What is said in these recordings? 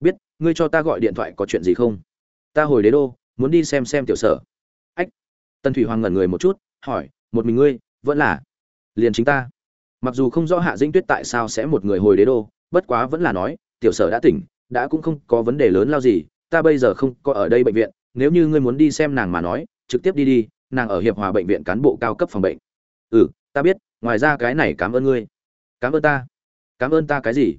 biết, ngươi cho ta gọi điện thoại có chuyện gì không? Ta hồi đế đô, muốn đi xem xem tiểu sở. Ách. Tần thủy hoàng ngẩn người một chút, hỏi, một mình ngươi, vẫn là? Liền chính ta. Mặc dù không rõ hạ dĩnh tuyết tại sao sẽ một người hồi đế đô, bất quá vẫn là nói, tiểu sở đã tỉnh, đã cũng không có vấn đề lớn lao gì, ta bây giờ không có ở đây bệnh viện, nếu như ngươi muốn đi xem nàng mà nói, trực tiếp đi đi, nàng ở hiệp hòa bệnh viện cán bộ cao cấp phòng bệnh. Ừ ta biết, ngoài ra cái này cảm ơn ngươi. Cảm ơn ta? Cảm ơn ta cái gì?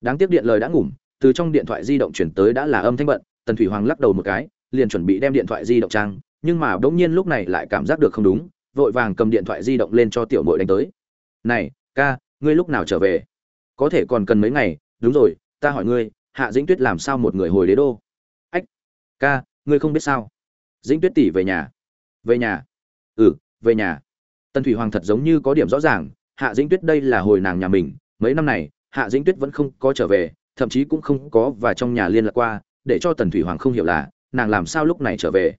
Đáng tiếc điện lời đã ngủm từ trong điện thoại di động chuyển tới đã là âm thanh bận, tần thủy hoàng lắc đầu một cái, liền chuẩn bị đem điện thoại di động trang, nhưng mà bỗng nhiên lúc này lại cảm giác được không đúng, vội vàng cầm điện thoại di động lên cho tiểu mội đánh tới. Này, ca, ngươi lúc nào trở về? Có thể còn cần mấy ngày, đúng rồi, ta hỏi ngươi, hạ dĩnh tuyết làm sao một người hồi đế đô? Ách, ca, ngươi không biết sao? Dĩnh tuyết tỷ về nhà. Về nhà? Ừ về nhà. Tần thủy hoàng thật giống như có điểm rõ ràng, hạ dĩnh tuyết đây là hồi nàng nhà mình, mấy năm này, hạ dĩnh tuyết vẫn không có trở về thậm chí cũng không có và trong nhà liên lạc qua, để cho tần thủy hoàng không hiểu là nàng làm sao lúc này trở về.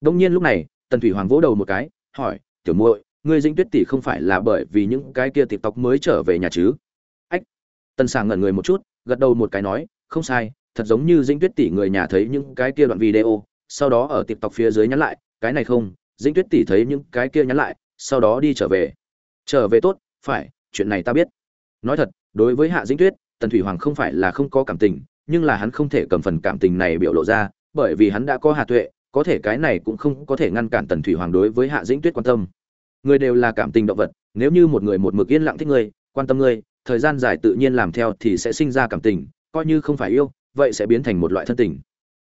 Đông nhiên lúc này, tần thủy hoàng vỗ đầu một cái, hỏi, tiểu muội, ngươi dĩnh tuyết tỷ không phải là bởi vì những cái kia tộc mới trở về nhà chứ? Ách. Tần sàng ngẩn người một chút, gật đầu một cái nói, không sai, thật giống như dĩnh tuyết tỷ người nhà thấy những cái kia đoạn video, sau đó ở tộc phía dưới nhắn lại, cái này không, dĩnh tuyết tỷ thấy những cái kia nhắn lại, sau đó đi trở về. Trở về tốt, phải, chuyện này ta biết. Nói thật, đối với hạ dĩnh tuyết tần thủy hoàng không phải là không có cảm tình, nhưng là hắn không thể cầm phần cảm tình này biểu lộ ra, bởi vì hắn đã có hạ tuệ, có thể cái này cũng không có thể ngăn cản tần thủy hoàng đối với hạ dĩnh tuyết quan tâm. Người đều là cảm tình động vật, nếu như một người một mực yên lặng thích ngươi, quan tâm ngươi, thời gian dài tự nhiên làm theo thì sẽ sinh ra cảm tình, coi như không phải yêu, vậy sẽ biến thành một loại thân tình.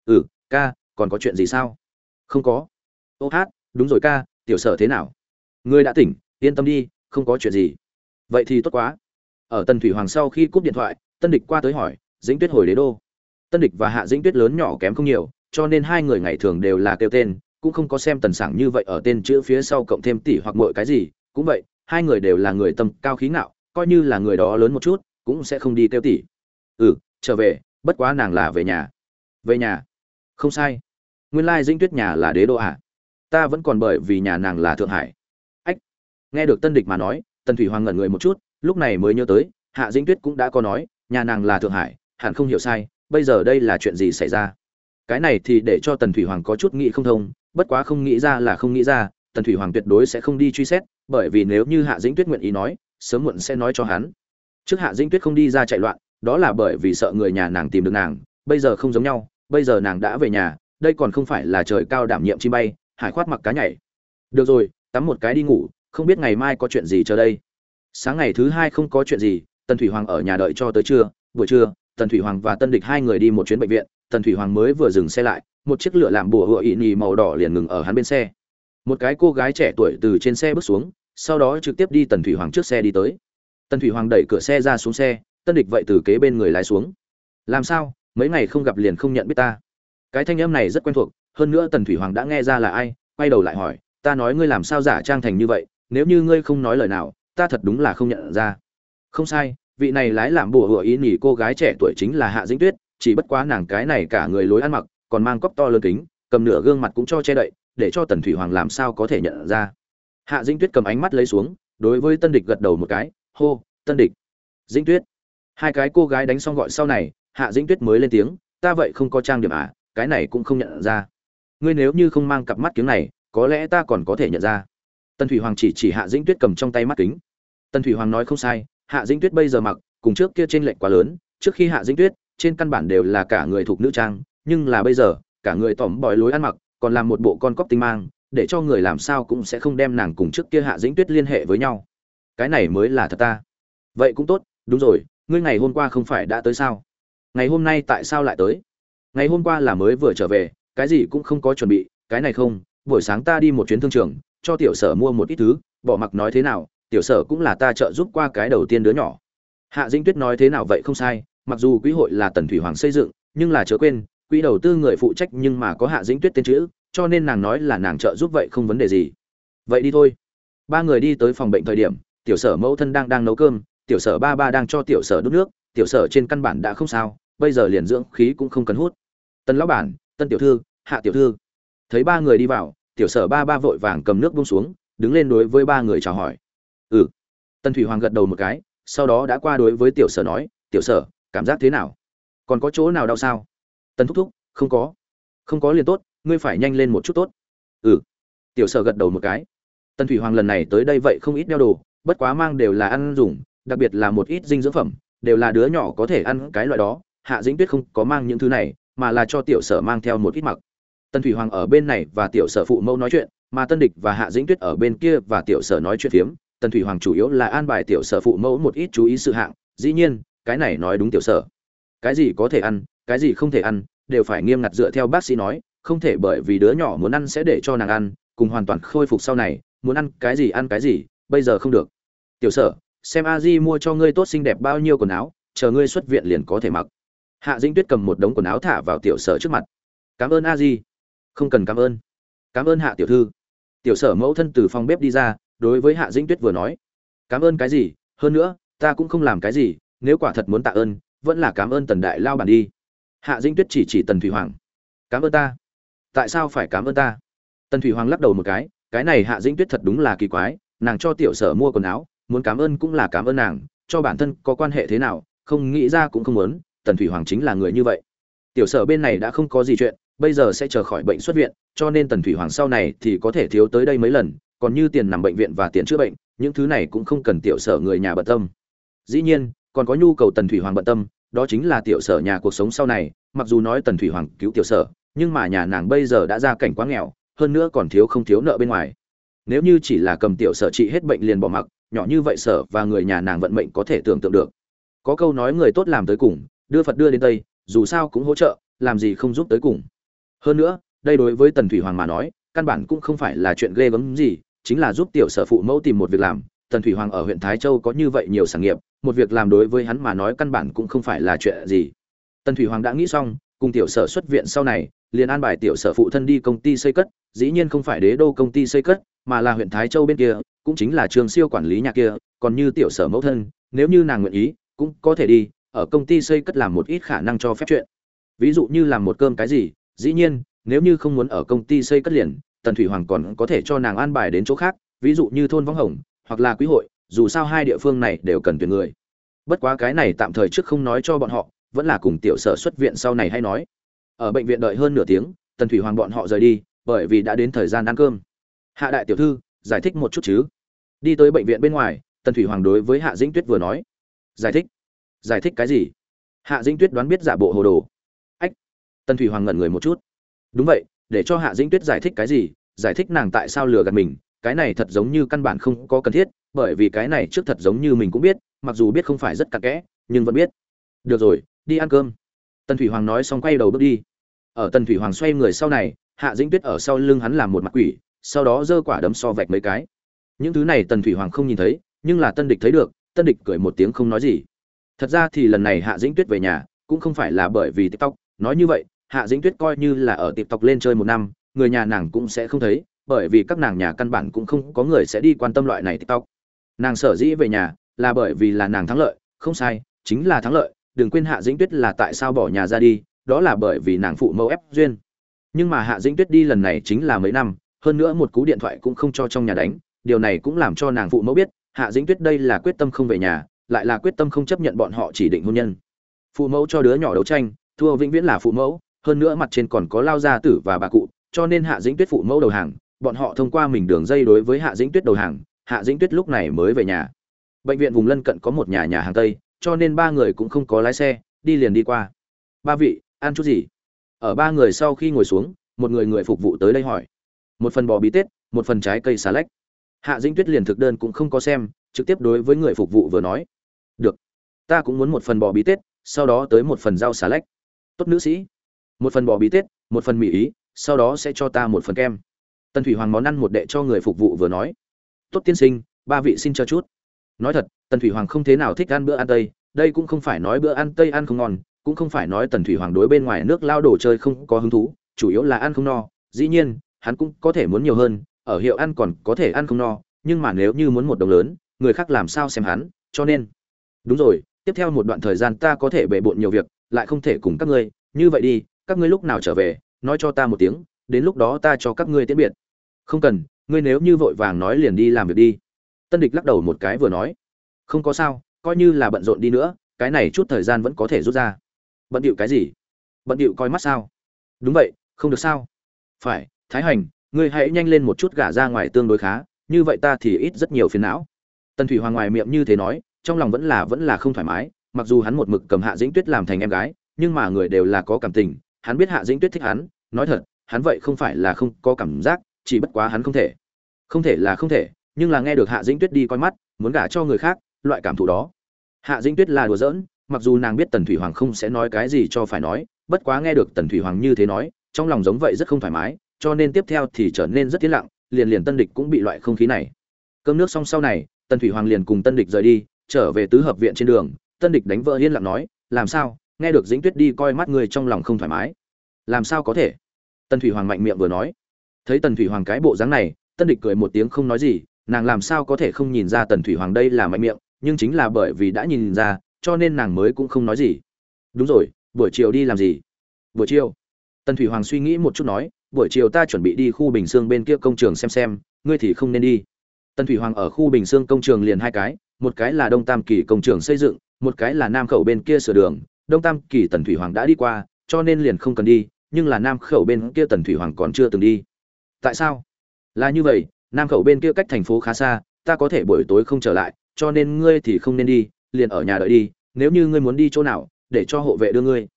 Ừ ca, còn có chuyện gì sao? Không có. Ô hát, đúng rồi ca, tiểu sở thế nào? Ngươi đã tỉnh, yên tâm đi, không có chuyện gì. Vậy thì tốt quá ở tần thủy hoàng sau khi cúp điện thoại, tân địch qua tới hỏi, dĩnh tuyết hồi đế đô? Tân địch và hạ dĩnh tuyết lớn nhỏ kém không nhiều, cho nên hai người ngày thường đều là kêu tên, cũng không có xem tần sảng như vậy ở tên chữ phía sau cộng thêm tỷ hoặc mọi cái gì. Cũng vậy, hai người đều là người tâm cao khí ngạo, coi như là người đó lớn một chút, cũng sẽ không đi kêu tỷ. Ừ trở về, bất quá nàng là về nhà. Về nhà? Không sai. Nguyên lai dĩnh tuyết nhà là đế đô à? Ta vẫn còn bởi vì nhà nàng là thượng hải. Ách. Nghe được tân địch mà nói, tần thủy hoàng ngẩn người một chút lúc này mới nhớ tới, hạ dĩnh tuyết cũng đã có nói, nhà nàng là thượng hải, hẳn không hiểu sai, bây giờ đây là chuyện gì xảy ra? Cái này thì để cho tần thủy hoàng có chút nghĩ không thông, bất quá không nghĩ ra là không nghĩ ra, tần thủy hoàng tuyệt đối sẽ không đi truy xét, bởi vì nếu như hạ dĩnh tuyết nguyện ý nói, sớm muộn sẽ nói cho hắn. Trước hạ dĩnh tuyết không đi ra chạy loạn, đó là bởi vì sợ người nhà nàng tìm được nàng, bây giờ không giống nhau, bây giờ nàng đã về nhà, đây còn không phải là trời cao đảm nhiệm chi bay, hải khoát mặc cá nhảy. Được rồi, tắm một cái đi ngủ, không biết ngày mai có chuyện gì chờ đây sáng ngày thứ hai không có chuyện gì, tần thủy hoàng ở nhà đợi cho tới trưa, buổi trưa, tần thủy hoàng và tân địch hai người đi một chuyến bệnh viện, tần thủy hoàng mới vừa dừng xe lại, một chiếc lửa làm bùa hựa ị nhì màu đỏ liền ngừng ở hắn bên xe. Một cái cô gái trẻ tuổi từ trên xe bước xuống, sau đó trực tiếp đi tần thủy hoàng trước xe đi tới. Tần thủy hoàng đẩy cửa xe ra xuống xe, tân địch vậy từ kế bên người lái xuống. Làm sao? Mấy ngày không gặp liền không nhận biết ta? Cái thanh âm này rất quen thuộc, hơn nữa tần thủy hoàng đã nghe ra là ai, quay đầu lại hỏi, ta nói ngươi làm sao giả trang thành như vậy, nếu như ngươi không nói lời nào ta thật đúng là không nhận ra. Không sai, vị này lái làm bùa hựa ý nhỉ cô gái trẻ tuổi chính là hạ dĩnh tuyết, chỉ bất quá nàng cái này cả người lối ăn mặc, còn mang cóc to lớn kính, cầm nửa gương mặt cũng cho che đậy, để cho tần thủy hoàng làm sao có thể nhận ra. Hạ dĩnh tuyết cầm ánh mắt lấy xuống, đối với tân địch gật đầu một cái, hô, tân địch. Dĩnh tuyết. Hai cái cô gái đánh xong gọi sau này, hạ dĩnh tuyết mới lên tiếng, ta vậy không có trang điểm à cái này cũng không nhận ra. Ngươi nếu như không mang cặp mắt kiếng này, có lẽ ta còn có thể nhận ra tần thủy hoàng chỉ chỉ hạ dĩnh tuyết cầm trong tay mắt kính. Tần thủy hoàng nói không sai, hạ dĩnh tuyết bây giờ mặc, cùng trước kia trên lệnh quá lớn, trước khi hạ dĩnh tuyết, trên căn bản đều là cả người thuộc nữ trang, nhưng là bây giờ, cả người tỏm bòi lối ăn mặc, còn làm một bộ con cóc tinh mang, để cho người làm sao cũng sẽ không đem nàng cùng trước kia hạ dĩnh tuyết liên hệ với nhau. Cái này mới là thật ta. Vậy cũng tốt, đúng rồi, ngươi ngày hôm qua không phải đã tới sao? Ngày hôm nay tại sao lại tới? Ngày hôm qua là mới vừa trở về, cái gì cũng không có chuẩn bị, cái này không, buổi sáng ta đi một chuyến thương trường cho tiểu sở mua một ít thứ, bỏ mặc nói thế nào, tiểu sở cũng là ta trợ giúp qua cái đầu tiên đứa nhỏ. Hạ dĩnh tuyết nói thế nào vậy không sai, mặc dù quỹ hội là tần thủy hoàng xây dựng, nhưng là chớ quên, quỹ đầu tư người phụ trách nhưng mà có hạ dĩnh tuyết tên chữ, cho nên nàng nói là nàng trợ giúp vậy không vấn đề gì. Vậy đi thôi. Ba người đi tới phòng bệnh thời điểm, tiểu sở mẫu thân đang đang nấu cơm, tiểu sở ba ba đang cho tiểu sở đút nước, tiểu sở trên căn bản đã không sao, bây giờ liền dưỡng khí cũng không cần hút. Tân lão bản, tân tiểu thư, hạ tiểu thư. Thấy ba người đi vào tiểu sở ba ba vội vàng cầm nước bông xuống, đứng lên đối với ba người chào hỏi. Ừ. Tân thủy hoàng gật đầu một cái, sau đó đã qua đối với tiểu sở nói, tiểu sở, cảm giác thế nào? Còn có chỗ nào đau sao? Tần thúc thúc, không có. Không có liền tốt, ngươi phải nhanh lên một chút tốt. Ừ. Tiểu sở gật đầu một cái. Tần thủy hoàng lần này tới đây vậy không ít đeo đồ, bất quá mang đều là ăn dùng, đặc biệt là một ít dinh dưỡng phẩm, đều là đứa nhỏ có thể ăn cái loại đó, hạ dĩnh tuyết không có mang những thứ này, mà là cho tiểu sở mang theo một ít mặc tần thủy hoàng ở bên này và tiểu sở phụ mẫu nói chuyện, mà tân địch và hạ dĩnh tuyết ở bên kia và tiểu sở nói chuyện phiếm. Tần thủy hoàng chủ yếu là an bài tiểu sở phụ mẫu một ít chú ý sự hạng. Dĩ nhiên, cái này nói đúng tiểu sở. Cái gì có thể ăn, cái gì không thể ăn, đều phải nghiêm ngặt dựa theo bác sĩ nói. Không thể bởi vì đứa nhỏ muốn ăn sẽ để cho nàng ăn, cùng hoàn toàn khôi phục sau này. Muốn ăn cái gì ăn cái gì, bây giờ không được. Tiểu sở, xem a di mua cho ngươi tốt xinh đẹp bao nhiêu quần áo, chờ ngươi xuất viện liền có thể mặc. Hạ dĩnh tuyết cầm một đống quần áo thả vào tiểu sở trước mặt. Cảm ơn a di không cần cảm ơn. Cảm ơn hạ tiểu thư. Tiểu sở mẫu thân từ phòng bếp đi ra, đối với hạ dĩnh tuyết vừa nói. Cảm ơn cái gì? Hơn nữa, ta cũng không làm cái gì, nếu quả thật muốn tạ ơn, vẫn là cảm ơn tần đại lao bản đi. Hạ dĩnh tuyết chỉ chỉ tần thủy hoàng. Cảm ơn ta. Tại sao phải cảm ơn ta? Tần thủy hoàng lắc đầu một cái cái này hạ dĩnh tuyết thật đúng là kỳ quái, nàng cho tiểu sở mua quần áo, muốn cảm ơn cũng là cảm ơn nàng, cho bản thân có quan hệ thế nào, không nghĩ ra cũng không muốn, tần thủy hoàng chính là người như vậy. Tiểu sở bên này đã không có gì chuyện bây giờ sẽ chờ khỏi bệnh xuất viện, cho nên tần thủy hoàng sau này thì có thể thiếu tới đây mấy lần, còn như tiền nằm bệnh viện và tiền chữa bệnh, những thứ này cũng không cần tiểu sở người nhà bận tâm. Dĩ nhiên, còn có nhu cầu tần thủy hoàng bận tâm, đó chính là tiểu sở nhà cuộc sống sau này, mặc dù nói tần thủy hoàng cứu tiểu sở, nhưng mà nhà nàng bây giờ đã ra cảnh quá nghèo, hơn nữa còn thiếu không thiếu nợ bên ngoài. Nếu như chỉ là cầm tiểu sở trị hết bệnh liền bỏ mặc, nhỏ như vậy sở và người nhà nàng vận mệnh có thể tưởng tượng được. Có câu nói người tốt làm tới cùng, đưa phật đưa đến tây, dù sao cũng hỗ trợ, làm gì không giúp tới cùng hơn nữa, đây đối với tần thủy hoàng mà nói, căn bản cũng không phải là chuyện ghê gớm gì, chính là giúp tiểu sở phụ mẫu tìm một việc làm. Tần thủy hoàng ở huyện thái châu có như vậy nhiều sản nghiệp, một việc làm đối với hắn mà nói căn bản cũng không phải là chuyện gì. Tần thủy hoàng đã nghĩ xong, cùng tiểu sở xuất viện sau này, liền an bài tiểu sở phụ thân đi công ty xây cất. Dĩ nhiên không phải đế đô công ty xây cất, mà là huyện thái châu bên kia, cũng chính là trường siêu quản lý nhà kia, còn như tiểu sở mẫu thân, nếu như nàng nguyện ý, cũng có thể đi, ở công ty xây cất làm một ít khả năng cho phép chuyện. Ví dụ như làm một cơm cái gì dĩ nhiên, nếu như không muốn ở công ty xây cất liền, tần thủy hoàng còn có thể cho nàng an bài đến chỗ khác, ví dụ như thôn võng hồng, hoặc là quý hội, dù sao hai địa phương này đều cần tuyển người. Bất quá cái này tạm thời trước không nói cho bọn họ, vẫn là cùng tiểu sở xuất viện sau này hay nói. Ở bệnh viện đợi hơn nửa tiếng, tần thủy hoàng bọn họ rời đi, bởi vì đã đến thời gian ăn cơm. Hạ đại tiểu thư, giải thích một chút chứ. Đi tới bệnh viện bên ngoài, tần thủy hoàng đối với hạ dĩnh tuyết vừa nói. Giải thích? Giải thích cái gì? Hạ dĩnh tuyết đoán biết giả bộ hồ đồ tần thủy hoàng ngẩn người một chút. Đúng vậy, để cho hạ dĩnh tuyết giải thích cái gì, giải thích nàng tại sao lừa gạt mình, cái này thật giống như căn bản không có cần thiết, bởi vì cái này trước thật giống như mình cũng biết, mặc dù biết không phải rất cặn kẽ, nhưng vẫn biết. Được rồi, đi ăn cơm. Tần thủy hoàng nói xong quay đầu bước đi. Ở tần thủy hoàng xoay người sau này, hạ dĩnh tuyết ở sau lưng hắn làm một mặt quỷ, sau đó giơ quả đấm so vạch mấy cái. Những thứ này tần thủy hoàng không nhìn thấy, nhưng là tân địch thấy được, tân địch cười một tiếng không nói gì. Thật ra thì lần này hạ dĩnh tuyết về nhà, cũng không phải là bởi vì tiktok, nói như vậy hạ dĩnh tuyết coi như là ở tiktok lên chơi một năm, người nhà nàng cũng sẽ không thấy, bởi vì các nàng nhà căn bản cũng không có người sẽ đi quan tâm loại này tiktok. Nàng sở dĩ về nhà là bởi vì là nàng thắng lợi, không sai, chính là thắng lợi, đừng quên hạ dĩnh tuyết là tại sao bỏ nhà ra đi, đó là bởi vì nàng phụ mẫu ép duyên. Nhưng mà hạ dĩnh tuyết đi lần này chính là mấy năm, hơn nữa một cú điện thoại cũng không cho trong nhà đánh, điều này cũng làm cho nàng phụ mẫu biết, hạ dĩnh tuyết đây là quyết tâm không về nhà, lại là quyết tâm không chấp nhận bọn họ chỉ định hôn nhân. Phụ mẫu cho đứa nhỏ đấu tranh, thua vĩnh viễn là phụ mẫu hơn nữa mặt trên còn có lao gia tử và bà cụ, cho nên hạ dĩnh tuyết phụ mẫu đầu hàng, bọn họ thông qua mình đường dây đối với hạ dĩnh tuyết đầu hàng, hạ dĩnh tuyết lúc này mới về nhà. Bệnh viện vùng lân cận có một nhà nhà hàng tây, cho nên ba người cũng không có lái xe, đi liền đi qua. Ba vị, ăn chút gì? Ở ba người sau khi ngồi xuống, một người người phục vụ tới đây hỏi. Một phần bò bí tết, một phần trái cây xà lách. Hạ dĩnh tuyết liền thực đơn cũng không có xem, trực tiếp đối với người phục vụ vừa nói. Được, ta cũng muốn một phần bò bí tết, sau đó tới một phần rau xà lách. Tốt nữ sĩ một phần bò bí tết, một phần mì ý, sau đó sẽ cho ta một phần kem. Tần thủy hoàng món ăn một đệ cho người phục vụ vừa nói. Tốt tiên sinh, ba vị xin cho chút. Nói thật, tần thủy hoàng không thế nào thích ăn bữa ăn tây, đây cũng không phải nói bữa ăn tây ăn không ngon, cũng không phải nói tần thủy hoàng đối bên ngoài nước lao đồ chơi không có hứng thú, chủ yếu là ăn không no. Dĩ nhiên, hắn cũng có thể muốn nhiều hơn, ở hiệu ăn còn có thể ăn không no, nhưng mà nếu như muốn một đồng lớn, người khác làm sao xem hắn, cho nên. Đúng rồi, tiếp theo một đoạn thời gian ta có thể bề bộn nhiều việc, lại không thể cùng các ngươi, như vậy đi các ngươi lúc nào trở về, nói cho ta một tiếng, đến lúc đó ta cho các ngươi tiễn biệt. Không cần, ngươi nếu như vội vàng nói liền đi làm việc đi. Tân địch lắc đầu một cái vừa nói. Không có sao, coi như là bận rộn đi nữa, cái này chút thời gian vẫn có thể rút ra. Bận điệu cái gì? Bận điệu coi mắt sao? Đúng vậy, không được sao. Phải, thái hành, ngươi hãy nhanh lên một chút gả ra ngoài tương đối khá, như vậy ta thì ít rất nhiều phiền não. Tần thủy hoàng ngoài miệng như thế nói, trong lòng vẫn là vẫn là không thoải mái, mặc dù hắn một mực cầm hạ dĩnh tuyết làm thành em gái, nhưng mà người đều là có cảm tình hắn biết hạ dĩnh tuyết thích hắn, nói thật, hắn vậy không phải là không có cảm giác, chỉ bất quá hắn không thể. Không thể là không thể, nhưng là nghe được hạ dĩnh tuyết đi coi mắt, muốn gả cho người khác, loại cảm thụ đó. Hạ dĩnh tuyết là đùa giỡn, mặc dù nàng biết tần thủy hoàng không sẽ nói cái gì cho phải nói, bất quá nghe được tần thủy hoàng như thế nói, trong lòng giống vậy rất không thoải mái, cho nên tiếp theo thì trở nên rất tiến lặng, liền liền tân địch cũng bị loại không khí này. Cơm nước xong sau này, tần thủy hoàng liền cùng tân địch rời đi, trở về tứ hợp viện trên đường, tân địch đánh vợ yên lặng nói, làm sao? Nghe được dĩnh tuyết đi coi mắt người trong lòng không thoải mái. Làm sao có thể? Tần thủy hoàng mạnh miệng vừa nói. Thấy tần thủy hoàng cái bộ dáng này, tân địch cười một tiếng không nói gì, nàng làm sao có thể không nhìn ra tần thủy hoàng đây là mạnh miệng, nhưng chính là bởi vì đã nhìn ra, cho nên nàng mới cũng không nói gì. Đúng rồi, buổi chiều đi làm gì? Buổi chiều. Tần thủy hoàng suy nghĩ một chút nói, buổi chiều ta chuẩn bị đi khu bình xương bên kia công trường xem xem, ngươi thì không nên đi. Tần thủy hoàng ở khu bình xương công trường liền hai cái, một cái là đông tam kỳ công trường xây dựng, một cái là nam khẩu bên kia sửa đường đông tam kỳ tần thủy hoàng đã đi qua, cho nên liền không cần đi, nhưng là nam khẩu bên kia tần thủy hoàng còn chưa từng đi. Tại sao? Là như vậy, nam khẩu bên kia cách thành phố khá xa, ta có thể buổi tối không trở lại, cho nên ngươi thì không nên đi, liền ở nhà đợi đi, nếu như ngươi muốn đi chỗ nào, để cho hộ vệ đưa ngươi.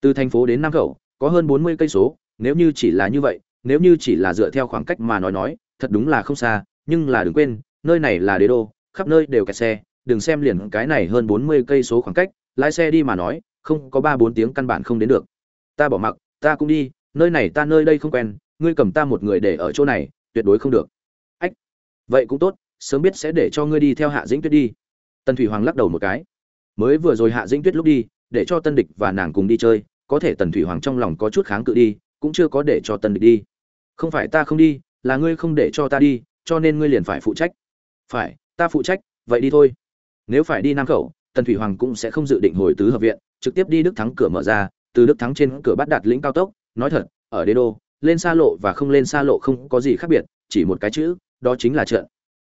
Từ thành phố đến nam khẩu, có hơn bốn mươi cây số, nếu như chỉ là như vậy, nếu như chỉ là dựa theo khoảng cách mà nói nói, thật đúng là không xa, nhưng là đừng quên, nơi này là đế đô, khắp nơi đều kẹt xe, đừng xem liền cái này hơn bốn mươi cây số khoảng cách, lái xe đi mà nói không có ba bốn tiếng căn bản không đến được. Ta bỏ mặc, ta cũng đi, nơi này ta nơi đây không quen, ngươi cầm ta một người để ở chỗ này, tuyệt đối không được. Ách, vậy cũng tốt, sớm biết sẽ để cho ngươi đi theo hạ dĩnh tuyết đi. Tần thủy hoàng lắc đầu một cái. Mới vừa rồi hạ dĩnh tuyết lúc đi, để cho tân địch và nàng cùng đi chơi, có thể tần thủy hoàng trong lòng có chút kháng cự đi, cũng chưa có để cho tân địch đi. Không phải ta không đi, là ngươi không để cho ta đi, cho nên ngươi liền phải phụ trách. Phải, ta phụ trách, vậy đi thôi. Nếu phải đi nam khẩu tần thủy hoàng cũng sẽ không dự định hồi tứ hợp viện, trực tiếp đi đức thắng cửa mở ra, từ đức thắng trên cửa bắt đạt lĩnh cao tốc. Nói thật, ở đế đô, lên xa lộ và không lên xa lộ không có gì khác biệt, chỉ một cái chữ, đó chính là trận.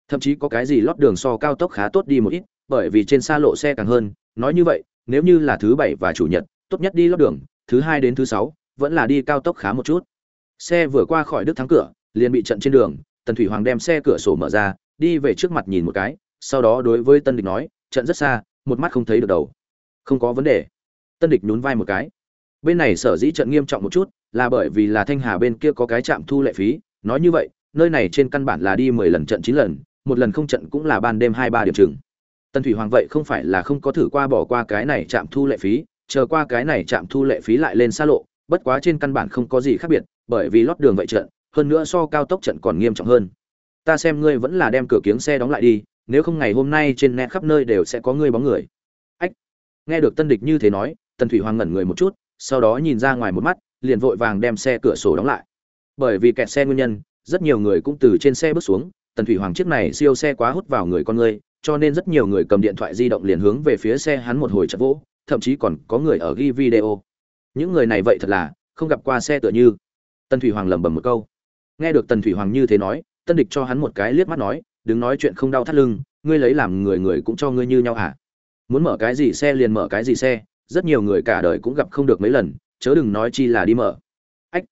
Thậm chí có cái gì lót đường so cao tốc khá tốt đi một ít, bởi vì trên xa lộ xe càng hơn. Nói như vậy, nếu như là thứ bảy và chủ nhật, tốt nhất đi lót đường, thứ hai đến thứ sáu, vẫn là đi cao tốc khá một chút. Xe vừa qua khỏi đức thắng cửa, liền bị trận trên đường, tần thủy hoàng đem xe cửa sổ mở ra, đi về trước mặt nhìn một cái, sau đó đối với tân địch nói, trận rất xa một mắt không thấy được đầu. Không có vấn đề. Tân địch nhún vai một cái. Bên này sở dĩ trận nghiêm trọng một chút là bởi vì là thanh hà bên kia có cái trạm thu lệ phí. Nói như vậy, nơi này trên căn bản là đi mười lần trận chín lần, một lần không trận cũng là ban đêm hai ba điểm chừng. Tân thủy hoàng vậy không phải là không có thử qua bỏ qua cái này trạm thu lệ phí, chờ qua cái này trạm thu lệ phí lại lên xa lộ, bất quá trên căn bản không có gì khác biệt, bởi vì lót đường vậy trận, hơn nữa so cao tốc trận còn nghiêm trọng hơn. Ta xem ngươi vẫn là đem cửa kiếng xe đóng lại đi nếu không ngày hôm nay trên net khắp nơi đều sẽ có ngươi bóng người. Ách, nghe được tân địch như thế nói, tần thủy hoàng ngẩn người một chút, sau đó nhìn ra ngoài một mắt, liền vội vàng đem xe cửa sổ đóng lại. Bởi vì kẹt xe nguyên nhân, rất nhiều người cũng từ trên xe bước xuống, tần thủy hoàng chiếc này siêu xe quá hút vào người con người, cho nên rất nhiều người cầm điện thoại di động liền hướng về phía xe hắn một hồi chật vỗ, thậm chí còn có người ở ghi video. Những người này vậy thật là, không gặp qua xe tựa như. Tần thủy hoàng lẩm bẩm một câu. Nghe được tần thủy hoàng như thế nói, tân địch cho hắn một cái liếc mắt nói đừng nói chuyện không đau thắt lưng, ngươi lấy làm người người cũng cho ngươi như nhau hả? Muốn mở cái gì xe liền mở cái gì xe, rất nhiều người cả đời cũng gặp không được mấy lần, chớ đừng nói chi là đi mở. Ách,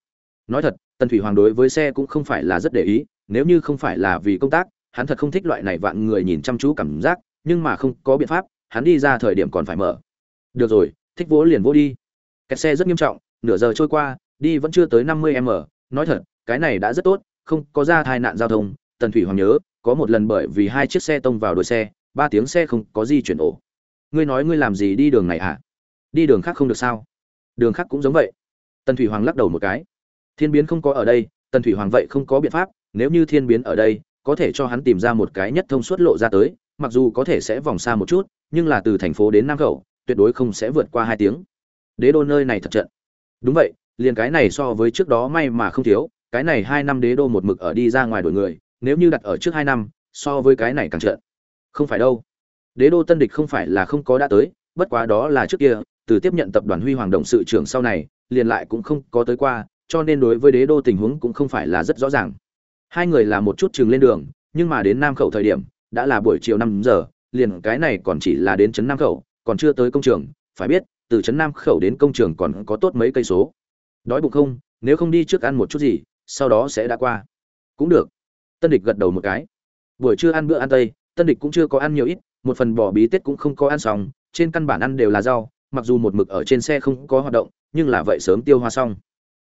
nói thật, tần thủy hoàng đối với xe cũng không phải là rất để ý, nếu như không phải là vì công tác, hắn thật không thích loại này vạn người nhìn chăm chú cảm giác, nhưng mà không có biện pháp, hắn đi ra thời điểm còn phải mở. Được rồi, thích vỗ liền vỗ đi. Kẹt xe rất nghiêm trọng, nửa giờ trôi qua, đi vẫn chưa tới năm mươi m, nói thật, cái này đã rất tốt, không có ra tai nạn giao thông tần thủy hoàng nhớ, có một lần bởi vì hai chiếc xe tông vào đuôi xe, ba tiếng xe không có gì chuyển ổ. Ngươi nói ngươi làm gì đi đường này hả? Đi đường khác không được sao? Đường khác cũng giống vậy. Tần thủy hoàng lắc đầu một cái. Thiên biến không có ở đây, tần thủy hoàng vậy không có biện pháp, nếu như thiên biến ở đây, có thể cho hắn tìm ra một cái nhất thông suốt lộ ra tới, mặc dù có thể sẽ vòng xa một chút, nhưng là từ thành phố đến nam khẩu, tuyệt đối không sẽ vượt qua hai tiếng. Đế đô nơi này thật trận. Đúng vậy, liền cái này so với trước đó may mà không thiếu, cái này hai năm đế đô một mực ở đi ra ngoài đổi người nếu như đặt ở trước hai năm, so với cái này càng trợn. Không phải đâu. Đế đô tân địch không phải là không có đã tới, bất quá đó là trước kia, từ tiếp nhận tập đoàn huy hoàng động sự trưởng sau này, liền lại cũng không có tới qua, cho nên đối với đế đô tình huống cũng không phải là rất rõ ràng. Hai người là một chút chừng lên đường, nhưng mà đến nam khẩu thời điểm, đã là buổi chiều năm giờ, liền cái này còn chỉ là đến trấn nam khẩu, còn chưa tới công trường. Phải biết, từ trấn nam khẩu đến công trường còn có tốt mấy cây số. Đói bụng không? Nếu không đi trước ăn một chút gì, sau đó sẽ đã qua. Cũng được tân địch gật đầu một cái. Buổi trưa ăn bữa ăn tây, tân địch cũng chưa có ăn nhiều ít, một phần bò bí tết cũng không có ăn xong, trên căn bản ăn đều là rau, mặc dù một mực ở trên xe không có hoạt động, nhưng là vậy sớm tiêu hoa xong.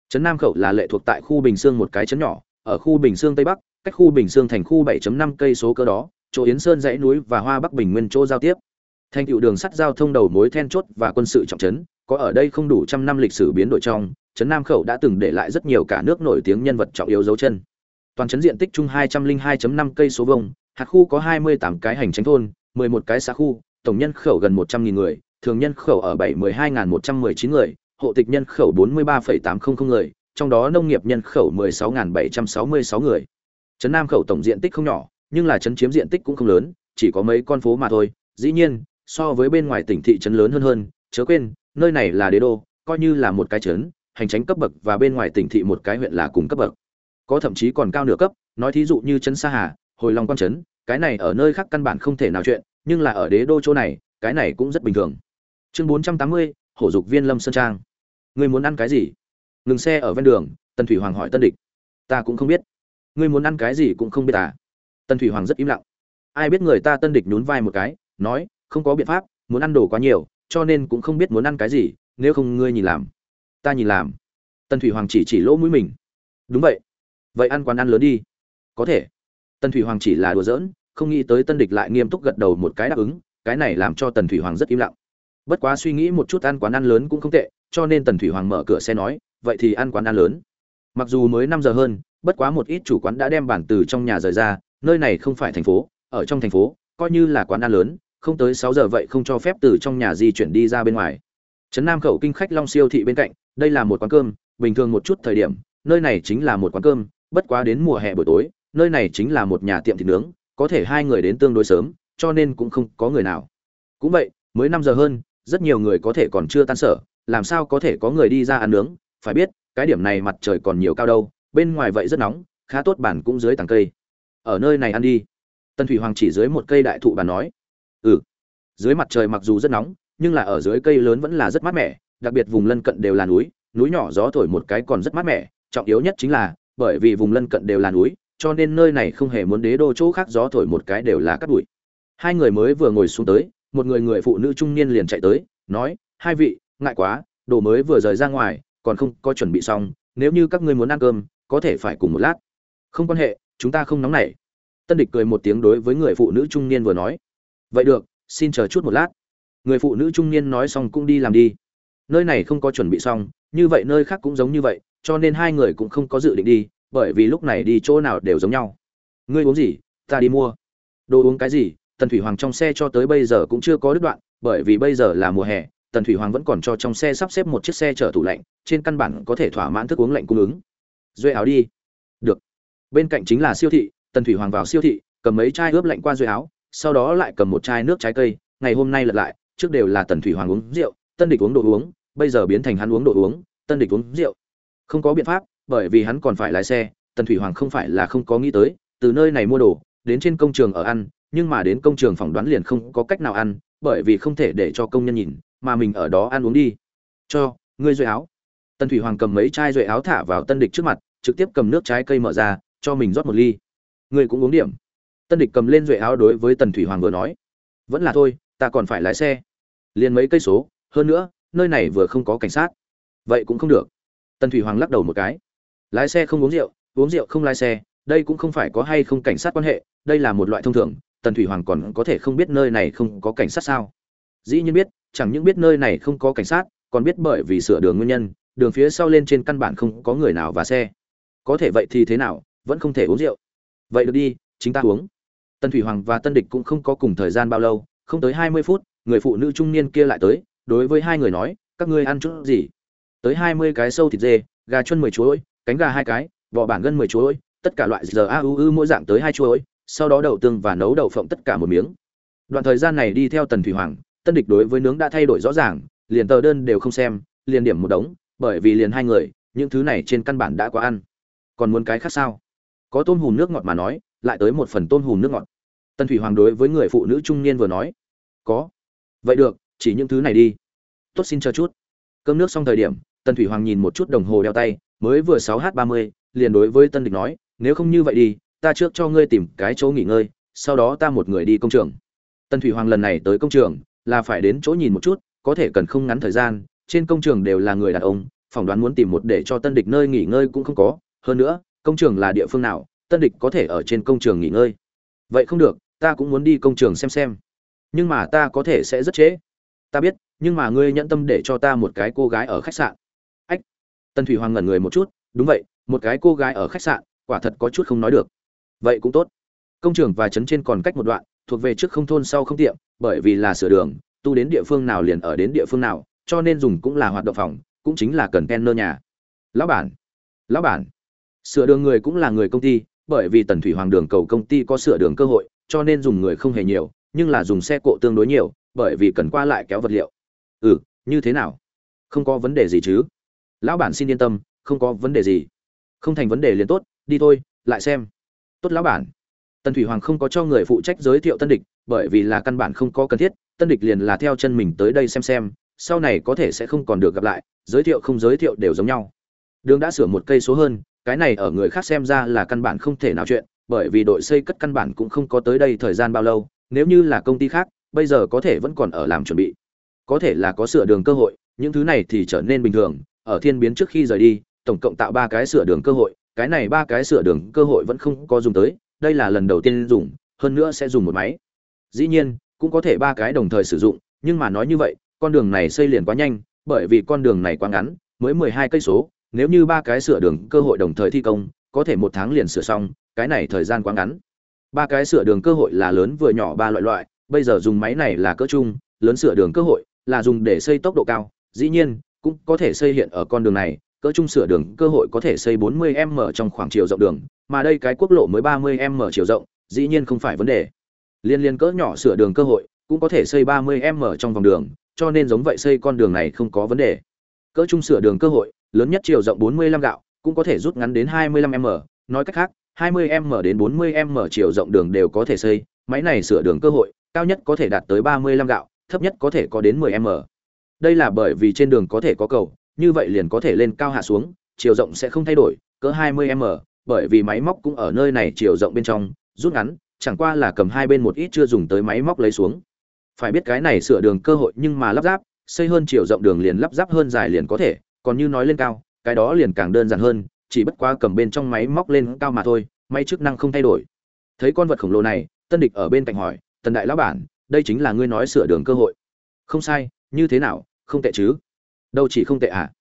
Trấn nam khẩu là lệ thuộc tại khu bình sương một cái trấn nhỏ, ở khu bình sương tây bắc, cách khu bình sương thành khu 7.5 cây số cơ đó, chỗ yến sơn dãy núi và hoa bắc bình nguyên chỗ giao tiếp. Thành tựu đường sắt giao thông đầu mối then chốt và quân sự trọng trấn, có ở đây không đủ trăm năm lịch sử biến đổi trong, trấn nam khẩu đã từng để lại rất nhiều cả nước nổi tiếng nhân vật trọng yếu dấu chân toàn trấn diện tích chung 202.5 cây số vuông hạt khu có 28 cái hành chính thôn 11 cái xã khu tổng nhân khẩu gần 100.000 người thường nhân khẩu ở 712.119 người hộ tịch nhân khẩu 43,800 người trong đó nông nghiệp nhân khẩu 16.766 người. Trấn nam khẩu tổng diện tích không nhỏ nhưng là trấn chiếm diện tích cũng không lớn chỉ có mấy con phố mà thôi. Dĩ nhiên so với bên ngoài tỉnh thị trấn lớn hơn hơn chớ quên nơi này là đế đô coi như là một cái trấn hành tránh cấp bậc và bên ngoài tỉnh thị một cái huyện là cùng cấp bậc có thậm chí còn cao nửa cấp, nói thí dụ như trấn sa hà, hồi long quang trấn, cái này ở nơi khác căn bản không thể nào chuyện, nhưng là ở đế đô chỗ này, cái này cũng rất bình thường. Chương bốn trăm tám mươi, hổ dục viên lâm sơn trang. Ngươi muốn ăn cái gì? Ngừng xe ở ven đường, tần thủy hoàng hỏi tân địch. Ta cũng không biết. Ngươi muốn ăn cái gì cũng không biết à? Tân thủy hoàng rất im lặng. Ai biết người ta tân địch nhún vai một cái, nói, không có biện pháp, muốn ăn đồ quá nhiều, cho nên cũng không biết muốn ăn cái gì, nếu không ngươi nhìn làm. Ta nhìn làm. Tân thủy hoàng chỉ chỉ lỗ mũi mình. Đúng vậy vậy ăn quán ăn lớn đi. Có thể. Tần thủy hoàng chỉ là đùa giỡn, không nghĩ tới tân địch lại nghiêm túc gật đầu một cái đáp ứng, cái này làm cho tần thủy hoàng rất im lặng. Bất quá suy nghĩ một chút ăn quán ăn lớn cũng không tệ, cho nên tần thủy hoàng mở cửa xe nói, vậy thì ăn quán ăn lớn. Mặc dù mới năm giờ hơn, bất quá một ít chủ quán đã đem bản từ trong nhà rời ra, nơi này không phải thành phố, ở trong thành phố, coi như là quán ăn lớn, không tới sáu giờ vậy không cho phép từ trong nhà di chuyển đi ra bên ngoài. Trấn nam khẩu kinh khách long siêu thị bên cạnh, đây là một quán cơm, bình thường một chút thời điểm, nơi này chính là một quán cơm bất quá đến mùa hè buổi tối, nơi này chính là một nhà tiệm thịt nướng, có thể hai người đến tương đối sớm, cho nên cũng không có người nào. Cũng vậy, mới năm giờ hơn, rất nhiều người có thể còn chưa tan sở, làm sao có thể có người đi ra ăn nướng? Phải biết, cái điểm này mặt trời còn nhiều cao đâu, bên ngoài vậy rất nóng, khá tốt bản cũng dưới tàng cây. Ở nơi này ăn đi. Tân thủy hoàng chỉ dưới một cây đại thụ bà nói. Ừ. Dưới mặt trời mặc dù rất nóng, nhưng là ở dưới cây lớn vẫn là rất mát mẻ, đặc biệt vùng lân cận đều là núi núi nhỏ gió thổi một cái còn rất mát mẻ, trọng yếu nhất chính là bởi vì vùng lân cận đều là núi, cho nên nơi này không hề muốn đế đô chỗ khác gió thổi một cái đều là cắt bụi. Hai người mới vừa ngồi xuống tới, một người người phụ nữ trung niên liền chạy tới, nói, hai vị, ngại quá, đồ mới vừa rời ra ngoài, còn không có chuẩn bị xong, nếu như các ngươi muốn ăn cơm, có thể phải cùng một lát. Không quan hệ, chúng ta không nóng nảy. Tân địch cười một tiếng đối với người phụ nữ trung niên vừa nói. Vậy được, xin chờ chút một lát. Người phụ nữ trung niên nói xong cũng đi làm đi. Nơi này không có chuẩn bị xong, như vậy nơi khác cũng giống như vậy cho nên hai người cũng không có dự định đi, bởi vì lúc này đi chỗ nào đều giống nhau. Ngươi uống gì? Ta đi mua. Đồ uống cái gì? Tần thủy hoàng trong xe cho tới bây giờ cũng chưa có đứt đoạn, bởi vì bây giờ là mùa hè, tần thủy hoàng vẫn còn cho trong xe sắp xếp một chiếc xe chở tủ lạnh, trên căn bản có thể thỏa mãn thức uống lạnh cung ứng. Duệ áo đi. Được. Bên cạnh chính là siêu thị, tần thủy hoàng vào siêu thị, cầm mấy chai ướp lạnh qua duệ áo, sau đó lại cầm một chai nước trái cây, ngày hôm nay lật lại, trước đều là tần thủy hoàng uống rượu, tân địch uống đồ uống, bây giờ biến thành hắn uống đồ uống, tân địch uống rượu không có biện pháp, bởi vì hắn còn phải lái xe, tần thủy hoàng không phải là không có nghĩ tới, từ nơi này mua đồ, đến trên công trường ở ăn, nhưng mà đến công trường phỏng đoán liền không có cách nào ăn, bởi vì không thể để cho công nhân nhìn, mà mình ở đó ăn uống đi. Cho, ngươi duệ áo. Tần thủy hoàng cầm mấy chai duệ áo thả vào tân địch trước mặt, trực tiếp cầm nước trái cây mở ra, cho mình rót một ly. Ngươi cũng uống điểm. Tân địch cầm lên duệ áo đối với tần thủy hoàng vừa nói. Vẫn là thôi, ta còn phải lái xe. Liền mấy cây số, hơn nữa, nơi này vừa không có cảnh sát. Vậy cũng không được tần thủy hoàng lắc đầu một cái. Lái xe không uống rượu uống rượu không lái xe, đây cũng không phải có hay không cảnh sát quan hệ, đây là một loại thông thường, tần thủy hoàng còn có thể không biết nơi này không có cảnh sát sao? Dĩ nhiên biết, chẳng những biết nơi này không có cảnh sát, còn biết bởi vì sửa đường nguyên nhân, đường phía sau lên trên căn bản không có người nào và xe. Có thể vậy thì thế nào, vẫn không thể uống rượu. Vậy được đi, chính ta uống. Tần thủy hoàng và tân địch cũng không có cùng thời gian bao lâu, không tới hai mươi phút, người phụ nữ trung niên kia lại tới, đối với hai người nói, các ngươi ăn chút gì? Tới hai mươi cái sâu thịt dê, gà chuân mười chuối, cánh gà hai cái, bò bản gân mười chuối, tất cả loại giờ a u ư mỗi dạng tới hai chuối, sau đó đậu tương và nấu đậu phộng tất cả một miếng. Đoạn thời gian này đi theo tần thủy hoàng, tân địch đối với nướng đã thay đổi rõ ràng, liền tờ đơn đều không xem, liền điểm một đống, bởi vì liền hai người, những thứ này trên căn bản đã quá ăn. Còn muốn cái khác sao? Có tôm hùm nước ngọt mà nói, lại tới một phần tôm hùm nước ngọt. Tân thủy hoàng đối với người phụ nữ trung niên vừa nói, có. Vậy được, chỉ những thứ này đi. Tốt xin chờ chút. Cơm nước xong thời điểm tần thủy hoàng nhìn một chút đồng hồ đeo tay, mới vừa sáu h ba mươi, liền đối với tân địch nói, nếu không như vậy đi, ta trước cho ngươi tìm cái chỗ nghỉ ngơi, sau đó ta một người đi công trường. Tần thủy hoàng lần này tới công trường, là phải đến chỗ nhìn một chút, có thể cần không ngắn thời gian, trên công trường đều là người đàn ông, phỏng đoán muốn tìm một để cho tân địch nơi nghỉ ngơi cũng không có. Hơn nữa, công trường là địa phương nào, tân địch có thể ở trên công trường nghỉ ngơi. Vậy không được, ta cũng muốn đi công trường xem xem. Nhưng mà ta có thể sẽ rất trễ. Ta biết, nhưng mà ngươi nhẫn tâm để cho ta một cái cô gái ở khách sạn. Tần thủy hoàng ngẩn người một chút, đúng vậy, một cái cô gái ở khách sạn, quả thật có chút không nói được. Vậy cũng tốt. Công trường và trấn trên còn cách một đoạn, thuộc về trước không thôn sau không tiệm, bởi vì là sửa đường, tu đến địa phương nào liền ở đến địa phương nào, cho nên dùng cũng là hoạt động phòng, cũng chính là cần ken nơ nhà. Lão bản lão bản. Sửa đường người cũng là người công ty, bởi vì tần thủy hoàng đường cầu công ty có sửa đường cơ hội, cho nên dùng người không hề nhiều, nhưng là dùng xe cộ tương đối nhiều, bởi vì cần qua lại kéo vật liệu. Ừ như thế nào? Không có vấn đề gì chứ lão bản xin yên tâm, không có vấn đề gì. Không thành vấn đề liền tốt, đi thôi, lại xem. Tốt lão bản. Tần thủy hoàng không có cho người phụ trách giới thiệu tân địch, bởi vì là căn bản không có cần thiết, tân địch liền là theo chân mình tới đây xem xem, sau này có thể sẽ không còn được gặp lại, giới thiệu không giới thiệu đều giống nhau. Đường đã sửa một cây số hơn, cái này ở người khác xem ra là căn bản không thể nào chuyện, bởi vì đội xây cất căn bản cũng không có tới đây thời gian bao lâu, nếu như là công ty khác, bây giờ có thể vẫn còn ở làm chuẩn bị. Có thể là có sửa đường cơ hội, những thứ này thì trở nên bình thường ở thiên biến trước khi rời đi, tổng cộng tạo ba cái sửa đường cơ hội, cái này ba cái sửa đường cơ hội vẫn không có dùng tới, đây là lần đầu tiên dùng, hơn nữa sẽ dùng một máy. Dĩ nhiên, cũng có thể ba cái đồng thời sử dụng, nhưng mà nói như vậy, con đường này xây liền quá nhanh, bởi vì con đường này quá ngắn, mới mười hai cây số, nếu như ba cái sửa đường cơ hội đồng thời thi công, có thể một tháng liền sửa xong, cái này thời gian quá ngắn. Ba cái sửa đường cơ hội là lớn vừa nhỏ ba loại loại, bây giờ dùng máy này là cỡ chung lớn sửa đường cơ hội là dùng để xây tốc độ cao, dĩ nhiên cũng có thể xây hiện ở con đường này, cỡ trung sửa đường, cơ hội có thể xây 40m trong khoảng chiều rộng đường, mà đây cái quốc lộ mới 30m chiều rộng, dĩ nhiên không phải vấn đề. Liên liên cỡ nhỏ sửa đường cơ hội, cũng có thể xây 30m trong vòng đường, cho nên giống vậy xây con đường này không có vấn đề. Cỡ trung sửa đường cơ hội, lớn nhất chiều rộng 45 gạo, cũng có thể rút ngắn đến 25m nói cách khác 20m đến 40m chiều rộng đường đều có thể xây, máy này sửa đường cơ hội, cao nhất có thể đạt tới 35 gạo, thấp nhất có thể có đến 10m đây là bởi vì trên đường có thể có cầu, như vậy liền có thể lên cao hạ xuống, chiều rộng sẽ không thay đổi, cỡ 20m bởi vì máy móc cũng ở nơi này chiều rộng bên trong, rút ngắn, chẳng qua là cầm hai bên một ít chưa dùng tới máy móc lấy xuống. Phải biết cái này sửa đường cơ hội nhưng mà lắp ráp, xây hơn chiều rộng đường liền lắp ráp hơn dài liền có thể, còn như nói lên cao, cái đó liền càng đơn giản hơn, chỉ bất quá cầm bên trong máy móc lên cao mà thôi, máy chức năng không thay đổi. Thấy con vật khổng lồ này, tân địch ở bên cạnh hỏi, tần đại lão bản, đây chính là ngươi nói sửa đường cơ hội. Không sai, như thế nào? Không tệ chứ? Đâu chỉ không tệ à?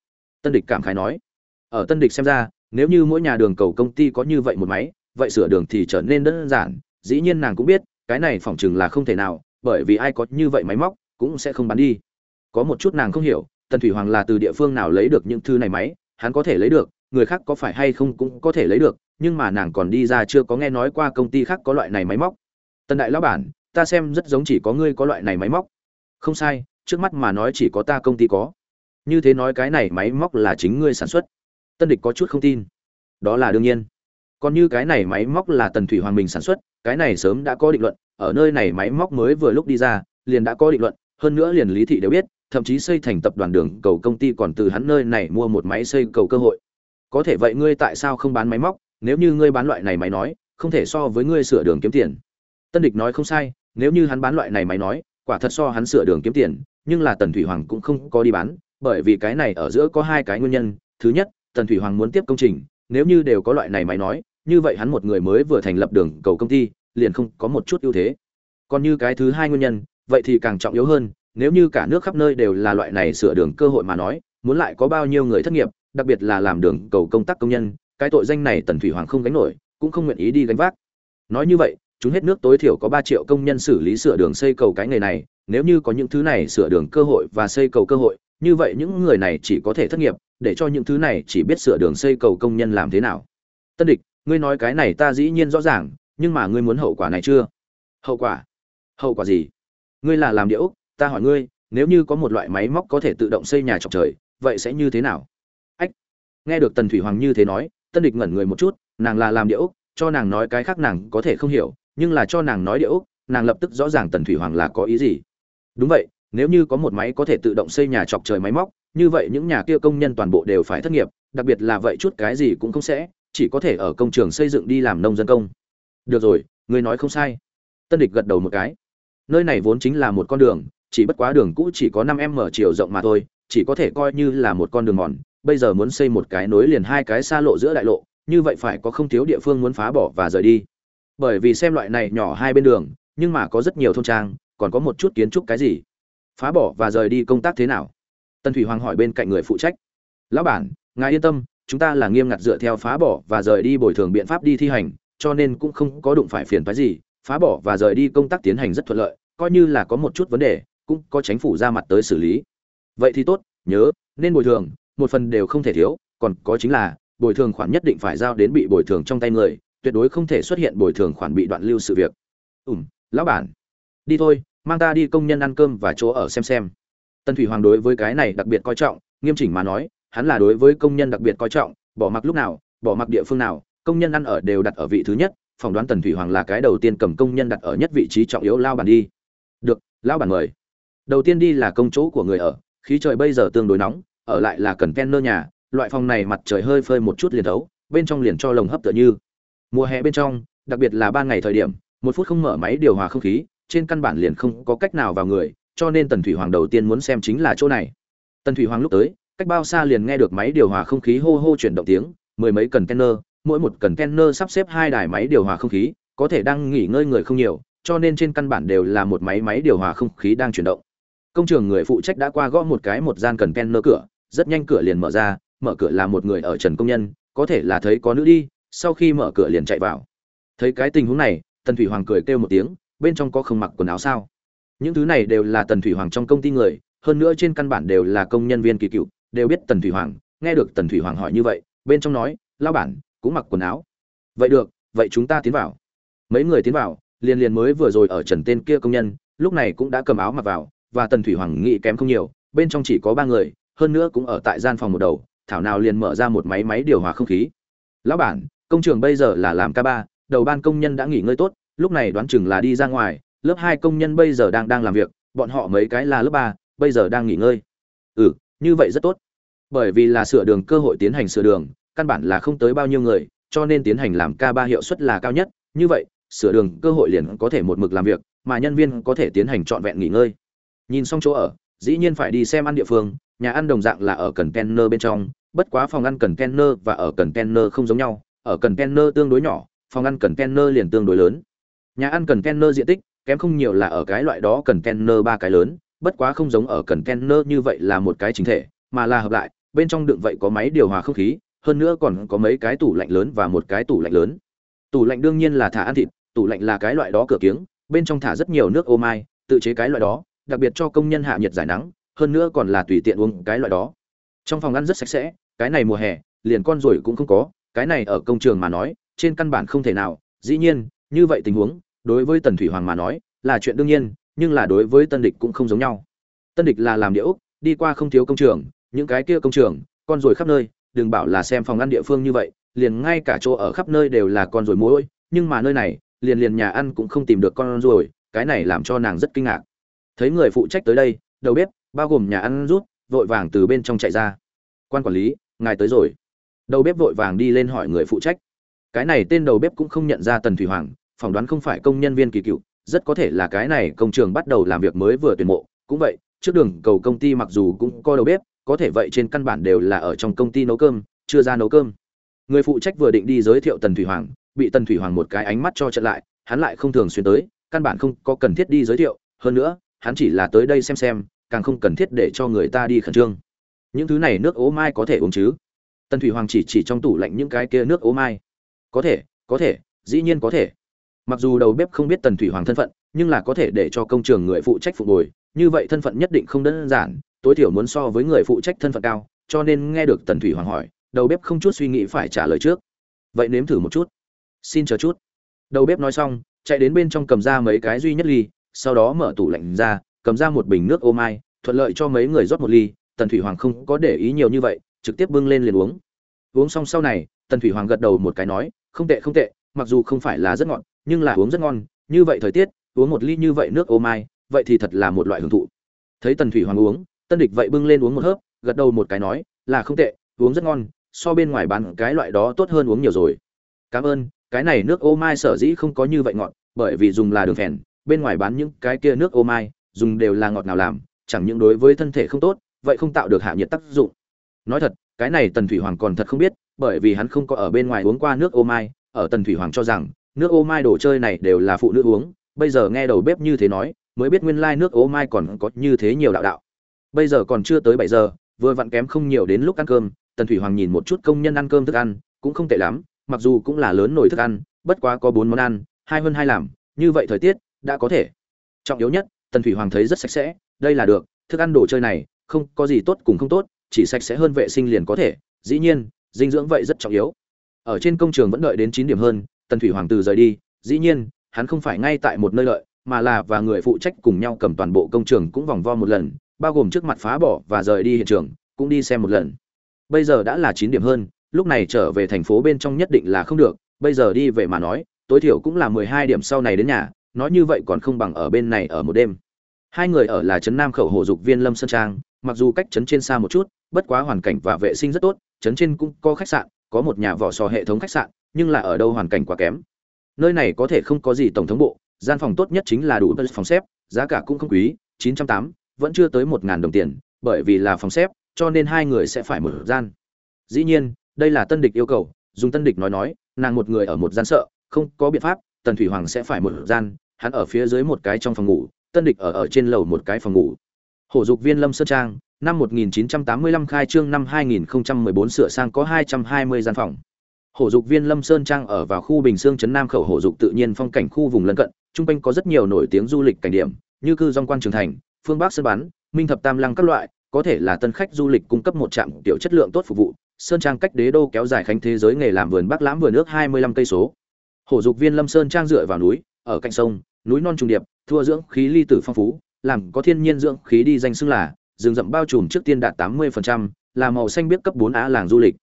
Tân địch cảm khái nói. Ở tân địch xem ra, nếu như mỗi nhà đường cầu công ty có như vậy một máy, vậy sửa đường thì trở nên đơn giản. Dĩ nhiên nàng cũng biết, cái này phỏng chừng là không thể nào, bởi vì ai có như vậy máy móc cũng sẽ không bán đi. Có một chút nàng không hiểu, tần thủy hoàng là từ địa phương nào lấy được những thứ này máy, hắn có thể lấy được, người khác có phải hay không cũng có thể lấy được, nhưng mà nàng còn đi ra chưa có nghe nói qua công ty khác có loại này máy móc. Tần đại lão bản, ta xem rất giống chỉ có ngươi có loại này máy móc. Không sai trước mắt mà nói chỉ có ta công ty có. Như thế nói cái này máy móc là chính ngươi sản xuất. Tân địch có chút không tin. Đó là đương nhiên. Còn như cái này máy móc là tần thủy hoàng mình sản xuất, cái này sớm đã có định luận, ở nơi này máy móc mới vừa lúc đi ra, liền đã có định luận, hơn nữa liền lý thị đều biết, thậm chí xây thành tập đoàn đường cầu công ty còn từ hắn nơi này mua một máy xây cầu cơ hội. Có thể vậy ngươi tại sao không bán máy móc? Nếu như ngươi bán loại này máy nói, không thể so với ngươi sửa đường kiếm tiền. Tân địch nói không sai, nếu như hắn bán loại này máy nói, quả thật so hắn sửa đường kiếm tiền nhưng là tần thủy hoàng cũng không có đi bán, bởi vì cái này ở giữa có hai cái nguyên nhân. Thứ nhất, tần thủy hoàng muốn tiếp công trình, nếu như đều có loại này máy nói, như vậy hắn một người mới vừa thành lập đường cầu công ty, liền không có một chút ưu thế. Còn như cái thứ hai nguyên nhân, vậy thì càng trọng yếu hơn, nếu như cả nước khắp nơi đều là loại này sửa đường cơ hội mà nói, muốn lại có bao nhiêu người thất nghiệp, đặc biệt là làm đường cầu công tác công nhân, cái tội danh này tần thủy hoàng không gánh nổi, cũng không nguyện ý đi gánh vác. Nói như vậy, chúng hết nước tối thiểu có ba triệu công nhân xử lý sửa đường xây cầu cái nghề này nếu như có những thứ này sửa đường cơ hội và xây cầu cơ hội, như vậy những người này chỉ có thể thất nghiệp, để cho những thứ này chỉ biết sửa đường xây cầu công nhân làm thế nào. Tân địch, ngươi nói cái này ta dĩ nhiên rõ ràng, nhưng mà ngươi muốn hậu quả này chưa? Hậu quả? Hậu quả gì? Ngươi là làm điệu ta hỏi ngươi, nếu như có một loại máy móc có thể tự động xây nhà chọc trời, vậy sẽ như thế nào? Ách! Nghe được tần thủy hoàng như thế nói, tân địch ngẩn người một chút, nàng là làm điệu cho nàng nói cái khác nàng có thể không hiểu, nhưng là cho nàng nói điệu nàng lập tức rõ ràng tần thủy hoàng là có ý gì đúng vậy, nếu như có một máy có thể tự động xây nhà chọc trời máy móc, như vậy những nhà kia công nhân toàn bộ đều phải thất nghiệp, đặc biệt là vậy chút cái gì cũng không sẽ, chỉ có thể ở công trường xây dựng đi làm nông dân công. Được rồi người nói không sai. Tân địch gật đầu một cái. Nơi này vốn chính là một con đường, chỉ bất quá đường cũ chỉ có năm m chiều rộng mà thôi, chỉ có thể coi như là một con đường mòn. Bây giờ muốn xây một cái nối liền hai cái xa lộ giữa đại lộ, như vậy phải có không thiếu địa phương muốn phá bỏ và rời đi. Bởi vì xem loại này nhỏ hai bên đường, nhưng mà có rất nhiều thôn trang còn có một chút kiến trúc cái gì? Phá bỏ và rời đi công tác thế nào? Tần thủy hoàng hỏi bên cạnh người phụ trách. Lão bản, ngài yên tâm, chúng ta là nghiêm ngặt dựa theo phá bỏ và rời đi bồi thường biện pháp đi thi hành, cho nên cũng không có đụng phải phiền phái gì. Phá bỏ và rời đi công tác tiến hành rất thuận lợi, coi như là có một chút vấn đề, cũng có chính phủ ra mặt tới xử lý. Vậy thì tốt, nhớ, nên bồi thường, một phần đều không thể thiếu, còn có chính là, bồi thường khoản nhất định phải giao đến bị bồi thường trong tay người, tuyệt đối không thể xuất hiện bồi thường khoản bị đoạn lưu sự việc. Ủm lão bản đi thôi, mang ta đi công nhân ăn cơm và chỗ ở xem xem. Tân thủy hoàng đối với cái này đặc biệt coi trọng, nghiêm chỉnh mà nói, hắn là đối với công nhân đặc biệt coi trọng, bỏ mặc lúc nào, bỏ mặc địa phương nào, công nhân ăn ở đều đặt ở vị thứ nhất, phỏng đoán tần thủy hoàng là cái đầu tiên cầm công nhân đặt ở nhất vị trí trọng yếu lao bản đi. Được, lao bản mời. Đầu tiên đi là công chỗ của người ở, khí trời bây giờ tương đối nóng, ở lại là cần ken nơ nhà, loại phòng này mặt trời hơi phơi một chút liền thấu, bên trong liền cho lồng hấp tựa như. Mùa hè bên trong, đặc biệt là ban ngày thời điểm, một phút không mở máy điều hòa không khí trên căn bản liền không có cách nào vào người, cho nên tần thủy hoàng đầu tiên muốn xem chính là chỗ này. Tần thủy hoàng lúc tới, cách bao xa liền nghe được máy điều hòa không khí hô hô chuyển động tiếng, mười mấy cần kenner mỗi một cần kenner sắp xếp hai đài máy điều hòa không khí, có thể đang nghỉ ngơi người không nhiều, cho nên trên căn bản đều là một máy máy điều hòa không khí đang chuyển động. Công trường người phụ trách đã qua gõ một cái một gian cần kenner cửa, rất nhanh cửa liền mở ra, mở cửa là một người ở trần công nhân, có thể là thấy có nữ đi, sau khi mở cửa liền chạy vào. Thấy cái tình huống này, tần thủy hoàng cười kêu một tiếng bên trong có không mặc quần áo sao? Những thứ này đều là tần thủy hoàng trong công ty người, hơn nữa trên căn bản đều là công nhân viên kỳ cựu, đều biết tần thủy hoàng, nghe được tần thủy hoàng hỏi như vậy, bên trong nói lao bản, cũng mặc quần áo. Vậy được, vậy chúng ta tiến vào. Mấy người tiến vào, liền liền mới vừa rồi ở trần tên kia công nhân, lúc này cũng đã cầm áo mặc vào, và tần thủy hoàng nghĩ kém không nhiều, bên trong chỉ có ba người, hơn nữa cũng ở tại gian phòng một đầu, thảo nào liền mở ra một máy máy điều hòa không khí. Lão bản, công trường bây giờ là làm ca ba, đầu ban công nhân đã nghỉ ngơi tốt lúc này đoán chừng là đi ra ngoài, lớp hai công nhân bây giờ đang đang làm việc, bọn họ mấy cái là lớp ba, bây giờ đang nghỉ ngơi. Ừ như vậy rất tốt. Bởi vì là sửa đường, cơ hội tiến hành sửa đường, căn bản là không tới bao nhiêu người, cho nên tiến hành làm ca ba hiệu suất là cao nhất. Như vậy, sửa đường, cơ hội liền có thể một mực làm việc, mà nhân viên có thể tiến hành trọn vẹn nghỉ ngơi. Nhìn xong chỗ ở, dĩ nhiên phải đi xem ăn địa phương, nhà ăn đồng dạng là ở cần bên trong, bất quá phòng ăn cần và ở cần không giống nhau, ở cần tương đối nhỏ, phòng ăn cần liền tương đối lớn nhà ăn cần kenner diện tích, kém không nhiều là ở cái loại đó cần kenner ba cái lớn, bất quá không giống ở cần kenner như vậy là một cái chính thể, mà là hợp lại, bên trong đựng vậy có máy điều hòa không khí, hơn nữa còn có mấy cái tủ lạnh lớn và một cái tủ lạnh lớn. Tủ lạnh đương nhiên là thả ăn thịt, tủ lạnh là cái loại đó cửa kiếng, bên trong thả rất nhiều nước ô mai, tự chế cái loại đó, đặc biệt cho công nhân hạ nhiệt giải nắng, hơn nữa còn là tùy tiện uống cái loại đó. Trong phòng ăn rất sạch sẽ, cái này mùa hè, liền con ruồi cũng không có, cái này ở công trường mà nói, trên căn bản không thể nào, dĩ nhiên, như vậy tình huống đối với tần thủy hoàng mà nói, là chuyện đương nhiên, nhưng là đối với tân địch cũng không giống nhau. Tân địch là làm địa ốc, đi qua không thiếu công trường, những cái kia công trường, con ruồi khắp nơi, đừng bảo là xem phòng ăn địa phương như vậy, liền ngay cả chỗ ở khắp nơi đều là con ruồi muỗi, nhưng mà nơi này, liền liền nhà ăn cũng không tìm được con ruồi, cái này làm cho nàng rất kinh ngạc. Thấy người phụ trách tới đây, đầu bếp, bao gồm nhà ăn rút, vội vàng từ bên trong chạy ra. Quan quản lý, ngài tới rồi. Đầu bếp vội vàng đi lên hỏi người phụ trách. Cái này tên đầu bếp cũng không nhận ra tần thủy hoàng phỏng đoán không phải công nhân viên kỳ cựu, rất có thể là cái này công trường bắt đầu làm việc mới vừa tuyển mộ. Cũng vậy, trước đường cầu công ty mặc dù cũng có đầu bếp, có thể vậy trên căn bản đều là ở trong công ty nấu cơm, chưa ra nấu cơm. Người phụ trách vừa định đi giới thiệu tần thủy hoàng, bị tần thủy hoàng một cái ánh mắt cho trận lại, hắn lại không thường xuyên tới, căn bản không có cần thiết đi giới thiệu. Hơn nữa, hắn chỉ là tới đây xem xem, càng không cần thiết để cho người ta đi khẩn trương. Những thứ này nước ố mai có thể uống chứ? Tần thủy hoàng chỉ chỉ trong tủ lạnh những cái kia nước ố mai. Có thể có thể, dĩ nhiên có thể mặc dù đầu bếp không biết tần thủy hoàng thân phận, nhưng là có thể để cho công trường người phụ trách phục hồi, như vậy thân phận nhất định không đơn giản, tối thiểu muốn so với người phụ trách thân phận cao, cho nên nghe được tần thủy hoàng hỏi, đầu bếp không chút suy nghĩ phải trả lời trước. Vậy nếm thử một chút. Xin chờ chút. Đầu bếp nói xong, chạy đến bên trong cầm ra mấy cái duy nhất ly, sau đó mở tủ lạnh ra, cầm ra một bình nước ô mai, thuận lợi cho mấy người rót một ly, tần thủy hoàng không có để ý nhiều như vậy, trực tiếp bưng lên liền uống. Uống xong sau này, tần thủy hoàng gật đầu một cái nói, không tệ không tệ, mặc dù không phải là rất ngọn nhưng là uống rất ngon, như vậy thời tiết, uống một ly như vậy nước ô mai, vậy thì thật là một loại hưởng thụ. Thấy tần thủy hoàng uống, tân địch vậy bưng lên uống một hớp, gật đầu một cái nói, là không tệ, uống rất ngon, so bên ngoài bán cái loại đó tốt hơn uống nhiều rồi. Cảm ơn, cái này nước ô mai sở dĩ không có như vậy ngọt, bởi vì dùng là đường phèn, bên ngoài bán những cái kia nước ô mai, dùng đều là ngọt nào làm, chẳng những đối với thân thể không tốt, vậy không tạo được hạ nhiệt tác dụng. Nói thật, cái này tần thủy hoàng còn thật không biết, bởi vì hắn không có ở bên ngoài uống qua nước ô mai, ở tần thủy hoàng cho rằng nước ô mai đồ chơi này đều là phụ nữ uống, bây giờ nghe đầu bếp như thế nói, mới biết nguyên lai nước ô mai còn có như thế nhiều đạo đạo. Bây giờ còn chưa tới bảy giờ, vừa vặn kém không nhiều đến lúc ăn cơm, tần thủy hoàng nhìn một chút công nhân ăn cơm thức ăn, cũng không tệ lắm, mặc dù cũng là lớn nồi thức ăn, bất quá có bốn món ăn, hai hơn hai làm, như vậy thời tiết, đã có thể. Trọng yếu nhất, tần thủy hoàng thấy rất sạch sẽ, đây là được, thức ăn đồ chơi này, không có gì tốt cùng không tốt, chỉ sạch sẽ hơn vệ sinh liền có thể, dĩ nhiên, dinh dưỡng vậy rất trọng yếu. Ở trên công trường vẫn đợi đến chín điểm hơn tần thủy hoàng từ rời đi, dĩ nhiên, hắn không phải ngay tại một nơi lợi, mà là và người phụ trách cùng nhau cầm toàn bộ công trường cũng vòng vo một lần, bao gồm trước mặt phá bỏ và rời đi hiện trường, cũng đi xem một lần. Bây giờ đã là chín điểm hơn, lúc này trở về thành phố bên trong nhất định là không được, bây giờ đi về mà nói, tối thiểu cũng là mười hai điểm sau này đến nhà, nói như vậy còn không bằng ở bên này ở một đêm. Hai người ở là trấn nam khẩu hồ dục viên lâm sơn trang, mặc dù cách trấn trên xa một chút, bất quá hoàn cảnh và vệ sinh rất tốt, trấn trên cũng có khách sạn có một nhà vỏ sò hệ thống khách sạn, nhưng là ở đâu hoàn cảnh quá kém. Nơi này có thể không có gì tổng thống bộ, gian phòng tốt nhất chính là đủ phòng xếp, giá cả cũng không quý, chín trăm tám, vẫn chưa tới một ngàn đồng tiền, bởi vì là phòng xếp, cho nên hai người sẽ phải mở gian. Dĩ nhiên, đây là tân địch yêu cầu, dùng tân địch nói nói, nàng một người ở một gian sợ, không có biện pháp, tần thủy hoàng sẽ phải mở gian, hắn ở phía dưới một cái trong phòng ngủ, tân địch ở ở trên lầu một cái phòng ngủ hổ dục viên lâm sơn trang, năm 1985 khai trương năm 2014 sửa sang có 220 gian phòng. Hổ dục viên lâm sơn trang ở vào khu bình sương trấn nam khẩu hổ dục tự nhiên phong cảnh khu vùng lân cận trung quanh có rất nhiều nổi tiếng du lịch cảnh điểm, như cư dòng quan trường thành, phương bắc sơn bán, minh thập tam lăng các loại, có thể là tân khách du lịch cung cấp một trạm tiểu chất lượng tốt phục vụ. Sơn trang cách đế đô kéo dài khánh thế giới nghề làm vườn bắc lãm vườn nước 25 cây số. Hổ dục viên lâm sơn trang dựa vào núi, ở cạnh sông, núi non trùng điệp, thua dưỡng khí ly tử phong phú làm có thiên nhiên dưỡng khí đi danh xưng là rừng rậm bao trùm trước tiên đạt 80%, là màu xanh biếc cấp 4 á làng du lịch.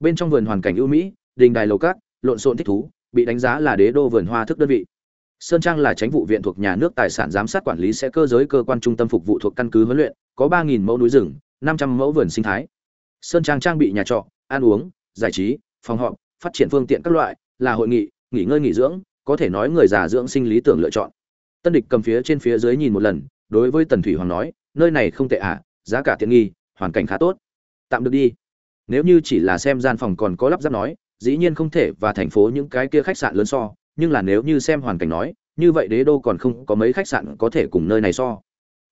Bên trong vườn hoàn cảnh ưu mỹ đình đài lầu cát lộn xộn thích thú bị đánh giá là đế đô vườn hoa thức đơn vị. Sơn trang là tránh vụ viện thuộc nhà nước tài sản giám sát quản lý sẽ cơ giới cơ quan trung tâm phục vụ thuộc căn cứ huấn luyện có 3.000 mẫu núi rừng 500 mẫu vườn sinh thái. Sơn trang trang bị nhà trọ ăn uống giải trí phòng họp phát triển phương tiện các loại là hội nghị nghỉ ngơi nghỉ dưỡng có thể nói người già dưỡng sinh lý tưởng lựa chọn. Tân địch cầm phía trên phía dưới nhìn một lần đối với tần thủy hoàng nói, nơi này không tệ à giá cả tiện nghi, hoàn cảnh khá tốt. Tạm được đi. Nếu như chỉ là xem gian phòng còn có lắp ráp nói, dĩ nhiên không thể và thành phố những cái kia khách sạn lớn so, nhưng là nếu như xem hoàn cảnh nói, như vậy đế đô còn không có mấy khách sạn có thể cùng nơi này so.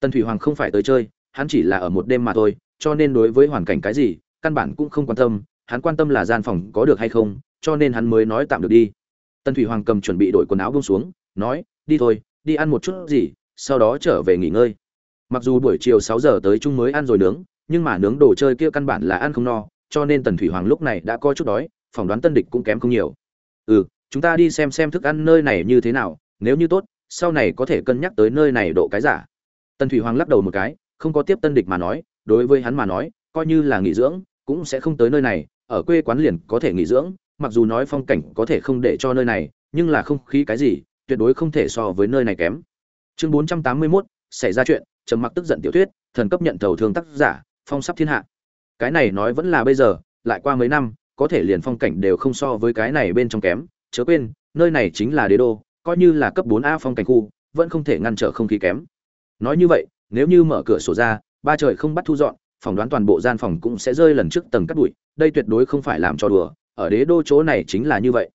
Tần thủy hoàng không phải tới chơi, hắn chỉ là ở một đêm mà thôi, cho nên đối với hoàn cảnh cái gì, căn bản cũng không quan tâm, hắn quan tâm là gian phòng có được hay không, cho nên hắn mới nói tạm được đi. Tần thủy hoàng cầm chuẩn bị đổi quần áo bông xuống, nói, đi thôi, đi ăn một chút gì sau đó trở về nghỉ ngơi. Mặc dù buổi chiều sáu giờ tới chung mới ăn rồi nướng, nhưng mà nướng đồ chơi kia căn bản là ăn không no, cho nên tần thủy hoàng lúc này đã có chút đói, phỏng đoán tân địch cũng kém không nhiều. Ừ chúng ta đi xem xem thức ăn nơi này như thế nào, nếu như tốt, sau này có thể cân nhắc tới nơi này độ cái giả. Tần thủy hoàng lắc đầu một cái, không có tiếp tân địch mà nói, đối với hắn mà nói, coi như là nghỉ dưỡng, cũng sẽ không tới nơi này, ở quê quán liền có thể nghỉ dưỡng, mặc dù nói phong cảnh có thể không để cho nơi này, nhưng là không khí cái gì, tuyệt đối không thể so với nơi này kém chương bốn trăm tám mươi 481, xảy ra chuyện trầm mặc tức giận tiểu thuyết thần cấp nhận thầu thương tác giả phong sắp thiên hạ. Cái này nói vẫn là bây giờ lại qua mấy năm có thể liền phong cảnh đều không so với cái này bên trong kém chớ quên nơi này chính là đế đô coi như là cấp bốn a phong cảnh khu vẫn không thể ngăn trở không khí kém. Nói như vậy nếu như mở cửa sổ ra ba trời không bắt thu dọn phỏng đoán toàn bộ gian phòng cũng sẽ rơi lần trước tầng cắt bụi đây tuyệt đối không phải làm cho đùa ở đế đô chỗ này chính là như vậy.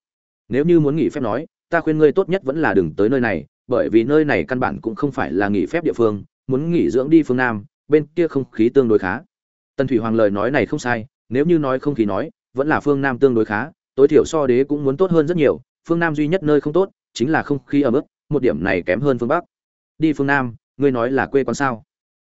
Nếu như muốn nghỉ phép nói ta khuyên ngươi tốt nhất vẫn là đừng tới nơi này bởi vì nơi này căn bản cũng không phải là nghỉ phép địa phương, muốn nghỉ dưỡng đi phương nam, bên kia không khí tương đối khá. Tần thủy hoàng lời nói này không sai, nếu như nói không khí nói, vẫn là phương nam tương đối khá, tối thiểu so đế cũng muốn tốt hơn rất nhiều, phương nam duy nhất nơi không tốt, chính là không khí ở mức một điểm này kém hơn phương bắc. Đi phương nam, ngươi nói là quê quán sao?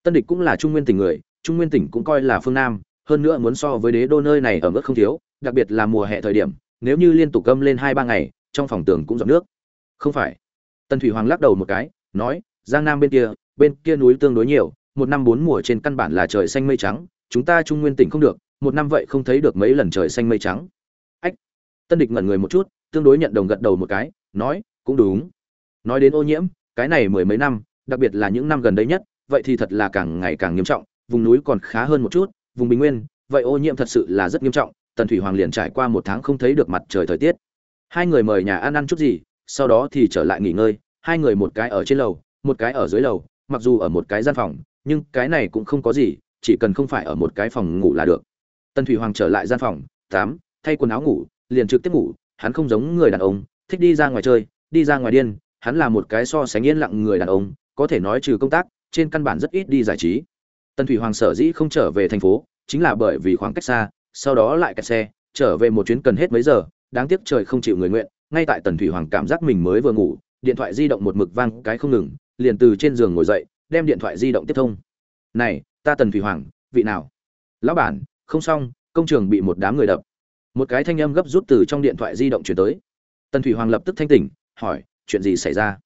Tân địch cũng là trung nguyên tỉnh người, trung nguyên tỉnh cũng coi là phương nam, hơn nữa muốn so với đế đô nơi này ở mức không thiếu, đặc biệt là mùa hè thời điểm, nếu như liên tục gâm lên hai ba ngày, trong phòng tường cũng giọt nước. Không phải tần thủy hoàng lắc đầu một cái, nói, giang nam bên kia bên kia núi tương đối nhiều, một năm bốn mùa trên căn bản là trời xanh mây trắng, chúng ta trung nguyên tỉnh không được, một năm vậy không thấy được mấy lần trời xanh mây trắng. Ách. Tân địch ngẩn người một chút, tương đối nhận đồng gật đầu một cái, nói, cũng đúng. Nói đến ô nhiễm, cái này mười mấy năm, đặc biệt là những năm gần đây nhất, vậy thì thật là càng ngày càng nghiêm trọng, vùng núi còn khá hơn một chút, vùng bình nguyên, vậy ô nhiễm thật sự là rất nghiêm trọng, tần thủy hoàng liền trải qua một tháng không thấy được mặt trời thời tiết. Hai người mời nhà ăn ăn chút gì sau đó thì trở lại nghỉ ngơi, hai người một cái ở trên lầu, một cái ở dưới lầu, mặc dù ở một cái gian phòng, nhưng cái này cũng không có gì, chỉ cần không phải ở một cái phòng ngủ là được. Tần thủy hoàng trở lại gian phòng, tám, thay quần áo ngủ, liền trực tiếp ngủ, hắn không giống người đàn ông, thích đi ra ngoài chơi, đi ra ngoài điên, hắn là một cái so sánh yên lặng người đàn ông, có thể nói trừ công tác, trên căn bản rất ít đi giải trí. Tần thủy hoàng sở dĩ không trở về thành phố, chính là bởi vì khoảng cách xa, sau đó lại kẹt xe, trở về một chuyến cần hết mấy giờ, đáng tiếc trời không chịu người nguyện ngay tại tần thủy hoàng cảm giác mình mới vừa ngủ, điện thoại di động một mực vang cái không ngừng, liền từ trên giường ngồi dậy, đem điện thoại di động tiếp thông. Này, ta tần thủy hoàng, vị nào? Lão bản, không xong, công trường bị một đám người đập. Một cái thanh âm gấp rút từ trong điện thoại di động chuyển tới. Tần thủy hoàng lập tức thanh tỉnh, hỏi, chuyện gì xảy ra?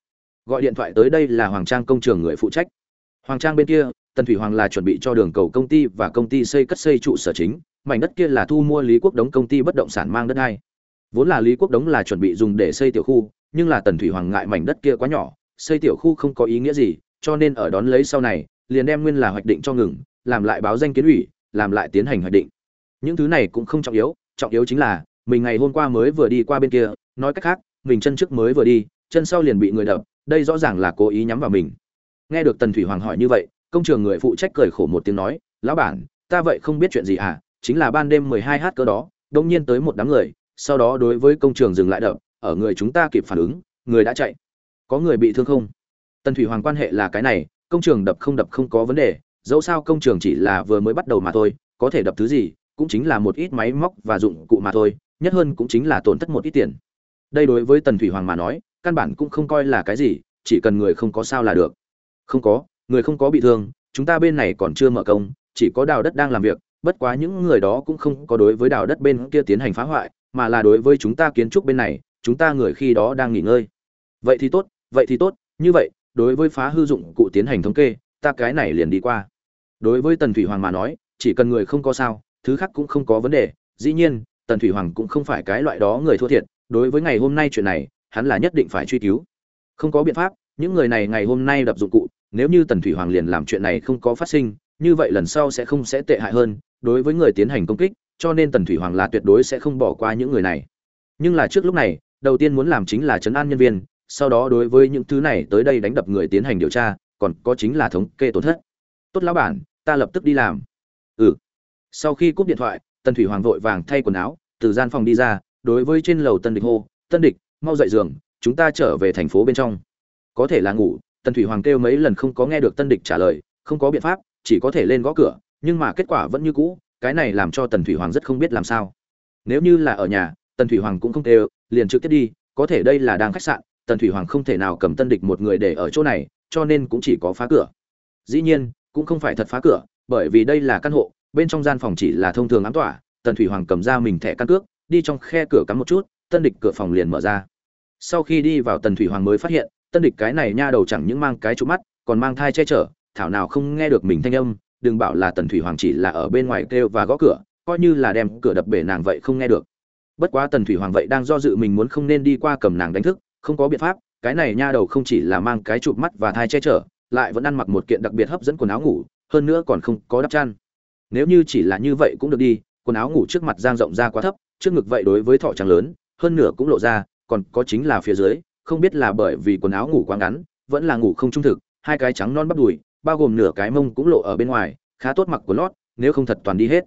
Gọi điện thoại tới đây là hoàng trang công trường người phụ trách. Hoàng trang bên kia, tần thủy hoàng là chuẩn bị cho đường cầu công ty và công ty xây cất xây trụ sở chính, mảnh đất kia là thu mua lý quốc đống công ty bất động sản mang đất hai vốn là lý quốc đống là chuẩn bị dùng để xây tiểu khu, nhưng là tần thủy hoàng ngại mảnh đất kia quá nhỏ, xây tiểu khu không có ý nghĩa gì, cho nên ở đón lấy sau này, liền đem nguyên là hoạch định cho ngừng, làm lại báo danh kiến ủy, làm lại tiến hành hoạch định. Những thứ này cũng không trọng yếu trọng yếu chính là, mình ngày hôm qua mới vừa đi qua bên kia, nói cách khác, mình chân trước mới vừa đi, chân sau liền bị người đập, đây rõ ràng là cố ý nhắm vào mình. Nghe được tần thủy hoàng hỏi như vậy, công trường người phụ trách cười khổ một tiếng nói, lão bản, ta vậy không biết chuyện gì à chính là ban đêm mười hai h cơ đó đột nhiên tới một đám người sau đó đối với công trường dừng lại đập, ở người chúng ta kịp phản ứng, người đã chạy. Có người bị thương không? Tần thủy hoàng quan hệ là cái này, công trường đập không đập không có vấn đề, dẫu sao công trường chỉ là vừa mới bắt đầu mà thôi, có thể đập thứ gì, cũng chính là một ít máy móc và dụng cụ mà thôi, nhất hơn cũng chính là tổn thất một ít tiền. Đây đối với tần thủy hoàng mà nói, căn bản cũng không coi là cái gì, chỉ cần người không có sao là được. Không có, người không có bị thương, chúng ta bên này còn chưa mở công, chỉ có đào đất đang làm việc, bất quá những người đó cũng không có đối với đào đất bên kia tiến hành phá hoại mà là đối với chúng ta kiến trúc bên này, chúng ta người khi đó đang nghỉ ngơi. Vậy thì tốt, vậy thì tốt, như vậy, đối với phá hư dụng cụ tiến hành thống kê, ta cái này liền đi qua. Đối với tần thủy hoàng mà nói, chỉ cần người không có sao, thứ khác cũng không có vấn đề. Dĩ nhiên, tần thủy hoàng cũng không phải cái loại đó người thua thiệt, đối với ngày hôm nay chuyện này, hắn là nhất định phải truy cứu. Không có biện pháp, những người này ngày hôm nay đập dụng cụ, nếu như tần thủy hoàng liền làm chuyện này không có phát sinh, như vậy lần sau sẽ không sẽ tệ hại hơn, đối với người tiến hành công kích cho nên tần thủy hoàng là tuyệt đối sẽ không bỏ qua những người này. Nhưng là trước lúc này, đầu tiên muốn làm chính là chấn an nhân viên, sau đó đối với những thứ này tới đây đánh đập người tiến hành điều tra, còn có chính là thống kê tổn thất. Tốt lão bản, ta lập tức đi làm. Ừ. Sau khi cúp điện thoại, tần thủy hoàng vội vàng thay quần áo, từ gian phòng đi ra, đối với trên lầu tân địch hô, tân địch, mau dậy giường, chúng ta trở về thành phố bên trong. Có thể là ngủ, tần thủy hoàng kêu mấy lần không có nghe được tân địch trả lời, không có biện pháp, chỉ có thể lên gõ cửa, nhưng mà kết quả vẫn như cũ cái này làm cho tần thủy hoàng rất không biết làm sao. Nếu như là ở nhà, tần thủy hoàng cũng không kêu liền trực tiếp đi, có thể đây là đang khách sạn, tần thủy hoàng không thể nào cầm tân địch một người để ở chỗ này, cho nên cũng chỉ có phá cửa. Dĩ nhiên, cũng không phải thật phá cửa, bởi vì đây là căn hộ, bên trong gian phòng chỉ là thông thường ám tỏa, tần thủy hoàng cầm ra mình thẻ căn cước, đi trong khe cửa cắm một chút, tân địch cửa phòng liền mở ra. Sau khi đi vào tần thủy hoàng mới phát hiện, tân địch cái này nha đầu chẳng những mang cái trụ mắt, còn mang thai che chở, thảo nào không nghe được mình thanh âm đừng bảo là tần thủy hoàng chỉ là ở bên ngoài kêu và gõ cửa, coi như là đem cửa đập bể nàng vậy không nghe được. Bất quá tần thủy hoàng vậy đang do dự mình muốn không nên đi qua cầm nàng đánh thức, không có biện pháp, cái này nha đầu không chỉ là mang cái chụp mắt và thai che chở, lại vẫn ăn mặc một kiện đặc biệt hấp dẫn quần áo ngủ, hơn nữa còn không có đắp chăn. Nếu như chỉ là như vậy cũng được đi, quần áo ngủ trước mặt giang rộng ra quá thấp, trước ngực vậy đối với thọ trắng lớn, hơn nửa cũng lộ ra, còn có chính là phía dưới, không biết là bởi vì quần áo ngủ quá ngắn, vẫn là ngủ không trung thực, hai cái trắng non bắp đùi bao gồm nửa cái mông cũng lộ ở bên ngoài, khá tốt mặc của lót, nếu không thật toàn đi hết.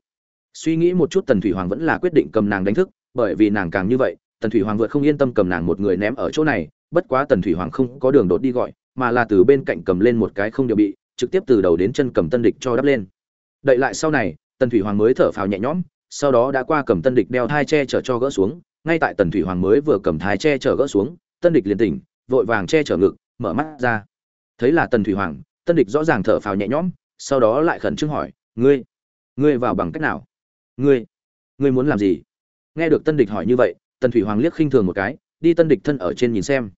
Suy nghĩ một chút tần thủy hoàng vẫn là quyết định cầm nàng đánh thức, bởi vì nàng càng như vậy, tần thủy hoàng vượt không yên tâm cầm nàng một người ném ở chỗ này, bất quá tần thủy hoàng không có đường đột đi gọi, mà là từ bên cạnh cầm lên một cái không điều bị, trực tiếp từ đầu đến chân cầm tân địch cho đắp lên. Đậy lại sau này, tần thủy hoàng mới thở phào nhẹ nhõm, sau đó đã qua cầm tân địch đeo thai che chở cho gỡ xuống, ngay tại tần thủy hoàng mới vừa cầm thai che chở gỡ xuống, tân địch liền tỉnh, vội vàng che chở ngực, mở mắt ra. Thấy là tần thủy hoàng tân địch rõ ràng thở phào nhẹ nhõm, sau đó lại khẩn trương hỏi, ngươi ngươi vào bằng cách nào? Ngươi ngươi muốn làm gì? Nghe được tân địch hỏi như vậy, tần thủy hoàng liếc khinh thường một cái, đi tân địch thân ở trên nhìn xem.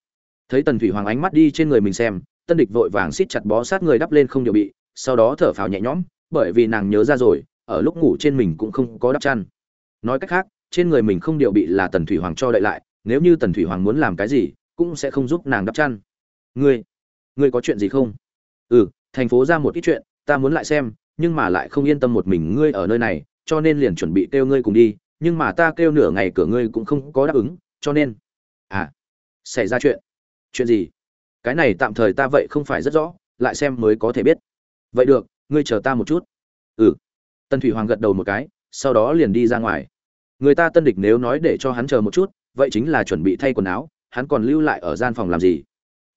Thấy tần thủy hoàng ánh mắt đi trên người mình xem, tân địch vội vàng siết chặt bó sát người đắp lên không điều bị, sau đó thở phào nhẹ nhõm, bởi vì nàng nhớ ra rồi, ở lúc ngủ trên mình cũng không có đắp chăn. Nói cách khác, trên người mình không điều bị là tần thủy hoàng cho đợi lại, nếu như tần thủy hoàng muốn làm cái gì, cũng sẽ không giúp nàng đắp chăn. Ngươi ngươi có chuyện gì không? Ừ thành phố ra một ít chuyện, ta muốn lại xem, nhưng mà lại không yên tâm một mình ngươi ở nơi này, cho nên liền chuẩn bị kêu ngươi cùng đi, nhưng mà ta kêu nửa ngày cửa ngươi cũng không có đáp ứng, cho nên à xảy ra chuyện. Chuyện gì? Cái này tạm thời ta vậy không phải rất rõ, lại xem mới có thể biết. Vậy được, ngươi chờ ta một chút. Ừ. Tân thủy hoàng gật đầu một cái, sau đó liền đi ra ngoài. Người ta tân địch nếu nói để cho hắn chờ một chút, vậy chính là chuẩn bị thay quần áo, hắn còn lưu lại ở gian phòng làm gì?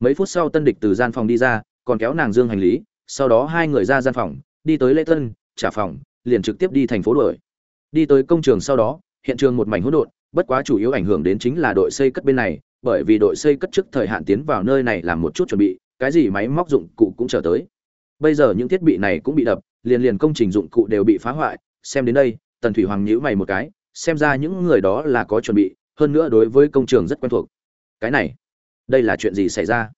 Mấy phút sau tân địch từ gian phòng đi ra còn kéo nàng dương hành lý, sau đó hai người ra gian phòng, đi tới lễ tân, trả phòng, liền trực tiếp đi thành phố đuổi. Đi tới công trường sau đó, hiện trường một mảnh hỗn độn, bất quá chủ yếu ảnh hưởng đến chính là đội xây cất bên này, bởi vì đội xây cất trước thời hạn tiến vào nơi này làm một chút chuẩn bị, cái gì máy móc dụng cụ cũng chờ tới. Bây giờ những thiết bị này cũng bị đập, liền liền công trình dụng cụ đều bị phá hoại, xem đến đây, tần thủy hoàng nhíu mày một cái, xem ra những người đó là có chuẩn bị, hơn nữa đối với công trường rất quen thuộc. Cái này, đây là chuyện gì xảy ra?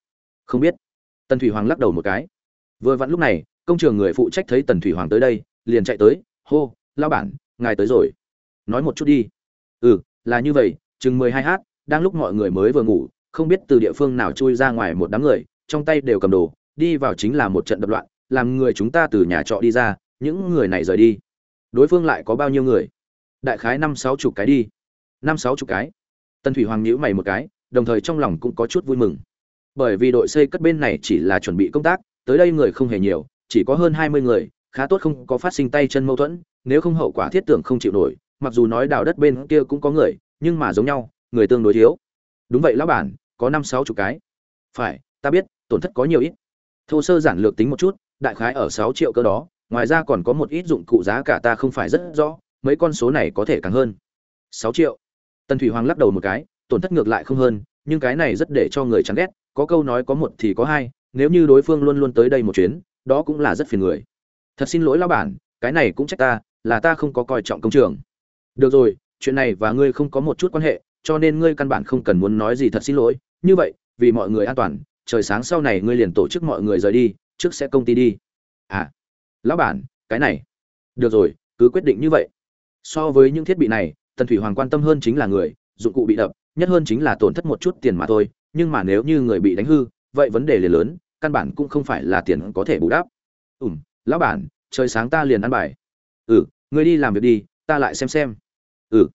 Không biết tần thủy hoàng lắc đầu một cái. Vừa vặn lúc này, công trường người phụ trách thấy tần thủy hoàng tới đây, liền chạy tới, hô lao bản, ngài tới rồi. Nói một chút đi. Ừ là như vậy, chừng mười hai h đang lúc mọi người mới vừa ngủ, không biết từ địa phương nào chui ra ngoài một đám người, trong tay đều cầm đồ, đi vào chính là một trận đập loạn, làm người chúng ta từ nhà trọ đi ra, những người này rời đi. Đối phương lại có bao nhiêu người? Đại khái năm sáu chục cái đi. Năm sáu chục cái? Tân thủy hoàng nhíu mày một cái, đồng thời trong lòng cũng có chút vui mừng bởi vì đội xây cất bên này chỉ là chuẩn bị công tác, tới đây người không hề nhiều, chỉ có hơn hai mươi người, khá tốt không có phát sinh tay chân mâu thuẫn, nếu không hậu quả thiết tưởng không chịu nổi, mặc dù nói đào đất bên kia cũng có người, nhưng mà giống nhau, người tương đối thiếu. Đúng vậy lão bản, có năm sáu chục cái. Phải, ta biết, tổn thất có nhiều ít. Thô sơ giản lược tính một chút, đại khái ở sáu triệu cơ đó, ngoài ra còn có một ít dụng cụ giá cả ta không phải rất rõ, mấy con số này có thể càng hơn. Sáu triệu. Tần thủy hoàng lắc đầu một cái, tổn thất ngược lại không hơn, nhưng cái này rất để cho người chán ghét có câu nói có một thì có hai, nếu như đối phương luôn luôn tới đây một chuyến, đó cũng là rất phiền người. Thật xin lỗi lão bản, cái này cũng trách ta, là ta không có coi trọng công trường. Được rồi, chuyện này và ngươi không có một chút quan hệ, cho nên ngươi căn bản không cần muốn nói gì thật xin lỗi. Như vậy, vì mọi người an toàn, trời sáng sau này ngươi liền tổ chức mọi người rời đi, trước sẽ công ty đi. À lão bản, cái này. Được rồi, cứ quyết định như vậy. So với những thiết bị này, tần thủy hoàng quan tâm hơn chính là người, dụng cụ bị đập, nhất hơn chính là tổn thất một chút tiền mà thôi nhưng mà nếu như người bị đánh hư, vậy vấn đề liền lớn, căn bản cũng không phải là tiền có thể bù đắp. Ừm, lão bản, trời sáng ta liền ăn bài. Ừ ngươi đi làm việc đi, ta lại xem xem. Ừ.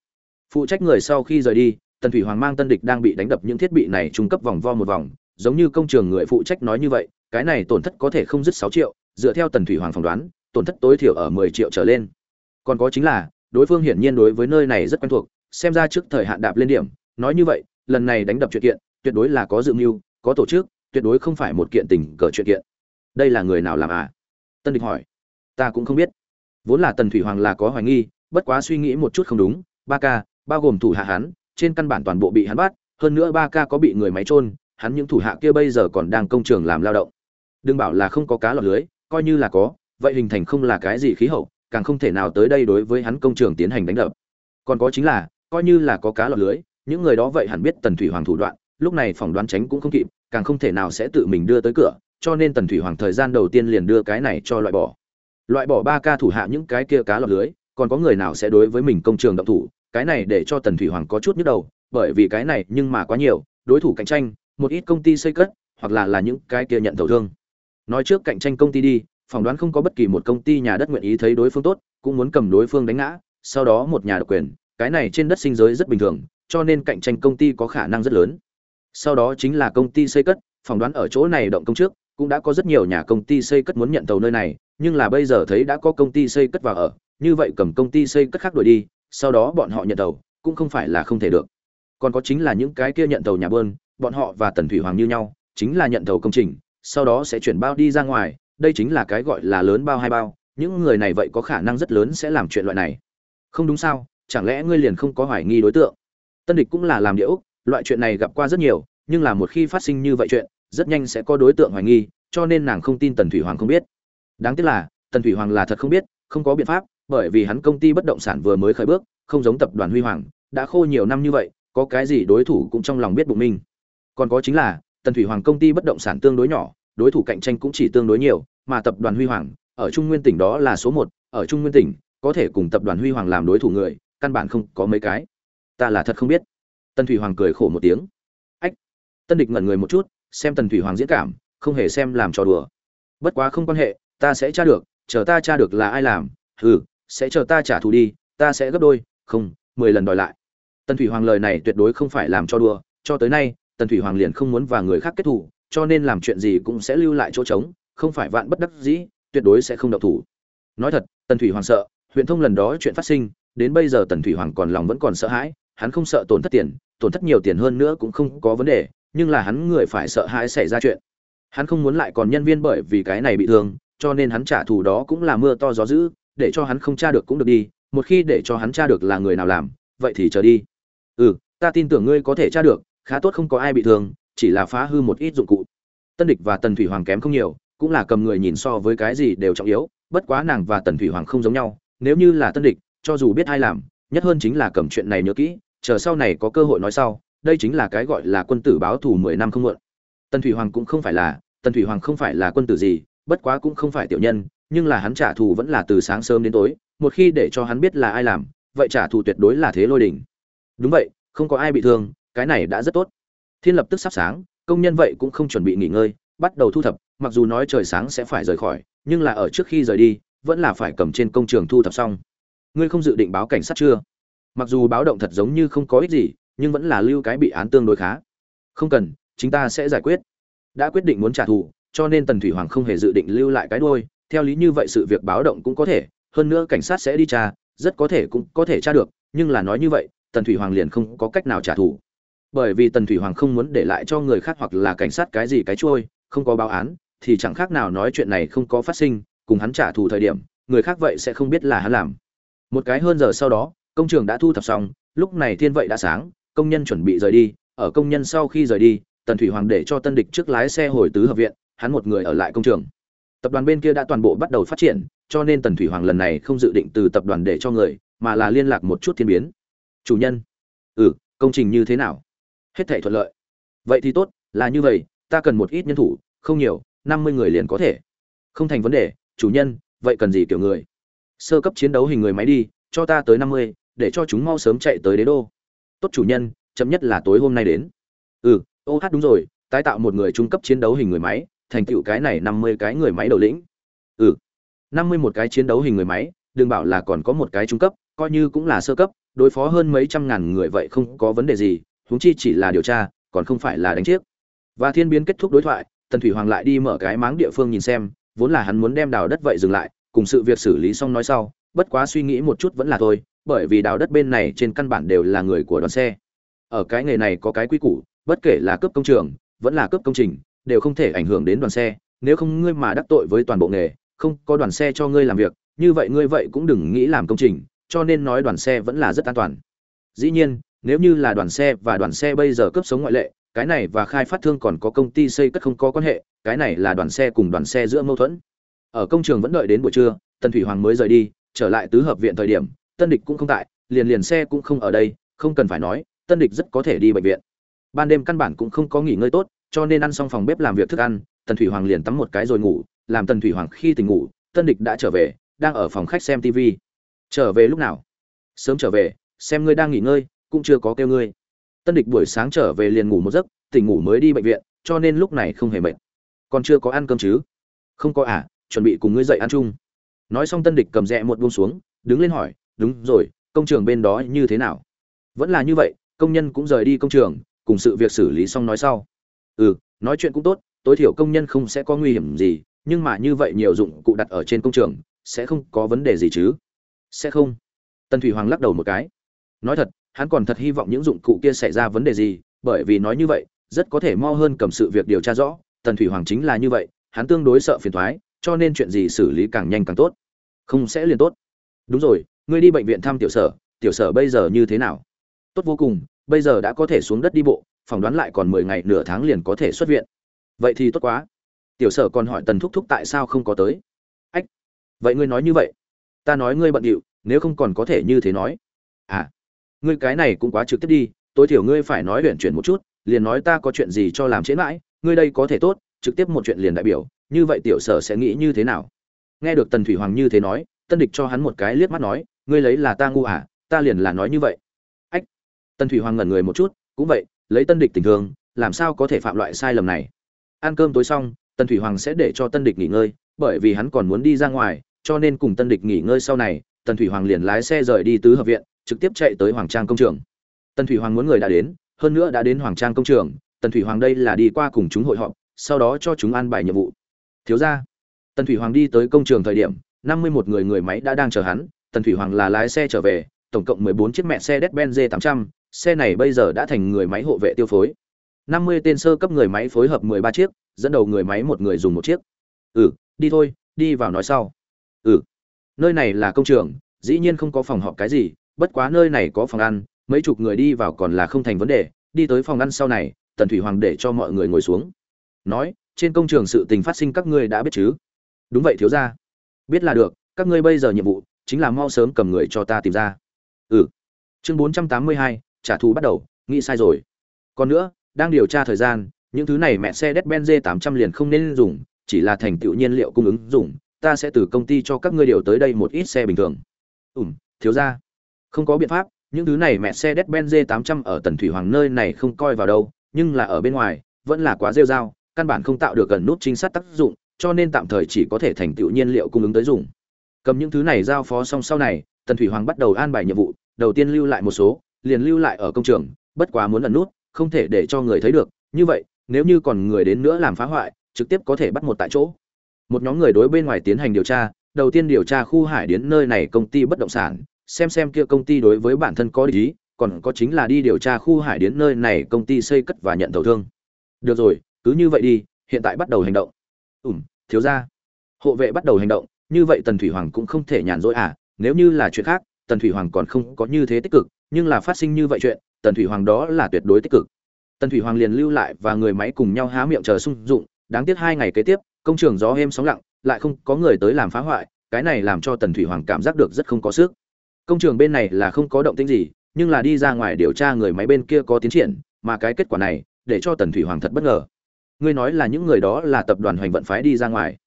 Phụ trách người sau khi rời đi, tần thủy hoàng mang tân địch đang bị đánh đập những thiết bị này trung cấp vòng vo một vòng, giống như công trường người phụ trách nói như vậy, cái này tổn thất có thể không dứt sáu triệu, dựa theo tần thủy hoàng phỏng đoán, tổn thất tối thiểu ở mười triệu trở lên. Còn có chính là, đối phương hiển nhiên đối với nơi này rất quen thuộc, xem ra trước thời hạn đạp lên điểm, nói như vậy, lần này đánh đập chuyện kiện tuyệt đối là có dự mưu, có tổ chức, tuyệt đối không phải một kiện tình cờ chuyện kiện. Đây là người nào làm à? Tân địch hỏi. Ta cũng không biết. Vốn là tần thủy hoàng là có hoài nghi, bất quá suy nghĩ một chút không đúng, ba ca, bao gồm thủ hạ hắn, trên căn bản toàn bộ bị hắn bắt, hơn nữa ba ca có bị người máy trôn hắn những thủ hạ kia bây giờ còn đang công trường làm lao động. Đừng bảo là không có cá lọt lưới, coi như là có, vậy hình thành không là cái gì khí hậu, càng không thể nào tới đây đối với hắn công trường tiến hành đánh đập. Còn có chính là, coi như là có cá lọt lưới, những người đó vậy hẳn biết tần thủy hoàng thủ đoạn lúc này phỏng đoán tránh cũng không kịp, càng không thể nào sẽ tự mình đưa tới cửa, cho nên tần thủy hoàng thời gian đầu tiên liền đưa cái này cho loại bỏ. Loại bỏ ba ca thủ hạ những cái kia cá lọc lưới, còn có người nào sẽ đối với mình công trường động thủ, cái này để cho tần thủy hoàng có chút nhức đầu, bởi vì cái này nhưng mà quá nhiều, đối thủ cạnh tranh, một ít công ty xây cất, hoặc là là những cái kia nhận thầu thương. Nói trước cạnh tranh công ty đi, phỏng đoán không có bất kỳ một công ty nhà đất nguyện ý thấy đối phương tốt, cũng muốn cầm đối phương đánh ngã, sau đó một nhà độc quyền, cái này trên đất sinh giới rất bình thường, cho nên cạnh tranh công ty có khả năng rất lớn sau đó chính là công ty xây cất, phỏng đoán ở chỗ này động công trước, cũng đã có rất nhiều nhà công ty xây cất muốn nhận tàu nơi này, nhưng là bây giờ thấy đã có công ty xây cất vào ở, như vậy cầm công ty xây cất khác đổi đi, sau đó bọn họ nhận tàu cũng không phải là không thể được. Còn có chính là những cái kia nhận tàu nhà bơn, bọn họ và tần thủy hoàng như nhau, chính là nhận tàu công trình, sau đó sẽ chuyển bao đi ra ngoài, đây chính là cái gọi là lớn bao hai bao, những người này vậy có khả năng rất lớn sẽ làm chuyện loại này. Không đúng sao, chẳng lẽ ngươi liền không có hoài nghi đối tượng? Tân địch cũng là làm địa loại chuyện này gặp qua rất nhiều, nhưng là một khi phát sinh như vậy chuyện, rất nhanh sẽ có đối tượng hoài nghi, cho nên nàng không tin tần thủy hoàng không biết. Đáng tiếc là, tần thủy hoàng là thật không biết, không có biện pháp, bởi vì hắn công ty bất động sản vừa mới khởi bước, không giống tập đoàn huy hoàng, đã khô nhiều năm như vậy, có cái gì đối thủ cũng trong lòng biết bụng mình. Còn có chính là, tần thủy hoàng công ty bất động sản tương đối nhỏ, đối thủ cạnh tranh cũng chỉ tương đối nhiều, mà tập đoàn huy hoàng, ở trung nguyên tỉnh đó là số một, ở trung nguyên tỉnh, có thể cùng tập đoàn huy hoàng làm đối thủ người, căn bản không có mấy cái. Ta là thật không biết tần thủy hoàng cười khổ một tiếng. Ách, tân địch ngẩn người một chút, xem tần thủy hoàng diễn cảm, không hề xem làm trò đùa. Bất quá không quan hệ, ta sẽ tra được, chờ ta tra được là ai làm, hừ, sẽ chờ ta trả thù đi, ta sẽ gấp đôi, không, mười lần đòi lại. Tần thủy hoàng lời này tuyệt đối không phải làm cho đùa, cho tới nay, tần thủy hoàng liền không muốn và người khác kết thù, cho nên làm chuyện gì cũng sẽ lưu lại chỗ trống, không phải vạn bất đắc dĩ, tuyệt đối sẽ không động thủ. Nói thật, tần thủy hoàng sợ, huyện thông lần đó chuyện phát sinh, đến bây giờ tần thủy hoàng còn lòng vẫn còn sợ hãi, hắn không sợ tổn thất tiền tổn thất nhiều tiền hơn nữa cũng không có vấn đề, nhưng là hắn người phải sợ hãi xảy ra chuyện. Hắn không muốn lại còn nhân viên bởi vì cái này bị thương, cho nên hắn trả thù đó cũng là mưa to gió dữ, để cho hắn không tra được cũng được đi, một khi để cho hắn tra được là người nào làm, vậy thì chờ đi. Ừ ta tin tưởng ngươi có thể tra được, khá tốt không có ai bị thương, chỉ là phá hư một ít dụng cụ. Tân địch và tần thủy hoàng kém không nhiều, cũng là cầm người nhìn so với cái gì đều trọng yếu, bất quá nàng và tần thủy hoàng không giống nhau, nếu như là tân địch, cho dù biết ai làm, nhất hơn chính là cầm chuyện này nhớ kỹ chờ sau này có cơ hội nói sau, đây chính là cái gọi là quân tử báo thù mười năm không muộn. Tần thủy hoàng cũng không phải là, tần thủy hoàng không phải là quân tử gì, bất quá cũng không phải tiểu nhân, nhưng là hắn trả thù vẫn là từ sáng sớm đến tối, một khi để cho hắn biết là ai làm, vậy trả thù tuyệt đối là thế lôi đỉnh đúng vậy, không có ai bị thương, cái này đã rất tốt. Thiên lập tức sắp sáng, công nhân vậy cũng không chuẩn bị nghỉ ngơi, bắt đầu thu thập, mặc dù nói trời sáng sẽ phải rời khỏi, nhưng là ở trước khi rời đi, vẫn là phải cầm trên công trường thu thập xong. Ngươi không dự định báo cảnh sát chưa? Mặc dù báo động thật giống như không có ích gì, nhưng vẫn là lưu cái bị án tương đối khá. Không cần chúng ta sẽ giải quyết. Đã quyết định muốn trả thù, cho nên tần thủy hoàng không hề dự định lưu lại cái đôi theo lý như vậy sự việc báo động cũng có thể, hơn nữa cảnh sát sẽ đi tra, rất có thể cũng có thể tra được, nhưng là nói như vậy, tần thủy hoàng liền không có cách nào trả thù. Bởi vì tần thủy hoàng không muốn để lại cho người khác hoặc là cảnh sát cái gì cái trôi không có báo án, thì chẳng khác nào nói chuyện này không có phát sinh, cùng hắn trả thù thời điểm, người khác vậy sẽ không biết là hắn làm. Một cái hơn giờ sau đó công trường đã thu thập xong, lúc này thiên vậy đã sáng, công nhân chuẩn bị rời đi, ở công nhân sau khi rời đi, tần thủy hoàng để cho tân địch trước lái xe hồi tứ hợp viện, hắn một người ở lại công trường. Tập đoàn bên kia đã toàn bộ bắt đầu phát triển, cho nên tần thủy hoàng lần này không dự định từ tập đoàn để cho người, mà là liên lạc một chút thiên biến. Chủ nhân. Ừ công trình như thế nào? Hết thể thuận lợi. Vậy thì tốt, là như vậy, ta cần một ít nhân thủ, không nhiều, năm mươi người liền có thể. Không thành vấn đề, chủ nhân, vậy cần gì kiểu người? Sơ cấp chiến đấu hình người máy đi, cho ta tới năm mươi để cho chúng mau sớm chạy tới đế đô. Tốt chủ nhân, chậm nhất là tối hôm nay đến. Ừ ô hát đúng rồi, tái tạo một người trung cấp chiến đấu hình người máy, thành tựu cái này năm mươi cái người máy đầu lĩnh. Ừ năm mươi một cái chiến đấu hình người máy, đừng bảo là còn có một cái trung cấp, coi như cũng là sơ cấp, đối phó hơn mấy trăm ngàn người vậy không có vấn đề gì, huống chi chỉ là điều tra, còn không phải là đánh chiếc. Và thiên biến kết thúc đối thoại, tần thủy hoàng lại đi mở cái máng địa phương nhìn xem, vốn là hắn muốn đem đào đất vậy dừng lại, cùng sự việc xử lý xong nói sau bất quá suy nghĩ một chút vẫn là thôi, bởi vì đào đất bên này trên căn bản đều là người của đoàn xe. Ở cái nghề này có cái quy củ, bất kể là cấp công trường, vẫn là cấp công trình, đều không thể ảnh hưởng đến đoàn xe. Nếu không ngươi mà đắc tội với toàn bộ nghề, không có đoàn xe cho ngươi làm việc, như vậy ngươi vậy cũng đừng nghĩ làm công trình, cho nên nói đoàn xe vẫn là rất an toàn. Dĩ nhiên, nếu như là đoàn xe và đoàn xe bây giờ cấp sống ngoại lệ, cái này và khai phát thương còn có công ty xây cất không có quan hệ, cái này là đoàn xe cùng đoàn xe giữa mâu thuẫn. Ở công trường vẫn đợi đến buổi trưa, tần thủy hoàng mới rời đi trở lại tứ hợp viện thời điểm, tân địch cũng không tại, liền liền xe cũng không ở đây, không cần phải nói, tân địch rất có thể đi bệnh viện. Ban đêm căn bản cũng không có nghỉ ngơi tốt, cho nên ăn xong phòng bếp làm việc thức ăn, tần thủy hoàng liền tắm một cái rồi ngủ, làm tần thủy hoàng khi tỉnh ngủ, tân địch đã trở về, đang ở phòng khách xem tv trở về lúc nào? Sớm trở về, xem ngươi đang nghỉ ngơi, cũng chưa có kêu ngươi. Tân địch buổi sáng trở về liền ngủ một giấc, tỉnh ngủ mới đi bệnh viện, cho nên lúc này không hề mệt. Còn chưa có ăn cơm chứ? Không có à chuẩn bị cùng ngươi dậy ăn chung nói xong tân địch cầm rẽ một buông xuống, đứng lên hỏi, đúng rồi, công trường bên đó như thế nào? Vẫn là như vậy, công nhân cũng rời đi công trường, cùng sự việc xử lý xong nói sau. Ừ nói chuyện cũng tốt, tối thiểu công nhân không sẽ có nguy hiểm gì, nhưng mà như vậy nhiều dụng cụ đặt ở trên công trường, sẽ không có vấn đề gì chứ? Sẽ không. Tân thủy hoàng lắc đầu một cái. Nói thật, hắn còn thật hy vọng những dụng cụ kia xảy ra vấn đề gì, bởi vì nói như vậy, rất có thể mo hơn cầm sự việc điều tra rõ tần thủy hoàng chính là như vậy, hắn tương đối sợ phiền thoái cho nên chuyện gì xử lý càng nhanh càng tốt. Không sẽ liền tốt. Đúng rồi, ngươi đi bệnh viện thăm tiểu sở tiểu sở bây giờ như thế nào? Tốt vô cùng, bây giờ đã có thể xuống đất đi bộ, phỏng đoán lại còn mười ngày nửa tháng liền có thể xuất viện. Vậy thì tốt quá. Tiểu sở còn hỏi tần thúc thúc tại sao không có tới. Ách, vậy ngươi nói như vậy. Ta nói ngươi bận điệu, nếu không còn có thể như thế nói. À ngươi cái này cũng quá trực tiếp đi, tối thiểu ngươi phải nói luyện chuyển một chút, liền nói ta có chuyện gì cho làm chế mãi, ngươi đây có thể tốt, trực tiếp một chuyện liền đại biểu như vậy tiểu sở sẽ nghĩ như thế nào? Nghe được tần thủy hoàng như thế nói, tân địch cho hắn một cái liếc mắt nói, ngươi lấy là ta ngu à ta liền là nói như vậy. Ách. Tần thủy hoàng ngẩn người một chút, cũng vậy, lấy tân địch tình thương, làm sao có thể phạm loại sai lầm này? Ăn cơm tối xong, tần thủy hoàng sẽ để cho tân địch nghỉ ngơi, bởi vì hắn còn muốn đi ra ngoài, cho nên cùng tân địch nghỉ ngơi sau này, tần thủy hoàng liền lái xe rời đi tứ hợp viện, trực tiếp chạy tới hoàng trang công trường. Tần thủy hoàng muốn người đã đến, hơn nữa đã đến hoàng trang công trường, tần thủy hoàng đây là đi qua cùng chúng hội họp, sau đó cho chúng an bài nhiệm vụ thiếu ra tần thủy hoàng đi tới công trường thời điểm năm mươi một người người máy đã đang chờ hắn tần thủy hoàng là lái xe trở về tổng cộng mười bốn chiếc mẹ xe Mercedes-Benz G800, xe này bây giờ đã thành người máy hộ vệ tiêu phối. năm mươi tên sơ cấp người máy phối hợp mười ba chiếc, dẫn đầu người máy một người dùng một chiếc. Ừ, đi thôi, đi vào nói sau. Ừ. Nơi này là công trường, dĩ nhiên không có phòng họp cái gì, bất quá nơi này có phòng ăn, mấy chục người đi vào còn là không thành vấn đề, đi tới phòng ăn sau này, Tần Thủy Hoàng để cho mọi người ngồi xuống. Nói, trên công trường sự tình phát sinh các ngươi đã biết chứ? Đúng vậy thiếu gia. Biết là được, các ngươi bây giờ nhiệm vụ chính là mau sớm cầm người cho ta tìm ra. Ừ. Chương bốn trăm tám mươi hai trả thù bắt đầu nghĩ sai rồi. Còn nữa đang điều tra thời gian những thứ này mẹ xe Mercedes-Benz 800 liền không nên dùng chỉ là thành tựu nhiên liệu cung ứng dùng ta sẽ từ công ty cho các ngươi điều tới đây một ít xe bình thường. Ủm thiếu ra không có biện pháp những thứ này mẹ xe Mercedes-Benz 800 ở tần thủy hoàng nơi này không coi vào đâu nhưng là ở bên ngoài vẫn là quá rêu rao căn bản không tạo được gần nút chính xác tác dụng, cho nên tạm thời chỉ có thể thành tựu nhiên liệu cung ứng tới dùng. Cầm những thứ này giao phó xong sau này, tần thủy hoàng bắt đầu an bài nhiệm vụ, đầu tiên lưu lại một số, liền lưu lại ở công trường, bất quá muốn ẩn nút, không thể để cho người thấy được. Như vậy, nếu như còn người đến nữa làm phá hoại, trực tiếp có thể bắt một tại chỗ. Một nhóm người đối bên ngoài tiến hành điều tra, đầu tiên điều tra khu hải đến nơi này công ty bất động sản, xem xem kia công ty đối với bản thân có lý còn có chính là đi điều tra khu hải đến nơi này công ty xây cất và nhận tàu thương. Được rồi cứ như vậy đi, hiện tại bắt đầu hành động. Ủm thiếu ra hộ vệ bắt đầu hành động, như vậy tần thủy hoàng cũng không thể nhàn rỗi à nếu như là chuyện khác, tần thủy hoàng còn không có như thế tích cực, nhưng là phát sinh như vậy chuyện, tần thủy hoàng đó là tuyệt đối tích cực. Tần thủy hoàng liền lưu lại và người máy cùng nhau há miệng chờ sung dụng, đáng tiếc hai ngày kế tiếp, công trường gió êm sóng lặng, lại không có người tới làm phá hoại, cái này làm cho tần thủy hoàng cảm giác được rất không có sức. Công trường bên này là không có động tĩnh gì, nhưng là đi ra ngoài điều tra người máy bên kia có tiến triển, mà cái kết quả này, để cho tần thủy hoàng thật bất ngờ ngươi nói là những người đó là tập đoàn hoành vận phái đi ra ngoài.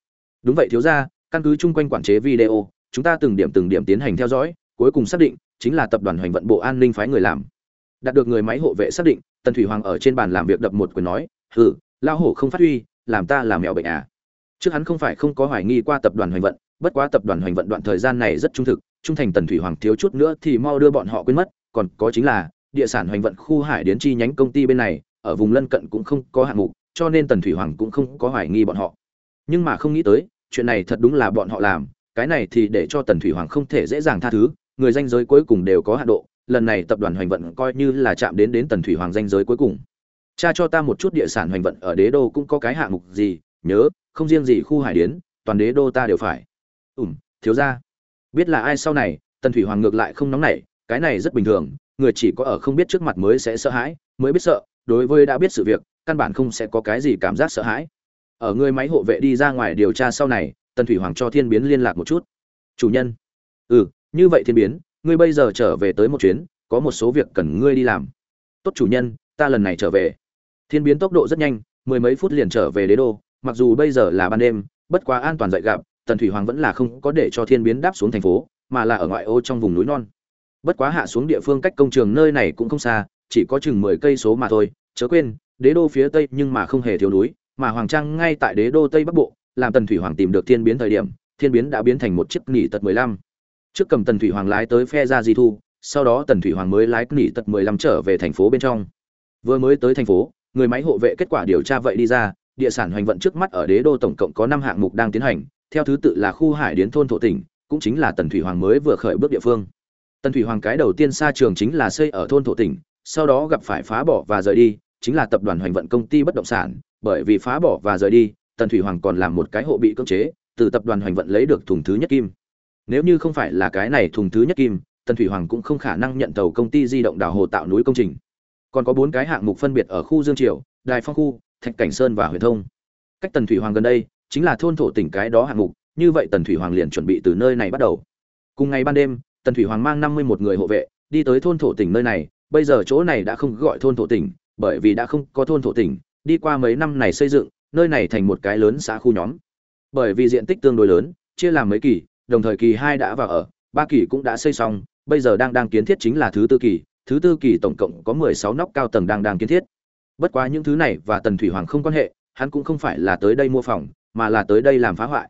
Đúng vậy thiếu ra căn cứ chung quanh quản chế video, chúng ta từng điểm từng điểm tiến hành theo dõi, cuối cùng xác định chính là tập đoàn hoành vận bộ an ninh phái người làm. Đạt được người máy hộ vệ xác định, tần thủy hoàng ở trên bàn làm việc đập một quyền nói, hừ lao hổ không phát huy, làm ta làm mèo bệnh à. Trước hắn không phải không có hoài nghi qua tập đoàn hoành vận, bất quá tập đoàn hoành vận đoạn thời gian này rất trung thực, trung thành tần thủy hoàng thiếu chút nữa thì mau đưa bọn họ quên mất, còn có chính là, địa sản hoành vận khu hải đến chi nhánh công ty bên này, ở vùng lân cận cũng không có hạng mục cho nên tần thủy hoàng cũng không có hoài nghi bọn họ. Nhưng mà không nghĩ tới, chuyện này thật đúng là bọn họ làm, cái này thì để cho tần thủy hoàng không thể dễ dàng tha thứ, người danh giới cuối cùng đều có hạ độ, lần này tập đoàn hoành vận coi như là chạm đến đến tần thủy hoàng danh giới cuối cùng. Cha cho ta một chút địa sản hoành vận, ở đế đô cũng có cái hạng mục gì, nhớ, không riêng gì khu hải điến, toàn đế đô ta đều phải. Ủm thiếu ra biết là ai sau này, tần thủy hoàng ngược lại không nóng nảy, cái này rất bình thường, người chỉ có ở không biết trước mặt mới sẽ sợ hãi, mới biết sợ, đối với đã biết sự việc căn bản không sẽ có cái gì cảm giác sợ hãi. Ở người máy hộ vệ đi ra ngoài điều tra sau này, tần thủy hoàng cho thiên biến liên lạc một chút. Chủ nhân. Ừ như vậy thiên biến, ngươi bây giờ trở về tới một chuyến, có một số việc cần ngươi đi làm. Tốt chủ nhân, ta lần này trở về. Thiên biến tốc độ rất nhanh, mười mấy phút liền trở về đế đô, mặc dù bây giờ là ban đêm, bất quá an toàn dậy gặp, tần thủy hoàng vẫn là không có để cho thiên biến đáp xuống thành phố, mà là ở ngoại ô trong vùng núi non. Bất quá hạ xuống địa phương cách công trường nơi này cũng không xa, chỉ có chừng mười cây số mà thôi, chớ quên đế đô phía tây nhưng mà không hề thiếu núi, mà hoàng trang ngay tại đế đô tây bắc bộ, làm tần thủy hoàng tìm được thiên biến thời điểm, thiên biến đã biến thành một chiếc nghỉ tật mười lăm. Trước cầm tần thủy hoàng lái tới phe ra di thu, sau đó tần thủy hoàng mới lái nghỉ tật mười lăm trở về thành phố bên trong. Vừa mới tới thành phố, người máy hộ vệ kết quả điều tra vậy đi ra, địa sản hoành vận trước mắt ở đế đô tổng cộng có năm hạng mục đang tiến hành, theo thứ tự là khu hải điến thôn thổ tỉnh, cũng chính là tần thủy hoàng mới vừa khởi bước địa phương. Tần thủy hoàng cái đầu tiên xa trường chính là xây ở thôn thổ tỉnh, sau đó gặp phải phá bỏ và rời đi chính là tập đoàn hoành vận công ty bất động sản, bởi vì phá bỏ và rời đi, tần thủy hoàng còn làm một cái hộ bị cưỡng chế, từ tập đoàn hoành vận lấy được thùng thứ nhất kim. Nếu như không phải là cái này thùng thứ nhất kim, tần thủy hoàng cũng không khả năng nhận tàu công ty di động đào hồ tạo núi công trình. Còn có bốn cái hạng mục phân biệt ở khu dương triều, đài phong khu, thạch cảnh sơn và huyền thông. Cách tần thủy hoàng gần đây, chính là thôn thổ tỉnh cái đó hạng mục, như vậy tần thủy hoàng liền chuẩn bị từ nơi này bắt đầu. Cùng ngày ban đêm, tần thủy hoàng mang năm mươi một người hộ vệ, đi tới thôn thổ tỉnh nơi này, bây giờ chỗ này đã không gọi thôn thổ tỉnh bởi vì đã không có thôn thổ tỉnh, đi qua mấy năm này xây dựng, nơi này thành một cái lớn xã khu nhóm. Bởi vì diện tích tương đối lớn, chia làm mấy kỳ, đồng thời kỳ hai đã vào ở, ba kỳ cũng đã xây xong, bây giờ đang đang kiến thiết chính là thứ tư kỳ, thứ tư kỳ tổng cộng có mười sáu nóc cao tầng đang đang kiến thiết. Bất quá những thứ này và tần thủy hoàng không quan hệ, hắn cũng không phải là tới đây mua phòng, mà là tới đây làm phá hoại.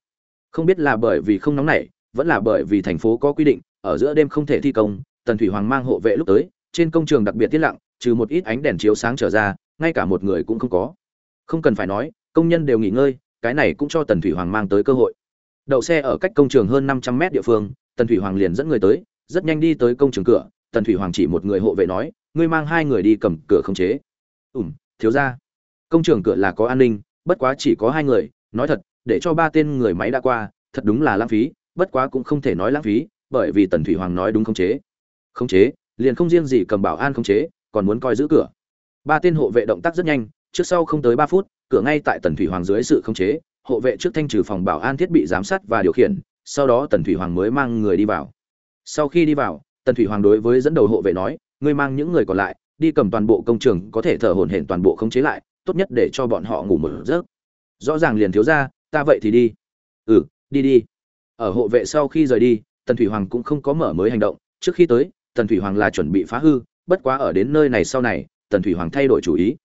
Không biết là bởi vì không nóng nảy, vẫn là bởi vì thành phố có quy định, ở giữa đêm không thể thi công, tần thủy hoàng mang hộ vệ lúc tới, trên công trường đặc biệt tiết lặng trừ một ít ánh đèn chiếu sáng trở ra, ngay cả một người cũng không có. Không cần phải nói, công nhân đều nghỉ ngơi, cái này cũng cho tần thủy hoàng mang tới cơ hội. Đậu xe ở cách công trường hơn năm trăm mét địa phương, tần thủy hoàng liền dẫn người tới, rất nhanh đi tới công trường cửa, tần thủy hoàng chỉ một người hộ vệ nói, ngươi mang hai người đi cầm cửa không chế. Ủm thiếu ra công trường cửa là có an ninh, bất quá chỉ có hai người, nói thật, để cho ba tên người máy đã qua, thật đúng là lãng phí, bất quá cũng không thể nói lãng phí, bởi vì tần thủy hoàng nói đúng không chế. Không chế, liền không riêng gì cầm bảo an không chế còn muốn coi giữ cửa. Ba tên hộ vệ động tác rất nhanh, trước sau không tới ba phút, cửa ngay tại tần thủy hoàng dưới sự khống chế, hộ vệ trước thanh trừ phòng bảo an thiết bị giám sát và điều khiển, sau đó tần thủy hoàng mới mang người đi vào. Sau khi đi vào, tần thủy hoàng đối với dẫn đầu hộ vệ nói, ngươi mang những người còn lại, đi cầm toàn bộ công trường, có thể thở hổn hển toàn bộ khống chế lại, tốt nhất để cho bọn họ ngủ một giấc. Rõ ràng liền thiếu ra, ta vậy thì đi. Ừ đi đi. Ở hộ vệ sau khi rời đi, tần thủy hoàng cũng không có mở mới hành động, trước khi tới, tần thủy hoàng là chuẩn bị phá hư bất quá ở đến nơi này sau này, tần thủy hoàng thay đổi chủ ý.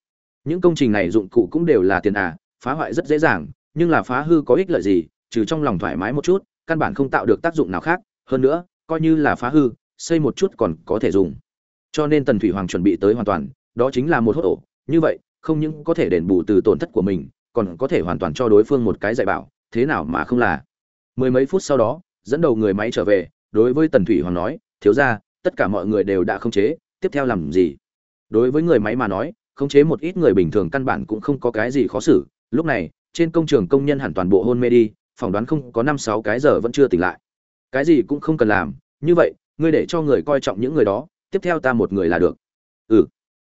Những công trình này dụng cụ cũng đều là tiền à phá hoại rất dễ dàng, nhưng là phá hư có ích lợi gì, trừ trong lòng thoải mái một chút, căn bản không tạo được tác dụng nào khác. Hơn nữa, coi như là phá hư, xây một chút còn có thể dùng. Cho nên tần thủy hoàng chuẩn bị tới hoàn toàn, đó chính là một hốt ổ như vậy, không những có thể đền bù từ tổn thất của mình, còn có thể hoàn toàn cho đối phương một cái dạy bảo, thế nào mà không là. Mười mấy phút sau đó, dẫn đầu người máy trở về, đối với tần thủy hoàng nói, thiếu ra tất cả mọi người đều đã không chế tiếp theo làm gì? Đối với người máy mà nói, khống chế một ít người bình thường căn bản cũng không có cái gì khó xử. Lúc này, trên công trường công nhân hẳn toàn bộ hôn mê đi, phỏng đoán không có năm sáu cái giờ vẫn chưa tỉnh lại. Cái gì cũng không cần làm, như vậy, ngươi để cho người coi trọng những người đó, tiếp theo ta một người là được. Ừ.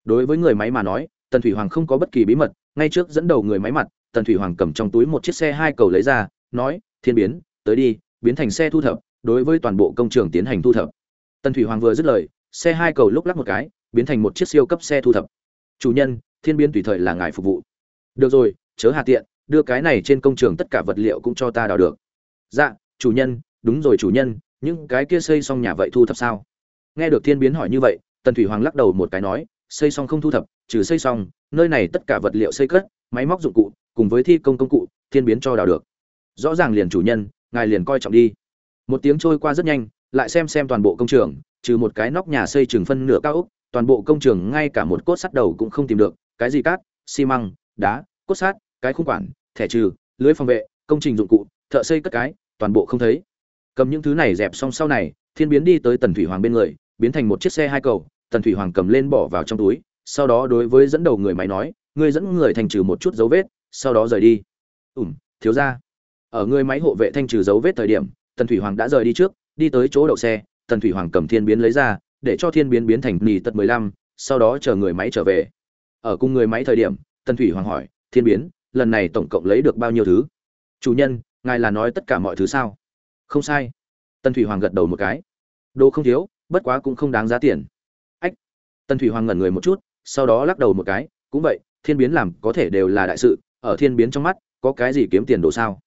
Đối với người máy mà nói, tần thủy hoàng không có bất kỳ bí mật, ngay trước dẫn đầu người máy mặt, tần thủy hoàng cầm trong túi một chiếc xe hai cầu lấy ra, nói, thiên biến, tới đi, biến thành xe thu thập, đối với toàn bộ công trường tiến hành thu thập. Tần thủy hoàng vừa dứt lời xe hai cầu lúc lắc một cái, biến thành một chiếc siêu cấp xe thu thập. Chủ nhân, thiên biến tùy thời là ngài phục vụ. Được rồi, chớ hạ tiện, đưa cái này trên công trường tất cả vật liệu cũng cho ta đào được. Dạ chủ nhân, đúng rồi chủ nhân, những cái kia xây xong nhà vậy thu thập sao? Nghe được thiên biến hỏi như vậy, tần thủy hoàng lắc đầu một cái nói, xây xong không thu thập, trừ xây xong, nơi này tất cả vật liệu xây cất, máy móc dụng cụ, cùng với thi công công cụ, thiên biến cho đào được. Rõ ràng liền chủ nhân, ngài liền coi trọng đi. Một tiếng trôi qua rất nhanh, lại xem xem toàn bộ công trường trừ một cái nóc nhà xây chừng phân nửa cao ốc toàn bộ công trường ngay cả một cốt sắt đầu cũng không tìm được cái gì cát xi măng đá cốt sắt cái khung quản thẻ trừ lưới phòng vệ công trình dụng cụ thợ xây cất cái toàn bộ không thấy. Cầm những thứ này dẹp xong sau này thiên biến đi tới tần thủy hoàng bên người biến thành một chiếc xe hai cầu tần thủy hoàng cầm lên bỏ vào trong túi sau đó đối với dẫn đầu người máy nói ngươi dẫn người thành trừ một chút dấu vết sau đó rời đi. Ủm thiếu gia, ở người máy hộ vệ thanh trừ dấu vết thời điểm tần thủy hoàng đã rời đi trước đi tới chỗ đậu xe tần thủy hoàng cầm thiên biến lấy ra, để cho thiên biến biến thành nì tật mười lăm, sau đó chờ người máy trở về. Ở cùng người máy thời điểm, tần thủy hoàng hỏi, thiên biến, lần này tổng cộng lấy được bao nhiêu thứ? Chủ nhân, ngài là nói tất cả mọi thứ sao? Không sai. Tần thủy hoàng gật đầu một cái. Đồ không thiếu, bất quá cũng không đáng giá tiền. Ách. Tần thủy hoàng ngẩn người một chút, sau đó lắc đầu một cái. Cũng vậy, thiên biến làm có thể đều là đại sự, ở thiên biến trong mắt, có cái gì kiếm tiền đồ sao?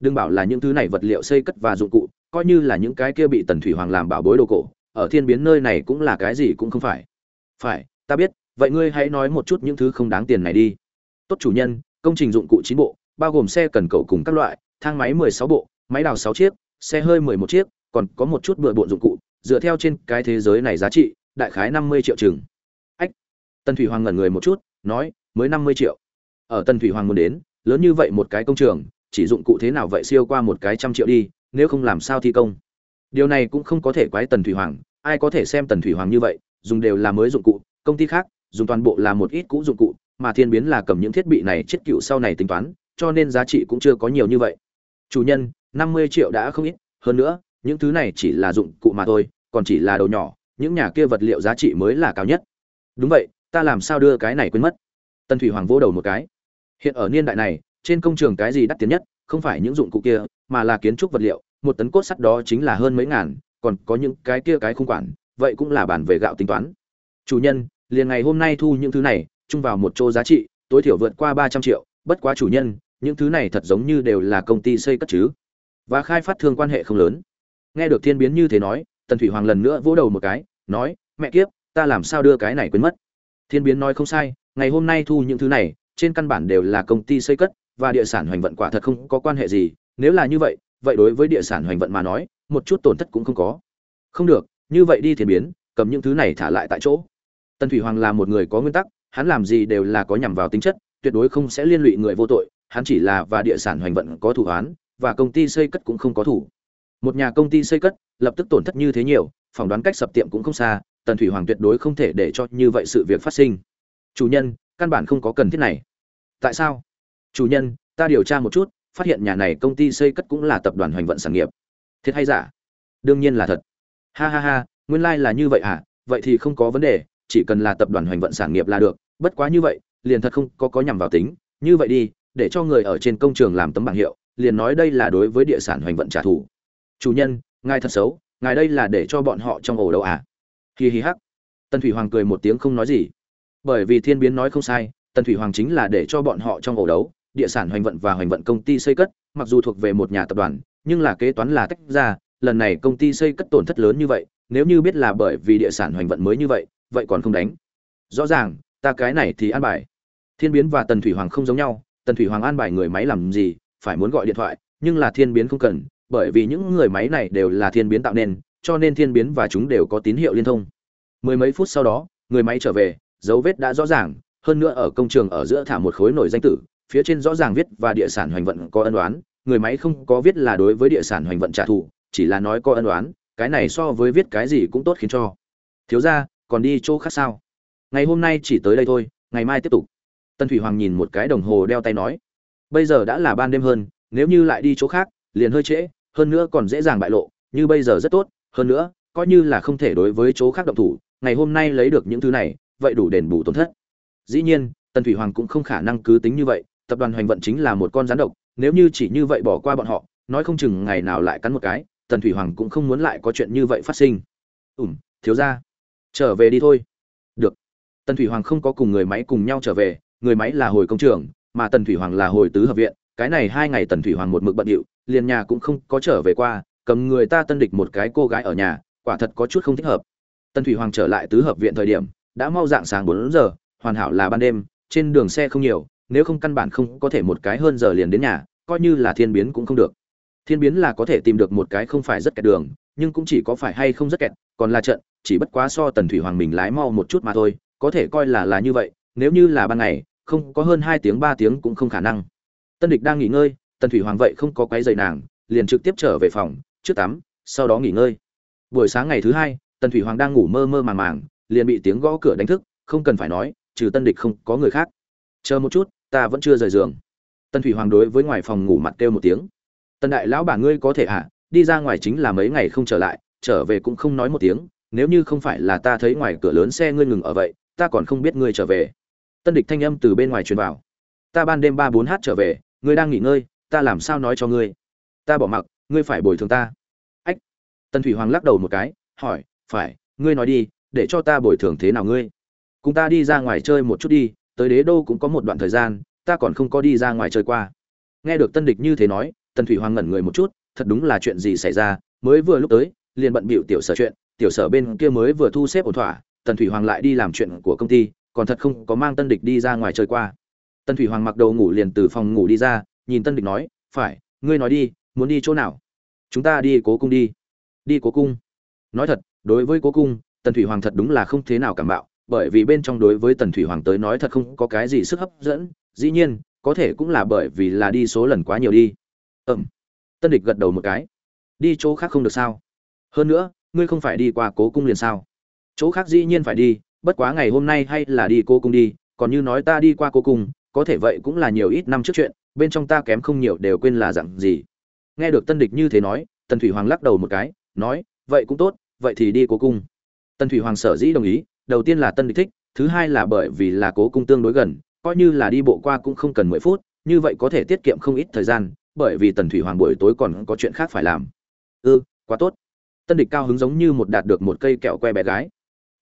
Đừng bảo là những thứ này vật liệu xây cất và dụng cụ, coi như là những cái kia bị tần thủy hoàng làm bảo bối đồ cổ, ở thiên biến nơi này cũng là cái gì cũng không phải. Phải, ta biết, vậy ngươi hãy nói một chút những thứ không đáng tiền này đi. Tốt chủ nhân, công trình dụng cụ chín bộ, bao gồm xe cần cầu cùng các loại, thang máy mười sáu bộ, máy đào sáu chiếc, xe hơi mười một chiếc, còn có một chút bừa bộn dụng cụ, dựa theo trên cái thế giới này giá trị, đại khái năm mươi triệu chừng. Ách, tần thủy hoàng ngẩn người một chút, nói, mới năm mươi triệu. Ở tần thủy hoàng muốn đến, lớn như vậy một cái công trường chỉ dụng cụ thế nào vậy siêu qua một cái trăm triệu đi, nếu không làm sao thi công? Điều này cũng không có thể quái tần thủy hoàng, ai có thể xem tần thủy hoàng như vậy, dùng đều là mới dụng cụ, công ty khác dùng toàn bộ là một ít cũ dụng cụ, mà thiên biến là cầm những thiết bị này chết cựu sau này tính toán, cho nên giá trị cũng chưa có nhiều như vậy. Chủ nhân, năm mươi triệu đã không ít, hơn nữa, những thứ này chỉ là dụng cụ mà thôi, còn chỉ là đầu nhỏ, những nhà kia vật liệu giá trị mới là cao nhất. Đúng vậy, ta làm sao đưa cái này quên mất? Tần thủy hoàng vỗ đầu một cái. Hiện ở niên đại này trên công trường cái gì đắt tiền nhất, không phải những dụng cụ kia, mà là kiến trúc vật liệu, một tấn cốt sắt đó chính là hơn mấy ngàn, còn có những cái kia cái không quản, vậy cũng là bàn về gạo tính toán. Chủ nhân, liền ngày hôm nay thu những thứ này, chung vào một chỗ giá trị, tối thiểu vượt qua ba trăm triệu, bất quá chủ nhân, những thứ này thật giống như đều là công ty xây cất chứ. Và khai phát thương quan hệ không lớn. Nghe được thiên biến như thế nói, tần thủy hoàng lần nữa vỗ đầu một cái, nói, mẹ kiếp, ta làm sao đưa cái này quên mất? Thiên biến nói không sai, ngày hôm nay thu những thứ này, trên căn bản đều là công ty xây cất và địa sản hoành vận quả thật không có quan hệ gì, nếu là như vậy vậy đối với địa sản hoành vận mà nói, một chút tổn thất cũng không có. Không được, như vậy đi thiền biến, cầm những thứ này thả lại tại chỗ. Tần thủy hoàng là một người có nguyên tắc, hắn làm gì đều là có nhằm vào tính chất, tuyệt đối không sẽ liên lụy người vô tội, hắn chỉ là và địa sản hoành vận có thủ án và công ty xây cất cũng không có thủ. Một nhà công ty xây cất, lập tức tổn thất như thế nhiều, phỏng đoán cách sập tiệm cũng không xa, tần thủy hoàng tuyệt đối không thể để cho như vậy sự việc phát sinh. Chủ nhân, căn bản không có cần thiết này. Tại sao? Chủ nhân, ta điều tra một chút, phát hiện nhà này công ty xây cất cũng là tập đoàn hoành vận sản nghiệp. Thiệt hay giả? Đương nhiên là thật. Ha ha ha, nguyên lai、like、là như vậy à vậy thì không có vấn đề, chỉ cần là tập đoàn hoành vận sản nghiệp là được. Bất quá như vậy, liền thật không có có nhằm vào tính. Như vậy đi, để cho người ở trên công trường làm tấm bảng hiệu, liền nói đây là đối với địa sản hoành vận trả thù. Chủ nhân, ngài thật xấu, ngài đây là để cho bọn họ trong ổ đâu à? Hi hi hắc. Tần thủy hoàng cười một tiếng không nói gì. Bởi vì thiên biến nói không sai, tần thủy hoàng chính là để cho bọn họ trong ổ đấu địa sản hoành vận và hoành vận công ty xây cất, mặc dù thuộc về một nhà tập đoàn, nhưng là kế toán là tách ra, lần này công ty xây cất tổn thất lớn như vậy, nếu như biết là bởi vì địa sản hoành vận mới như vậy vậy còn không đánh. Rõ ràng, ta cái này thì an bài. Thiên biến và tần thủy hoàng không giống nhau, tần thủy hoàng an bài người máy làm gì, phải muốn gọi điện thoại, nhưng là thiên biến không cần, bởi vì những người máy này đều là thiên biến tạo nên, cho nên thiên biến và chúng đều có tín hiệu liên thông. Mười mấy phút sau đó, người máy trở về, dấu vết đã rõ ràng, hơn nữa ở công trường ở giữa thả một khối nổi danh tử phía trên rõ ràng viết và địa sản hoành vận có ân đoán người máy không có viết là đối với địa sản hoành vận trả thù, chỉ là nói có ân đoán cái này so với viết cái gì cũng tốt khiến cho. Thiếu ra còn đi chỗ khác sao? Ngày hôm nay chỉ tới đây thôi, ngày mai tiếp tục. Tân thủy hoàng nhìn một cái đồng hồ đeo tay nói. Bây giờ đã là ban đêm hơn, nếu như lại đi chỗ khác, liền hơi trễ, hơn nữa còn dễ dàng bại lộ, như bây giờ rất tốt, hơn nữa, coi như là không thể đối với chỗ khác động thủ, ngày hôm nay lấy được những thứ này, vậy đủ đền bù tổn thất. Dĩ nhiên tần thủy hoàng cũng không khả năng cứ tính như vậy tập đoàn hoành vận chính là một con rắn độc, nếu như chỉ như vậy bỏ qua bọn họ, nói không chừng ngày nào lại cắn một cái, tần thủy hoàng cũng không muốn lại có chuyện như vậy phát sinh. Ủm thiếu ra trở về đi thôi. Được. Tần thủy hoàng không có cùng người máy cùng nhau trở về, người máy là hồi công trường, mà tần thủy hoàng là hồi tứ hợp viện, cái này hai ngày tần thủy hoàng một mực bận điệu, liền nhà cũng không có trở về qua, cầm người ta tân địch một cái cô gái ở nhà, quả thật có chút không thích hợp. Tần thủy hoàng trở lại tứ hợp viện thời điểm, đã mau dạng sáng bốn giờ, hoàn hảo là ban đêm, trên đường xe không nhiều nếu không căn bản không có thể một cái hơn giờ liền đến nhà, coi như là thiên biến cũng không được. Thiên biến là có thể tìm được một cái không phải rất kẹt đường, nhưng cũng chỉ có phải hay không rất kẹt, còn là trận, chỉ bất quá so tần thủy hoàng mình lái mau một chút mà thôi, có thể coi là là như vậy, nếu như là ban ngày, không có hơn hai tiếng ba tiếng cũng không khả năng. Tân địch đang nghỉ ngơi, tần thủy hoàng vậy không có quấy dày nàng, liền trực tiếp trở về phòng, trước tắm, sau đó nghỉ ngơi. Buổi sáng ngày thứ hai, tần thủy hoàng đang ngủ mơ mơ màng màng, liền bị tiếng gõ cửa đánh thức, không cần phải nói, trừ tân địch không có người khác. Chờ một chút ta vẫn chưa rời giường. Tần thủy hoàng đối với ngoài phòng ngủ mặt kêu một tiếng. Tần đại lão bà ngươi có thể ạ đi ra ngoài chính là mấy ngày không trở lại, trở về cũng không nói một tiếng. Nếu như không phải là ta thấy ngoài cửa lớn xe ngươi ngừng ở vậy, ta còn không biết ngươi trở về. Tân địch thanh âm từ bên ngoài truyền vào. Ta ban đêm ba bốn h trở về, ngươi đang nghỉ ngơi, ta làm sao nói cho ngươi? Ta bỏ mặc, ngươi phải bồi thường ta. Ách! Tần thủy hoàng lắc đầu một cái, hỏi, phải, ngươi nói đi, để cho ta bồi thường thế nào ngươi? Cùng ta đi ra ngoài chơi một chút đi tới đế đô cũng có một đoạn thời gian, ta còn không có đi ra ngoài chơi qua. Nghe được tân địch như thế nói, tần thủy hoàng ngẩn người một chút, thật đúng là chuyện gì xảy ra, mới vừa lúc tới, liền bận bịu tiểu sở chuyện, tiểu sở bên kia mới vừa thu xếp ổn thỏa, tần thủy hoàng lại đi làm chuyện của công ty, còn thật không có mang tân địch đi ra ngoài chơi qua. Tần thủy hoàng mặc đầu ngủ liền từ phòng ngủ đi ra, nhìn tân địch nói, phải, ngươi nói đi, muốn đi chỗ nào? Chúng ta đi cố cung đi. Đi cố cung? Nói thật, đối với cố cung, tần thủy hoàng thật đúng là không thế nào cảm bạo bởi vì bên trong đối với tần thủy hoàng tới nói thật không có cái gì sức hấp dẫn, dĩ nhiên, có thể cũng là bởi vì là đi số lần quá nhiều đi. Ừm. Tân địch gật đầu một cái. Đi chỗ khác không được sao? Hơn nữa, ngươi không phải đi qua cố cung liền sao? Chỗ khác dĩ nhiên phải đi, bất quá ngày hôm nay hay là đi cố cung đi, còn như nói ta đi qua cố cung, có thể vậy cũng là nhiều ít năm trước chuyện, bên trong ta kém không nhiều đều quên là dặn gì. Nghe được tân địch như thế nói, tần thủy hoàng lắc đầu một cái, nói, vậy cũng tốt, vậy thì đi cố cung. Tần thủy hoàng sở dĩ đồng ý đầu tiên là tân địch thích thứ hai là bởi vì là cố cung tương đối gần coi như là đi bộ qua cũng không cần mười phút như vậy có thể tiết kiệm không ít thời gian bởi vì tần thủy hoàng buổi tối còn có chuyện khác phải làm. Ư ừ, quá tốt. Tân địch cao hứng giống như một đạt được một cây kẹo que bé gái.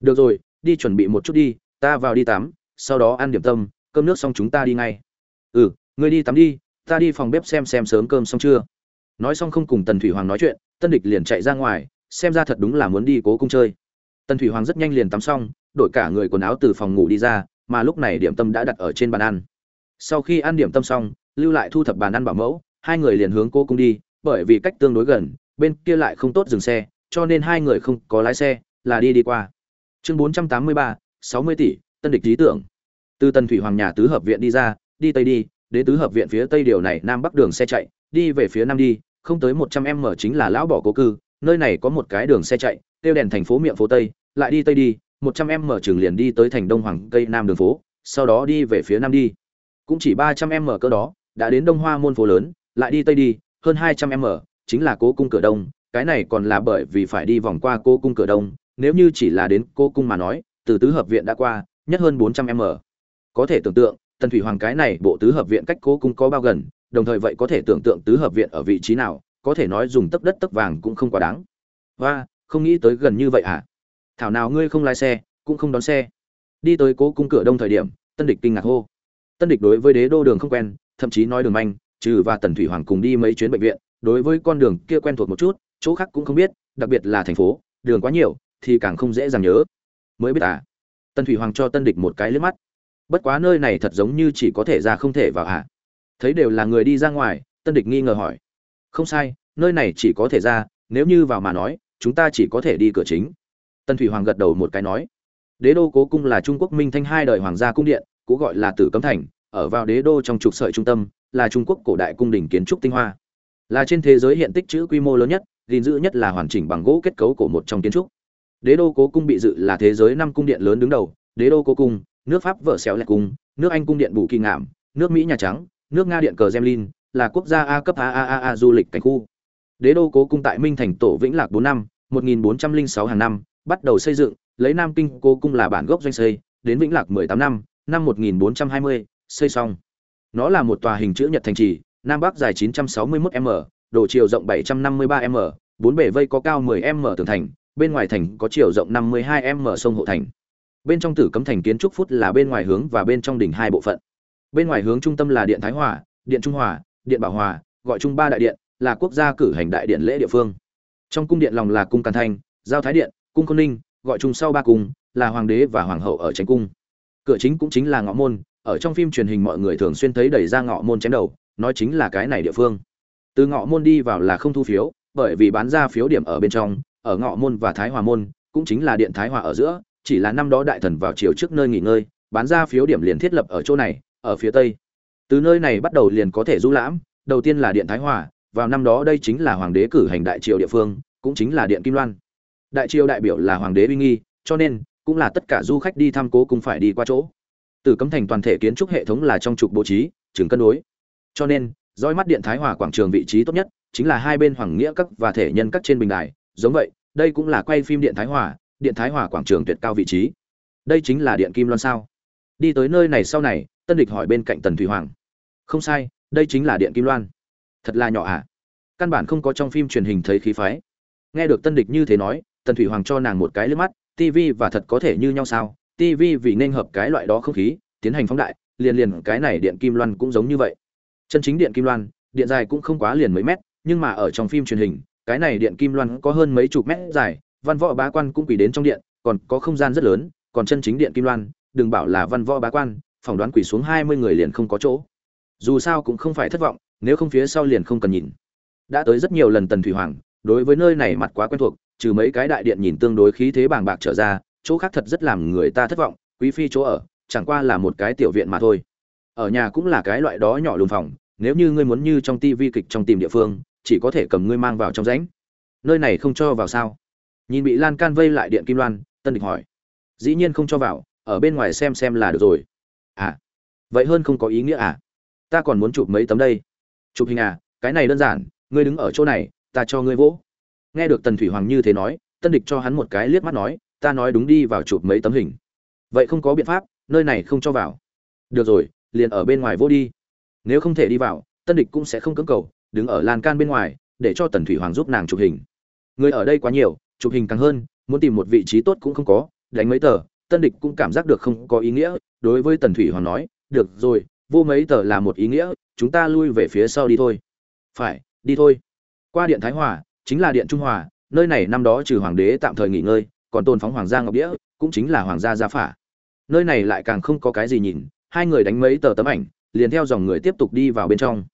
Được rồi đi chuẩn bị một chút đi ta vào đi tắm sau đó ăn điểm tâm cơm nước xong chúng ta đi ngay. Ừ ngươi đi tắm đi ta đi phòng bếp xem xem sớm cơm xong chưa. Nói xong không cùng tần thủy hoàng nói chuyện tân địch liền chạy ra ngoài xem ra thật đúng là muốn đi cố cung chơi tần thủy hoàng rất nhanh liền tắm xong, đổi cả người quần áo từ phòng ngủ đi ra, mà lúc này điểm tâm đã đặt ở trên bàn ăn. Sau khi ăn điểm tâm xong, lưu lại thu thập bàn ăn bảo mẫu, hai người liền hướng cô cung đi, bởi vì cách tương đối gần, bên kia lại không tốt dừng xe, cho nên hai người không có lái xe, là đi đi qua. Chương bốn trăm tám mươi ba, sáu mươi tỷ, tân địch lý tưởng. Từ tần thủy hoàng nhà tứ hợp viện đi ra, đi tây đi, đến tứ hợp viện phía tây điều này nam bắc đường xe chạy, đi về phía nam đi, không tới một trăm m chính là lão bỏ cố cư, nơi này có một cái đường xe chạy tiêu đèn thành phố miệng phố tây, lại đi tây đi, một trăm em mở trường liền đi tới thành đông hoàng cây nam đường phố, sau đó đi về phía nam đi. Cũng chỉ ba trăm em mở cỡ đó, đã đến đông hoa môn phố lớn, lại đi tây đi, hơn hai trăm em mở, chính là cố cung cửa đông. Cái này còn là bởi vì phải đi vòng qua cố cung cửa đông, nếu như chỉ là đến cố cung mà nói, từ tứ hợp viện đã qua, nhất hơn bốn trăm m có thể tưởng tượng, tần thủy hoàng cái này bộ tứ hợp viện cách cố cung có bao gần, đồng thời vậy có thể tưởng tượng tứ hợp viện ở vị trí nào, có thể nói dùng tấc đất tấc vàng cũng không quá đáng. Và không nghĩ tới gần như vậy hả? Thảo nào ngươi không lái xe, cũng không đón xe. Đi tới cố cung cửa đông thời điểm, tân địch kinh ngạc hô. Tân địch đối với đế đô đường không quen, thậm chí nói đường manh, trừ và tần thủy hoàng cùng đi mấy chuyến bệnh viện, đối với con đường kia quen thuộc một chút, chỗ khác cũng không biết, đặc biệt là thành phố, đường quá nhiều, thì càng không dễ dàng nhớ. Mới biết à? Tần thủy hoàng cho tân địch một cái liếc mắt. Bất quá nơi này thật giống như chỉ có thể ra không thể vào à? thấy đều là người đi ra ngoài, tân địch nghi ngờ hỏi. Không sai, nơi này chỉ có thể ra, nếu như vào mà nói chúng ta chỉ có thể đi cửa chính. Tân thủy hoàng gật đầu một cái nói, đế đô cố cung là trung quốc minh thanh hai đời hoàng gia cung điện, cũng gọi là tử cấm thành, ở vào đế đô trong trục sợi trung tâm, là trung quốc cổ đại cung đình kiến trúc tinh hoa. Là trên thế giới hiện tích chữ quy mô lớn nhất, gìn giữ nhất là hoàn chỉnh bằng gỗ kết cấu của một trong kiến trúc. Đế đô cố cung bị dự là thế giới năm cung điện lớn đứng đầu, đế đô cố cung, nước pháp vợ xéo lẹt cung, nước anh cung điện bù kỳ ngạm, nước mỹ nhà trắng, nước nga điện cờ gemlin là quốc gia a cấp a a a a du lịch cảnh khu. Đế đô cố cung tại minh thành tổ vĩnh lạc bốn năm một nghìn bốn trăm linh sáu hàng năm, bắt đầu xây dựng, lấy nam kinh cố cung là bản gốc doanh xây, đến vĩnh lạc mười tám năm năm một nghìn bốn trăm hai mươi, xây xong. Nó là một tòa hình chữ nhật thành trì, nam bắc dài 961 m, độ chiều rộng bảy trăm năm mươi ba m, bốn bể vây có cao 10 m tường thành, bên ngoài thành có chiều rộng năm mươi hai m sông hộ thành. Bên trong tử cấm thành kiến trúc phút là bên ngoài hướng và bên trong đỉnh hai bộ phận. Bên ngoài hướng trung tâm là điện thái hòa, điện trung hòa, điện bảo hòa, gọi chung ba đại điện, là quốc gia cử hành đại điện lễ địa phương trong cung điện lòng là cung càn thanh, giao thái điện, cung côn ninh, gọi chung sau ba cung, là hoàng đế và hoàng hậu ở tránh cung. Cửa chính cũng chính là ngõ môn, ở trong phim truyền hình mọi người thường xuyên thấy đẩy ra ngõ môn chém đầu, nói chính là cái này địa phương. Từ ngõ môn đi vào là không thu phiếu, bởi vì bán ra phiếu điểm ở bên trong, ở ngõ môn và thái hòa môn, cũng chính là điện thái hòa ở giữa, chỉ là năm đó đại thần vào chiều trước nơi nghỉ ngơi, bán ra phiếu điểm liền thiết lập ở chỗ này, ở phía tây. Từ nơi này bắt đầu liền có thể du lãm, đầu tiên là điện thái hòa vào năm đó đây chính là hoàng đế cử hành đại triều địa phương, cũng chính là điện kim loan. Đại triều đại biểu là hoàng đế uy nghi, cho nên, cũng là tất cả du khách đi thăm cố cũng phải đi qua chỗ. Từ cấm thành toàn thể kiến trúc hệ thống là trong trục bố trí, trường cân đối. Cho nên, dõi mắt điện thái hòa quảng trường vị trí tốt nhất, chính là hai bên hoàng nghĩa các và thể nhân các trên bình đài. Giống vậy, đây cũng là quay phim điện thái hòa, điện thái hòa quảng trường tuyệt cao vị trí. Đây chính là điện kim loan sao? Đi tới nơi này sau này, tân địch hỏi bên cạnh tần thủy hoàng. Không sai, đây chính là điện kim loan thật là nhỏ à căn bản không có trong phim truyền hình thấy khí phái. Nghe được tân địch như thế nói, tần thủy hoàng cho nàng một cái liếc mắt tv và thật có thể như nhau sao? tv vì nên hợp cái loại đó không khí, tiến hành phóng đại, liền liền cái này điện kim loan cũng giống như vậy. Chân chính điện kim loan, điện dài cũng không quá liền mấy mét, nhưng mà ở trong phim truyền hình, cái này điện kim loan có hơn mấy chục mét dài, văn võ bá quan cũng quỳ đến trong điện, còn có không gian rất lớn, còn chân chính điện kim loan, đừng bảo là văn võ bá quan, phỏng đoán quỳ xuống hai mươi người liền không có chỗ. Dù sao cũng không phải thất vọng nếu không phía sau liền không cần nhìn. Đã tới rất nhiều lần tần thủy hoàng, đối với nơi này mặt quá quen thuộc, trừ mấy cái đại điện nhìn tương đối khí thế bàng bạc trở ra, chỗ khác thật rất làm người ta thất vọng, quý phi chỗ ở, chẳng qua là một cái tiểu viện mà thôi. Ở nhà cũng là cái loại đó nhỏ lùm phòng, nếu như ngươi muốn như trong tivi kịch trong tìm địa phương, chỉ có thể cầm ngươi mang vào trong rãnh. Nơi này không cho vào sao? Nhìn bị lan can vây lại điện kim loan, tân địch hỏi. Dĩ nhiên không cho vào, ở bên ngoài xem xem là được rồi. À vậy hơn không có ý nghĩa à? Ta còn muốn chụp mấy tấm đây chụp hình à cái này đơn giản, ngươi đứng ở chỗ này, ta cho ngươi vỗ. Nghe được tần thủy hoàng như thế nói, tân địch cho hắn một cái liếc mắt nói, ta nói đúng đi vào chụp mấy tấm hình. Vậy không có biện pháp, nơi này không cho vào. Được rồi, liền ở bên ngoài vô đi. Nếu không thể đi vào, tân địch cũng sẽ không cưỡng cầu, đứng ở lan can bên ngoài, để cho tần thủy hoàng giúp nàng chụp hình. Người ở đây quá nhiều, chụp hình càng hơn, muốn tìm một vị trí tốt cũng không có, đánh mấy tờ, tân địch cũng cảm giác được không có ý nghĩa. Đối với tần thủy hoàng nói, được rồi vô mấy tờ là một ý nghĩa chúng ta lui về phía sau đi thôi. Phải, đi thôi. Qua điện thái hòa, chính là điện trung hòa, nơi này năm đó trừ hoàng đế tạm thời nghỉ ngơi, còn tôn phóng hoàng gia ngọc đĩa, cũng chính là hoàng gia gia phả. Nơi này lại càng không có cái gì nhìn, hai người đánh mấy tờ tấm ảnh, liền theo dòng người tiếp tục đi vào bên trong.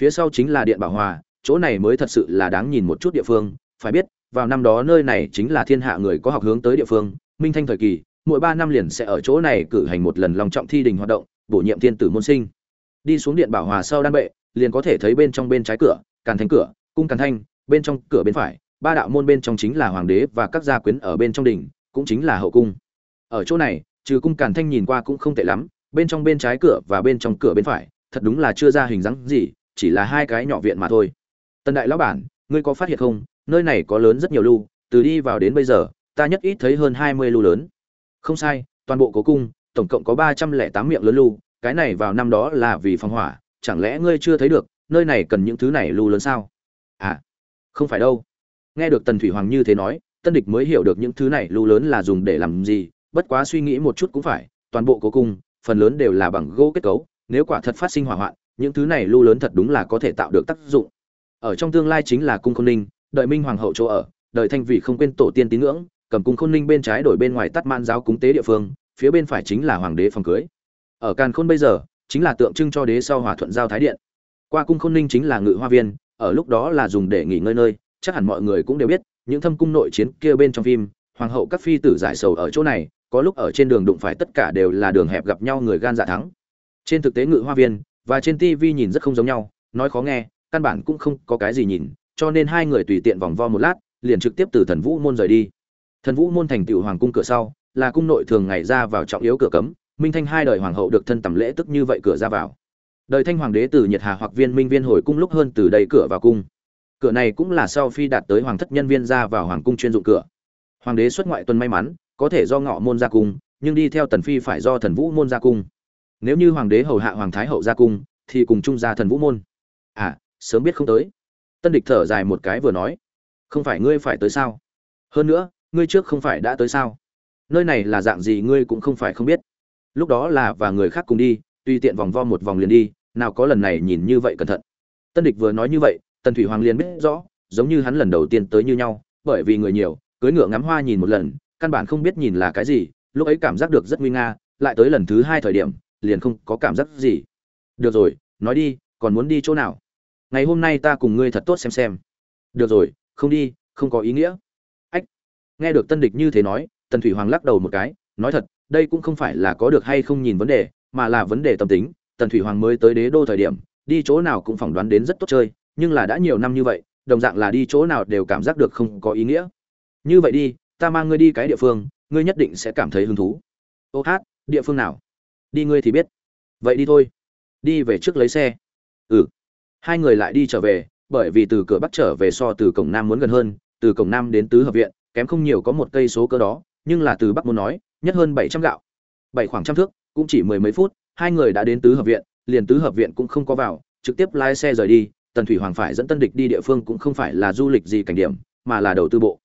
Phía sau chính là điện bảo hòa, chỗ này mới thật sự là đáng nhìn một chút địa phương, phải biết, vào năm đó nơi này chính là thiên hạ người có học hướng tới địa phương, minh thanh thời kỳ, mỗi ba năm liền sẽ ở chỗ này cử hành một lần lòng trọng thi đình hoạt động, bổ nhiệm thiên tử môn sinh đi xuống điện bảo hòa sau đan bệ, liền có thể thấy bên trong bên trái cửa, càn thanh cửa, cung càn thanh, bên trong cửa bên phải, ba đạo môn bên trong chính là hoàng đế và các gia quyến ở bên trong đỉnh, cũng chính là hậu cung. Ở chỗ này, trừ cung càn thanh nhìn qua cũng không tệ lắm, bên trong bên trái cửa và bên trong cửa bên phải, thật đúng là chưa ra hình dáng gì, chỉ là hai cái nhỏ viện mà thôi. Tần đại lão bản, ngươi có phát hiện không? Nơi này có lớn rất nhiều lưu từ đi vào đến bây giờ, ta nhất ít thấy hơn hai mươi lưu lớn. Không sai, toàn bộ cố cung, tổng cộng có ba trăm lẻ tám miệng lớn lưu cái này vào năm đó là vì phong hỏa, chẳng lẽ ngươi chưa thấy được, nơi này cần những thứ này lưu lớn sao? À không phải đâu. Nghe được tần thủy hoàng như thế nói, tân địch mới hiểu được những thứ này lưu lớn là dùng để làm gì, bất quá suy nghĩ một chút cũng phải, toàn bộ cố cung, phần lớn đều là bằng gỗ kết cấu, nếu quả thật phát sinh hỏa hoạn, những thứ này lưu lớn thật đúng là có thể tạo được tác dụng. Ở trong tương lai chính là cung khôn ninh, đợi minh hoàng hậu chỗ ở, đợi thanh vị không quên tổ tiên tín ngưỡng, cầm cung khôn ninh bên trái đổi bên ngoài tắt man giáo cúng tế địa phương, phía bên phải chính là hoàng đế phòng cưới ở càn khôn bây giờ, chính là tượng trưng cho đế sau hòa thuận giao thái điện. Qua cung khôn ninh chính là ngự hoa viên, ở lúc đó là dùng để nghỉ ngơi nơi, chắc hẳn mọi người cũng đều biết, những thâm cung nội chiến kia bên trong phim, hoàng hậu các phi tử giải sầu ở chỗ này, có lúc ở trên đường đụng phải tất cả đều là đường hẹp gặp nhau người gan dạ thắng. Trên thực tế ngự hoa viên và trên tv nhìn rất không giống nhau, nói khó nghe, căn bản cũng không có cái gì nhìn, cho nên hai người tùy tiện vòng vo một lát, liền trực tiếp từ thần vũ môn rời đi. Thần vũ môn thành tựu hoàng cung cửa sau, là cung nội thường ngày ra vào trọng yếu cửa cấm minh thanh hai đời hoàng hậu được thân tầm lễ tức như vậy cửa ra vào. Đời thanh hoàng đế từ nhiệt hà hoặc viên minh viên hồi cung lúc hơn từ đây cửa vào cung. Cửa này cũng là sau phi đạt tới hoàng thất nhân viên ra vào hoàng cung chuyên dụng cửa. Hoàng đế xuất ngoại tuần may mắn, có thể do ngọ môn ra cung, nhưng đi theo tần phi phải do thần vũ môn ra cung. Nếu như hoàng đế hầu hạ hoàng thái hậu ra cung, thì cùng chung ra thần vũ môn. À sớm biết không tới. Tân địch thở dài một cái vừa nói. Không phải ngươi phải tới sao? Hơn nữa, ngươi trước không phải đã tới sao? Nơi này là dạng gì ngươi cũng không phải không biết lúc đó là và người khác cùng đi, tùy tiện vòng vo một vòng liền đi, nào có lần này nhìn như vậy cẩn thận. Tân địch vừa nói như vậy, tần thủy hoàng liền biết rõ, giống như hắn lần đầu tiên tới như nhau, bởi vì người nhiều cưới ngựa ngắm hoa nhìn một lần, căn bản không biết nhìn là cái gì, lúc ấy cảm giác được rất nguy nga, lại tới lần thứ hai thời điểm, liền không có cảm giác gì. Được rồi, nói đi, còn muốn đi chỗ nào? Ngày hôm nay ta cùng ngươi thật tốt xem xem. Được rồi, không đi, không có ý nghĩa. Ách, nghe được tân địch như thế nói, tần thủy hoàng lắc đầu một cái, nói thật đây cũng không phải là có được hay không nhìn vấn đề, mà là vấn đề tâm tính. Tần thủy hoàng mới tới đế đô thời điểm, đi chỗ nào cũng phỏng đoán đến rất tốt chơi, nhưng là đã nhiều năm như vậy, đồng dạng là đi chỗ nào đều cảm giác được không có ý nghĩa. Như vậy đi, ta mang ngươi đi cái địa phương, ngươi nhất định sẽ cảm thấy hứng thú. Ô hát, địa phương nào? Đi ngươi thì biết. Vậy đi thôi. Đi về trước lấy xe. Ừ. Hai người lại đi trở về, bởi vì từ cửa bắc trở về so từ cổng nam muốn gần hơn, từ cổng nam đến tứ hợp viện, kém không nhiều có một cây số cơ đó, nhưng là từ bắc muốn nói nhất hơn bảy trăm gạo. Bảy khoảng trăm thước, cũng chỉ mười mấy phút, hai người đã đến tứ hợp viện, liền tứ hợp viện cũng không có vào, trực tiếp lái xe rời đi, tần thủy hoàng phải dẫn tân địch đi địa phương cũng không phải là du lịch gì cảnh điểm, mà là đầu tư bộ.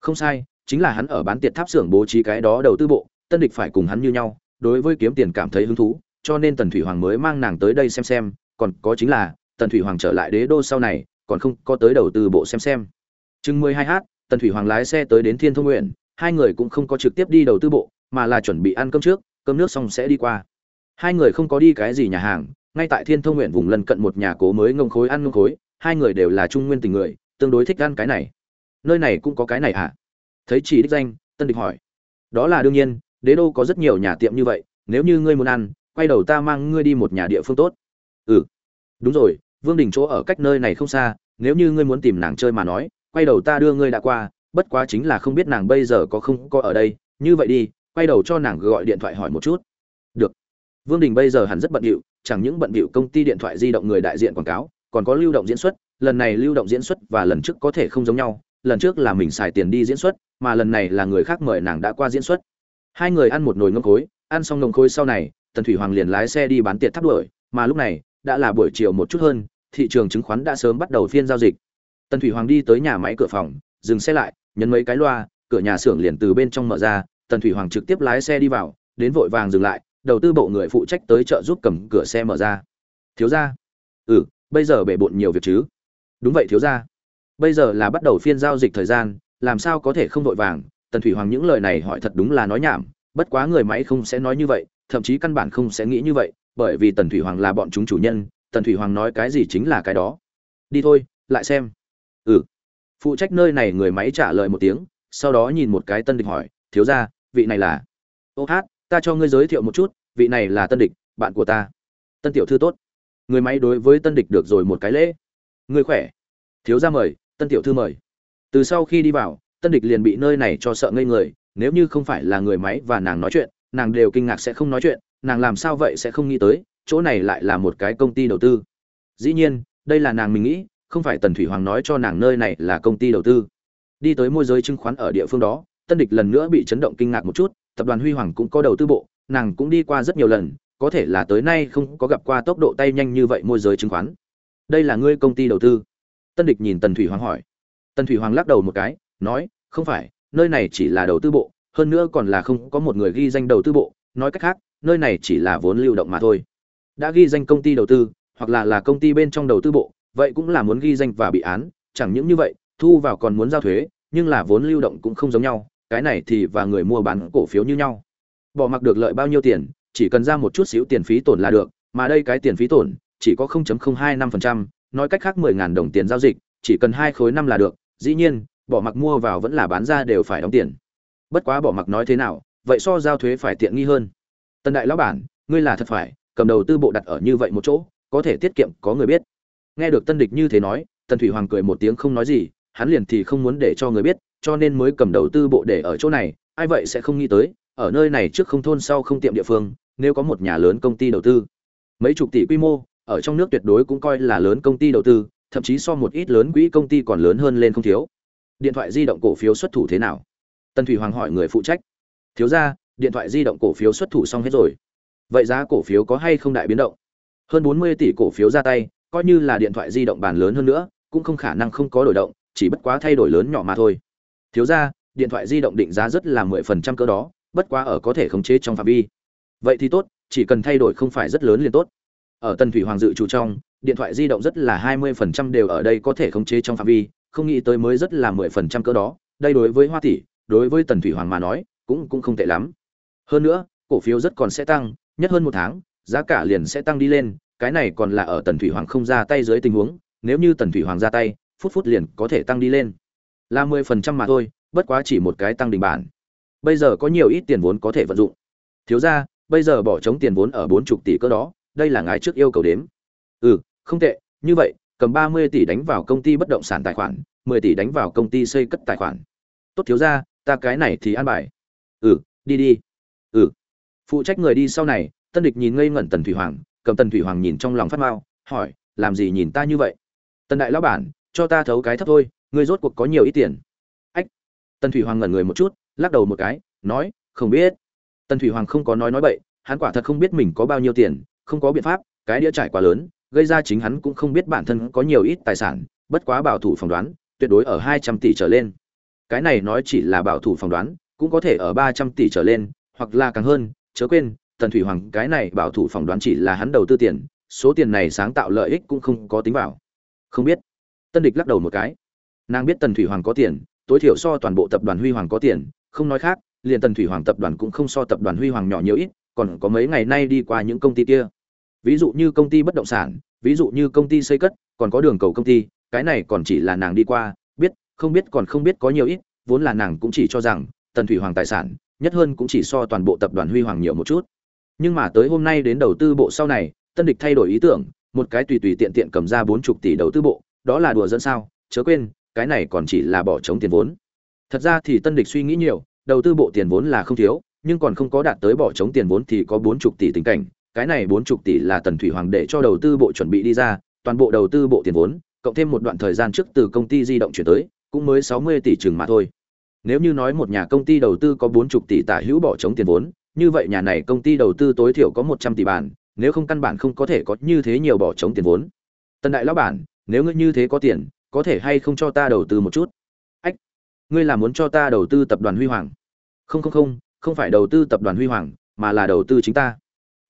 Không sai, chính là hắn ở bán tiệt tháp xưởng bố trí cái đó đầu tư bộ, tân địch phải cùng hắn như nhau, đối với kiếm tiền cảm thấy hứng thú, cho nên tần thủy hoàng mới mang nàng tới đây xem xem, còn có chính là, tần thủy hoàng trở lại đế đô sau này, còn không có tới đầu tư bộ xem xem. Chừng mười hai h tần thủy hoàng lái xe tới đến thiên thông nguyện, hai người cũng không có trực tiếp đi đầu tư bộ mà là chuẩn bị ăn cơm trước, cơm nước xong sẽ đi qua. Hai người không có đi cái gì nhà hàng, ngay tại thiên thông nguyện vùng lân cận một nhà cố mới ngông khối ăn ngông khối, hai người đều là trung nguyên tình người, tương đối thích ăn cái này. Nơi này cũng có cái này à thấy chỉ đích danh, tân địch hỏi. Đó là đương nhiên, đế đô có rất nhiều nhà tiệm như vậy, nếu như ngươi muốn ăn, quay đầu ta mang ngươi đi một nhà địa phương tốt. Ừ. Đúng rồi, vương đình chỗ ở cách nơi này không xa, nếu như ngươi muốn tìm nàng chơi mà nói, quay đầu ta đưa ngươi đã qua, bất quá chính là không biết nàng bây giờ có không có ở đây, như vậy đi quay đầu cho nàng gọi điện thoại hỏi một chút. Được. Vương đình bây giờ hẳn rất bận điệu chẳng những bận điệu công ty điện thoại di động người đại diện quảng cáo, còn có lưu động diễn xuất, lần này lưu động diễn xuất và lần trước có thể không giống nhau, lần trước là mình xài tiền đi diễn xuất, mà lần này là người khác mời nàng đã qua diễn xuất. Hai người ăn một nồi ngông khối, ăn xong ngông khối sau này, tần thủy hoàng liền lái xe đi bán tiệc tháp đuổi, mà lúc này, đã là buổi chiều một chút hơn, thị trường chứng khoán đã sớm bắt đầu phiên giao dịch. Tần thủy hoàng đi tới nhà máy cửa phòng, dừng xe lại, nhấn mấy cái loa, cửa nhà xưởng liền từ bên trong mở ra tần thủy hoàng trực tiếp lái xe đi vào, đến vội vàng dừng lại, đầu tư bộ người phụ trách tới chợ giúp cầm cửa xe mở ra. Thiếu ra ừ bây giờ bể bộn nhiều việc chứ? Đúng vậy, thiếu ra bây giờ là bắt đầu phiên giao dịch thời gian, làm sao có thể không vội vàng? Tần thủy hoàng những lời này hỏi thật đúng là nói nhảm, bất quá người máy không sẽ nói như vậy, thậm chí căn bản không sẽ nghĩ như vậy, bởi vì tần thủy hoàng là bọn chúng chủ nhân, tần thủy hoàng nói cái gì chính là cái đó. Đi thôi, lại xem. Ừ. Phụ trách nơi này người máy trả lời một tiếng, sau đó nhìn một cái tân địch hỏi, thiếu ra vị này là. Ô hát, ta cho ngươi giới thiệu một chút, vị này là tân địch, bạn của ta. Tân tiểu thư tốt. Người máy đối với tân địch được rồi một cái lễ. Người khỏe. Thiếu ra mời, tân tiểu thư mời. Từ sau khi đi vào, tân địch liền bị nơi này cho sợ ngây người, nếu như không phải là người máy và nàng nói chuyện, nàng đều kinh ngạc sẽ không nói chuyện, nàng làm sao vậy sẽ không nghĩ tới, chỗ này lại là một cái công ty đầu tư. Dĩ nhiên, đây là nàng mình nghĩ, không phải tần thủy hoàng nói cho nàng nơi này là công ty đầu tư. Đi tới môi giới chứng khoán ở địa phương đó tân địch lần nữa bị chấn động kinh ngạc một chút, tập đoàn huy hoàng cũng có đầu tư bộ, nàng cũng đi qua rất nhiều lần, có thể là tới nay không có gặp qua tốc độ tay nhanh như vậy môi giới chứng khoán. Đây là ngươi công ty đầu tư? Tân địch nhìn tần thủy hoàng hỏi. Tần thủy hoàng lắc đầu một cái, nói, không phải, nơi này chỉ là đầu tư bộ, hơn nữa còn là không có một người ghi danh đầu tư bộ, nói cách khác, nơi này chỉ là vốn lưu động mà thôi. Đã ghi danh công ty đầu tư, hoặc là là công ty bên trong đầu tư bộ, vậy cũng là muốn ghi danh và bị án, chẳng những như vậy, thu vào còn muốn giao thuế, nhưng là vốn lưu động cũng không giống nhau cái này thì và người mua bán cổ phiếu như nhau. Bỏ mặc được lợi bao nhiêu tiền chỉ cần ra một chút xíu tiền phí tổn là được mà đây cái tiền phí tổn chỉ có 0.025%, nói cách khác 10.000 đồng tiền giao dịch chỉ cần hai khối năm là được dĩ nhiên bỏ mặc mua vào vẫn là bán ra đều phải đóng tiền. Bất quá bỏ mặc nói thế nào vậy so giao thuế phải tiện nghi hơn. Tần đại lão bản ngươi là thật phải cầm đầu tư bộ đặt ở như vậy một chỗ có thể tiết kiệm có người biết. Nghe được tân địch như thế nói tần thủy hoàng cười một tiếng không nói gì hắn liền thì không muốn để cho người biết cho nên mới cầm đầu tư bộ để ở chỗ này, ai vậy sẽ không nghĩ tới, ở nơi này trước không thôn sau không tiệm địa phương, nếu có một nhà lớn công ty đầu tư. Mấy chục tỷ quy mô, ở trong nước tuyệt đối cũng coi là lớn công ty đầu tư, thậm chí so một ít lớn quỹ công ty còn lớn hơn lên không thiếu. Điện thoại di động cổ phiếu xuất thủ thế nào? Tần thủy hoàng hỏi người phụ trách. Thiếu ra điện thoại di động cổ phiếu xuất thủ xong hết rồi. Vậy giá cổ phiếu có hay không đại biến động? Hơn bốn mươi tỷ cổ phiếu ra tay, coi như là điện thoại di động bàn lớn hơn nữa, cũng không khả năng không có đổi động, chỉ bất quá thay đổi lớn nhỏ mà thôi thiếu ra, điện thoại di động định giá rất là mười phần trăm cỡ đó, bất quá ở có thể khống chế trong phạm vi. Vậy thì tốt, chỉ cần thay đổi không phải rất lớn liền tốt. Ở tần thủy hoàng dự chủ trong, điện thoại di động rất là hai mươi phần trăm đều ở đây có thể khống chế trong phạm vi, không nghĩ tới mới rất là mười phần trăm cỡ đó, đây đối với hoa tỷ, đối với tần thủy hoàng mà nói, cũng cũng không tệ lắm. Hơn nữa, cổ phiếu rất còn sẽ tăng, nhất hơn một tháng, giá cả liền sẽ tăng đi lên, cái này còn là ở tần thủy hoàng không ra tay dưới tình huống, nếu như tần thủy hoàng ra tay, phút phút liền có thể tăng đi lên là mười phần trăm mà thôi, bất quá chỉ một cái tăng đình bản. Bây giờ có nhiều ít tiền vốn có thể vận dụng. Thiếu ra bây giờ bỏ trống tiền vốn ở bốn chục tỷ cơ đó, đây là ngài trước yêu cầu đếm. Ừ không tệ, như vậy, cầm ba mươi tỷ đánh vào công ty bất động sản tài khoản, mười tỷ đánh vào công ty xây cất tài khoản. Tốt thiếu ra ta cái này thì an bài. Ừ đi đi. Ừ. Phụ trách người đi sau này, tân địch nhìn ngây ngẩn tần thủy hoàng, cầm tần thủy hoàng nhìn trong lòng phát mao hỏi, làm gì nhìn ta như vậy? Tần đại lão bản, cho ta thấu cái thấp thôi ngươi rốt cuộc có nhiều ít tiền? Ách. Tần thủy hoàng ngẩn người một chút, lắc đầu một cái, nói, không biết. Tần thủy hoàng không có nói nói bậy, hắn quả thật không biết mình có bao nhiêu tiền, không có biện pháp, cái đĩa trải quá lớn, gây ra chính hắn cũng không biết bản thân có nhiều ít tài sản, bất quá bảo thủ phỏng đoán, tuyệt đối ở hai trăm tỷ trở lên. Cái này nói chỉ là bảo thủ phỏng đoán, cũng có thể ở ba trăm tỷ trở lên, hoặc là càng hơn, chớ quên, tần thủy hoàng cái này bảo thủ phỏng đoán chỉ là hắn đầu tư tiền, số tiền này sáng tạo lợi ích cũng không có tính vào. Không biết. Tân địch lắc đầu một cái nàng biết tần thủy hoàng có tiền, tối thiểu so toàn bộ tập đoàn huy hoàng có tiền, không nói khác, liền tần thủy hoàng tập đoàn cũng không so tập đoàn huy hoàng nhỏ nhiều ít, còn có mấy ngày nay đi qua những công ty kia. Ví dụ như công ty bất động sản, ví dụ như công ty xây cất, còn có đường cầu công ty, cái này còn chỉ là nàng đi qua, biết, không biết còn không biết có nhiều ít, vốn là nàng cũng chỉ cho rằng, tần thủy hoàng tài sản, nhất hơn cũng chỉ so toàn bộ tập đoàn huy hoàng nhiều một chút. Nhưng mà tới hôm nay đến đầu tư bộ sau này, tân địch thay đổi ý tưởng, một cái tùy tùy tiện tiện cầm ra bốn chục tỷ đầu tư bộ, đó là đùa dẫn sao, chớ quên cái này còn chỉ là bỏ trống tiền vốn. Thật ra thì tân địch suy nghĩ nhiều, đầu tư bộ tiền vốn là không thiếu, nhưng còn không có đạt tới bỏ trống tiền vốn thì có bốn chục tỷ tình cảnh. Cái này bốn chục tỷ là tần thủy hoàng để cho đầu tư bộ chuẩn bị đi ra, toàn bộ đầu tư bộ tiền vốn, cộng thêm một đoạn thời gian trước từ công ty di động chuyển tới, cũng mới sáu mươi tỷ chừng mà thôi. Nếu như nói một nhà công ty đầu tư có bốn chục tỷ tả hữu bỏ trống tiền vốn, như vậy nhà này công ty đầu tư tối thiểu có một trăm tỷ bản, nếu không căn bản không có thể có như thế nhiều bỏ trống tiền vốn. Tần đại lão bản, nếu ngươi như thế có tiền có thể hay không cho ta đầu tư một chút? Ách, ngươi là muốn cho ta đầu tư tập đoàn huy hoàng? Không không không không phải đầu tư tập đoàn huy hoàng, mà là đầu tư chính ta.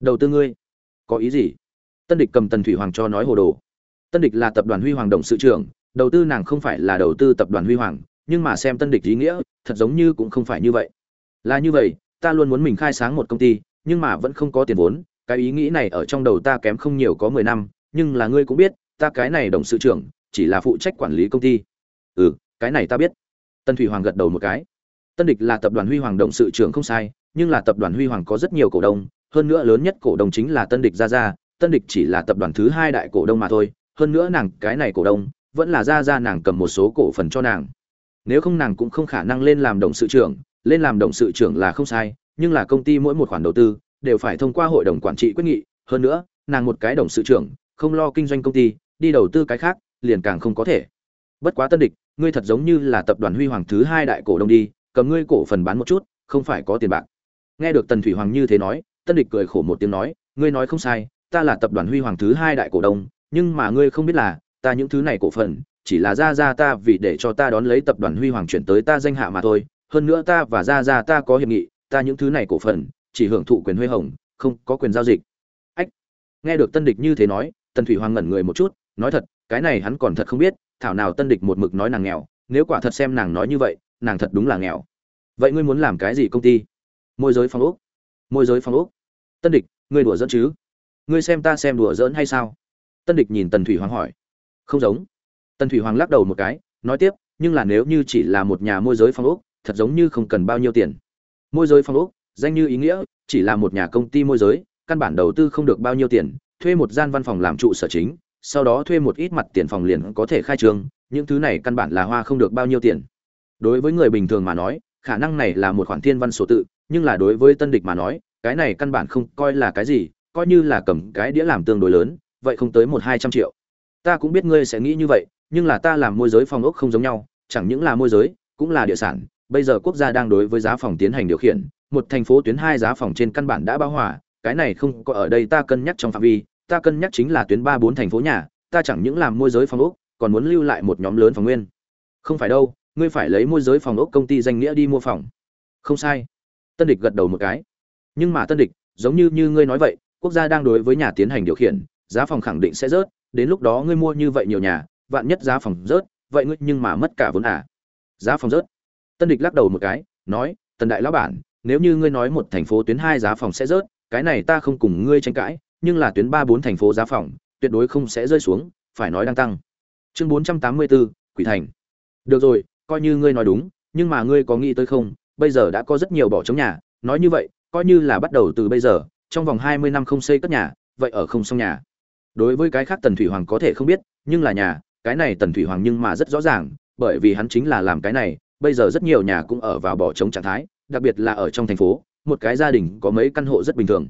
Đầu tư ngươi? Có ý gì? Tân địch cầm tần thủy hoàng cho nói hồ đồ. Tân địch là tập đoàn huy hoàng đồng sự trưởng, đầu tư nàng không phải là đầu tư tập đoàn huy hoàng, nhưng mà xem tân địch ý nghĩa, thật giống như cũng không phải như vậy. Là như vậy, ta luôn muốn mình khai sáng một công ty, nhưng mà vẫn không có tiền vốn, cái ý nghĩ này ở trong đầu ta kém không nhiều có mười năm, nhưng là ngươi cũng biết, ta cái này đồng sự trưởng chỉ là phụ trách quản lý công ty. Ừ cái này ta biết. Tân thủy hoàng gật đầu một cái. Tân địch là tập đoàn huy hoàng động sự trưởng không sai, nhưng là tập đoàn huy hoàng có rất nhiều cổ đông, hơn nữa lớn nhất cổ đông chính là tân địch gia gia, tân địch chỉ là tập đoàn thứ hai đại cổ đông mà thôi, hơn nữa nàng, cái này cổ đông, vẫn là gia gia nàng cầm một số cổ phần cho nàng. Nếu không nàng cũng không khả năng lên làm đồng sự trưởng, lên làm đồng sự trưởng là không sai, nhưng là công ty mỗi một khoản đầu tư, đều phải thông qua hội đồng quản trị quyết nghị, hơn nữa, nàng một cái đồng sự trưởng, không lo kinh doanh công ty, đi đầu tư cái khác liền càng không có thể. Bất quá tân địch, ngươi thật giống như là tập đoàn huy hoàng thứ hai đại cổ đông đi, cầm ngươi cổ phần bán một chút, không phải có tiền bạc. Nghe được tần thủy hoàng như thế nói, tân địch cười khổ một tiếng nói, ngươi nói không sai, ta là tập đoàn huy hoàng thứ hai đại cổ đông, nhưng mà ngươi không biết là, ta những thứ này cổ phần, chỉ là ra ra ta vì để cho ta đón lấy tập đoàn huy hoàng chuyển tới ta danh hạ mà thôi, hơn nữa ta và ra ra ta có hiệp nghị, ta những thứ này cổ phần, chỉ hưởng thụ quyền huy hồng, không có quyền giao dịch. Ách! Nghe được tân địch như thế nói, tần thủy hoàng ngẩn người một chút, nói thật cái này hắn còn thật không biết, thảo nào tân địch một mực nói nàng nghèo, nếu quả thật xem nàng nói như vậy, nàng thật đúng là nghèo. Vậy ngươi muốn làm cái gì công ty? Môi giới phong úc môi giới phong úc tân địch, ngươi đùa dẫn chứ? Ngươi xem ta xem đùa giỡn hay sao? Tân địch nhìn tần thủy hoàng hỏi. Không giống. Tần thủy hoàng lắc đầu một cái, nói tiếp, nhưng là nếu như chỉ là một nhà môi giới phong ốc, thật giống như không cần bao nhiêu tiền. Môi giới phong ốc, danh như ý nghĩa, chỉ là một nhà công ty môi giới, căn bản đầu tư không được bao nhiêu tiền, thuê một gian văn phòng làm trụ sở chính sau đó thuê một ít mặt tiền phòng liền có thể khai trương, những thứ này căn bản là hoa không được bao nhiêu tiền. Đối với người bình thường mà nói, khả năng này là một khoản thiên văn số tự, nhưng là đối với tân địch mà nói, cái này căn bản không coi là cái gì, coi như là cầm cái đĩa làm tương đối lớn, vậy không tới một hai trăm triệu. Ta cũng biết ngươi sẽ nghĩ như vậy, nhưng là ta làm môi giới phòng ốc không giống nhau, chẳng những là môi giới, cũng là địa sản. Bây giờ quốc gia đang đối với giá phòng tiến hành điều khiển, một thành phố tuyến hai giá phòng trên căn bản đã bão hòa, cái này không có ở đây ta cân nhắc trong phạm vi ta cân nhắc chính là tuyến ba bốn thành phố nhà, ta chẳng những làm môi giới phòng ốc, còn muốn lưu lại một nhóm lớn phòng nguyên. Không phải đâu, ngươi phải lấy môi giới phòng ốc công ty danh nghĩa đi mua phòng. Không sai. Tân địch gật đầu một cái. Nhưng mà tân địch, giống như như ngươi nói vậy, quốc gia đang đối với nhà tiến hành điều khiển, giá phòng khẳng định sẽ rớt, đến lúc đó ngươi mua như vậy nhiều nhà, vạn nhất giá phòng rớt, vậy ngươi nhưng mà mất cả vốn à. Giá phòng rớt. Tân địch lắc đầu một cái, nói, tần đại lão bản, nếu như ngươi nói một thành phố tuyến hai giá phòng sẽ rớt, cái này ta không cùng ngươi tranh cãi nhưng là tuyến ba bốn thành phố giá phòng, tuyệt đối không sẽ rơi xuống, phải nói đang tăng. Chương bốn trăm tám mươi bốn quỷ thành. Được rồi, coi như ngươi nói đúng, nhưng mà ngươi có nghĩ tới không? Bây giờ đã có rất nhiều bỏ trống nhà, nói như vậy, coi như là bắt đầu từ bây giờ, trong vòng hai mươi năm không xây cất nhà, vậy ở không xong nhà. Đối với cái khác tần thủy hoàng có thể không biết, nhưng là nhà, cái này tần thủy hoàng nhưng mà rất rõ ràng, bởi vì hắn chính là làm cái này, bây giờ rất nhiều nhà cũng ở vào bỏ trống trạng thái, đặc biệt là ở trong thành phố, một cái gia đình có mấy căn hộ rất bình thường.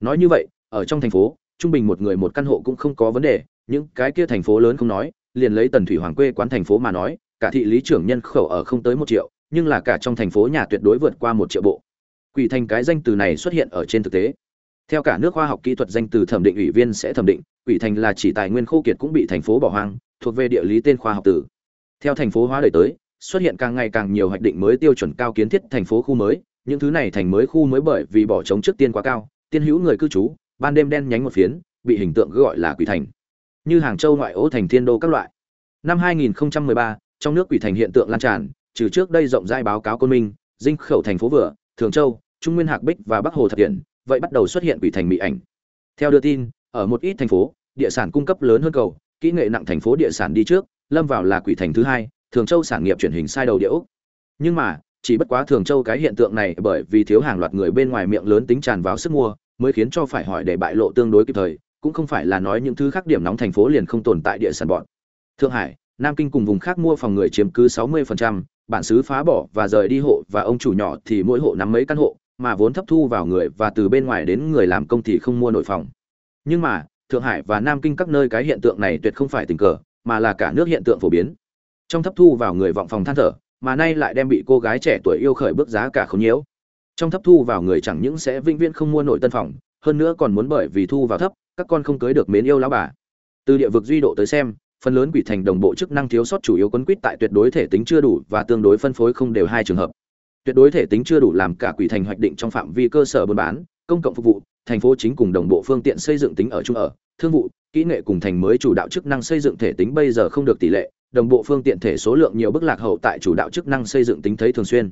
Nói như vậy ở trong thành phố, trung bình một người một căn hộ cũng không có vấn đề, những cái kia thành phố lớn không nói, liền lấy tần thủy hoàng quê quán thành phố mà nói, cả thị lý trưởng nhân khẩu ở không tới một triệu, nhưng là cả trong thành phố nhà tuyệt đối vượt qua một triệu bộ. Quỷ thành cái danh từ này xuất hiện ở trên thực tế. Theo cả nước khoa học kỹ thuật danh từ thẩm định ủy viên sẽ thẩm định, quỷ thành là chỉ tài nguyên khô kiệt cũng bị thành phố bỏ hoang, thuộc về địa lý tên khoa học tử. Theo thành phố hóa đời tới, xuất hiện càng ngày càng nhiều hoạch định mới tiêu chuẩn cao kiến thiết thành phố khu mới, những thứ này thành mới khu mới bởi vì bỏ trống trước tiên quá cao, tiên hữu người cư trú ban đêm đen nhánh một phiến, bị hình tượng gọi là quỷ thành. Như hàng châu ngoại ô thành thiên đô các loại. Năm 2013 trong nước quỷ thành hiện tượng lan tràn, trừ trước đây rộng rãi báo cáo côn minh, dinh khẩu thành phố vừa, thường châu, trung nguyên hạc bích và bắc hồ thập điển vậy bắt đầu xuất hiện quỷ thành mỹ ảnh. Theo đưa tin, ở một ít thành phố, địa sản cung cấp lớn hơn cầu, kỹ nghệ nặng thành phố địa sản đi trước, lâm vào là quỷ thành thứ hai, thường châu sản nghiệp chuyển hình sai đầu điệu nhưng mà, chỉ bất quá thường châu cái hiện tượng này bởi vì thiếu hàng loạt người bên ngoài miệng lớn tính tràn vào sức mua mới khiến cho phải hỏi để bại lộ tương đối kịp thời cũng không phải là nói những thứ khác điểm nóng thành phố liền không tồn tại địa sản bọn. Thượng hải nam kinh cùng vùng khác mua phòng người chiếm cứ 60%, bản xứ phá bỏ và rời đi hộ và ông chủ nhỏ thì mỗi hộ nắm mấy căn hộ mà vốn thấp thu vào người và từ bên ngoài đến người làm công thì không mua nội phòng. Nhưng mà thượng hải và nam kinh các nơi cái hiện tượng này tuyệt không phải tình cờ mà là cả nước hiện tượng phổ biến. Trong thấp thu vào người vọng phòng than thở mà nay lại đem bị cô gái trẻ tuổi yêu khởi bước giá cả không nhiễu trong thấp thu vào người chẳng những sẽ vĩnh viễn không mua nổi tân phòng, hơn nữa còn muốn bởi vì thu vào thấp, các con không cưới được mến yêu lão bà. Từ địa vực duy độ tới xem, phần lớn quỷ thành đồng bộ chức năng thiếu sót chủ yếu quấn quýt tại tuyệt đối thể tính chưa đủ và tương đối phân phối không đều hai trường hợp. Tuyệt đối thể tính chưa đủ làm cả quỷ thành hoạch định trong phạm vi cơ sở buôn bán, công cộng phục vụ, thành phố chính cùng đồng bộ phương tiện xây dựng tính ở trung ở, thương vụ, kỹ nghệ cùng thành mới chủ đạo chức năng xây dựng thể tính bây giờ không được tỷ lệ, đồng bộ phương tiện thể số lượng nhiều bức lạc hậu tại chủ đạo chức năng xây dựng tính thấy thường xuyên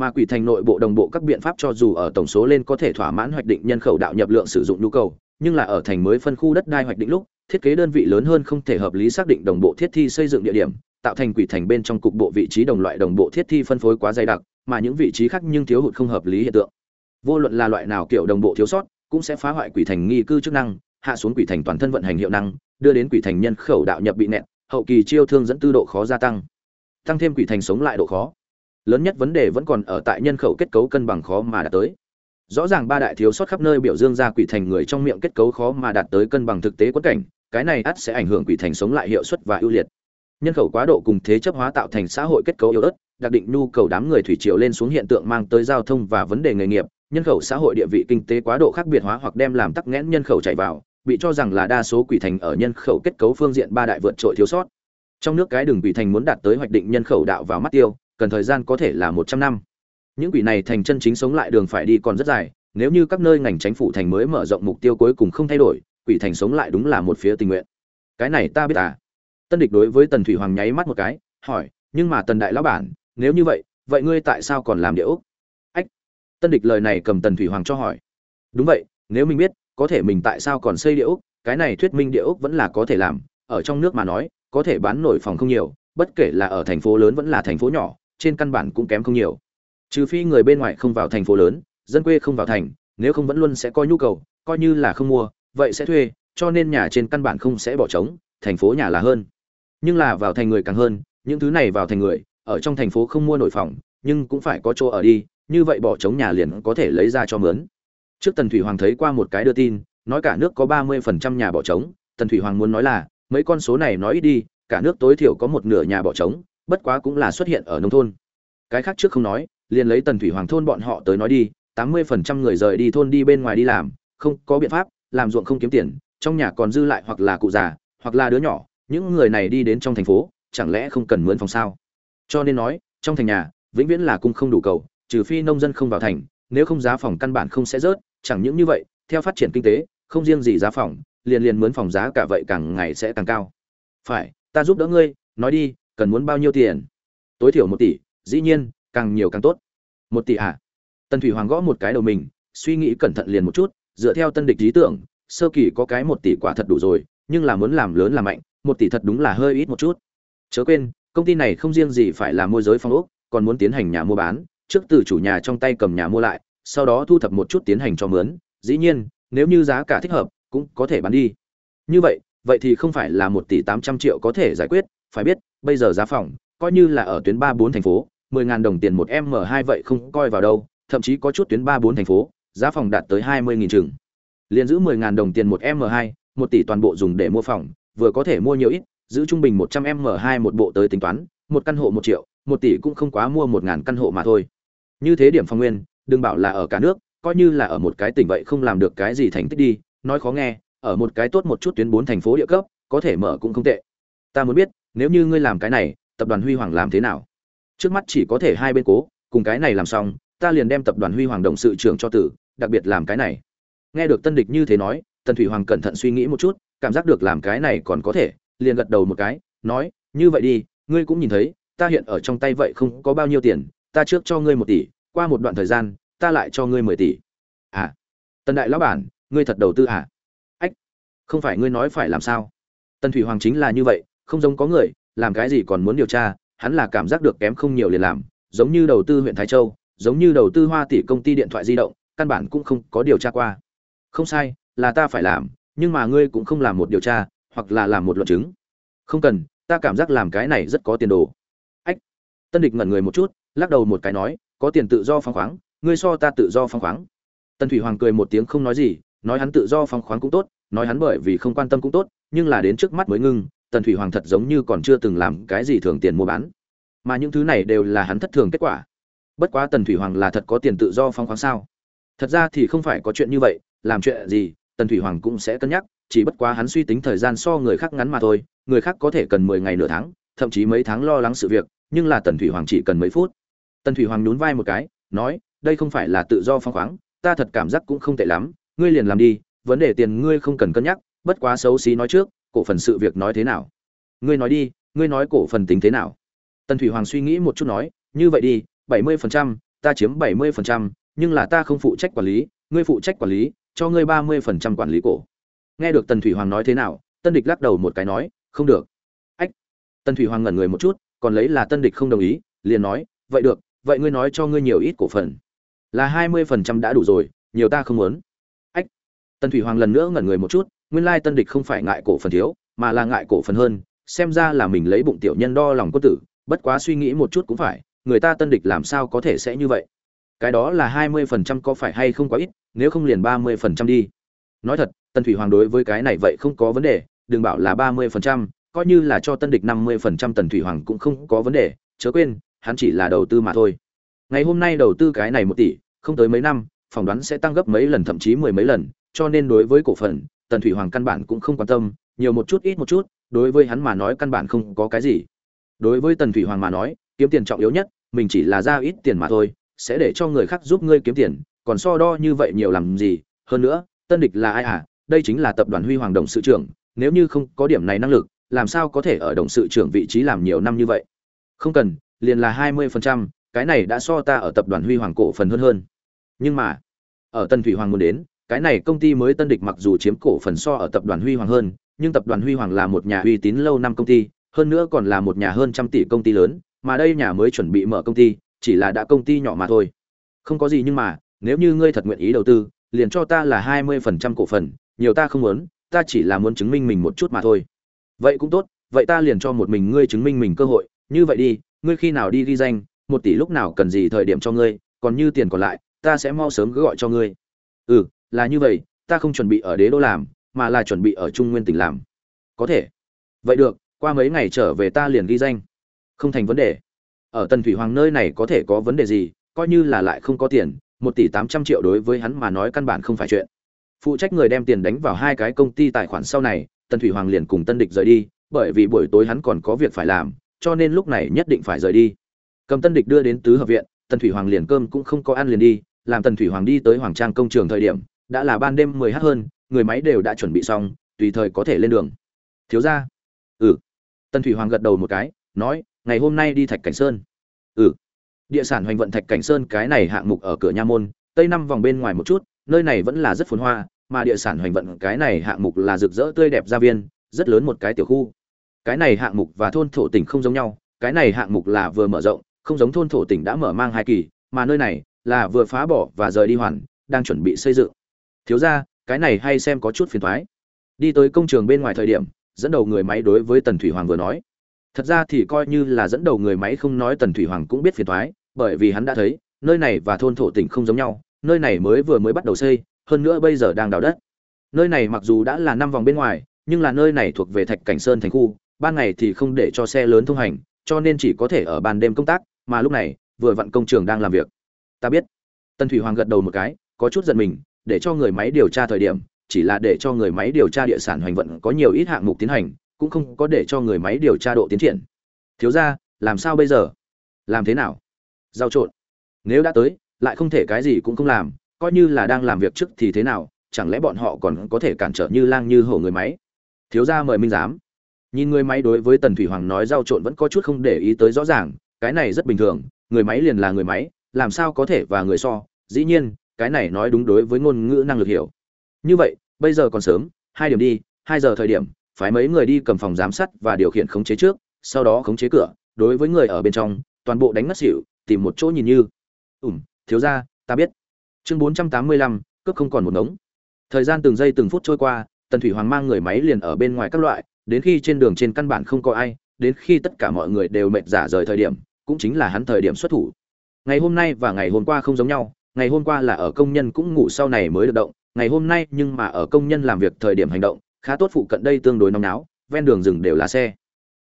mà quỷ thành nội bộ đồng bộ các biện pháp cho dù ở tổng số lên có thể thỏa mãn hoạch định nhân khẩu đạo nhập lượng sử dụng nhu cầu, nhưng là ở thành mới phân khu đất đai hoạch định lúc, thiết kế đơn vị lớn hơn không thể hợp lý xác định đồng bộ thiết thi xây dựng địa điểm, tạo thành quỷ thành bên trong cục bộ vị trí đồng loại đồng bộ thiết thi phân phối quá dày đặc, mà những vị trí khác nhưng thiếu hụt không hợp lý hiện tượng. Vô luận là loại nào kiểu đồng bộ thiếu sót, cũng sẽ phá hoại quỷ thành nghi cư chức năng, hạ xuống quỷ thành toàn thân vận hành hiệu năng, đưa đến quỷ thành nhân khẩu đạo nhập bị nẹt, hậu kỳ chiêu thương dẫn tư độ khó gia tăng. Tăng thêm quỷ thành sống lại độ khó lớn nhất vấn đề vẫn còn ở tại nhân khẩu kết cấu cân bằng khó mà đạt tới. Rõ ràng ba đại thiếu sót khắp nơi biểu dương ra quỷ thành người trong miệng kết cấu khó mà đạt tới cân bằng thực tế quất cảnh, cái này ắt sẽ ảnh hưởng quỷ thành sống lại hiệu suất và ưu liệt. Nhân khẩu quá độ cùng thế chấp hóa tạo thành xã hội kết cấu yếu ớt, đặc định nhu cầu đám người thủy triều lên xuống hiện tượng mang tới giao thông và vấn đề nghề nghiệp, nhân khẩu xã hội địa vị kinh tế quá độ khác biệt hóa hoặc đem làm tắc nghẽn nhân khẩu chạy vào, bị cho rằng là đa số quỷ thành ở nhân khẩu kết cấu phương diện ba đại vượt trội thiếu sót. Trong nước cái đường quỷ thành muốn đạt tới hoạch định nhân khẩu đạo vào mắt tiêu cần thời gian có thể là một trăm năm. Những quỷ này thành chân chính sống lại đường phải đi còn rất dài, nếu như các nơi ngành chính phủ thành mới mở rộng mục tiêu cuối cùng không thay đổi, quỷ thành sống lại đúng là một phía tình nguyện. Cái này ta biết à? Tân địch đối với tần thủy hoàng nháy mắt một cái, hỏi, nhưng mà tần đại lão bản, nếu như vậy vậy ngươi tại sao còn làm địa ốc? Ách. Tân địch lời này cầm tần thủy hoàng cho hỏi. Đúng vậy, nếu mình biết, có thể mình tại sao còn xây địa ốc, cái này thuyết minh địa ốc vẫn là có thể làm, ở trong nước mà nói, có thể bán nổi phòng không nhiều, bất kể là ở thành phố lớn vẫn là thành phố nhỏ trên căn bản cũng kém không nhiều. Trừ phi người bên ngoài không vào thành phố lớn, dân quê không vào thành, nếu không vẫn luôn sẽ coi nhu cầu, coi như là không mua, vậy sẽ thuê, cho nên nhà trên căn bản không sẽ bỏ trống, thành phố nhà là hơn. Nhưng là vào thành người càng hơn, những thứ này vào thành người, ở trong thành phố không mua nổi phòng, nhưng cũng phải có chỗ ở đi, như vậy bỏ trống nhà liền có thể lấy ra cho mướn. Trước tần thủy hoàng thấy qua một cái đưa tin, nói cả nước có ba mươi phần trăm nhà bỏ trống, tần thủy hoàng muốn nói là, mấy con số này nói ít đi, cả nước tối thiểu có một nửa nhà bỏ trống bất quá cũng là xuất hiện ở nông thôn. Cái khác trước không nói, liền lấy tần thủy hoàng thôn bọn họ tới nói đi, tám mươi phần trăm người rời đi thôn đi bên ngoài đi làm, không có biện pháp, làm ruộng không kiếm tiền, trong nhà còn dư lại hoặc là cụ già, hoặc là đứa nhỏ, những người này đi đến trong thành phố, chẳng lẽ không cần mướn phòng sao? Cho nên nói, trong thành nhà, vĩnh viễn là cung không đủ cầu, trừ phi nông dân không vào thành, nếu không giá phòng căn bản không sẽ rớt, chẳng những như vậy, theo phát triển kinh tế, không riêng gì giá phòng, liền liền mướn phòng giá cả vậy càng ngày sẽ càng cao. Phải, ta giúp đỡ ngươi, nói đi cần muốn bao nhiêu tiền? Tối thiểu một tỷ, dĩ nhiên, càng nhiều càng tốt. Một tỷ à? Tần thủy hoàng gõ một cái đầu mình, suy nghĩ cẩn thận liền một chút, dựa theo tân địch lý tưởng, sơ kỳ có cái một tỷ quả thật đủ rồi, nhưng là muốn làm lớn làm mạnh, một tỷ thật đúng là hơi ít một chút. Chớ quên, công ty này không riêng gì phải là môi giới phong ốc, còn muốn tiến hành nhà mua bán, trước từ chủ nhà trong tay cầm nhà mua lại, sau đó thu thập một chút tiến hành cho mướn, dĩ nhiên, nếu như giá cả thích hợp, cũng có thể bán đi. Như vậy vậy thì không phải là một tỷ tám trăm triệu có thể giải quyết phải biết, bây giờ giá phòng, coi như là ở tuyến ba bốn thành phố, mười ngàn đồng tiền một m hai vậy không coi vào đâu, thậm chí có chút tuyến ba bốn thành phố, giá phòng đạt tới hai mươi nghìn chừng. Liên giữ mười ngàn đồng tiền một m hai, một tỷ toàn bộ dùng để mua phòng, vừa có thể mua nhiều ít, giữ trung bình một trăm m hai một bộ tới tính toán, một căn hộ một triệu, một tỷ cũng không quá mua một ngàn căn hộ mà thôi. Như thế điểm phong nguyên, đừng bảo là ở cả nước, coi như là ở một cái tỉnh vậy không làm được cái gì thành tích đi, nói khó nghe, ở một cái tốt một chút tuyến bốn thành phố địa cấp, có thể mở cũng không tệ. Ta muốn biết nếu như ngươi làm cái này, tập đoàn huy hoàng làm thế nào? Trước mắt chỉ có thể hai bên cố, cùng cái này làm xong, ta liền đem tập đoàn huy hoàng đồng sự trưởng cho tử, đặc biệt làm cái này. Nghe được tân địch như thế nói, tần thủy hoàng cẩn thận suy nghĩ một chút, cảm giác được làm cái này còn có thể, liền gật đầu một cái, nói, như vậy đi, ngươi cũng nhìn thấy, ta hiện ở trong tay vậy không có bao nhiêu tiền, ta trước cho ngươi một tỷ, qua một đoạn thời gian, ta lại cho ngươi mười tỷ. À tần đại lão bản, ngươi thật đầu tư à? Ách, không phải ngươi nói phải làm sao? Tần thủy hoàng chính là như vậy không giống có người, làm cái gì còn muốn điều tra, hắn là cảm giác được kém không nhiều liền làm, giống như đầu tư huyện thái châu, giống như đầu tư hoa tỷ công ty điện thoại di động, căn bản cũng không có điều tra qua. Không sai, là ta phải làm, nhưng mà ngươi cũng không làm một điều tra, hoặc là làm một luận chứng. Không cần, ta cảm giác làm cái này rất có tiền đồ. Ách, tân địch ngẩn người một chút, lắc đầu một cái nói, có tiền tự do phóng khoáng, ngươi so ta tự do phóng khoáng. Tân thủy hoàng cười một tiếng không nói gì, nói hắn tự do phóng khoáng cũng tốt, nói hắn bởi vì không quan tâm cũng tốt, nhưng là đến trước mắt mới ngưng tần thủy hoàng thật giống như còn chưa từng làm cái gì thường tiền mua bán. Mà những thứ này đều là hắn thất thường kết quả. Bất quá tần thủy hoàng là thật có tiền tự do phong khoáng sao? Thật ra thì không phải có chuyện như vậy, làm chuyện gì, tần thủy hoàng cũng sẽ cân nhắc, chỉ bất quá hắn suy tính thời gian so người khác ngắn mà thôi, người khác có thể cần mười ngày nửa tháng, thậm chí mấy tháng lo lắng sự việc, nhưng là tần thủy hoàng chỉ cần mấy phút. Tần thủy hoàng nhún vai một cái, nói, đây không phải là tự do phong khoáng, ta thật cảm giác cũng không tệ lắm, ngươi liền làm đi, vấn đề tiền ngươi không cần cân nhắc, bất quá xấu xí nói trước cổ phần sự việc nói thế nào? Ngươi nói đi, ngươi nói cổ phần tính thế nào? Tần thủy hoàng suy nghĩ một chút nói, như vậy đi, bảy mươi phần trăm, ta chiếm bảy mươi phần trăm, nhưng là ta không phụ trách quản lý, ngươi phụ trách quản lý, cho ngươi ba mươi phần trăm quản lý cổ. Nghe được tần thủy hoàng nói thế nào, tân địch lắc đầu một cái nói, không được. Ách. Tần thủy hoàng ngẩn người một chút, còn lấy là tân địch không đồng ý, liền nói, vậy được, vậy ngươi nói cho ngươi nhiều ít cổ phần. Là hai mươi phần trăm đã đủ rồi, nhiều ta không muốn. Ách. Tần thủy hoàng lần nữa ngẩn người một chút nguyên lai tân địch không phải ngại cổ phần thiếu, mà là ngại cổ phần hơn, xem ra là mình lấy bụng tiểu nhân đo lòng quân tử, bất quá suy nghĩ một chút cũng phải, người ta tân địch làm sao có thể sẽ như vậy? Cái đó là hai mươi phần trăm có phải hay không quá ít, nếu không liền ba mươi phần trăm đi. Nói thật tân thủy hoàng đối với cái này vậy không có vấn đề, đừng bảo là ba mươi phần trăm, coi như là cho tân địch năm mươi phần trăm tần thủy hoàng cũng không có vấn đề, chớ quên, hắn chỉ là đầu tư mà thôi. Ngày hôm nay đầu tư cái này một tỷ, không tới mấy năm, phỏng đoán sẽ tăng gấp mấy lần, thậm chí mười mấy lần, cho nên đối với cổ phần tần thủy hoàng căn bản cũng không quan tâm, nhiều một chút ít một chút, đối với hắn mà nói căn bản không có cái gì. Đối với tần thủy hoàng mà nói, kiếm tiền trọng yếu nhất, mình chỉ là ra ít tiền mà thôi, sẽ để cho người khác giúp ngươi kiếm tiền, còn so đo như vậy nhiều làm gì. Hơn nữa, tân địch là ai à? Đây chính là tập đoàn huy hoàng đồng sự trưởng, nếu như không có điểm này năng lực, làm sao có thể ở đồng sự trưởng vị trí làm nhiều năm như vậy? Không cần, liền là hai mươi phần trăm, cái này đã so ta ở tập đoàn huy hoàng cổ phần hơn hơn. Nhưng mà, ở tân thủy hoàng muốn đến cái này công ty mới tân địch mặc dù chiếm cổ phần so ở tập đoàn huy hoàng hơn, nhưng tập đoàn huy hoàng là một nhà uy tín lâu năm công ty, hơn nữa còn là một nhà hơn trăm tỷ công ty lớn, mà đây nhà mới chuẩn bị mở công ty, chỉ là đã công ty nhỏ mà thôi. Không có gì nhưng mà, nếu như ngươi thật nguyện ý đầu tư, liền cho ta là hai mươi phần trăm cổ phần, nhiều ta không muốn, ta chỉ là muốn chứng minh mình một chút mà thôi. Vậy cũng tốt, vậy ta liền cho một mình ngươi chứng minh mình cơ hội, như vậy đi, ngươi khi nào đi ghi danh, một tỷ lúc nào cần gì thời điểm cho ngươi, còn như tiền còn lại, ta sẽ mau sớm cứ gọi cho ngươi. Ừ là như vậy, ta không chuẩn bị ở đế đô làm, mà là chuẩn bị ở trung nguyên tỉnh làm. Có thể. Vậy được, qua mấy ngày trở về ta liền ghi danh. Không thành vấn đề. Ở tần thủy hoàng nơi này có thể có vấn đề gì, coi như là lại không có tiền, một tỷ tám trăm triệu đối với hắn mà nói căn bản không phải chuyện. Phụ trách người đem tiền đánh vào hai cái công ty tài khoản sau này, tần thủy hoàng liền cùng tân địch rời đi, bởi vì buổi tối hắn còn có việc phải làm, cho nên lúc này nhất định phải rời đi. Cầm tân địch đưa đến tứ hợp viện, tần thủy hoàng liền cơm cũng không có ăn liền đi, làm tần thủy hoàng đi tới hoàng trang công trường thời điểm đã là ban đêm mười h hơn, người máy đều đã chuẩn bị xong, tùy thời có thể lên đường. Thiếu ra ừ. Tần thủy hoàng gật đầu một cái, nói, ngày hôm nay đi thạch cảnh sơn. Ừ. Địa sản hoành vận thạch cảnh sơn, cái này hạng mục ở cửa nha môn, tây năm vòng bên ngoài một chút, nơi này vẫn là rất phồn hoa, mà địa sản hoành vận cái này hạng mục là rực rỡ tươi đẹp gia viên, rất lớn một cái tiểu khu. Cái này hạng mục và thôn thổ tỉnh không giống nhau, cái này hạng mục là vừa mở rộng, không giống thôn thổ tỉnh đã mở mang hai kỳ, mà nơi này là vừa phá bỏ và rời đi hoàn, đang chuẩn bị xây dựng thiếu ra, cái này hay xem có chút phiền thoái. Đi tới công trường bên ngoài thời điểm, dẫn đầu người máy đối với tần thủy hoàng vừa nói. Thật ra thì coi như là dẫn đầu người máy không nói tần thủy hoàng cũng biết phiền thoái, bởi vì hắn đã thấy, nơi này và thôn thổ tỉnh không giống nhau, nơi này mới vừa mới bắt đầu xây, hơn nữa bây giờ đang đào đất. Nơi này mặc dù đã là năm vòng bên ngoài, nhưng là nơi này thuộc về thạch cảnh sơn thành khu, ban ngày thì không để cho xe lớn thông hành, cho nên chỉ có thể ở ban đêm công tác, mà lúc này, vừa vặn công trường đang làm việc. Ta biết. Tần thủy hoàng gật đầu một cái, có chút giận mình để cho người máy điều tra thời điểm, chỉ là để cho người máy điều tra địa sản hoành vận có nhiều ít hạng mục tiến hành, cũng không có để cho người máy điều tra độ tiến triển. Thiếu ra làm sao bây giờ? Làm thế nào? Giao trộn. Nếu đã tới, lại không thể cái gì cũng không làm, coi như là đang làm việc trước thì thế nào, chẳng lẽ bọn họ còn có thể cản trở như lang như hổ người máy? Thiếu ra mời minh giám. Nhìn người máy đối với tần thủy hoàng nói giao trộn vẫn có chút không để ý tới rõ ràng, cái này rất bình thường, người máy liền là người máy, làm sao có thể và người so? Dĩ nhiên cái này nói đúng đối với ngôn ngữ năng lực hiểu. Như vậy, bây giờ còn sớm, hai điểm đi, hai giờ thời điểm, phái mấy người đi cầm phòng giám sát và điều khiển khống chế trước, sau đó khống chế cửa, đối với người ở bên trong, toàn bộ đánh ngất xỉu, tìm một chỗ nhìn như. Ủm thiếu ra ta biết. Chương bốn trăm tám mươi lăm, cướp không còn một ngống. Thời gian từng giây từng phút trôi qua, tần thủy hoàng mang người máy liền ở bên ngoài các loại, đến khi trên đường trên căn bản không có ai, đến khi tất cả mọi người đều mệt giả rời thời điểm, cũng chính là hắn thời điểm xuất thủ. Ngày hôm nay và ngày hôm qua không giống nhau ngày hôm qua là ở công nhân cũng ngủ sau này mới được động, ngày hôm nay nhưng mà ở công nhân làm việc thời điểm hành động, khá tốt phụ cận đây tương đối nóng náo, ven đường rừng đều là xe.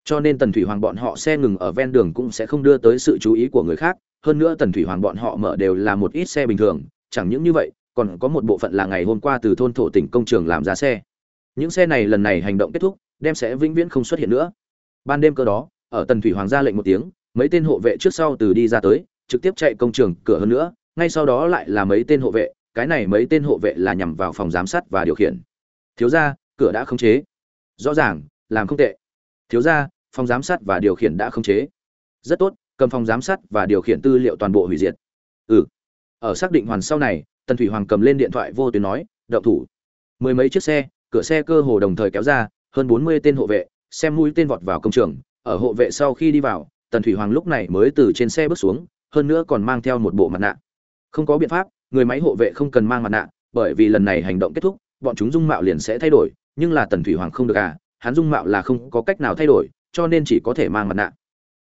Cho nên tần thủy hoàng bọn họ xe ngừng ở ven đường cũng sẽ không đưa tới sự chú ý của người khác, hơn nữa tần thủy hoàng bọn họ mở đều là một ít xe bình thường, chẳng những như vậy, còn có một bộ phận là ngày hôm qua từ thôn thổ tỉnh công trường làm ra xe. Những xe này lần này hành động kết thúc, đem sẽ vĩnh viễn không xuất hiện nữa. Ban đêm cơ đó, ở tần thủy hoàng ra lệnh một tiếng, mấy tên hộ vệ trước sau từ đi ra tới, trực tiếp chạy công trường cửa hơn nữa ngay sau đó lại là mấy tên hộ vệ, cái này mấy tên hộ vệ là nhằm vào phòng giám sát và điều khiển. Thiếu ra cửa đã khống chế. Rõ ràng, làm không tệ. Thiếu ra phòng giám sát và điều khiển đã khống chế. Rất tốt, cầm phòng giám sát và điều khiển tư liệu toàn bộ hủy diệt. Ừ. Ở xác định hoàn sau này, tần thủy hoàng cầm lên điện thoại vô tuyến nói đậu thủ. Mười mấy chiếc xe, cửa xe cơ hồ đồng thời kéo ra, hơn bốn mươi tên hộ vệ, xem mũi tên vọt vào công trường. Ở hộ vệ sau khi đi vào, tần thủy hoàng lúc này mới từ trên xe bước xuống, hơn nữa còn mang theo một bộ mặt nạ không có biện pháp, người máy hộ vệ không cần mang mặt nạ, bởi vì lần này hành động kết thúc, bọn chúng dung mạo liền sẽ thay đổi, nhưng là tần thủy hoàng không được à hắn dung mạo là không có cách nào thay đổi, cho nên chỉ có thể mang mặt nạ.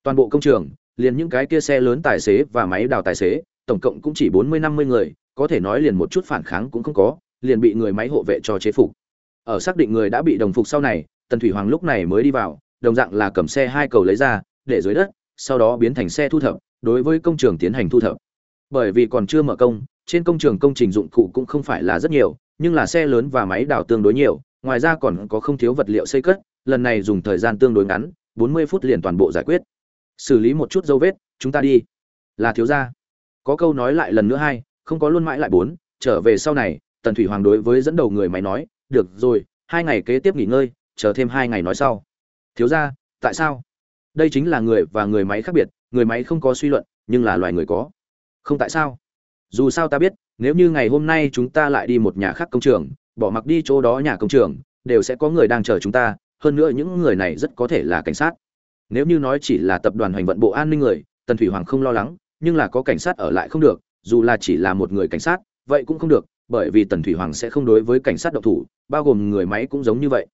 Toàn bộ công trường, liền những cái kia xe lớn tài xế và máy đào tài xế, tổng cộng cũng chỉ bốn mươi năm mươi người, có thể nói liền một chút phản kháng cũng không có, liền bị người máy hộ vệ cho chế phục. Ở xác định người đã bị đồng phục sau này, tần thủy hoàng lúc này mới đi vào, đồng dạng là cầm xe hai cầu lấy ra, để dưới đất, sau đó biến thành xe thu thập, đối với công trường tiến hành thu thập bởi vì còn chưa mở công, trên công trường công trình dụng cụ cũng không phải là rất nhiều, nhưng là xe lớn và máy đào tương đối nhiều, ngoài ra còn có không thiếu vật liệu xây cất, lần này dùng thời gian tương đối ngắn, bốn mươi phút liền toàn bộ giải quyết. Xử lý một chút dấu vết, chúng ta đi. Là thiếu gia. Có câu nói lại lần nữa hai, không có luôn mãi lại bốn, trở về sau này, tần thủy hoàng đối với dẫn đầu người máy nói, được rồi, hai ngày kế tiếp nghỉ ngơi, chờ thêm hai ngày nói sau. Thiếu gia, tại sao? Đây chính là người và người máy khác biệt, người máy không có suy luận, nhưng là loài người có không tại sao? Dù sao ta biết, nếu như ngày hôm nay chúng ta lại đi một nhà khác công trường, bỏ mặc đi chỗ đó nhà công trường, đều sẽ có người đang chờ chúng ta, hơn nữa những người này rất có thể là cảnh sát. Nếu như nói chỉ là tập đoàn hoành vận bộ an ninh người, tần thủy hoàng không lo lắng, nhưng là có cảnh sát ở lại không được, dù là chỉ là một người cảnh sát, vậy cũng không được, bởi vì tần thủy hoàng sẽ không đối với cảnh sát độc thủ, bao gồm người máy cũng giống như vậy.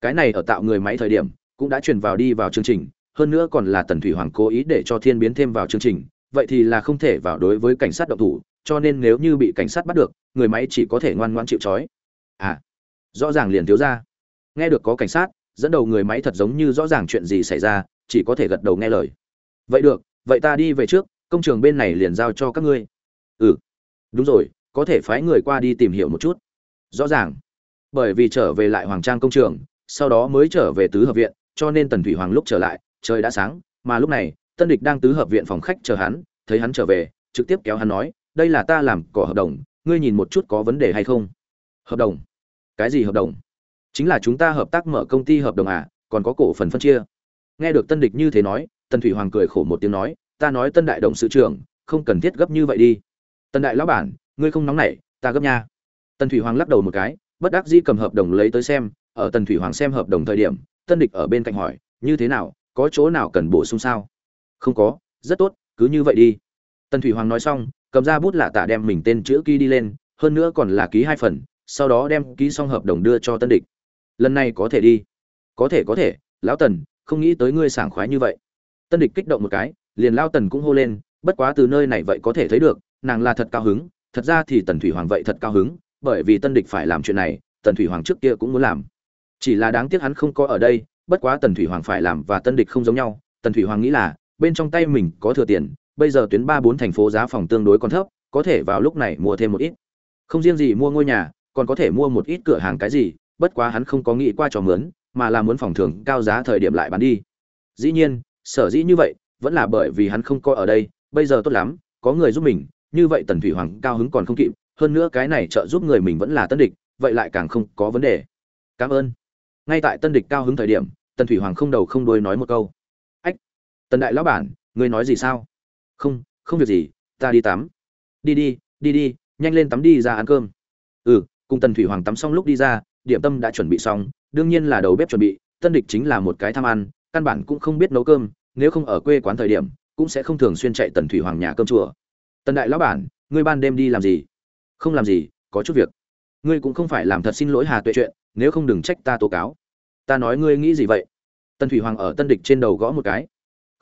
Cái này ở tạo người máy thời điểm, cũng đã truyền vào đi vào chương trình, hơn nữa còn là tần thủy hoàng cố ý để cho thiên biến thêm vào chương trình vậy thì là không thể vào đối với cảnh sát động thủ, cho nên nếu như bị cảnh sát bắt được, người máy chỉ có thể ngoan ngoãn chịu trói. À rõ ràng liền thiếu ra. Nghe được có cảnh sát, dẫn đầu người máy thật giống như rõ ràng chuyện gì xảy ra, chỉ có thể gật đầu nghe lời. Vậy được, vậy ta đi về trước, công trường bên này liền giao cho các ngươi. Ừ đúng rồi, có thể phái người qua đi tìm hiểu một chút. Rõ ràng. Bởi vì trở về lại hoàng trang công trường, sau đó mới trở về tứ hợp viện, cho nên tần thủy hoàng lúc trở lại, trời đã sáng, mà lúc này tân địch đang tứ hợp viện phòng khách chờ hắn, thấy hắn trở về, trực tiếp kéo hắn nói, đây là ta làm cỏ hợp đồng, ngươi nhìn một chút có vấn đề hay không? Hợp đồng? Cái gì hợp đồng? Chính là chúng ta hợp tác mở công ty hợp đồng à còn có cổ phần phân chia. Nghe được tân địch như thế nói, tần thủy hoàng cười khổ một tiếng nói, ta nói tân đại đồng sự trưởng, không cần thiết gấp như vậy đi. Tân đại lão bản, ngươi không nóng nảy, ta gấp nha. Tần thủy hoàng lắc đầu một cái, bất đắc dĩ cầm hợp đồng lấy tới xem, ở tần thủy hoàng xem hợp đồng thời điểm, tân địch ở bên cạnh hỏi, như thế nào, có chỗ nào cần bổ sung sao? Không có, rất tốt, cứ như vậy đi. Tần thủy hoàng nói xong, cầm ra bút lạ tạ đem mình tên chữ ký đi lên, hơn nữa còn là ký hai phần, sau đó đem ký xong hợp đồng đưa cho tân địch. Lần này có thể đi. Có thể có thể, lão tần, không nghĩ tới ngươi sảng khoái như vậy. Tân địch kích động một cái, liền lao tần cũng hô lên, bất quá từ nơi này vậy có thể thấy được, nàng là thật cao hứng, thật ra thì tần thủy hoàng vậy thật cao hứng, bởi vì tân địch phải làm chuyện này, tần thủy hoàng trước kia cũng muốn làm. Chỉ là đáng tiếc hắn không có ở đây, bất quá tần thủy hoàng phải làm và tân địch không giống nhau, tần thủy hoàng nghĩ là bên trong tay mình có thừa tiền, bây giờ tuyến ba bốn thành phố giá phòng tương đối còn thấp, có thể vào lúc này mua thêm một ít. Không riêng gì mua ngôi nhà, còn có thể mua một ít cửa hàng cái gì, bất quá hắn không có nghĩ qua trò mướn, mà là muốn phòng thường cao giá thời điểm lại bán đi. Dĩ nhiên, sở dĩ như vậy, vẫn là bởi vì hắn không có ở đây, bây giờ tốt lắm, có người giúp mình, như vậy tần thủy hoàng cao hứng còn không kịp, hơn nữa cái này trợ giúp người mình vẫn là tân địch, vậy lại càng không có vấn đề. Cảm ơn. Ngay tại tân địch cao hứng thời điểm, tần thủy hoàng không đầu không đuôi nói một câu tần đại lão bản, ngươi nói gì sao? Không không việc gì, ta đi tắm. Đi đi đi đi, nhanh lên tắm đi ra ăn cơm. Ừ cùng tần thủy hoàng tắm xong lúc đi ra, điểm tâm đã chuẩn bị xong, đương nhiên là đầu bếp chuẩn bị, tân địch chính là một cái tham ăn, căn bản cũng không biết nấu cơm, nếu không ở quê quán thời điểm, cũng sẽ không thường xuyên chạy tần thủy hoàng nhà cơm chùa. Tần đại lão bản, ngươi ban đêm đi làm gì? Không làm gì, có chút việc. Ngươi cũng không phải làm thật xin lỗi hà tuệ chuyện, nếu không đừng trách ta tố cáo. Ta nói ngươi nghĩ gì vậy? Tần thủy hoàng ở tân địch trên đầu gõ một cái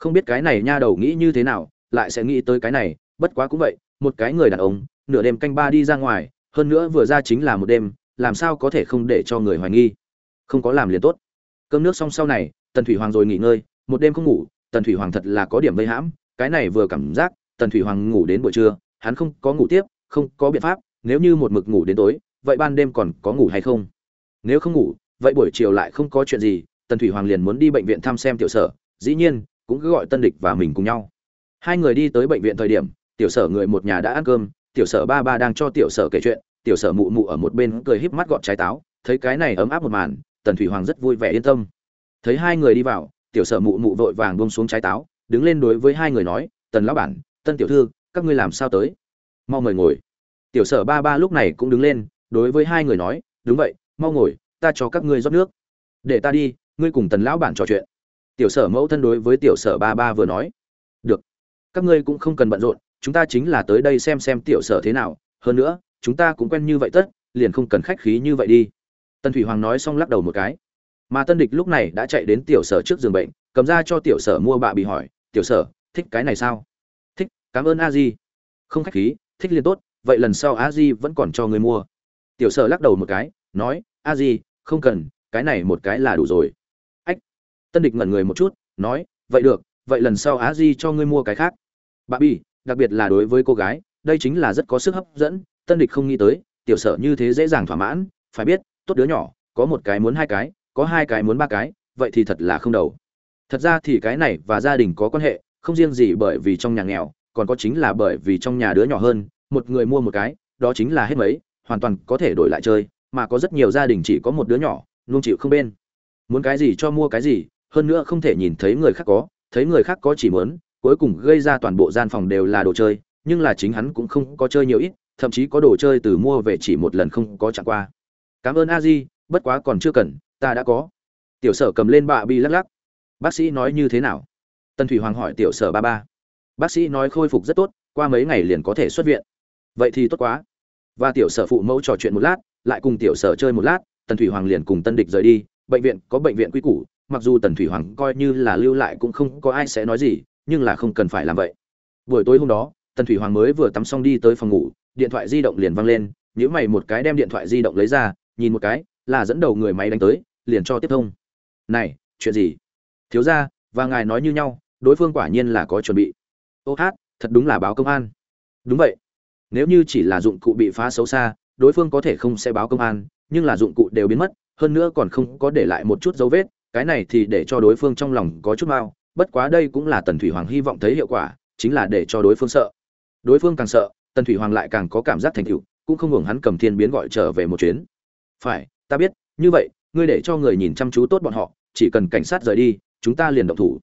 không biết cái này nha đầu nghĩ như thế nào, lại sẽ nghĩ tới cái này, bất quá cũng vậy, một cái người đàn ông, nửa đêm canh ba đi ra ngoài, hơn nữa vừa ra chính là một đêm, làm sao có thể không để cho người hoài nghi. Không có làm liền tốt. Cơm nước xong sau này, tần thủy hoàng rồi nghỉ ngơi, một đêm không ngủ, tần thủy hoàng thật là có điểm vây hãm, cái này vừa cảm giác, tần thủy hoàng ngủ đến buổi trưa, hắn không có ngủ tiếp, không có biện pháp, nếu như một mực ngủ đến tối, vậy ban đêm còn có ngủ hay không? Nếu không ngủ, vậy buổi chiều lại không có chuyện gì, tần thủy hoàng liền muốn đi bệnh viện thăm xem tiểu sở, dĩ nhiên cũng cứ gọi tân địch và mình cùng nhau. Hai người đi tới bệnh viện thời điểm, tiểu sở người một nhà đã ăn cơm, tiểu sở ba ba đang cho tiểu sở kể chuyện, tiểu sở mụ mụ ở một bên cười híp mắt gọt trái táo, thấy cái này ấm áp một màn, tần thủy hoàng rất vui vẻ yên tâm. Thấy hai người đi vào, tiểu sở mụ mụ vội vàng buông xuống trái táo, đứng lên đối với hai người nói, tần lão bản, tân tiểu thư, các ngươi làm sao tới? Mau mời ngồi. Tiểu sở ba ba lúc này cũng đứng lên, đối với hai người nói, đúng vậy, mau ngồi, ta cho các ngươi rót nước. Để ta đi, ngươi cùng tần lão bản trò chuyện tiểu sở mẫu thân đối với tiểu sở ba ba vừa nói, được, các ngươi cũng không cần bận rộn, chúng ta chính là tới đây xem xem tiểu sở thế nào. Hơn nữa, chúng ta cũng quen như vậy tất, liền không cần khách khí như vậy đi. Tân thủy hoàng nói xong lắc đầu một cái. Mà tân địch lúc này đã chạy đến tiểu sở trước giường bệnh, cầm ra cho tiểu sở mua bạ bị hỏi, tiểu sở, thích cái này sao? Thích, cảm ơn a di. Không khách khí, thích liền tốt, vậy lần sau a di vẫn còn cho người mua. Tiểu sở lắc đầu một cái, nói, a di, không cần, cái này một cái là đủ rồi tân địch ngẩn người một chút, nói, vậy được, vậy lần sau Á di cho ngươi mua cái khác. Bà bi đặc biệt là đối với cô gái, đây chính là rất có sức hấp dẫn, tân địch không nghĩ tới, tiểu sở như thế dễ dàng thỏa mãn, phải biết, tốt đứa nhỏ, có một cái muốn hai cái, có hai cái muốn ba cái, vậy thì thật là không đầu. Thật ra thì cái này và gia đình có quan hệ, không riêng gì bởi vì trong nhà nghèo, còn có chính là bởi vì trong nhà đứa nhỏ hơn, một người mua một cái, đó chính là hết mấy, hoàn toàn có thể đổi lại chơi, mà có rất nhiều gia đình chỉ có một đứa nhỏ luôn chịu không bên. Muốn cái gì cho mua cái gì hơn nữa không thể nhìn thấy người khác có, thấy người khác có chỉ muốn, cuối cùng gây ra toàn bộ gian phòng đều là đồ chơi, nhưng là chính hắn cũng không có chơi nhiều ít, thậm chí có đồ chơi từ mua về chỉ một lần không có chẳng qua. Cảm ơn a di, bất quá còn chưa cần, ta đã có. Tiểu sở cầm lên bạ bi lắc lắc. Bác sĩ nói như thế nào? Tân thủy hoàng hỏi tiểu sở ba ba. Bác sĩ nói khôi phục rất tốt, qua mấy ngày liền có thể xuất viện. Vậy thì tốt quá. Và tiểu sở phụ mẫu trò chuyện một lát, lại cùng tiểu sở chơi một lát, tần thủy hoàng liền cùng tân địch rời đi, bệnh viện có bệnh viện quy củ mặc dù tần thủy hoàng coi như là lưu lại cũng không có ai sẽ nói gì, nhưng là không cần phải làm vậy. Buổi tối hôm đó, tần thủy hoàng mới vừa tắm xong đi tới phòng ngủ, điện thoại di động liền văng lên nhữ mày một cái đem điện thoại di động lấy ra, nhìn một cái, là dẫn đầu người máy đánh tới, liền cho tiếp thông. Này, chuyện gì? Thiếu ra và ngài nói như nhau, đối phương quả nhiên là có chuẩn bị. Ô hát, thật đúng là báo công an. Đúng vậy. Nếu như chỉ là dụng cụ bị phá xấu xa, đối phương có thể không sẽ báo công an, nhưng là dụng cụ đều biến mất, hơn nữa còn không có để lại một chút dấu vết cái này thì để cho đối phương trong lòng có chút mau, bất quá đây cũng là tần thủy hoàng hy vọng thấy hiệu quả, chính là để cho đối phương sợ. Đối phương càng sợ, tần thủy hoàng lại càng có cảm giác thành tựu, cũng không hưởng hắn cầm thiên biến gọi trở về một chuyến. Phải, ta biết, như vậy, ngươi để cho người nhìn chăm chú tốt bọn họ, chỉ cần cảnh sát rời đi, chúng ta liền động thủ.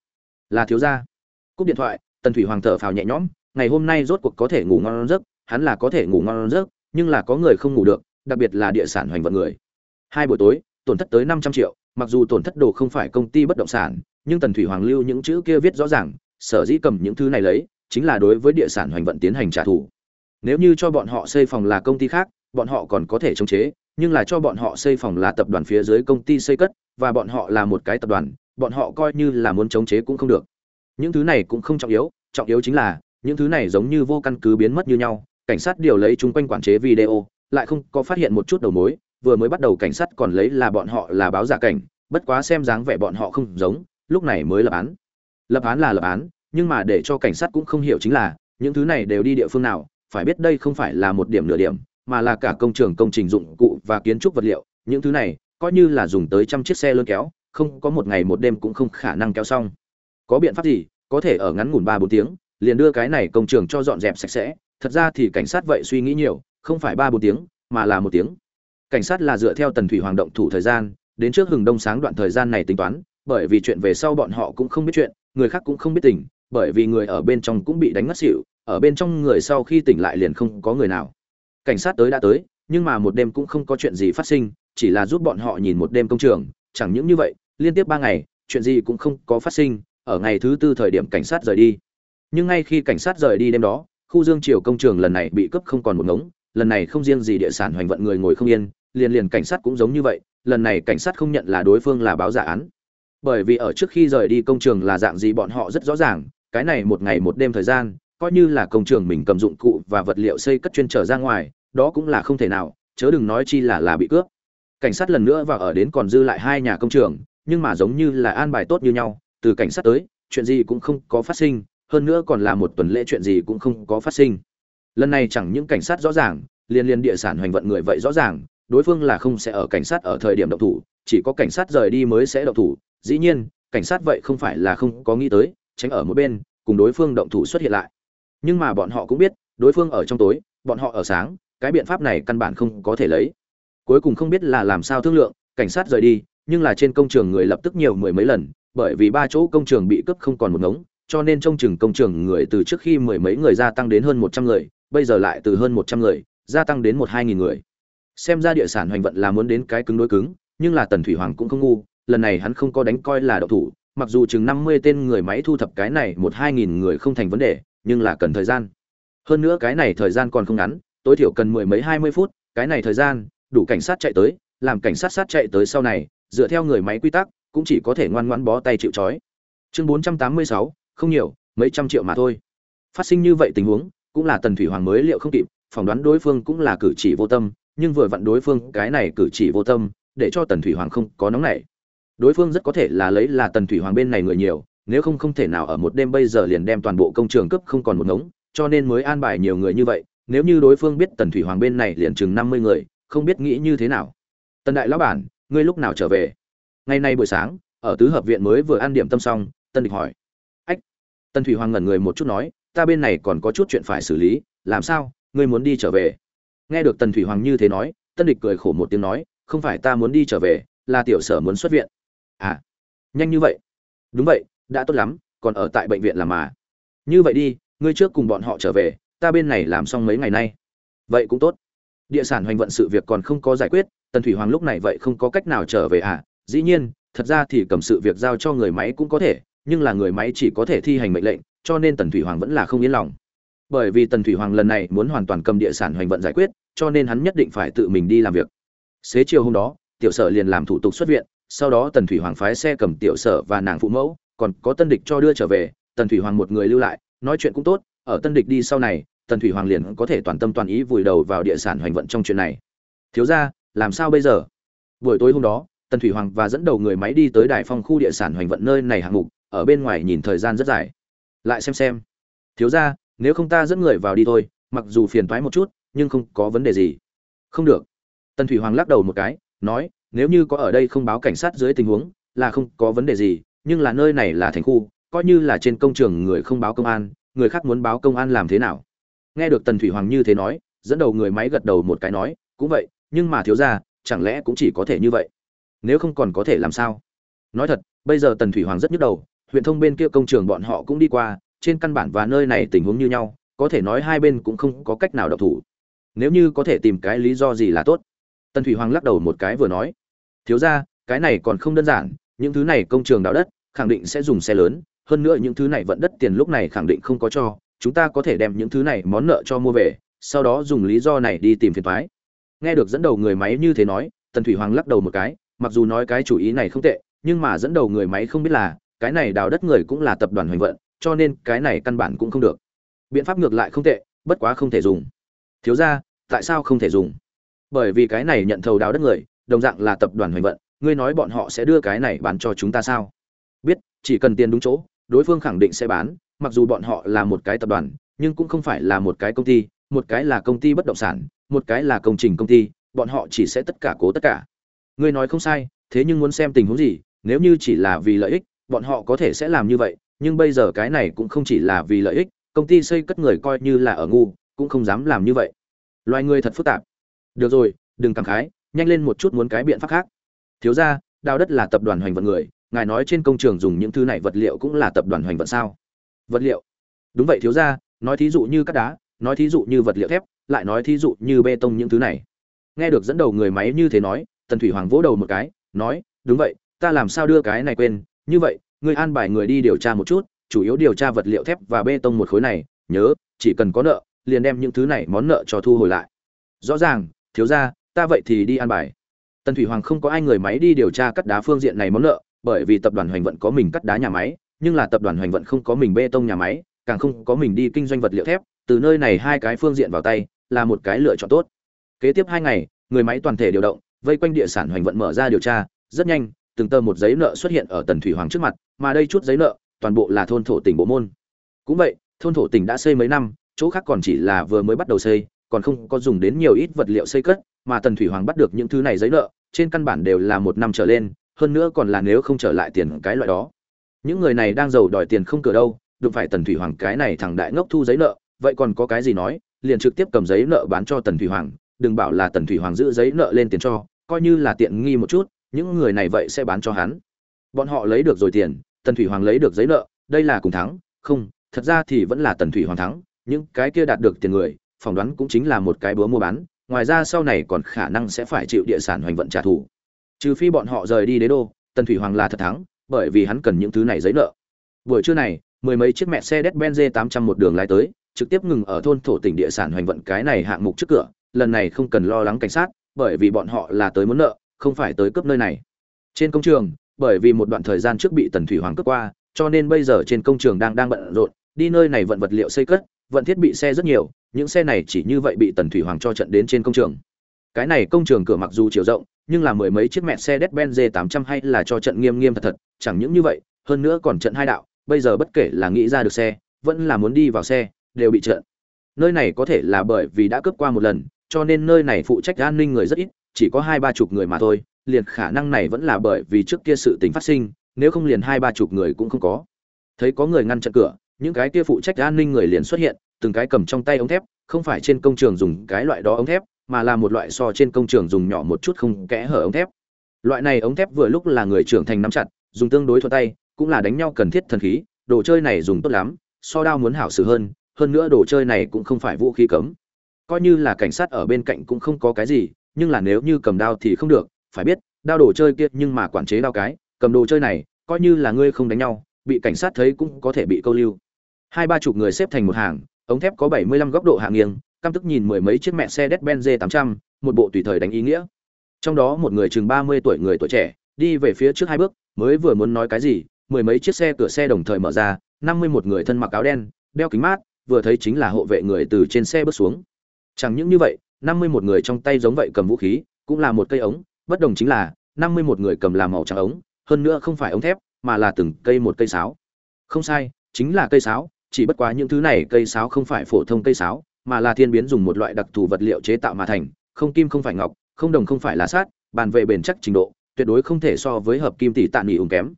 Là thiếu gia. Cúp điện thoại, tần thủy hoàng thở phào nhẹ nhõm, ngày hôm nay rốt cuộc có thể ngủ ngon giấc, hắn là có thể ngủ ngon giấc, nhưng là có người không ngủ được, đặc biệt là địa sản hoành vận người. Hai buổi tối, tổn thất tới năm trăm triệu mặc dù tổn thất đồ không phải công ty bất động sản, nhưng tần thủy hoàng lưu những chữ kia viết rõ ràng, sở dĩ cầm những thứ này lấy, chính là đối với địa sản hoành vận tiến hành trả thù. Nếu như cho bọn họ xây phòng là công ty khác, bọn họ còn có thể chống chế, nhưng là cho bọn họ xây phòng là tập đoàn phía dưới công ty xây cất, và bọn họ là một cái tập đoàn, bọn họ coi như là muốn chống chế cũng không được. Những thứ này cũng không trọng yếu trọng yếu chính là, những thứ này giống như vô căn cứ biến mất như nhau, cảnh sát điều lấy chúng quanh quản chế video, lại không có phát hiện một chút đầu mối vừa mới bắt đầu cảnh sát còn lấy là bọn họ là báo giả cảnh, bất quá xem dáng vẻ bọn họ không giống, lúc này mới lập án. Lập án là lập án, nhưng mà để cho cảnh sát cũng không hiểu chính là, những thứ này đều đi địa phương nào, phải biết đây không phải là một điểm nửa điểm, mà là cả công trường công trình dụng cụ và kiến trúc vật liệu, những thứ này coi như là dùng tới trăm chiếc xe lôi kéo, không có một ngày một đêm cũng không khả năng kéo xong. Có biện pháp gì, có thể ở ngắn ngủn ba bốn tiếng, liền đưa cái này công trường cho dọn dẹp sạch sẽ, thật ra thì cảnh sát vậy suy nghĩ nhiều, không phải ba bốn tiếng, mà là một tiếng cảnh sát là dựa theo tần thủy hoàng động thủ thời gian đến trước hừng đông sáng đoạn thời gian này tính toán bởi vì chuyện về sau bọn họ cũng không biết chuyện người khác cũng không biết tỉnh, bởi vì người ở bên trong cũng bị đánh ngất xỉu ở bên trong người sau khi tỉnh lại liền không có người nào. Cảnh sát tới đã tới nhưng mà một đêm cũng không có chuyện gì phát sinh chỉ là giúp bọn họ nhìn một đêm công trường chẳng những như vậy liên tiếp ba ngày chuyện gì cũng không có phát sinh ở ngày thứ tư thời điểm cảnh sát rời đi. Nhưng ngay khi cảnh sát rời đi đêm đó khu dương triều công trường lần này bị cướp không còn một ngống lần này không riêng gì địa sản hoành vận người ngồi không yên liền liền cảnh sát cũng giống như vậy, lần này cảnh sát không nhận là đối phương là báo giả án. Bởi vì ở trước khi rời đi công trường là dạng gì bọn họ rất rõ ràng, cái này một ngày một đêm thời gian, coi như là công trường mình cầm dụng cụ và vật liệu xây cất chuyên trở ra ngoài, đó cũng là không thể nào, chớ đừng nói chi là là bị cướp. Cảnh sát lần nữa và ở đến còn dư lại hai nhà công trường, nhưng mà giống như là an bài tốt như nhau, từ cảnh sát tới, chuyện gì cũng không có phát sinh, hơn nữa còn là một tuần lễ chuyện gì cũng không có phát sinh. Lần này chẳng những cảnh sát rõ ràng liên liên địa sản hoành vận người vậy rõ ràng đối phương là không sẽ ở cảnh sát ở thời điểm động thủ, chỉ có cảnh sát rời đi mới sẽ động thủ. Dĩ nhiên, cảnh sát vậy không phải là không có nghĩ tới, tránh ở một bên, cùng đối phương động thủ xuất hiện lại. Nhưng mà bọn họ cũng biết, đối phương ở trong tối, bọn họ ở sáng, cái biện pháp này căn bản không có thể lấy. Cuối cùng không biết là làm sao thương lượng, cảnh sát rời đi, nhưng là trên công trường người lập tức nhiều mười mấy lần, bởi vì ba chỗ công trường bị cướp không còn một ngống, cho nên trong trường công trường người từ trước khi mười mấy người gia tăng đến hơn một trăm người, bây giờ lại từ hơn một trăm người, gia tăng đến một hai nghìn người xem ra địa sản hoành vận là muốn đến cái cứng đối cứng, nhưng là tần thủy hoàng cũng không ngu, lần này hắn không có đánh coi là đậu thủ, mặc dù chừng năm mươi tên người máy thu thập cái này một hai nghìn người không thành vấn đề, nhưng là cần thời gian. Hơn nữa cái này thời gian còn không ngắn, tối thiểu cần mười mấy hai mươi phút, cái này thời gian, đủ cảnh sát chạy tới, làm cảnh sát sát chạy tới sau này, dựa theo người máy quy tắc, cũng chỉ có thể ngoan ngoãn bó tay chịu trói. Chương bốn trăm tám mươi sáu, không nhiều, mấy trăm triệu mà thôi. Phát sinh như vậy tình huống, cũng là tần thủy hoàng mới liệu không kịp, phỏng đoán đối phương cũng là cử chỉ vô tâm nhưng vừa vặn đối phương cái này cử chỉ vô tâm, để cho tần thủy hoàng không có nóng nảy. Đối phương rất có thể là lấy là tần thủy hoàng bên này người nhiều, nếu không không thể nào ở một đêm bây giờ liền đem toàn bộ công trường cấp không còn một ngống, cho nên mới an bài nhiều người như vậy, nếu như đối phương biết tần thủy hoàng bên này liền chừng năm mươi người, không biết nghĩ như thế nào. Tần đại lão bản, ngươi lúc nào trở về? Ngày nay buổi sáng, ở tứ hợp viện mới vừa ăn điểm tâm xong, tân địch hỏi. Ách, tần thủy hoàng ngẩn người một chút nói, ta bên này còn có chút chuyện phải xử lý, làm sao, ngươi muốn đi trở về? Nghe được tần thủy hoàng như thế nói, tân địch cười khổ một tiếng nói, không phải ta muốn đi trở về, là tiểu sở muốn xuất viện. À nhanh như vậy? Đúng vậy, đã tốt lắm, còn ở tại bệnh viện làm mà. Như vậy đi, ngươi trước cùng bọn họ trở về, ta bên này làm xong mấy ngày nay. Vậy cũng tốt. Địa sản hoành vận sự việc còn không có giải quyết, tần thủy hoàng lúc này vậy không có cách nào trở về à? Dĩ nhiên, thật ra thì cầm sự việc giao cho người máy cũng có thể, nhưng là người máy chỉ có thể thi hành mệnh lệnh, cho nên tần thủy hoàng vẫn là không yên lòng bởi vì tần thủy hoàng lần này muốn hoàn toàn cầm địa sản hoành vận giải quyết, cho nên hắn nhất định phải tự mình đi làm việc. Xế chiều hôm đó, tiểu sở liền làm thủ tục xuất viện, sau đó tần thủy hoàng phái xe cầm tiểu sở và nàng phụ mẫu, còn có tân địch cho đưa trở về, tần thủy hoàng một người lưu lại, nói chuyện cũng tốt, ở tân địch đi sau này, tần thủy hoàng liền có thể toàn tâm toàn ý vùi đầu vào địa sản hoành vận trong chuyện này. Thiếu ra làm sao bây giờ? Buổi tối hôm đó, tần thủy hoàng và dẫn đầu người máy đi tới đài phong khu địa sản hoành vận nơi này hạng mục, ở bên ngoài nhìn thời gian rất dài. Lại xem xem. Thiếu ra nếu không ta dẫn người vào đi thôi, mặc dù phiền toái một chút, nhưng không có vấn đề gì. Không được. Tần thủy hoàng lắc đầu một cái, nói, nếu như có ở đây không báo cảnh sát dưới tình huống, là không có vấn đề gì, nhưng là nơi này là thành khu, coi như là trên công trường người không báo công an, người khác muốn báo công an làm thế nào? Nghe được tần thủy hoàng như thế nói, dẫn đầu người máy gật đầu một cái nói, cũng vậy, nhưng mà thiếu ra chẳng lẽ cũng chỉ có thể như vậy? Nếu không còn có thể làm sao? Nói thật, bây giờ tần thủy hoàng rất nhức đầu, huyện thông bên kia công trường bọn họ cũng đi qua trên căn bản và nơi này tình huống như nhau, có thể nói hai bên cũng không có cách nào độc thủ. Nếu như có thể tìm cái lý do gì là tốt. Tần thủy hoàng lắc đầu một cái vừa nói. Thiếu ra cái này còn không đơn giản, những thứ này công trường đào đất, khẳng định sẽ dùng xe lớn, hơn nữa những thứ này vận đất tiền lúc này khẳng định không có cho, chúng ta có thể đem những thứ này món nợ cho mua về, sau đó dùng lý do này đi tìm phiền thoái nghe được dẫn đầu người máy như thế nói, tần thủy hoàng lắc đầu một cái, mặc dù nói cái chủ ý này không tệ, nhưng mà dẫn đầu người máy không biết là, cái này đào đất người cũng là tập đoàn hoành vận cho nên cái này căn bản cũng không được. Biện pháp ngược lại không tệ, bất quá không thể dùng. Thiếu ra tại sao không thể dùng? Bởi vì cái này nhận thầu đào đất người, đồng dạng là tập đoàn hoành vận, ngươi nói bọn họ sẽ đưa cái này bán cho chúng ta sao? Biết, chỉ cần tiền đúng chỗ, đối phương khẳng định sẽ bán, mặc dù bọn họ là một cái tập đoàn, nhưng cũng không phải là một cái công ty, một cái là công ty bất động sản, một cái là công trình công ty, bọn họ chỉ sẽ tất cả cố tất cả. Ngươi nói không sai, thế nhưng muốn xem tình huống gì, nếu như chỉ là vì lợi ích, bọn họ có thể sẽ làm như vậy nhưng bây giờ cái này cũng không chỉ là vì lợi ích, công ty xây cất người coi như là ở ngu, cũng không dám làm như vậy. Loài người thật phức tạp. Được rồi, đừng cảm khái, nhanh lên một chút muốn cái biện pháp khác. Thiếu ra đào đất là tập đoàn hoành vận người, ngài nói trên công trường dùng những thứ này vật liệu cũng là tập đoàn hoành vận sao? Vật liệu? Đúng vậy thiếu ra nói thí dụ như cát đá, nói thí dụ như vật liệu thép, lại nói thí dụ như bê tông những thứ này. Nghe được dẫn đầu người máy như thế nói, tần thủy hoàng vỗ đầu một cái, nói, đúng vậy, ta làm sao đưa cái này quên, như vậy ngươi an bài người đi điều tra một chút chủ yếu điều tra vật liệu thép và bê tông một khối này nhớ chỉ cần có nợ liền đem những thứ này món nợ cho thu hồi lại. Rõ ràng thiếu gia, ta vậy thì đi an bài. Tần thủy hoàng không có ai người máy đi điều tra cắt đá phương diện này món nợ bởi vì tập đoàn hoành vận có mình cắt đá nhà máy nhưng là tập đoàn hoành vận không có mình bê tông nhà máy càng không có mình đi kinh doanh vật liệu thép từ nơi này hai cái phương diện vào tay là một cái lựa chọn tốt. Kế tiếp hai ngày người máy toàn thể điều động vây quanh địa sản hoành vận mở ra điều tra rất nhanh từng tờ một giấy nợ xuất hiện ở tần thủy hoàng trước mặt, mà đây chút giấy nợ toàn bộ là thôn thổ tỉnh bộ môn. Cũng vậy, thôn thổ tỉnh đã xây mấy năm, chỗ khác còn chỉ là vừa mới bắt đầu xây, còn không có dùng đến nhiều ít vật liệu xây cất, mà tần thủy hoàng bắt được những thứ này giấy nợ, trên căn bản đều là một năm trở lên, hơn nữa còn là nếu không trở lại tiền cái loại đó. Những người này đang giàu đòi tiền không cửa đâu, đụng phải tần thủy hoàng cái này thằng đại ngốc thu giấy nợ, vậy còn có cái gì nói, liền trực tiếp cầm giấy nợ bán cho tần thủy hoàng, đừng bảo là tần thủy hoàng giữ giấy nợ lên tiền cho, coi như là tiện nghi một chút những người này vậy sẽ bán cho hắn. Bọn họ lấy được rồi tiền, tần thủy hoàng lấy được giấy nợ, đây là cùng thắng. Không, thật ra thì vẫn là tần thủy hoàng thắng, những cái kia đạt được tiền người, phỏng đoán cũng chính là một cái búa mua bán, ngoài ra sau này còn khả năng sẽ phải chịu địa sản hoành vận trả thù. Trừ phi bọn họ rời đi đế đô, tần thủy hoàng là thật thắng, bởi vì hắn cần những thứ này giấy nợ. Buổi trưa này, mười mấy chiếc mẹ xe Mercedes Benz 800 một đường lái tới, trực tiếp ngừng ở thôn thổ tỉnh địa sản hoành vận cái này hạng mục trước cửa, lần này không cần lo lắng cảnh sát, bởi vì bọn họ là tới muốn nợ không phải tới cướp nơi này. Trên công trường, bởi vì một đoạn thời gian trước bị tần thủy hoàng cướp qua, cho nên bây giờ trên công trường đang đang bận rộn, đi nơi này vận vật liệu xây cất, vận thiết bị xe rất nhiều, những xe này chỉ như vậy bị tần thủy hoàng cho trận đến trên công trường. Cái này công trường cửa mặc dù chiều rộng, nhưng là mười mấy chiếc mẹ xe Mercedes Benz 800 hay là cho trận nghiêm nghiêm thật thật, chẳng những như vậy, hơn nữa còn trận hai đạo, bây giờ bất kể là nghĩ ra được xe, vẫn là muốn đi vào xe, đều bị trận. Nơi này có thể là bởi vì đã cướp qua một lần, cho nên nơi này phụ trách an ninh người rất ít chỉ có hai ba chục người mà thôi, liền khả năng này vẫn là bởi vì trước kia sự tình phát sinh, nếu không liền hai ba chục người cũng không có. Thấy có người ngăn chặn cửa, những cái kia phụ trách an ninh người liền xuất hiện, từng cái cầm trong tay ống thép, không phải trên công trường dùng cái loại đó ống thép, mà là một loại so trên công trường dùng nhỏ một chút không kẽ hở ống thép. Loại này ống thép vừa lúc là người trưởng thành nắm chặt, dùng tương đối thuận tay, cũng là đánh nhau cần thiết thần khí, đồ chơi này dùng tốt lắm, so đao muốn hảo xử hơn hơn nữa đồ chơi này cũng không phải vũ khí cấm. Coi như là cảnh sát ở bên cạnh cũng không có cái gì nhưng là nếu như cầm đao thì không được, phải biết, đao đồ chơi kia nhưng mà quản chế đao cái, cầm đồ chơi này, coi như là ngươi không đánh nhau, bị cảnh sát thấy cũng có thể bị câu lưu. Hai ba chục người xếp thành một hàng, ống thép có bảy mươi lăm góc độ hạ nghiêng, căm tức nhìn mười mấy chiếc mẹ xe Mercedes-Benz tám trăm, một bộ tùy thời đánh ý nghĩa. Trong đó một người chừng ba mươi tuổi, người tuổi trẻ, đi về phía trước hai bước, mới vừa muốn nói cái gì, mười mấy chiếc xe, cửa xe đồng thời mở ra, năm mươi một người thân mặc áo đen, đeo kính mát, vừa thấy chính là hộ vệ người từ trên xe bước xuống. Chẳng những như vậy năm mươi một người trong tay giống vậy cầm vũ khí, cũng là một cây ống, bất đồng chính là, năm mươi một người cầm là màu trắng ống, hơn nữa không phải ống thép, mà là từng cây một cây sáo. Không sai, chính là cây sáo, chỉ bất quá những thứ này cây sáo không phải phổ thông cây sáo, mà là thiên biến dùng một loại đặc thù vật liệu chế tạo mà thành, không kim không phải ngọc, không đồng không phải lá sát bàn về bền chắc trình độ, tuyệt đối không thể so với hợp kim tỷ tạ nghỉ ủng kém.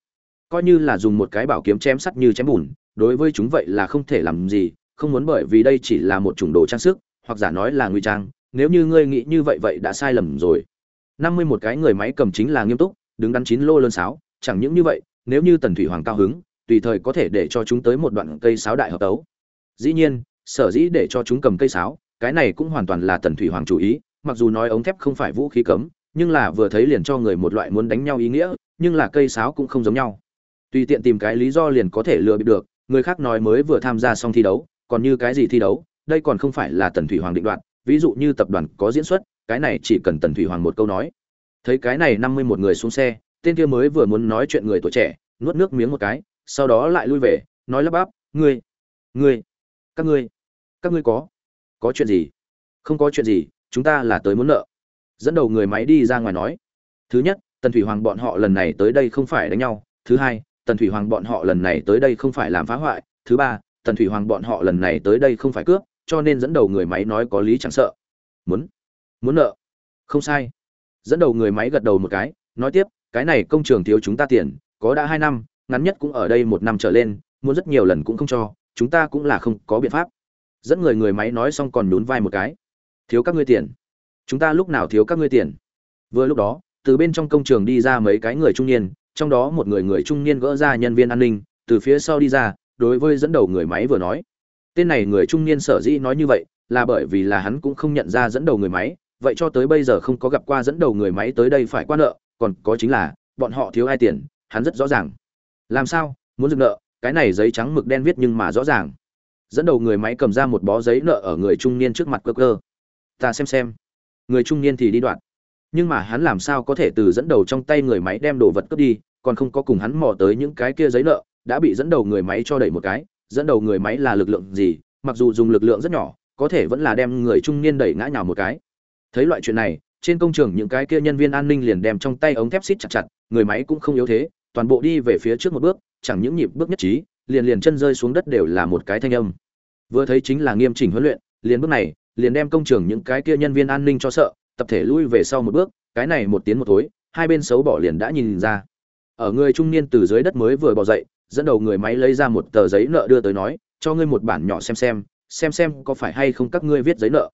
Coi như là dùng một cái bảo kiếm chém sắt như chém bùn, đối với chúng vậy là không thể làm gì, không muốn bởi vì đây chỉ là một chủng đồ trang sức, hoặc giả nói là nguy trang nếu như ngươi nghĩ như vậy vậy đã sai lầm rồi. Năm mươi một cái người máy cầm chính là nghiêm túc, đứng đắn chín lô lớn sáo, chẳng những như vậy, nếu như tần thủy hoàng cao hứng, tùy thời có thể để cho chúng tới một đoạn cây sáo đại hợp tấu. Dĩ nhiên, sở dĩ để cho chúng cầm cây sáo, cái này cũng hoàn toàn là tần thủy hoàng chủ ý, mặc dù nói ống thép không phải vũ khí cấm, nhưng là vừa thấy liền cho người một loại muốn đánh nhau ý nghĩa, nhưng là cây sáo cũng không giống nhau. Tùy tiện tìm cái lý do liền có thể lừa bịp được, người khác nói mới vừa tham gia xong thi đấu, còn như cái gì thi đấu, đây còn không phải là tần thủy hoàng định đoạt ví dụ như tập đoàn có diễn xuất, cái này chỉ cần tần thủy hoàng một câu nói. Thấy cái này năm mươi một người xuống xe, tên kia mới vừa muốn nói chuyện người tuổi trẻ, nuốt nước miếng một cái, sau đó lại lui về, nói lắp bắp, ngươi ngươi, các ngươi các ngươi có có chuyện gì? Không có chuyện gì, chúng ta là tới muốn nợ. Dẫn đầu người máy đi ra ngoài nói. Thứ nhất, tần thủy hoàng bọn họ lần này tới đây không phải đánh nhau. Thứ hai, tần thủy hoàng bọn họ lần này tới đây không phải làm phá hoại. Thứ ba, tần thủy hoàng bọn họ lần này tới đây không phải cướp cho nên dẫn đầu người máy nói có lý chẳng sợ. Muốn? Muốn nợ? Không sai. Dẫn đầu người máy gật đầu một cái, nói tiếp, cái này công trường thiếu chúng ta tiền, có đã hai năm, ngắn nhất cũng ở đây một năm trở lên, muốn rất nhiều lần cũng không cho, chúng ta cũng là không có biện pháp. Dẫn người người máy nói xong còn nhún vai một cái. Thiếu các ngươi tiền. Chúng ta lúc nào thiếu các ngươi tiền? Vừa lúc đó, từ bên trong công trường đi ra mấy cái người trung niên, trong đó một người người trung niên gỡ ra nhân viên an ninh, từ phía sau đi ra, đối với dẫn đầu người máy vừa nói tên này người trung niên sở dĩ nói như vậy là bởi vì là hắn cũng không nhận ra dẫn đầu người máy, vậy cho tới bây giờ không có gặp qua dẫn đầu người máy tới đây phải qua nợ, còn có chính là, bọn họ thiếu ai tiền, hắn rất rõ ràng. Làm sao, muốn dừng nợ, cái này giấy trắng mực đen viết nhưng mà rõ ràng. Dẫn đầu người máy cầm ra một bó giấy nợ ở người trung niên trước mặt cơ cơ. Ta xem xem. Người trung niên thì đi đoạn. Nhưng mà hắn làm sao có thể từ dẫn đầu trong tay người máy đem đồ vật cướp đi, còn không có cùng hắn mò tới những cái kia giấy nợ, đã bị dẫn đầu người máy cho đẩy một cái dẫn đầu người máy là lực lượng gì, mặc dù dùng lực lượng rất nhỏ, có thể vẫn là đem người trung niên đẩy ngã nhào một cái. Thấy loại chuyện này, trên công trường những cái kia nhân viên an ninh liền đem trong tay ống thép xít chặt chặt, người máy cũng không yếu thế, toàn bộ đi về phía trước một bước, chẳng những nhịp bước nhất trí, liền liền chân rơi xuống đất đều là một cái thanh âm. Vừa thấy chính là nghiêm chỉnh huấn luyện, liền bước này, liền đem công trường những cái kia nhân viên an ninh cho sợ, tập thể lui về sau một bước, cái này một tiếng một thối, hai bên xấu bỏ liền đã nhìn ra. Ở người trung niên từ dưới đất mới vừa bỏ dậy dẫn đầu người máy lấy ra một tờ giấy nợ đưa tới nói, cho ngươi một bản nhỏ xem xem xem xem có phải hay không các ngươi viết giấy nợ.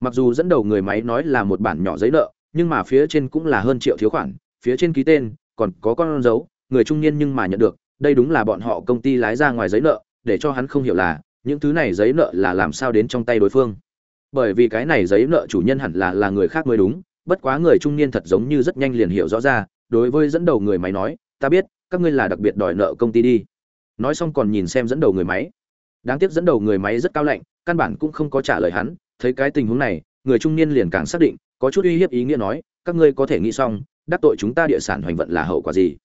Mặc dù dẫn đầu người máy nói là một bản nhỏ giấy nợ, nhưng mà phía trên cũng là hơn triệu thiếu khoản, phía trên ký tên, còn có con dấu, người trung niên nhưng mà nhận được, đây đúng là bọn họ công ty lái ra ngoài giấy nợ, để cho hắn không hiểu là, những thứ này giấy nợ là làm sao đến trong tay đối phương. Bởi vì cái này giấy nợ chủ nhân hẳn là là người khác mới đúng, bất quá người trung niên thật giống như rất nhanh liền hiểu rõ ra, đối với dẫn đầu người máy nói ta biết, các ngươi là đặc biệt đòi nợ công ty đi. Nói xong còn nhìn xem dẫn đầu người máy. Đáng tiếc dẫn đầu người máy rất cao lạnh, căn bản cũng không có trả lời hắn, thấy cái tình huống này, người trung niên liền càng xác định, có chút uy hiếp ý nghĩa nói, các ngươi có thể nghĩ xong, đắc tội chúng ta địa sản hoành vận là hậu quả gì?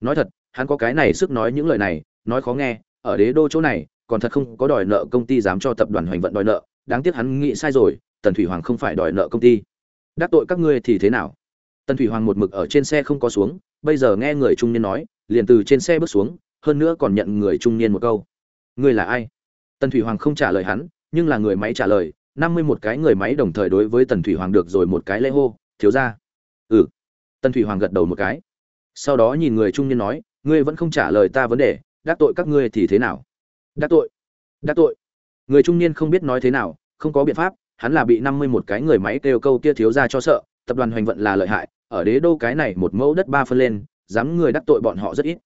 Nói thật, hắn có cái này sức nói những lời này, nói khó nghe, ở đế đô chỗ này, còn thật không có đòi nợ công ty dám cho tập đoàn hoành vận đòi nợ, đáng tiếc hắn nghĩ sai rồi, tần thủy hoàng không phải đòi nợ công ty. Đắc tội các ngươi thì thế nào? Tần thủy hoàng một mực ở trên xe không có xuống, bây giờ nghe người trung niên nói, liền từ trên xe bước xuống, hơn nữa còn nhận người trung niên một câu. Ngươi là ai? Tần thủy hoàng không trả lời hắn, nhưng là người máy trả lời, năm mươi một cái người máy đồng thời đối với tần thủy hoàng được rồi một cái lễ hô, thiếu ra ừ. Tần thủy hoàng gật đầu một cái. Sau đó nhìn người trung niên nói, ngươi vẫn không trả lời ta vấn đề, đắc tội các ngươi thì thế nào? Đắc tội. Đắc tội. Người trung niên không biết nói thế nào, không có biện pháp, hắn là bị năm mươi một cái người máy kêu câu kia thiếu ra cho sợ tập đoàn hoành vận là lợi hại, ở đế đô cái này một mẫu đất ba phân lên, dám người đắc tội bọn họ rất ít.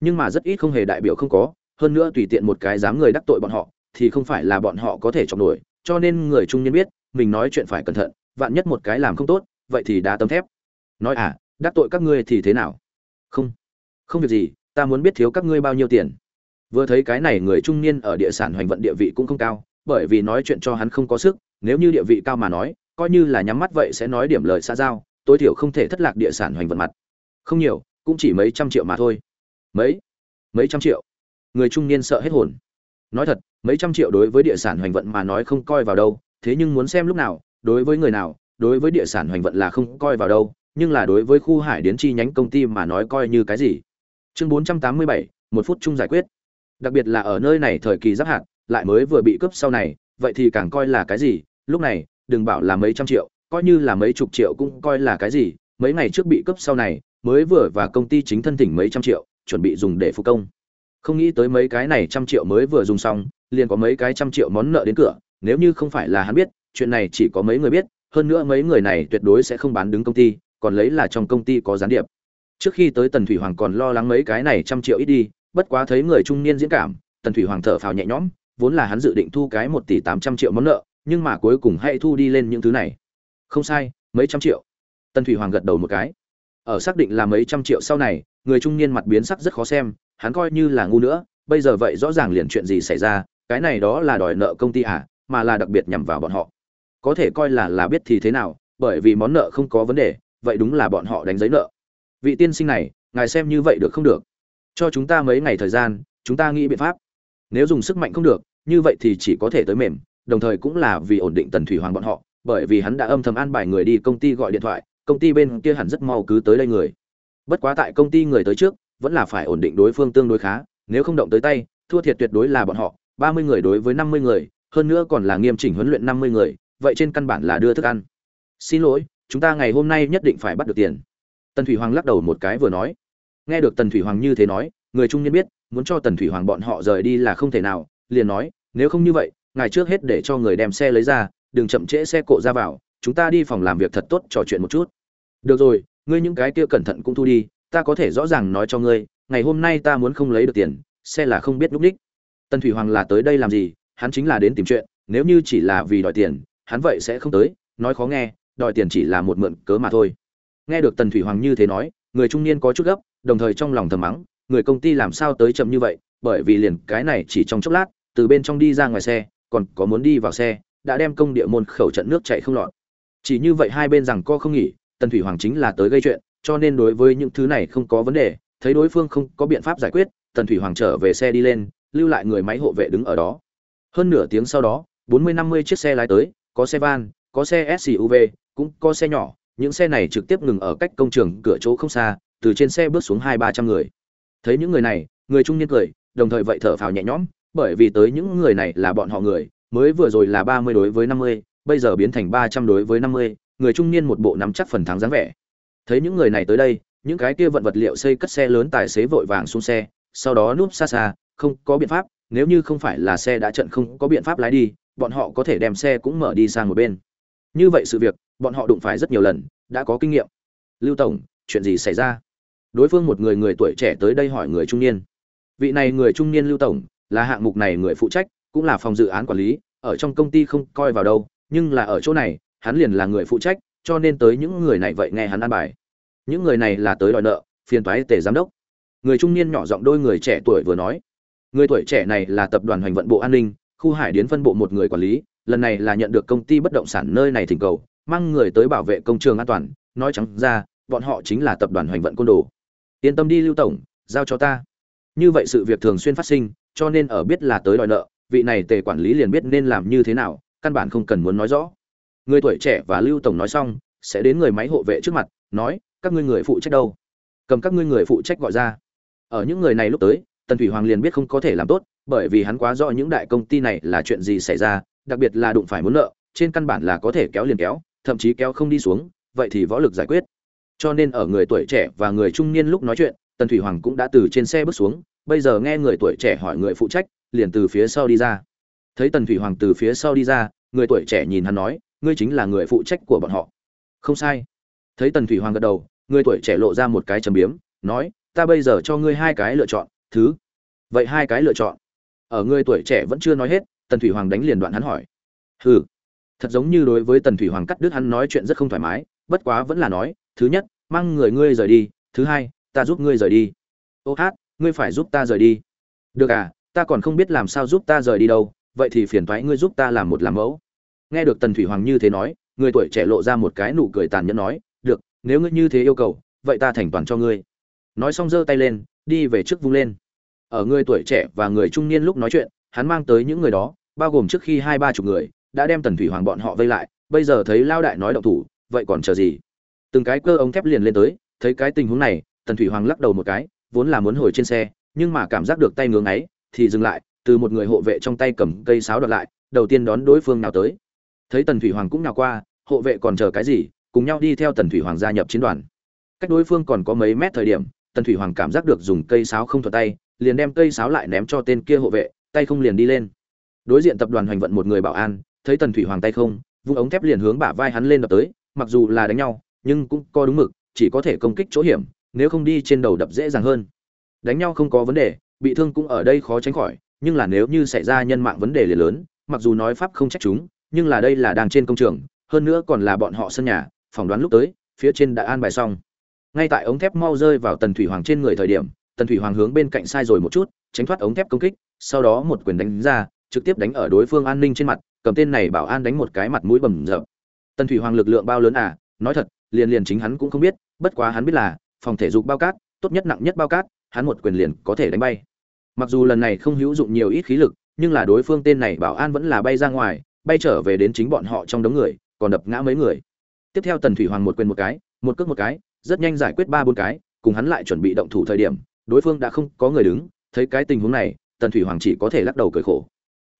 Nhưng mà rất ít không hề đại biểu không có, hơn nữa tùy tiện một cái dám người đắc tội bọn họ, thì không phải là bọn họ có thể chọc nổi, cho nên người trung niên biết, mình nói chuyện phải cẩn thận, vạn nhất một cái làm không tốt, vậy thì đá tấm thép. Nói à đắc tội các ngươi thì thế nào? Không không việc gì, ta muốn biết thiếu các ngươi bao nhiêu tiền. Vừa thấy cái này người trung niên ở địa sản hoành vận địa vị cũng không cao, bởi vì nói chuyện cho hắn không có sức, nếu như địa vị cao mà nói coi như là nhắm mắt vậy sẽ nói điểm lời xa giao, tối thiểu không thể thất lạc địa sản hoành vận mặt. Không nhiều, cũng chỉ mấy trăm triệu mà thôi. Mấy? Mấy trăm triệu? Người trung niên sợ hết hồn. Nói thật, mấy trăm triệu đối với địa sản hoành vận mà nói không coi vào đâu, thế nhưng muốn xem lúc nào, đối với người nào, đối với địa sản hoành vận là không coi vào đâu, nhưng là đối với khu hải điến chi nhánh công ty mà nói coi như cái gì? Chương bốn trăm tám mươi bảy, một phút chung giải quyết. Đặc biệt là ở nơi này thời kỳ giáp hạt, lại mới vừa bị cướp sau này, vậy thì càng coi là cái gì? Lúc này đừng bảo là mấy trăm triệu, coi như là mấy chục triệu cũng coi là cái gì, mấy ngày trước bị cướp sau này, mới vừa và công ty chính thân thỉnh mấy trăm triệu, chuẩn bị dùng để phục công. Không nghĩ tới mấy cái này trăm triệu mới vừa dùng xong, liền có mấy cái trăm triệu món nợ đến cửa, nếu như không phải là hắn biết, chuyện này chỉ có mấy người biết, hơn nữa mấy người này tuyệt đối sẽ không bán đứng công ty, còn lấy là trong công ty có gián điệp. Trước khi tới tần thủy hoàng còn lo lắng mấy cái này trăm triệu ít đi, bất quá thấy người trung niên diễn cảm, tần thủy hoàng thở phào nhẹ nhõm, vốn là hắn dự định thu cái một tỷ tám trăm triệu món nợ nhưng mà cuối cùng hãy thu đi lên những thứ này. Không sai, mấy trăm triệu. Tần thủy hoàng gật đầu một cái. Ở xác định là mấy trăm triệu sau này, người trung niên mặt biến sắc rất khó xem, hắn coi như là ngu nữa, bây giờ vậy rõ ràng liền chuyện gì xảy ra, cái này đó là đòi nợ công ty à mà là đặc biệt nhằm vào bọn họ. Có thể coi là là biết thì thế nào, bởi vì món nợ không có vấn đề, vậy đúng là bọn họ đánh giấy nợ. Vị tiên sinh này, ngài xem như vậy được không được? Cho chúng ta mấy ngày thời gian, chúng ta nghĩ biện pháp. Nếu dùng sức mạnh không được, như vậy thì chỉ có thể tới mềm đồng thời cũng là vì ổn định tần thủy hoàng bọn họ, bởi vì hắn đã âm thầm an bài người đi công ty gọi điện thoại, công ty bên kia hẳn rất mau cứ tới đây người. Bất quá tại công ty người tới trước, vẫn là phải ổn định đối phương tương đối khá, nếu không động tới tay, thua thiệt tuyệt đối là bọn họ, ba mươi người đối với năm mươi người, hơn nữa còn là nghiêm chỉnh huấn luyện năm mươi người, vậy trên căn bản là đưa thức ăn. Xin lỗi, chúng ta ngày hôm nay nhất định phải bắt được tiền. Tần thủy hoàng lắc đầu một cái vừa nói. Nghe được tần thủy hoàng như thế nói, người trung niên biết, muốn cho tần thủy hoàng bọn họ rời đi là không thể nào, liền nói, nếu không như vậy ngày trước hết để cho người đem xe lấy ra, đừng chậm trễ xe cộ ra vào, chúng ta đi phòng làm việc thật tốt trò chuyện một chút. Được rồi, ngươi những cái kia cẩn thận cũng thu đi, ta có thể rõ ràng nói cho ngươi, ngày hôm nay ta muốn không lấy được tiền, xe là không biết núp đích. Tần thủy hoàng là tới đây làm gì, hắn chính là đến tìm chuyện, nếu như chỉ là vì đòi tiền, hắn vậy sẽ không tới, nói khó nghe, đòi tiền chỉ là một mượn cớ mà thôi. Nghe được tần thủy hoàng như thế nói, người trung niên có chút gấp, đồng thời trong lòng thầm mắng, người công ty làm sao tới chậm như vậy, bởi vì liền cái này chỉ trong chốc lát, từ bên trong đi ra ngoài xe còn có muốn đi vào xe, đã đem công địa môn khẩu trận nước chạy không lọt. Chỉ như vậy hai bên rằng co không nghỉ, tần thủy hoàng chính là tới gây chuyện, cho nên đối với những thứ này không có vấn đề, thấy đối phương không có biện pháp giải quyết, tần thủy hoàng trở về xe đi lên, lưu lại người máy hộ vệ đứng ở đó. Hơn nửa tiếng sau đó, bốn mươi năm mươi chiếc xe lái tới, có xe van, có xe suv cũng có xe nhỏ, những xe này trực tiếp ngừng ở cách công trường cửa chỗ không xa, từ trên xe bước xuống hai ba trăm người. Thấy những người này, người trung niên cười, đồng thời vậy thở phào nhẹ nhõm bởi vì tới những người này là bọn họ người, mới vừa rồi là ba mươi đối với năm mươi, bây giờ biến thành ba trăm đối với năm mươi, người trung niên một bộ nắm chắc phần thắng dáng vẻ. Thấy những người này tới đây, những cái kia vận vật liệu xây cất xe lớn tài xế vội vàng xuống xe, sau đó núp xa xa, không có biện pháp, nếu như không phải là xe đã trận không có biện pháp lái đi, bọn họ có thể đem xe cũng mở đi sang một bên. Như vậy sự việc, bọn họ đụng phải rất nhiều lần, đã có kinh nghiệm. Lưu tổng, chuyện gì xảy ra? Đối phương một người người tuổi trẻ tới đây hỏi người trung niên. Vị này người trung niên lưu tổng là hạng mục này người phụ trách, cũng là phòng dự án quản lý, ở trong công ty không coi vào đâu, nhưng là ở chỗ này, hắn liền là người phụ trách, cho nên tới những người này vậy nghe hắn ăn bài. Những người này là tới đòi nợ, phiền toái tề giám đốc. Người trung niên nhỏ giọng đôi người trẻ tuổi vừa nói. Người tuổi trẻ này là tập đoàn hoành vận bộ an ninh, khu hải điến phân bộ một người quản lý, lần này là nhận được công ty bất động sản nơi này thỉnh cầu, mang người tới bảo vệ công trường an toàn. Nói trắng ra, bọn họ chính là tập đoàn hoành vận côn đồ. Yên tâm đi, lưu tổng, giao cho ta. Như vậy sự việc thường xuyên phát sinh cho nên ở biết là tới đòi nợ, vị này tề quản lý liền biết nên làm như thế nào, căn bản không cần muốn nói rõ. Người tuổi trẻ và lưu tổng nói xong, sẽ đến người máy hộ vệ trước mặt, nói, các ngươi người phụ trách đâu? Cầm các ngươi người phụ trách gọi ra. Ở những người này lúc tới, tần thủy hoàng liền biết không có thể làm tốt, bởi vì hắn quá rõ những đại công ty này là chuyện gì xảy ra, đặc biệt là đụng phải muốn nợ, trên căn bản là có thể kéo liền kéo, thậm chí kéo không đi xuống, vậy thì võ lực giải quyết. Cho nên ở người tuổi trẻ và người trung niên lúc nói chuyện, tần thủy hoàng cũng đã từ trên xe bước xuống bây giờ nghe người tuổi trẻ hỏi người phụ trách, liền từ phía sau đi ra. Thấy tần thủy hoàng từ phía sau đi ra, người tuổi trẻ nhìn hắn nói, ngươi chính là người phụ trách của bọn họ. Không sai. Thấy tần thủy hoàng gật đầu, người tuổi trẻ lộ ra một cái trầm biếm, nói, ta bây giờ cho ngươi hai cái lựa chọn, thứ. Vậy hai cái lựa chọn? Ở người tuổi trẻ vẫn chưa nói hết, tần thủy hoàng đánh liền đoạn hắn hỏi. Hừ. Thật giống như đối với tần thủy hoàng cắt đứt hắn nói chuyện rất không thoải mái, bất quá vẫn là nói, thứ nhất, mang người ngươi rời đi, thứ hai, ta giúp ngươi rời đi. Ô hát ngươi phải giúp ta rời đi. Được à ta còn không biết làm sao giúp ta rời đi đâu, vậy thì phiền thoái ngươi giúp ta làm một làm mẫu. Nghe được tần thủy hoàng như thế nói, người tuổi trẻ lộ ra một cái nụ cười tàn nhẫn nói, được, nếu ngươi như thế yêu cầu, vậy ta thành toàn cho ngươi. Nói xong giơ tay lên, đi về trước vung lên. Ở người tuổi trẻ và người trung niên lúc nói chuyện, hắn mang tới những người đó, bao gồm trước khi hai ba chục người, đã đem tần thủy hoàng bọn họ vây lại, bây giờ thấy lao đại nói động thủ, vậy còn chờ gì? Từng cái cơ ống thép liền lên tới, thấy cái tình huống này, tần thủy hoàng lắc đầu một cái vốn là muốn hồi trên xe, nhưng mà cảm giác được tay ngưỡng ấy thì dừng lại, từ một người hộ vệ trong tay cầm cây sáo đoạt lại, đầu tiên đón đối phương nào tới. Thấy tần thủy hoàng cũng nào qua, hộ vệ còn chờ cái gì, cùng nhau đi theo tần thủy hoàng gia nhập chiến đoàn. Cách đối phương còn có mấy mét thời điểm, tần thủy hoàng cảm giác được dùng cây sáo không thuật tay, liền đem cây sáo lại ném cho tên kia hộ vệ, tay không liền đi lên. Đối diện tập đoàn hoành vận một người bảo an, thấy tần thủy hoàng tay không, vung ống thép liền hướng bả vai hắn lên đập tới, mặc dù là đánh nhau, nhưng cũng có đúng mực, chỉ có thể công kích chỗ hiểm nếu không đi trên đầu đập dễ dàng hơn. Đánh nhau không có vấn đề, bị thương cũng ở đây khó tránh khỏi, nhưng là nếu như xảy ra nhân mạng vấn đề liền lớn, mặc dù nói pháp không trách chúng, nhưng là đây là đang trên công trường, hơn nữa còn là bọn họ sân nhà, phỏng đoán lúc tới, phía trên đã an bài xong. Ngay tại ống thép mau rơi vào tần thủy hoàng trên người thời điểm, tần thủy hoàng hướng bên cạnh sai rồi một chút, tránh thoát ống thép công kích, sau đó một quyền đánh ra, trực tiếp đánh ở đối phương an ninh trên mặt, cầm tên này bảo an đánh một cái mặt mũi bầm rợp tần thủy hoàng lực lượng bao lớn à nói thật, liền liền chính hắn cũng không biết, bất quá hắn biết là phòng thể dục bao cát, tốt nhất nặng nhất bao cát, hắn một quyền liền có thể đánh bay. Mặc dù lần này không hữu dụng nhiều ít khí lực, nhưng là đối phương tên này bảo an vẫn là bay ra ngoài, bay trở về đến chính bọn họ trong đống người, còn đập ngã mấy người. Tiếp theo tần thủy hoàng một quyền một cái, một cước một cái, rất nhanh giải quyết ba bốn cái, cùng hắn lại chuẩn bị động thủ thời điểm, đối phương đã không có người đứng, thấy cái tình huống này, tần thủy hoàng chỉ có thể lắc đầu cười khổ.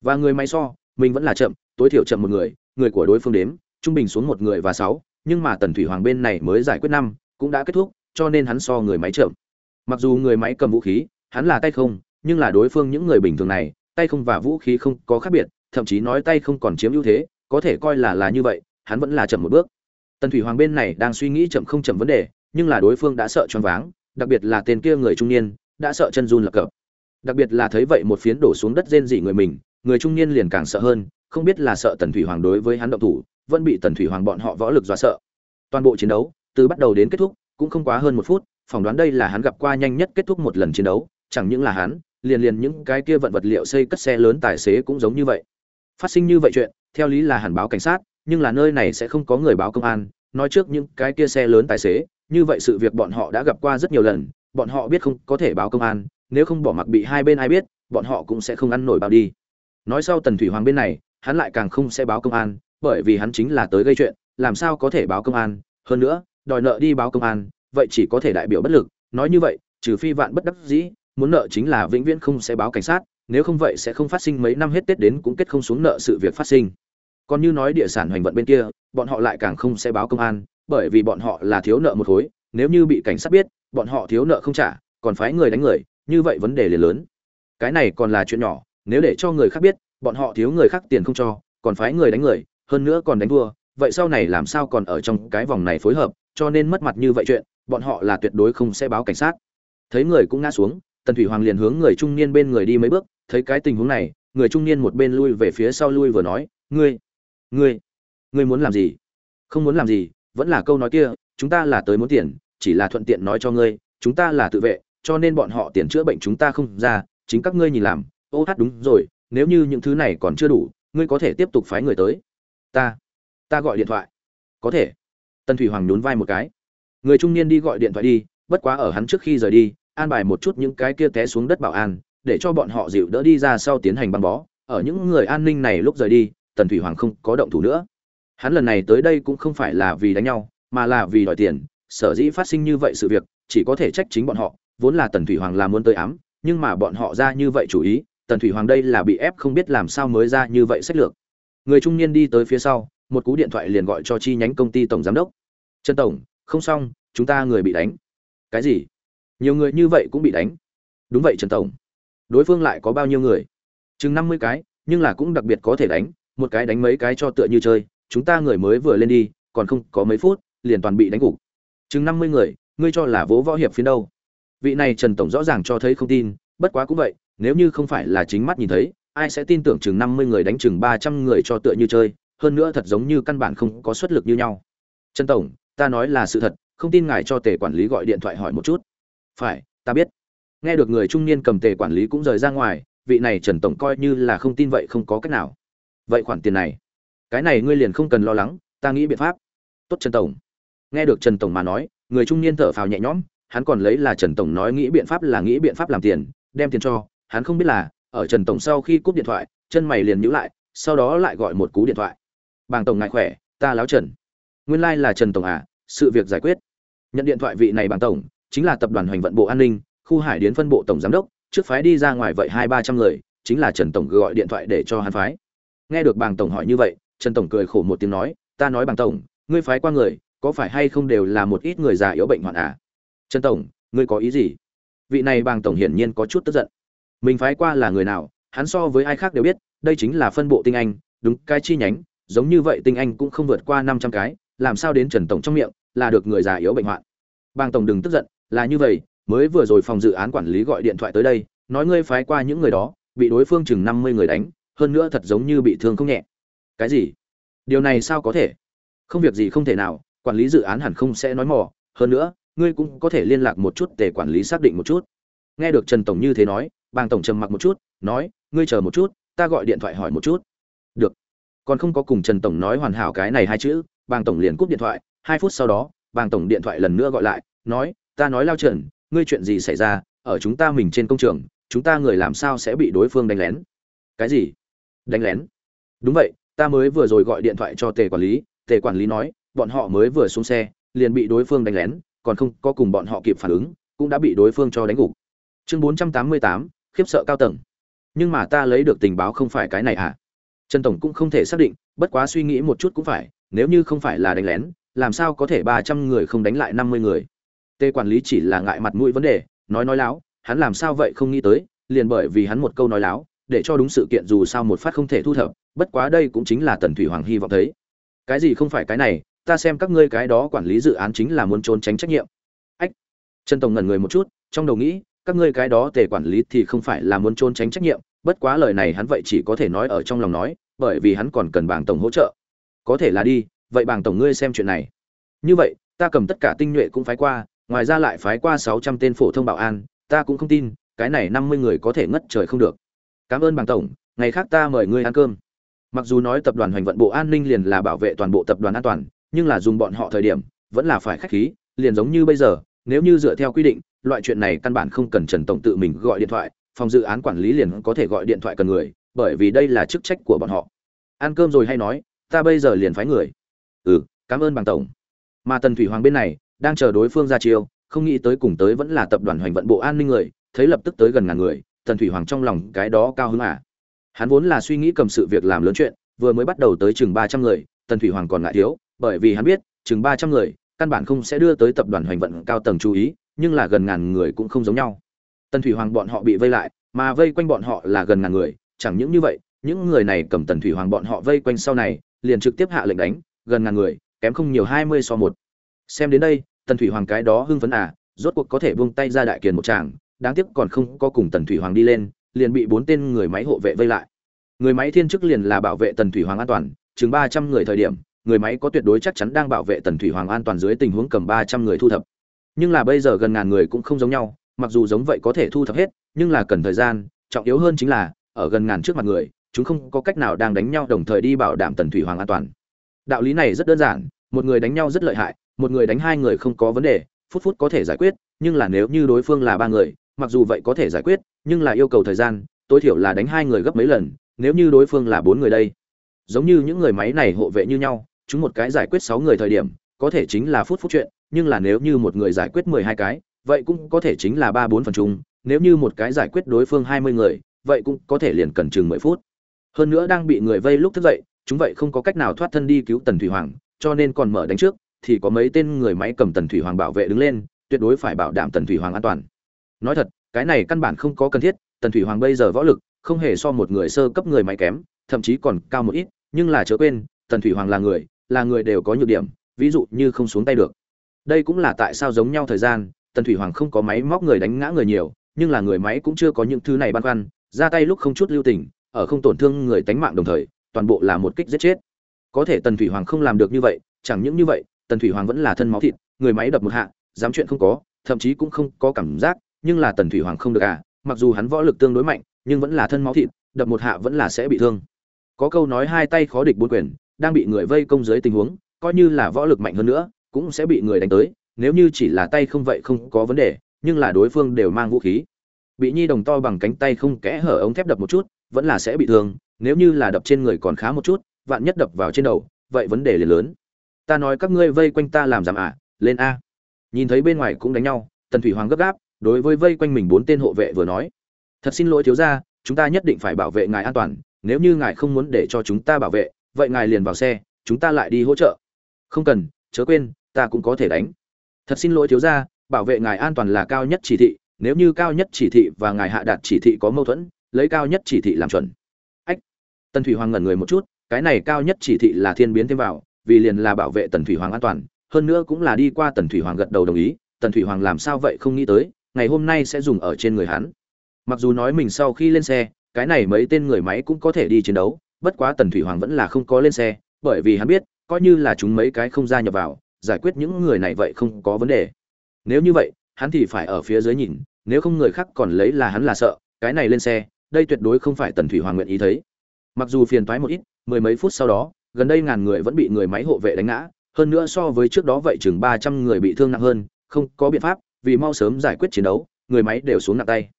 Và người may so, mình vẫn là chậm, tối thiểu chậm một người người của đối phương đếm, trung bình xuống một người và sáu, nhưng mà tần thủy hoàng bên này mới giải quyết năm, cũng đã kết thúc cho nên hắn so người máy chậm mặc dù người máy cầm vũ khí, hắn là tay không, nhưng là đối phương những người bình thường này, tay không và vũ khí không có khác biệt, thậm chí nói tay không còn chiếm ưu thế, có thể coi là là như vậy, hắn vẫn là chậm một bước. Tần thủy hoàng bên này đang suy nghĩ chậm không chậm vấn đề, nhưng là đối phương đã sợ choáng váng, đặc biệt là tên kia người trung niên, đã sợ chân run lập cập. Đặc biệt là thấy vậy một phiến đổ xuống đất rên rỉ người mình, người trung niên liền càng sợ hơn, không biết là sợ tần thủy hoàng đối với hắn động thủ, vẫn bị tần thủy hoàng bọn họ võ lực dọa sợ. Toàn bộ chiến đấu, từ bắt đầu đến kết thúc cũng không quá hơn một phút, phỏng đoán đây là hắn gặp qua nhanh nhất kết thúc một lần chiến đấu, chẳng những là hắn, liền liền những cái kia vận vật liệu xây cất xe lớn tài xế cũng giống như vậy. Phát sinh như vậy chuyện, theo lý là hẳn báo cảnh sát, nhưng là nơi này sẽ không có người báo công an, nói trước những cái kia xe lớn tài xế, như vậy sự việc bọn họ đã gặp qua rất nhiều lần, bọn họ biết không có thể báo công an, nếu không bỏ mặc bị hai bên ai biết, bọn họ cũng sẽ không ăn nổi bao đi. Nói sau tần thủy hoàng bên này, hắn lại càng không sẽ báo công an, bởi vì hắn chính là tới gây chuyện, làm sao có thể báo công an, hơn nữa đòi nợ đi báo công an, vậy chỉ có thể đại biểu bất lực. Nói như vậy, trừ phi vạn bất đắc dĩ, muốn nợ chính là vĩnh viễn không sẽ báo cảnh sát, nếu không vậy sẽ không phát sinh mấy năm hết tết đến cũng kết không xuống nợ sự việc phát sinh. Còn như nói địa sản hoành vận bên kia, bọn họ lại càng không sẽ báo công an, bởi vì bọn họ là thiếu nợ một khối, nếu như bị cảnh sát biết, bọn họ thiếu nợ không trả, còn phái người đánh người, như vậy vấn đề liền lớn. Cái này còn là chuyện nhỏ, nếu để cho người khác biết, bọn họ thiếu người khác tiền không cho, còn phái người đánh người, hơn nữa còn đánh thua vậy sau này làm sao còn ở trong cái vòng này phối hợp cho nên mất mặt như vậy chuyện, bọn họ là tuyệt đối không sẽ báo cảnh sát. Thấy người cũng ngã xuống, tần thủy hoàng liền hướng người trung niên bên người đi mấy bước, thấy cái tình huống này, người trung niên một bên lui về phía sau lui vừa nói, ngươi ngươi ngươi muốn làm gì? Không muốn làm gì, vẫn là câu nói kia, chúng ta là tới muốn tiền, chỉ là thuận tiện nói cho ngươi, chúng ta là tự vệ, cho nên bọn họ tiền chữa bệnh chúng ta không ra, chính các ngươi nhìn làm. Ô hát, đúng rồi, nếu như những thứ này còn chưa đủ, ngươi có thể tiếp tục phái người tới. Ta ta gọi điện thoại. Có thể tần thủy hoàng nhún vai một cái. Người trung niên đi gọi điện thoại đi, bất quá ở hắn trước khi rời đi, an bài một chút những cái kia té xuống đất bảo an, để cho bọn họ dịu đỡ đi ra sau tiến hành băng bó. Ở những người an ninh này lúc rời đi, tần thủy hoàng không có động thủ nữa. Hắn lần này tới đây cũng không phải là vì đánh nhau, mà là vì đòi tiền. Sở dĩ phát sinh như vậy sự việc, chỉ có thể trách chính bọn họ. Vốn là tần thủy hoàng là muốn tới ám, nhưng mà bọn họ ra như vậy chủ ý, tần thủy hoàng đây là bị ép không biết làm sao mới ra như vậy sách lược. Người trung niên đi tới phía sau, một cú điện thoại liền gọi cho chi nhánh công ty tổng giám đốc trần tổng, không xong, chúng ta người bị đánh. Cái gì? Nhiều người như vậy cũng bị đánh. Đúng vậy, trần tổng. Đối phương lại có bao nhiêu người? Chừng năm mươi cái, nhưng là cũng đặc biệt có thể đánh. Một cái đánh mấy cái cho tựa như chơi. Chúng ta người mới vừa lên đi, còn không có mấy phút, liền toàn bị đánh gục. Chừng năm mươi người, ngươi cho là vỗ võ hiệp phiến đâu? Vị này trần tổng rõ ràng cho thấy không tin, bất quá cũng vậy, nếu như không phải là chính mắt nhìn thấy, ai sẽ tin tưởng chừng năm mươi người đánh chừng ba trăm người cho tựa như chơi? Hơn nữa thật giống như căn bản không có xuất lực như nhau. Trần tổng ta nói là sự thật, không tin ngài cho tề quản lý gọi điện thoại hỏi một chút. Phải, ta biết. Nghe được người trung niên cầm tề quản lý cũng rời ra ngoài, vị này trần tổng coi như là không tin vậy không có cách nào. Vậy khoản tiền này, cái này ngươi liền không cần lo lắng, ta nghĩ biện pháp. Tốt trần tổng. Nghe được trần tổng mà nói, người trung niên thở phào nhẹ nhõm, hắn còn lấy là trần tổng nói nghĩ biện pháp là nghĩ biện pháp làm tiền, đem tiền cho, hắn không biết là, ở trần tổng sau khi cúp điện thoại, chân mày liền nhíu lại, sau đó lại gọi một cú điện thoại. Bàng tổng ngại khỏe, ta láo trần nguyên lai là trần tổng à sự việc giải quyết. Nhận điện thoại vị này bằng tổng, chính là tập đoàn hoành vận bộ an ninh, khu hải điến phân bộ tổng giám đốc, trước phái đi ra ngoài vậy hai ba trăm người, chính là trần tổng gọi điện thoại để cho hắn phái. Nghe được bằng tổng hỏi như vậy, trần tổng cười khổ một tiếng nói, ta nói bằng tổng, ngươi phái qua người, có phải hay không đều là một ít người già yếu bệnh hoạn à? Trần tổng, ngươi có ý gì? Vị này bằng tổng hiển nhiên có chút tức giận. Mình phái qua là người nào, hắn so với ai khác đều biết, đây chính là phân bộ tinh anh, đúng, cái chi nhánh, giống như vậy tinh anh cũng không vượt qua năm trăm cái làm sao đến trần tổng trong miệng là được người già yếu bệnh hoạn. Bàng tổng đừng tức giận, là như vậy, mới vừa rồi phòng dự án quản lý gọi điện thoại tới đây, nói ngươi phái qua những người đó, bị đối phương chừng năm mươi người đánh, hơn nữa thật giống như bị thương không nhẹ. Cái gì? Điều này sao có thể? Không việc gì không thể nào, quản lý dự án hẳn không sẽ nói mỏ hơn nữa, ngươi cũng có thể liên lạc một chút để quản lý xác định một chút. Nghe được trần tổng như thế nói, bàng tổng trầm mặc một chút, nói, ngươi chờ một chút, ta gọi điện thoại hỏi một chút. Được. Còn không có cùng trần tổng nói hoàn hảo cái này hai chữ bàng tổng liền cúp điện thoại, hai phút sau đó, bàng tổng điện thoại lần nữa gọi lại, nói, ta nói lao trần, ngươi chuyện gì xảy ra? Ở chúng ta mình trên công trường, chúng ta người làm sao sẽ bị đối phương đánh lén? Cái gì? Đánh lén? Đúng vậy, ta mới vừa rồi gọi điện thoại cho tề quản lý, tề quản lý nói, bọn họ mới vừa xuống xe, liền bị đối phương đánh lén, còn không có cùng bọn họ kịp phản ứng, cũng đã bị đối phương cho đánh gục. Chương bốn trăm tám mươi tám, khiếp sợ cao tầng. Nhưng mà ta lấy được tình báo không phải cái này à? Trần tổng cũng không thể xác định, bất quá suy nghĩ một chút cũng phải nếu như không phải là đánh lén, làm sao có thể ba trăm người không đánh lại năm mươi người? Tề quản lý chỉ là ngại mặt mũi vấn đề, nói nói láo, hắn làm sao vậy không nghĩ tới, liền bởi vì hắn một câu nói láo, để cho đúng sự kiện dù sao một phát không thể thu thập, bất quá đây cũng chính là tần thủy hoàng hy vọng thấy. Cái gì không phải cái này, ta xem các ngươi cái đó quản lý dự án chính là muốn trốn tránh trách nhiệm. Ách! Trần tổng ngẩn người một chút, trong đầu nghĩ, các ngươi cái đó tề quản lý thì không phải là muốn trốn tránh trách nhiệm, bất quá lời này hắn vậy chỉ có thể nói ở trong lòng nói, bởi vì hắn còn cần bảng tổng hỗ trợ có thể là đi, vậy bảng tổng ngươi xem chuyện này. Như vậy, ta cầm tất cả tinh nhuệ cũng phái qua, ngoài ra lại phái qua sáu trăm tên phổ thông bảo an, ta cũng không tin, cái này năm mươi người có thể ngất trời không được. Cảm ơn bảng tổng, ngày khác ta mời ngươi ăn cơm. Mặc dù nói tập đoàn hoành vận bộ an ninh liền là bảo vệ toàn bộ tập đoàn an toàn, nhưng là dùng bọn họ thời điểm, vẫn là phải khách khí, liền giống như bây giờ, nếu như dựa theo quy định, loại chuyện này căn bản không cần trần tổng tự mình gọi điện thoại, phòng dự án quản lý liền có thể gọi điện thoại cần người, bởi vì đây là chức trách của bọn họ. Ăn cơm rồi hay nói ta bây giờ liền phái người. Ừ cảm ơn bằng tổng. Mà tần thủy hoàng bên này, đang chờ đối phương ra chiêu, không nghĩ tới cùng tới vẫn là tập đoàn hoành vận bộ an ninh người, thấy lập tức tới gần ngàn người, tần thủy hoàng trong lòng cái đó cao hứng à. Hắn vốn là suy nghĩ cầm sự việc làm lớn chuyện, vừa mới bắt đầu tới chừng ba trăm người, tần thủy hoàng còn ngại thiếu, bởi vì hắn biết, chừng ba trăm người, căn bản không sẽ đưa tới tập đoàn hoành vận cao tầng chú ý, nhưng là gần ngàn người cũng không giống nhau. Tần thủy hoàng bọn họ bị vây lại, mà vây quanh bọn họ là gần ngàn người, chẳng những như vậy, những người này cầm tần thủy hoàng bọn họ vây quanh sau này liền trực tiếp hạ lệnh đánh, gần ngàn người, kém không nhiều hai mươi so một. Xem đến đây, tần thủy hoàng cái đó hưng phấn à rốt cuộc có thể buông tay ra đại kiền một tràng, đáng tiếc còn không có cùng tần thủy hoàng đi lên, liền bị bốn tên người máy hộ vệ vây lại. Người máy thiên chức liền là bảo vệ tần thủy hoàng an toàn, chừng ba trăm người thời điểm, người máy có tuyệt đối chắc chắn đang bảo vệ tần thủy hoàng an toàn dưới tình huống cầm ba trăm người thu thập. Nhưng là bây giờ gần ngàn người cũng không giống nhau, mặc dù giống vậy có thể thu thập hết, nhưng là cần thời gian, trọng yếu hơn chính là, ở gần ngàn trước mặt người chúng không có cách nào đang đánh nhau đồng thời đi bảo đảm tần thủy hoàng an toàn. Đạo lý này rất đơn giản, một người đánh nhau rất lợi hại, một người đánh hai người không có vấn đề, phút phút có thể giải quyết, nhưng là nếu như đối phương là ba người, mặc dù vậy có thể giải quyết, nhưng là yêu cầu thời gian, tối thiểu là đánh hai người gấp mấy lần, nếu như đối phương là bốn người đây. Giống như những người máy này hộ vệ như nhau, chúng một cái giải quyết sáu người thời điểm, có thể chính là phút phút chuyện, nhưng là nếu như một người giải quyết mười hai cái, vậy cũng có thể chính là ba bốn phần chung, nếu như một cái giải quyết đối phương hai mươi người, vậy cũng có thể liền cần chừng mười phút hơn nữa đang bị người vây lúc thức dậy, chúng vậy không có cách nào thoát thân đi cứu tần thủy hoàng, cho nên còn mở đánh trước, thì có mấy tên người máy cầm tần thủy hoàng bảo vệ đứng lên, tuyệt đối phải bảo đảm tần thủy hoàng an toàn. Nói thật, cái này căn bản không có cần thiết, tần thủy hoàng bây giờ võ lực, không hề so một người sơ cấp người máy kém, thậm chí còn cao một ít, nhưng là chớ quên, tần thủy hoàng là người là người đều có nhược điểm, ví dụ như không xuống tay được. Đây cũng là tại sao giống nhau thời gian, tần thủy hoàng không có máy móc người đánh ngã người nhiều, nhưng là người máy cũng chưa có những thứ này băn khoăn, ra tay lúc không chút lưu tình ở không tổn thương người tánh mạng đồng thời, toàn bộ là một kích giết chết. Có thể tần thủy hoàng không làm được như vậy, chẳng những như vậy, tần thủy hoàng vẫn là thân máu thịt, người máy đập một hạ, dám chuyện không có, thậm chí cũng không có cảm giác, nhưng là tần thủy hoàng không được à mặc dù hắn võ lực tương đối mạnh, nhưng vẫn là thân máu thịt, đập một hạ vẫn là sẽ bị thương. Có câu nói hai tay khó địch bốn quyền, đang bị người vây công dưới tình huống, coi như là võ lực mạnh hơn nữa, cũng sẽ bị người đánh tới, nếu như chỉ là tay không vậy không có vấn đề, nhưng là đối phương đều mang vũ khí. Bị nhi đồng to bằng cánh tay không kẽ hở ống thép đập một chút vẫn là sẽ bị thương, nếu như là đập trên người còn khá một chút, vạn nhất đập vào trên đầu, vậy vấn đề liền lớn. Ta nói các ngươi vây quanh ta làm giảm ạ, lên a. Nhìn thấy bên ngoài cũng đánh nhau, tần thủy hoàng gấp gáp, đối với vây quanh mình bốn tên hộ vệ vừa nói. Thật xin lỗi thiếu gia, chúng ta nhất định phải bảo vệ ngài an toàn, nếu như ngài không muốn để cho chúng ta bảo vệ, vậy ngài liền vào xe, chúng ta lại đi hỗ trợ. Không cần, chớ quên, ta cũng có thể đánh. Thật xin lỗi thiếu gia, bảo vệ ngài an toàn là cao nhất chỉ thị, nếu như cao nhất chỉ thị và ngài hạ đạt chỉ thị có mâu thuẫn lấy cao nhất chỉ thị làm chuẩn. Ách, tần thủy hoàng ngẩn người một chút, cái này cao nhất chỉ thị là thiên biến thêm vào, vì liền là bảo vệ tần thủy hoàng an toàn, hơn nữa cũng là đi qua tần thủy hoàng gật đầu đồng ý, tần thủy hoàng làm sao vậy không nghĩ tới, ngày hôm nay sẽ dùng ở trên người hắn. Mặc dù nói mình sau khi lên xe, cái này mấy tên người máy cũng có thể đi chiến đấu, bất quá tần thủy hoàng vẫn là không có lên xe, bởi vì hắn biết, coi như là chúng mấy cái không gia nhập vào, giải quyết những người này vậy không có vấn đề. Nếu như vậy, hắn thì phải ở phía dưới nhìn, nếu không người khác còn lấy là hắn là sợ, cái này lên xe đây tuyệt đối không phải tần thủy hoàng nguyện ý thấy. Mặc dù phiền toái một ít, mười mấy phút sau đó, gần đây ngàn người vẫn bị người máy hộ vệ đánh ngã, hơn nữa so với trước đó vậy chừng ba trăm người bị thương nặng hơn, không có biện pháp, vì mau sớm giải quyết chiến đấu, người máy đều xuống nặng tay.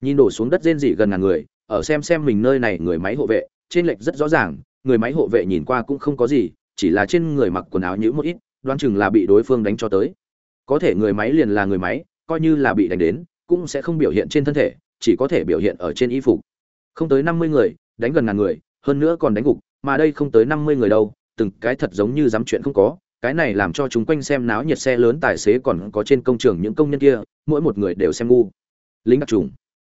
Nhìn đổ xuống đất rên rỉ gần ngàn người, ở xem xem mình nơi này người máy hộ vệ, trên lệch rất rõ ràng, người máy hộ vệ nhìn qua cũng không có gì, chỉ là trên người mặc quần áo nhữ một ít, đoán chừng là bị đối phương đánh cho tới. Có thể người máy liền là người máy, coi như là bị đánh đến, cũng sẽ không biểu hiện trên thân thể chỉ có thể biểu hiện ở trên y phục. Không tới năm mươi người, đánh gần ngàn người, hơn nữa còn đánh gục, mà đây không tới năm mươi người đâu, từng cái thật giống như dám chuyện không có, cái này làm cho chúng quanh xem náo nhiệt xe lớn tài xế còn có trên công trường những công nhân kia, mỗi một người đều xem ngu. Lính đặc trùng.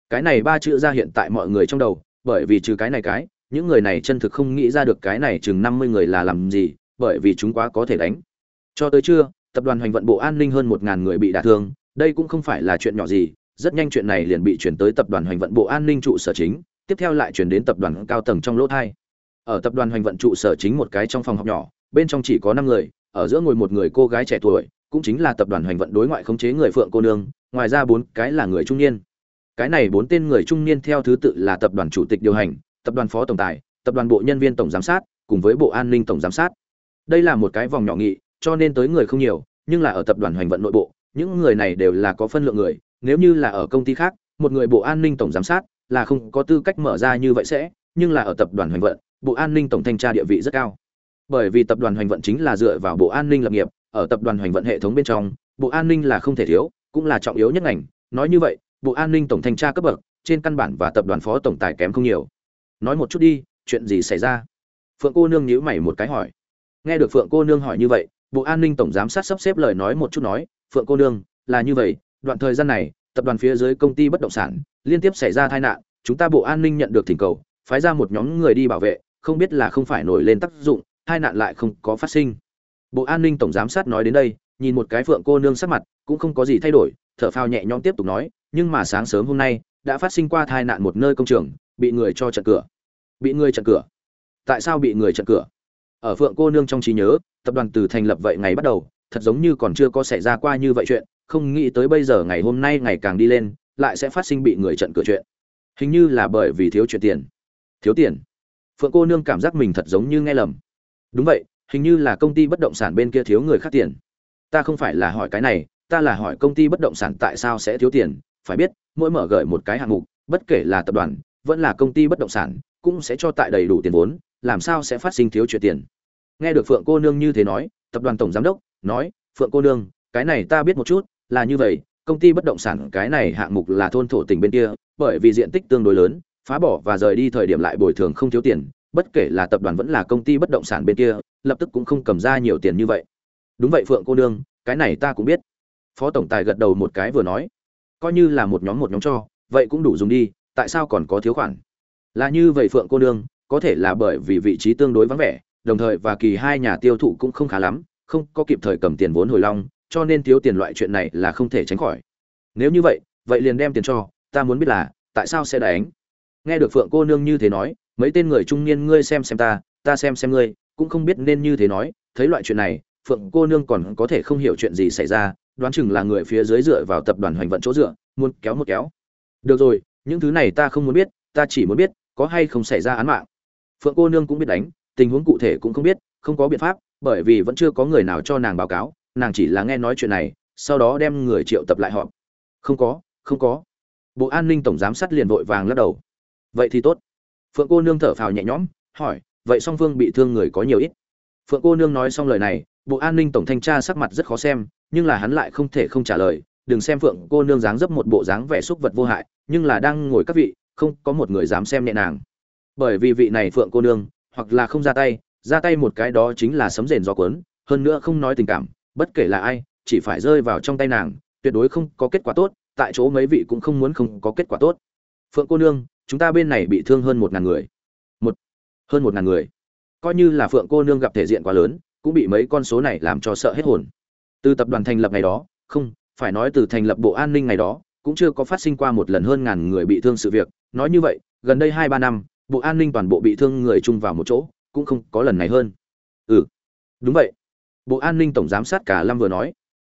Cái này ba chữ ra hiện tại mọi người trong đầu, bởi vì trừ cái này cái, những người này chân thực không nghĩ ra được cái này chừng năm mươi người là làm gì, bởi vì chúng quá có thể đánh. Cho tới trưa, tập đoàn hành vận bộ an ninh hơn một ngàn người bị đả thương, đây cũng không phải là chuyện nhỏ gì rất nhanh chuyện này liền bị chuyển tới tập đoàn hoành vận bộ an ninh trụ sở chính, tiếp theo lại chuyển đến tập đoàn cao tầng trong lỗ thai. Ở tập đoàn hoành vận trụ sở chính một cái trong phòng học nhỏ, bên trong chỉ có năm người, ở giữa ngồi một người cô gái trẻ tuổi, cũng chính là tập đoàn hoành vận đối ngoại khống chế người phượng cô nương, ngoài ra bốn cái là người trung niên. Cái này bốn tên người trung niên theo thứ tự là tập đoàn chủ tịch điều hành, tập đoàn phó tổng tài, tập đoàn bộ nhân viên tổng giám sát, cùng với bộ an ninh tổng giám sát. Đây là một cái vòng nhỏ nghị, cho nên tới người không nhiều, nhưng là ở tập đoàn hoành vận nội bộ, những người này đều là có phân lượng người nếu như là ở công ty khác, một người bộ an ninh tổng giám sát là không có tư cách mở ra như vậy sẽ, nhưng là ở tập đoàn hoành vận, bộ an ninh tổng thanh tra địa vị rất cao. Bởi vì tập đoàn hoành vận chính là dựa vào bộ an ninh lập nghiệp, ở tập đoàn hoành vận hệ thống bên trong, bộ an ninh là không thể thiếu, cũng là trọng yếu nhất ngành. Nói như vậy, bộ an ninh tổng thanh tra cấp bậc, trên căn bản và tập đoàn phó tổng tài kém không nhiều. Nói một chút đi, chuyện gì xảy ra? Phượng cô nương nhíu mày một cái hỏi. Nghe được phượng cô nương hỏi như vậy, bộ an ninh tổng giám sát sắp xếp lời nói một chút nói, phượng cô nương, là như vậy đoạn thời gian này, tập đoàn phía dưới công ty bất động sản liên tiếp xảy ra tai nạn, chúng ta bộ an ninh nhận được thỉnh cầu, phái ra một nhóm người đi bảo vệ, không biết là không phải nổi lên tác dụng, tai nạn lại không có phát sinh. Bộ an ninh tổng giám sát nói đến đây, nhìn một cái phượng cô nương sắc mặt, cũng không có gì thay đổi, thở phào nhẹ nhõm tiếp tục nói, nhưng mà sáng sớm hôm nay, đã phát sinh qua tai nạn một nơi công trường, bị người cho chặn cửa. Bị người chặn cửa? Tại sao bị người chặn cửa? Ở phượng cô nương trong trí nhớ, tập đoàn từ thành lập vậy ngày bắt đầu, thật giống như còn chưa có xảy ra qua như vậy chuyện không nghĩ tới bây giờ ngày hôm nay ngày càng đi lên, lại sẽ phát sinh bị người trận cửa chuyện. Hình như là bởi vì thiếu chuyện tiền. Thiếu tiền. Phượng cô nương cảm giác mình thật giống như nghe lầm. Đúng vậy, hình như là công ty bất động sản bên kia thiếu người khác tiền. Ta không phải là hỏi cái này, ta là hỏi công ty bất động sản tại sao sẽ thiếu tiền. Phải biết, mỗi mở gửi một cái hạng mục, bất kể là tập đoàn, vẫn là công ty bất động sản, cũng sẽ cho tại đầy đủ tiền vốn, làm sao sẽ phát sinh thiếu chuyện tiền. Nghe được phượng cô nương như thế nói, tập đoàn tổng giám đốc, nói, phượng cô nương, cái này ta biết một chút là như vậy, công ty bất động sản cái này hạng mục là thôn thổ tỉnh bên kia, bởi vì diện tích tương đối lớn, phá bỏ và rời đi thời điểm lại bồi thường không thiếu tiền, bất kể là tập đoàn vẫn là công ty bất động sản bên kia, lập tức cũng không cầm ra nhiều tiền như vậy. Đúng vậy phượng cô nương, cái này ta cũng biết. Phó tổng tài gật đầu một cái vừa nói. Coi như là một nhóm một nhóm cho, vậy cũng đủ dùng đi, tại sao còn có thiếu khoản? Là như vậy phượng cô nương, có thể là bởi vì vị trí tương đối vắng vẻ, đồng thời và kỳ hai nhà tiêu thụ cũng không khá lắm, không có kịp thời cầm tiền vốn hồi long cho nên thiếu tiền loại chuyện này là không thể tránh khỏi. Nếu như vậy vậy liền đem tiền cho, ta muốn biết là, tại sao sẽ đánh? Nghe được phượng cô nương như thế nói, mấy tên người trung niên ngươi xem xem ta ta xem xem ngươi, cũng không biết nên như thế nói, thấy loại chuyện này, phượng cô nương còn có thể không hiểu chuyện gì xảy ra, đoán chừng là người phía dưới dựa vào tập đoàn hoành vận chỗ dựa, muốn kéo một kéo. Được rồi, những thứ này ta không muốn biết, ta chỉ muốn biết, có hay không xảy ra án mạng. Phượng cô nương cũng biết đánh, tình huống cụ thể cũng không biết, không có biện pháp, bởi vì vẫn chưa có người nào cho nàng báo cáo nàng chỉ là nghe nói chuyện này, sau đó đem người triệu tập lại họp. Không có không có. Bộ an ninh tổng giám sát liền vội vàng lắc đầu. Vậy thì tốt. Phượng cô nương thở phào nhẹ nhõm, hỏi, vậy song phương bị thương người có nhiều ít? Phượng cô nương nói xong lời này, bộ an ninh tổng thanh tra sắc mặt rất khó xem, nhưng là hắn lại không thể không trả lời. Đừng xem phượng cô nương dáng dấp một bộ dáng vẻ xúc vật vô hại, nhưng là đang ngồi các vị, không có một người dám xem nhẹ nàng. Bởi vì vị này phượng cô nương, hoặc là không ra tay ra tay một cái đó chính là sấm rền gió cuốn, hơn nữa không nói tình cảm bất kể là ai, chỉ phải rơi vào trong tay nàng, tuyệt đối không có kết quả tốt, tại chỗ mấy vị cũng không muốn không có kết quả tốt. Phượng cô nương, chúng ta bên này bị thương hơn một ngàn người. Một, hơn một ngàn người. Coi như là phượng cô nương gặp thể diện quá lớn, cũng bị mấy con số này làm cho sợ hết hồn. Từ tập đoàn thành lập ngày đó, không, phải nói từ thành lập bộ an ninh ngày đó, cũng chưa có phát sinh qua một lần hơn ngàn người bị thương sự việc. Nói như vậy, gần đây hai ba năm, bộ an ninh toàn bộ bị thương người chung vào một chỗ, cũng không có lần này hơn. Ừ đúng vậy bộ an ninh tổng giám sát cả lâm vừa nói.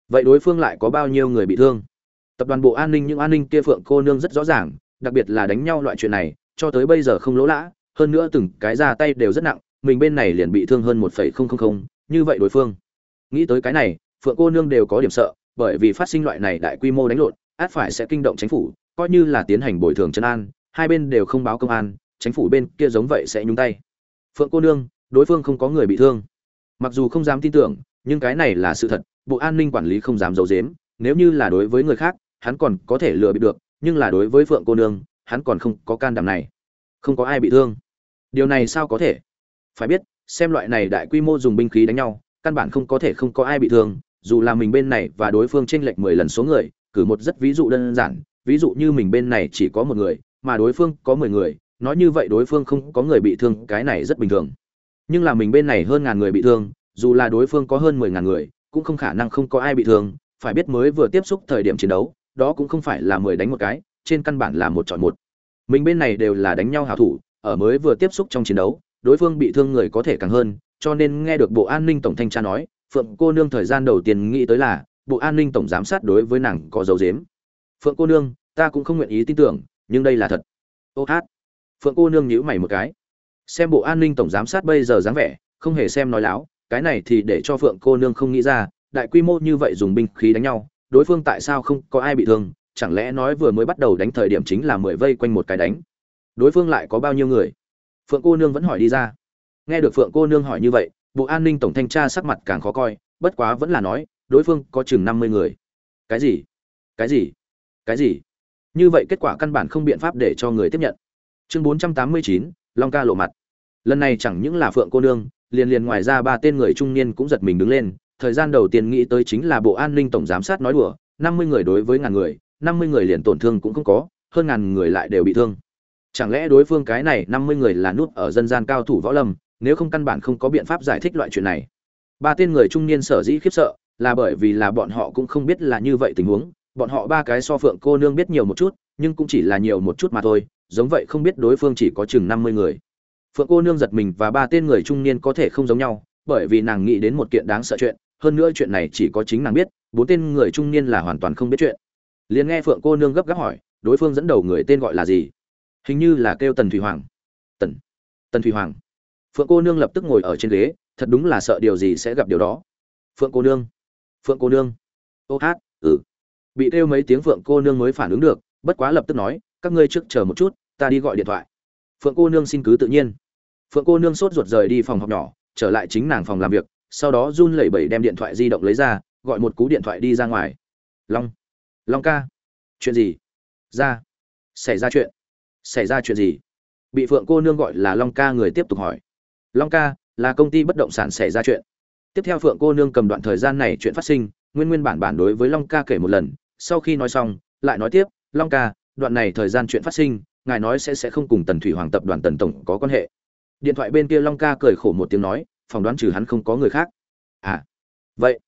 Vậy đối phương lại có bao nhiêu người bị thương? Tập đoàn bộ an ninh, những an ninh kia phượng cô nương rất rõ ràng, đặc biệt là đánh nhau loại chuyện này, cho tới bây giờ không lỗ lã, hơn nữa từng cái ra tay đều rất nặng, mình bên này liền bị thương hơn một phẩy không không không, như vậy đối phương. Nghĩ tới cái này, phượng cô nương đều có điểm sợ, bởi vì phát sinh loại này đại quy mô đánh lộn, át phải sẽ kinh động chính phủ, coi như là tiến hành bồi thường chân an, hai bên đều không báo công an, chính phủ bên kia giống vậy sẽ nhúng tay. Phượng cô nương, đối phương không có người bị thương mặc dù không dám tin tưởng, nhưng cái này là sự thật, bộ an ninh quản lý không dám giấu giếm, nếu như là đối với người khác, hắn còn có thể lừa bịp được, nhưng là đối với phượng cô nương, hắn còn không có can đảm này. Không có ai bị thương. Điều này sao có thể? Phải biết, xem loại này đại quy mô dùng binh khí đánh nhau, căn bản không có thể không có ai bị thương, dù là mình bên này và đối phương chênh lệch mười lần số người, cử một rất ví dụ đơn giản, ví dụ như mình bên này chỉ có một người, mà đối phương có mười người, nói như vậy đối phương không có người bị thương, cái này rất bình thường nhưng là mình bên này hơn ngàn người bị thương, dù là đối phương có hơn mười ngàn người, cũng không khả năng không có ai bị thương, phải biết mới vừa tiếp xúc thời điểm chiến đấu, đó cũng không phải là mười đánh một cái, trên căn bản là một chọn một. Mình bên này đều là đánh nhau hảo thủ, ở mới vừa tiếp xúc trong chiến đấu, đối phương bị thương người có thể càng hơn, cho nên nghe được bộ an ninh tổng thanh tra nói, phượng cô nương thời gian đầu tiên nghĩ tới là, bộ an ninh tổng giám sát đối với nàng có dấu dếm phượng cô nương, ta cũng không nguyện ý tin tưởng, nhưng đây là thật. Ô hát. Phượng cô nương nhíu mày một cái xem bộ an ninh tổng giám sát bây giờ dáng vẻ, không hề xem nói láo, cái này thì để cho phượng cô nương không nghĩ ra, đại quy mô như vậy dùng binh khí đánh nhau, đối phương tại sao không có ai bị thương, chẳng lẽ nói vừa mới bắt đầu đánh thời điểm chính là mười vây quanh một cái đánh. Đối phương lại có bao nhiêu người? Phượng cô nương vẫn hỏi đi ra. Nghe được phượng cô nương hỏi như vậy, bộ an ninh tổng thanh tra sắc mặt càng khó coi, bất quá vẫn là nói, đối phương có chừng năm mươi người. Cái gì? Cái gì? Cái gì? Như vậy kết quả căn bản không biện pháp để cho người tiếp nhận. Chương bốn trăm tám mươi chín, long ca lộ mặt lần này chẳng những là phượng cô nương, liền liền ngoài ra ba tên người trung niên cũng giật mình đứng lên. Thời gian đầu tiên nghĩ tới chính là bộ an ninh tổng giám sát nói đùa, năm mươi người đối với ngàn người, năm mươi người liền tổn thương cũng không có, hơn ngàn người lại đều bị thương. Chẳng lẽ đối phương cái này năm mươi người là nút ở dân gian cao thủ võ lâm, nếu không căn bản không có biện pháp giải thích loại chuyện này? Ba tên người trung niên sở dĩ khiếp sợ, là bởi vì là bọn họ cũng không biết là như vậy tình huống. Bọn họ ba cái so phượng cô nương biết nhiều một chút, nhưng cũng chỉ là nhiều một chút mà thôi, giống vậy không biết đối phương chỉ có chừng năm mươi người phượng cô nương giật mình và ba tên người trung niên có thể không giống nhau, bởi vì nàng nghĩ đến một kiện đáng sợ chuyện, hơn nữa chuyện này chỉ có chính nàng biết, bốn tên người trung niên là hoàn toàn không biết chuyện. Liền nghe phượng cô nương gấp gáp hỏi, đối phương dẫn đầu người tên gọi là gì? Hình như là kêu tần thủy hoàng. Tần tần thủy hoàng. Phượng cô nương lập tức ngồi ở trên ghế, thật đúng là sợ điều gì sẽ gặp điều đó. Phượng cô nương, phượng cô nương. Ô hát ừ. Bị kêu mấy tiếng phượng cô nương mới phản ứng được, bất quá lập tức nói, các ngươi trước chờ một chút, ta đi gọi điện thoại phượng cô nương xin cứ tự nhiên. Phượng cô nương sốt ruột rời đi phòng học nhỏ, trở lại chính nàng phòng làm việc, sau đó run lẩy bẩy đem điện thoại di động lấy ra, gọi một cú điện thoại đi ra ngoài. Long. Long ca. Chuyện gì? Ra. Xảy ra chuyện. Xảy ra chuyện gì? Bị phượng cô nương gọi là long ca người tiếp tục hỏi. Long ca, là công ty bất động sản xảy ra chuyện. Tiếp theo phượng cô nương cầm đoạn thời gian này chuyện phát sinh, nguyên nguyên bản bản đối với long ca kể một lần, sau khi nói xong, lại nói tiếp, long ca, đoạn này thời gian chuyện phát sinh ngài nói sẽ sẽ không cùng tần thủy hoàng tập đoàn tần tổng có quan hệ. Điện thoại bên kia long ca cười khổ một tiếng nói, phỏng đoán trừ hắn không có người khác. À vậy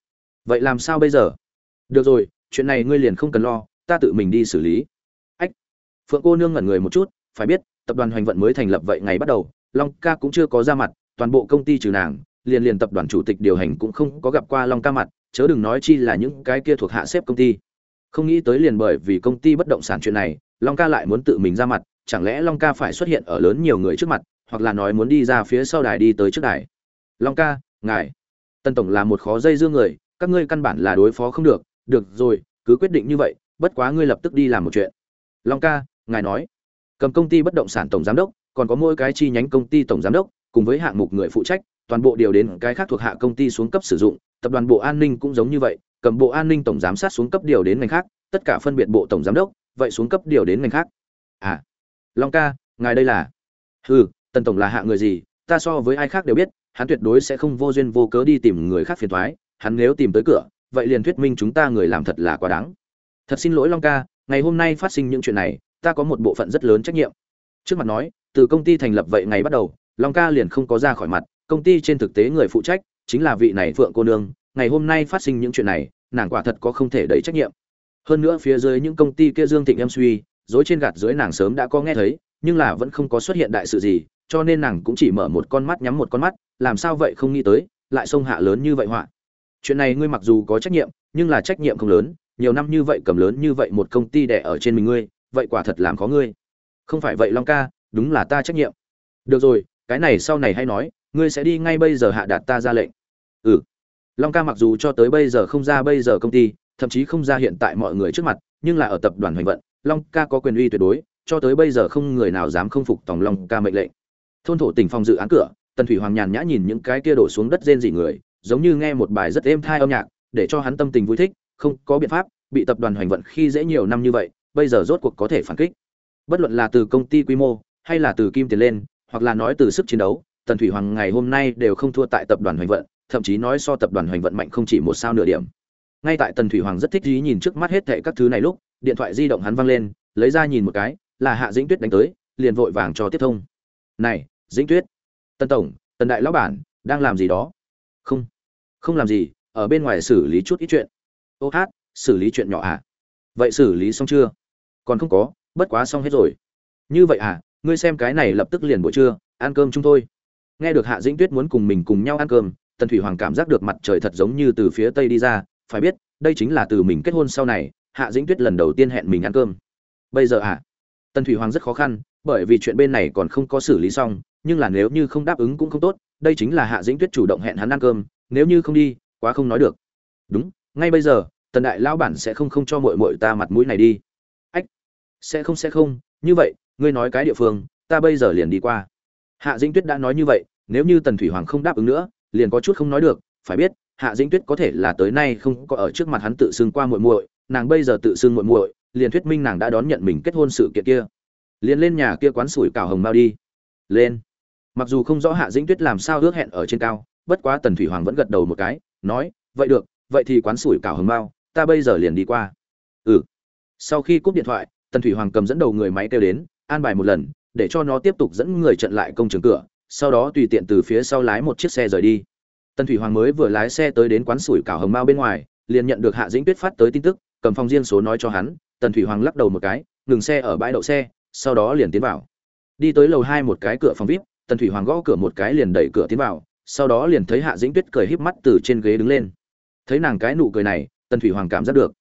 vậy làm sao bây giờ? Được rồi, chuyện này ngươi liền không cần lo, ta tự mình đi xử lý. Ách, phượng cô nương ngẩn người một chút, phải biết, tập đoàn hoành vận mới thành lập vậy ngày bắt đầu, long ca cũng chưa có ra mặt, toàn bộ công ty trừ nàng, liền liền tập đoàn chủ tịch điều hành cũng không có gặp qua long ca mặt, chớ đừng nói chi là những cái kia thuộc hạ xếp công ty. Không nghĩ tới liền bởi vì công ty bất động sản chuyện này long ca lại muốn tự mình ra mặt, chẳng lẽ long ca phải xuất hiện ở lớn nhiều người trước mặt, hoặc là nói muốn đi ra phía sau đài đi tới trước đài? Long ca, ngài. Tân tổng là một khó dây dưa người, các ngươi căn bản là đối phó không được. Được rồi, cứ quyết định như vậy, bất quá ngươi lập tức đi làm một chuyện. Long ca, ngài nói. Cầm công ty bất động sản tổng giám đốc, còn có mỗi cái chi nhánh công ty tổng giám đốc, cùng với hạng mục người phụ trách, toàn bộ điều đến cái khác thuộc hạ công ty xuống cấp sử dụng. Tập đoàn bộ an ninh cũng giống như vậy, cầm bộ an ninh tổng giám sát xuống cấp điều đến ngành khác, tất cả phân biệt bộ tổng giám đốc vậy xuống cấp điều đến ngành khác. À long ca, ngài đây là? Hừ, tần tổng là hạ người gì, ta so với ai khác đều biết, hắn tuyệt đối sẽ không vô duyên vô cớ đi tìm người khác phiền thoái hắn nếu tìm tới cửa, vậy liền thuyết minh chúng ta người làm thật là quá đáng. Thật xin lỗi long ca, ngày hôm nay phát sinh những chuyện này, ta có một bộ phận rất lớn trách nhiệm. Trước mặt nói, từ công ty thành lập vậy ngày bắt đầu, long ca liền không có ra khỏi mặt, công ty trên thực tế người phụ trách chính là vị này phượng cô nương, ngày hôm nay phát sinh những chuyện này, nàng quả thật có không thể đẩy trách nhiệm hơn nữa phía dưới những công ty kia dương thịnh em suy, dối trên gạt dưới nàng sớm đã có nghe thấy, nhưng là vẫn không có xuất hiện đại sự gì, cho nên nàng cũng chỉ mở một con mắt nhắm một con mắt, làm sao vậy không nghĩ tới, lại sông hạ lớn như vậy họa. Chuyện này ngươi mặc dù có trách nhiệm, nhưng là trách nhiệm không lớn, nhiều năm như vậy cầm lớn như vậy một công ty đẻ ở trên mình ngươi, vậy quả thật làm khó ngươi. Không phải vậy long ca, đúng là ta trách nhiệm. Được rồi, cái này sau này hay nói, ngươi sẽ đi ngay bây giờ hạ đạt ta ra lệnh. Ừ. Long ca mặc dù cho tới bây giờ không ra bây giờ công ty thậm chí không ra hiện tại mọi người trước mặt, nhưng là ở tập đoàn hoành vận, long ca có quyền uy tuyệt đối, cho tới bây giờ không người nào dám không phục tòng long ca mệnh lệnh. Thôn thổ tỉnh phòng dự án cửa, tần thủy hoàng nhàn nhã nhìn những cái kia đổ xuống đất rên rỉ người, giống như nghe một bài rất êm thai âm nhạc, để cho hắn tâm tình vui thích, không có biện pháp, bị tập đoàn hoành vận khi dễ nhiều năm như vậy, bây giờ rốt cuộc có thể phản kích. Bất luận là từ công ty quy mô, hay là từ kim tiền lên, hoặc là nói từ sức chiến đấu, tần thủy hoàng ngày hôm nay đều không thua tại tập đoàn hoành vận, thậm chí nói so tập đoàn hoành vận mạnh không chỉ một sao nửa điểm ngay tại tần thủy hoàng rất thích ý nhìn trước mắt hết thệ các thứ này lúc, điện thoại di động hắn văng lên, lấy ra nhìn một cái, là hạ dĩnh tuyết đánh tới, liền vội vàng cho tiếp thông. Này, dĩnh tuyết, Tần tổng, tần đại lão bản, đang làm gì đó? Không không làm gì, ở bên ngoài xử lý chút ít chuyện. Ô hát, xử lý chuyện nhỏ à? Vậy xử lý xong chưa? Còn không có, bất quá xong hết rồi. Như vậy à ngươi xem cái này lập tức liền buổi trưa, ăn cơm chung thôi. Nghe được hạ dĩnh tuyết muốn cùng mình cùng nhau ăn cơm, tần thủy hoàng cảm giác được mặt trời thật giống như từ phía tây đi ra phải biết, đây chính là từ mình kết hôn sau này, hạ dĩnh tuyết lần đầu tiên hẹn mình ăn cơm. Bây giờ à? Tần thủy hoàng rất khó khăn, bởi vì chuyện bên này còn không có xử lý xong, nhưng là nếu như không đáp ứng cũng không tốt, đây chính là hạ dĩnh tuyết chủ động hẹn hắn ăn cơm, nếu như không đi, quá không nói được. Đúng, ngay bây giờ, tần đại lão bản sẽ không không cho mội mội ta mặt mũi này đi. Ách, sẽ không sẽ không, như vậy, ngươi nói cái địa phương, ta bây giờ liền đi qua. Hạ dĩnh tuyết đã nói như vậy, nếu như tần thủy hoàng không đáp ứng nữa, liền có chút không nói được, phải biết hạ dĩnh tuyết có thể là tới nay không có ở trước mặt hắn tự xưng qua muội muội, nàng bây giờ tự xưng muội muội, liền thuyết minh nàng đã đón nhận mình kết hôn sự kiện kia. Liền lên nhà kia quán sủi cảo hồng mao đi. Lên. Mặc dù không rõ hạ dĩnh tuyết làm sao ước hẹn ở trên cao, bất quá tần thủy hoàng vẫn gật đầu một cái, nói, vậy được, vậy thì quán sủi cảo hồng mao, ta bây giờ liền đi qua. Ừ. Sau khi cúp điện thoại, tần thủy hoàng cầm dẫn đầu người máy kêu đến, an bài một lần, để cho nó tiếp tục dẫn người trận lại công trường cửa, sau đó tùy tiện từ phía sau lái một chiếc xe rời đi tần thủy hoàng mới vừa lái xe tới đến quán sủi cảo hồng mao bên ngoài, liền nhận được hạ dĩnh tuyết phát tới tin tức, cầm phòng riêng số nói cho hắn, tần thủy hoàng lắc đầu một cái, ngừng xe ở bãi đậu xe, sau đó liền tiến vào. Đi tới lầu hai một cái cửa phòng vip, tần thủy hoàng gõ cửa một cái liền đẩy cửa tiến vào, sau đó liền thấy hạ dĩnh tuyết cười híp mắt từ trên ghế đứng lên. Thấy nàng cái nụ cười này, tần thủy hoàng cảm giác được.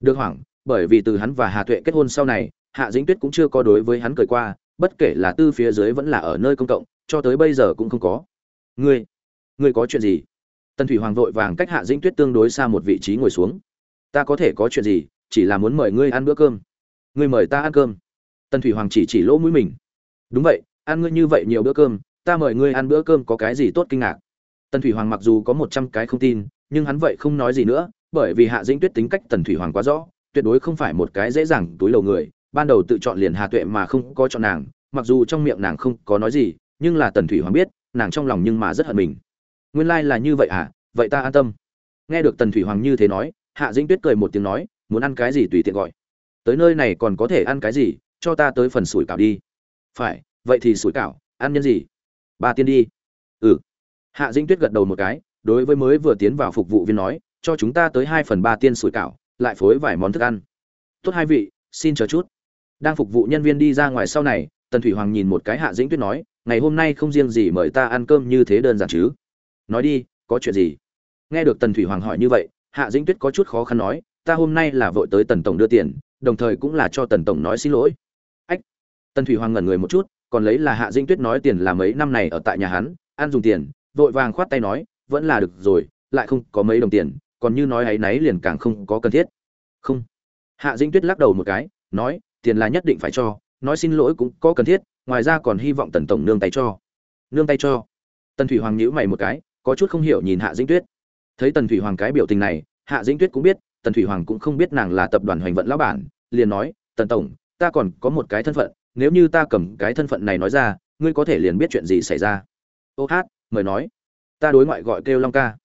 Được hoảng, bởi vì từ hắn và hà tuệ kết hôn sau này, hạ dĩnh tuyết cũng chưa có đối với hắn cười qua, bất kể là tư phía dưới vẫn là ở nơi công cộng, cho tới bây giờ cũng không có. Ngươi ngươi có chuyện gì? Tần thủy hoàng vội vàng cách hạ dĩnh tuyết tương đối xa một vị trí ngồi xuống. Ta có thể có chuyện gì, chỉ là muốn mời ngươi ăn bữa cơm. Ngươi mời ta ăn cơm. Tần thủy hoàng chỉ chỉ lỗ mũi mình. Đúng vậy, ăn ngươi như vậy nhiều bữa cơm, ta mời ngươi ăn bữa cơm có cái gì tốt kinh ngạc? Tần thủy hoàng mặc dù có một trăm cái không tin, nhưng hắn vậy không nói gì nữa, bởi vì hạ dĩnh tuyết tính cách tần thủy hoàng quá rõ, tuyệt đối không phải một cái dễ dàng túi lầu người. Ban đầu tự chọn liền hà tuệ mà không có chọn nàng, mặc dù trong miệng nàng không có nói gì, nhưng là tần thủy hoàng biết, nàng trong lòng nhưng mà rất hận mình nguyên lai là như vậy à vậy ta an tâm. Nghe được tần thủy hoàng như thế nói, hạ dĩnh tuyết cười một tiếng nói, muốn ăn cái gì tùy tiện gọi. Tới nơi này còn có thể ăn cái gì, cho ta tới phần sủi cảo đi. Phải, vậy thì sủi cảo, ăn nhân gì? Ba tiên đi. Ừ. Hạ dĩnh tuyết gật đầu một cái, đối với mới vừa tiến vào phục vụ viên nói, cho chúng ta tới hai phần ba tiên sủi cảo, lại phối vài món thức ăn. Tốt hai vị, xin chờ chút. Đang phục vụ nhân viên đi ra ngoài sau này, tần thủy hoàng nhìn một cái hạ dĩnh tuyết nói, ngày hôm nay không riêng gì mời ta ăn cơm như thế đơn giản chứ nói đi, có chuyện gì? Nghe được tần thủy hoàng hỏi như vậy, hạ dĩnh tuyết có chút khó khăn nói, ta hôm nay là vội tới tần tổng đưa tiền, đồng thời cũng là cho tần tổng nói xin lỗi. Ách! Tần thủy hoàng ngẩn người một chút, còn lấy là hạ dĩnh tuyết nói tiền là mấy năm này ở tại nhà hắn, ăn dùng tiền, vội vàng khoát tay nói, vẫn là được rồi, lại không có mấy đồng tiền, còn như nói ấy nấy liền càng không có cần thiết. Không. Hạ dĩnh tuyết lắc đầu một cái, nói, tiền là nhất định phải cho, nói xin lỗi cũng có cần thiết, ngoài ra còn hy vọng tần tổng nương tay cho. Nương tay cho? Tần thủy hoàng nhíu mày một cái có chút không hiểu nhìn hạ dĩnh tuyết. Thấy tần thủy hoàng cái biểu tình này, hạ dĩnh tuyết cũng biết, tần thủy hoàng cũng không biết nàng là tập đoàn hoành vận lão bản, liền nói, tần tổng, ta còn có một cái thân phận, nếu như ta cầm cái thân phận này nói ra, ngươi có thể liền biết chuyện gì xảy ra. Ô hát, mời nói. Ta đối ngoại gọi kêu long ca.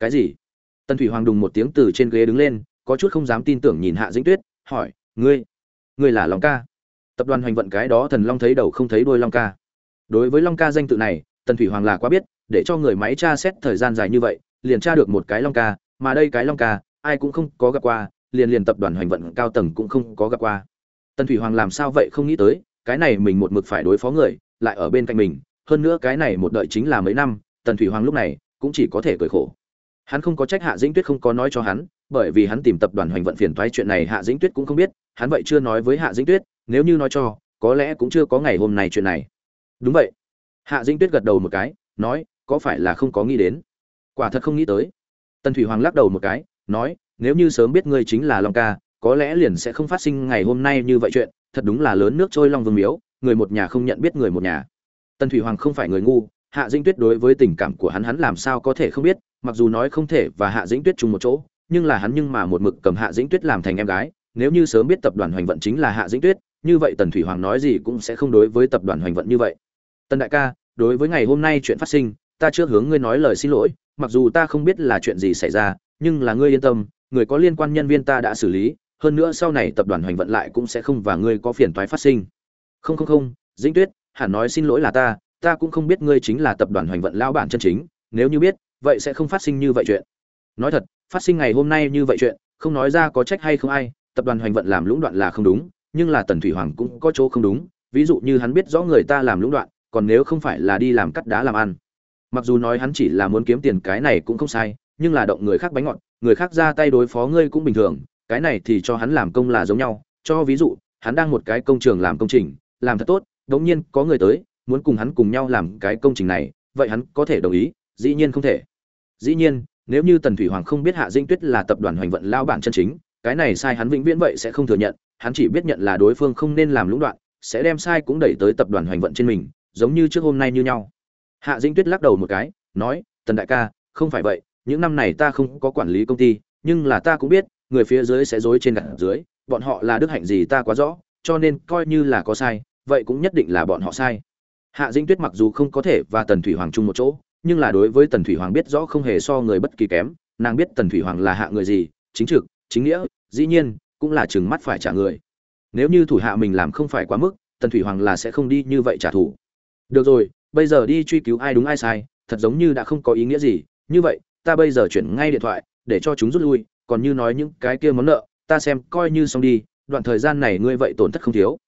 Cái gì? Tần thủy hoàng đùng một tiếng từ trên ghế đứng lên, có chút không dám tin tưởng nhìn hạ dĩnh tuyết, hỏi, ngươi ngươi là long ca? Tập đoàn hoành vận cái đó thần long thấy đầu không thấy đuôi long ca. Đối với long ca danh tự này tần thủy hoàng là quá biết, để cho người máy tra xét thời gian dài như vậy, liền tra được một cái long ca, mà đây cái long ca, ai cũng không có gặp qua, liền liền tập đoàn hoành vận cao tầng cũng không có gặp qua. Tần thủy hoàng làm sao vậy không nghĩ tới, cái này mình một mực phải đối phó người, lại ở bên cạnh mình, hơn nữa cái này một đợi chính là mấy năm, tần thủy hoàng lúc này cũng chỉ có thể cười khổ. Hắn không có trách hạ dĩnh tuyết không có nói cho hắn, bởi vì hắn tìm tập đoàn hoành vận phiền toái chuyện này hạ dĩnh tuyết cũng không biết, hắn vậy chưa nói với hạ dĩnh tuyết, nếu như nói cho, có lẽ cũng chưa có ngày hôm nay chuyện này. Đúng vậy hạ dĩnh tuyết gật đầu một cái, nói, có phải là không có nghĩ đến? Quả thật không nghĩ tới. Tần thủy hoàng lắc đầu một cái, nói, nếu như sớm biết ngươi chính là long ca, có lẽ liền sẽ không phát sinh ngày hôm nay như vậy chuyện, thật đúng là lớn nước trôi long vương miếu, người một nhà không nhận biết người một nhà. Tần thủy hoàng không phải người ngu, hạ dĩnh tuyết đối với tình cảm của hắn hắn làm sao có thể không biết, mặc dù nói không thể và hạ dĩnh tuyết chung một chỗ, nhưng là hắn nhưng mà một mực cầm hạ dĩnh tuyết làm thành em gái, nếu như sớm biết tập đoàn hoành vận chính là hạ dĩnh tuyết, như vậy tần thủy hoàng nói gì cũng sẽ không đối với tập đoàn hoành vận như vậy tần đại ca, đối với ngày hôm nay chuyện phát sinh, ta chưa hướng ngươi nói lời xin lỗi, mặc dù ta không biết là chuyện gì xảy ra, nhưng là ngươi yên tâm, người có liên quan nhân viên ta đã xử lý, hơn nữa sau này tập đoàn hoành vận lại cũng sẽ không và ngươi có phiền toái phát sinh. Không không không, dĩnh tuyết, hẳn nói xin lỗi là ta ta cũng không biết ngươi chính là tập đoàn hoành vận lão bản chân chính, nếu như biết, vậy sẽ không phát sinh như vậy chuyện. Nói thật, phát sinh ngày hôm nay như vậy chuyện, không nói ra có trách hay không ai, tập đoàn hoành vận làm lũng đoạn là không đúng, nhưng là tần thủy hoàng cũng có chỗ không đúng, ví dụ như hắn biết rõ người ta làm lũng đoạn còn nếu không phải là đi làm cắt đá làm ăn. Mặc dù nói hắn chỉ là muốn kiếm tiền cái này cũng không sai, nhưng là động người khác bánh ngọt, người khác ra tay đối phó ngươi cũng bình thường, cái này thì cho hắn làm công là giống nhau. Cho ví dụ, hắn đang một cái công trường làm công trình, làm thật tốt, đống nhiên có người tới, muốn cùng hắn cùng nhau làm cái công trình này, vậy hắn có thể đồng ý? Dĩ nhiên không thể. Dĩ nhiên, nếu như tần thủy hoàng không biết hạ dĩnh tuyết là tập đoàn hoành vận lao bản chân chính, cái này sai hắn vĩnh viễn vậy sẽ không thừa nhận, hắn chỉ biết nhận là đối phương không nên làm lũng đoạn, sẽ đem sai cũng đẩy tới tập đoàn hoành vận trên mình giống như trước hôm nay như nhau. Hạ dĩnh tuyết lắc đầu một cái, nói, tần đại ca, không phải vậy, những năm này ta không có quản lý công ty, nhưng là ta cũng biết, người phía dưới sẽ dối trên gặt dưới, bọn họ là đức hạnh gì ta quá rõ, cho nên coi như là có sai, vậy cũng nhất định là bọn họ sai. Hạ dĩnh tuyết mặc dù không có thể và tần thủy hoàng chung một chỗ, nhưng là đối với tần thủy hoàng biết rõ không hề so người bất kỳ kém, nàng biết tần thủy hoàng là hạ người gì, chính trực, chính nghĩa, dĩ nhiên, cũng là chừng mắt phải trả người. Nếu như thủ hạ mình làm không phải quá mức, tần thủy hoàng là sẽ không đi như vậy trả thù được rồi, bây giờ đi truy cứu ai đúng ai sai, thật giống như đã không có ý nghĩa gì. Như vậy, ta bây giờ chuyển ngay điện thoại, để cho chúng rút lui. Còn như nói những cái kia món nợ, ta xem coi như xong đi. Đoạn thời gian này ngươi vậy tổn thất không thiếu.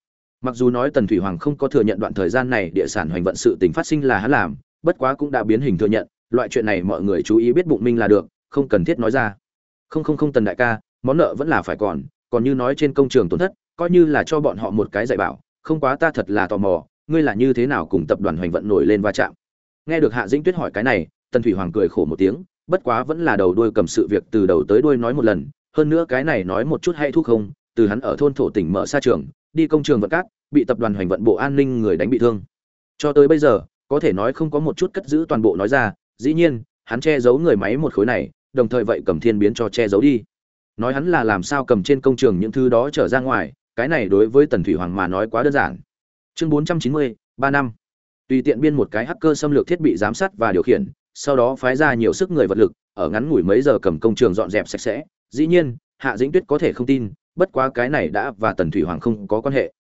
Mặc dù nói tần thủy hoàng không có thừa nhận đoạn thời gian này địa sản hoành vận sự tình phát sinh là hắn làm, bất quá cũng đã biến hình thừa nhận. Loại chuyện này mọi người chú ý biết bụng minh là được, không cần thiết nói ra. Không không không tần đại ca, món nợ vẫn là phải còn. Còn như nói trên công trường tổn thất, coi như là cho bọn họ một cái dạy bảo, không quá ta thật là tò mò ngươi là như thế nào cùng tập đoàn hoành vận nổi lên va chạm? Nghe được hạ dĩnh tuyết hỏi cái này, tần thủy hoàng cười khổ một tiếng, bất quá vẫn là đầu đuôi cầm sự việc từ đầu tới đuôi nói một lần, hơn nữa cái này nói một chút hay thuốc không, từ hắn ở thôn thổ tỉnh mở xa trường, đi công trường vận cát, bị tập đoàn hoành vận bộ an ninh người đánh bị thương. Cho tới bây giờ, có thể nói không có một chút cất giữ toàn bộ nói ra, dĩ nhiên, hắn che giấu người máy một khối này, đồng thời vậy cầm thiên biến cho che giấu đi. Nói hắn là làm sao cầm trên công trường những thứ đó trở ra ngoài, cái này đối với tần thủy hoàng mà nói quá đơn giản chương bốn trăm chín mươi, ba năm. Tùy tiện biên một cái hacker xâm lược thiết bị giám sát và điều khiển, sau đó phái ra nhiều sức người vật lực, ở ngắn ngủi mấy giờ cầm công trường dọn dẹp sạch sẽ. Dĩ nhiên, hạ dĩnh tuyết có thể không tin, bất quá cái này đã và tần thủy hoàng không có quan hệ.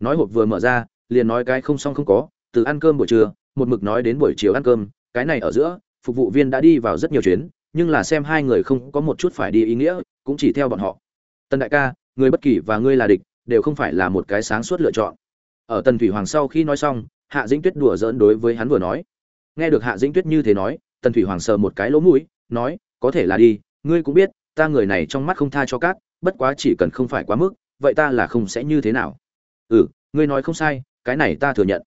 Nói hộp vừa mở ra, liền nói cái không xong không có, từ ăn cơm buổi trưa, một mực nói đến buổi chiều ăn cơm, cái này ở giữa, phục vụ viên đã đi vào rất nhiều chuyến, nhưng là xem hai người không có một chút phải đi ý nghĩa, cũng chỉ theo bọn họ. Tần đại ca, người bất kỳ và ngươi là địch, đều không phải là một cái sáng suốt lựa chọn ở tần thủy hoàng sau khi nói xong, hạ dĩnh tuyết đùa giỡn đối với hắn vừa nói. Nghe được hạ dĩnh tuyết như thế nói, tần thủy hoàng sờ một cái lỗ mũi, nói, có thể là đi, ngươi cũng biết, ta người này trong mắt không tha cho cát, bất quá chỉ cần không phải quá mức, vậy ta là không sẽ như thế nào. Ừ ngươi nói không sai, cái này ta thừa nhận.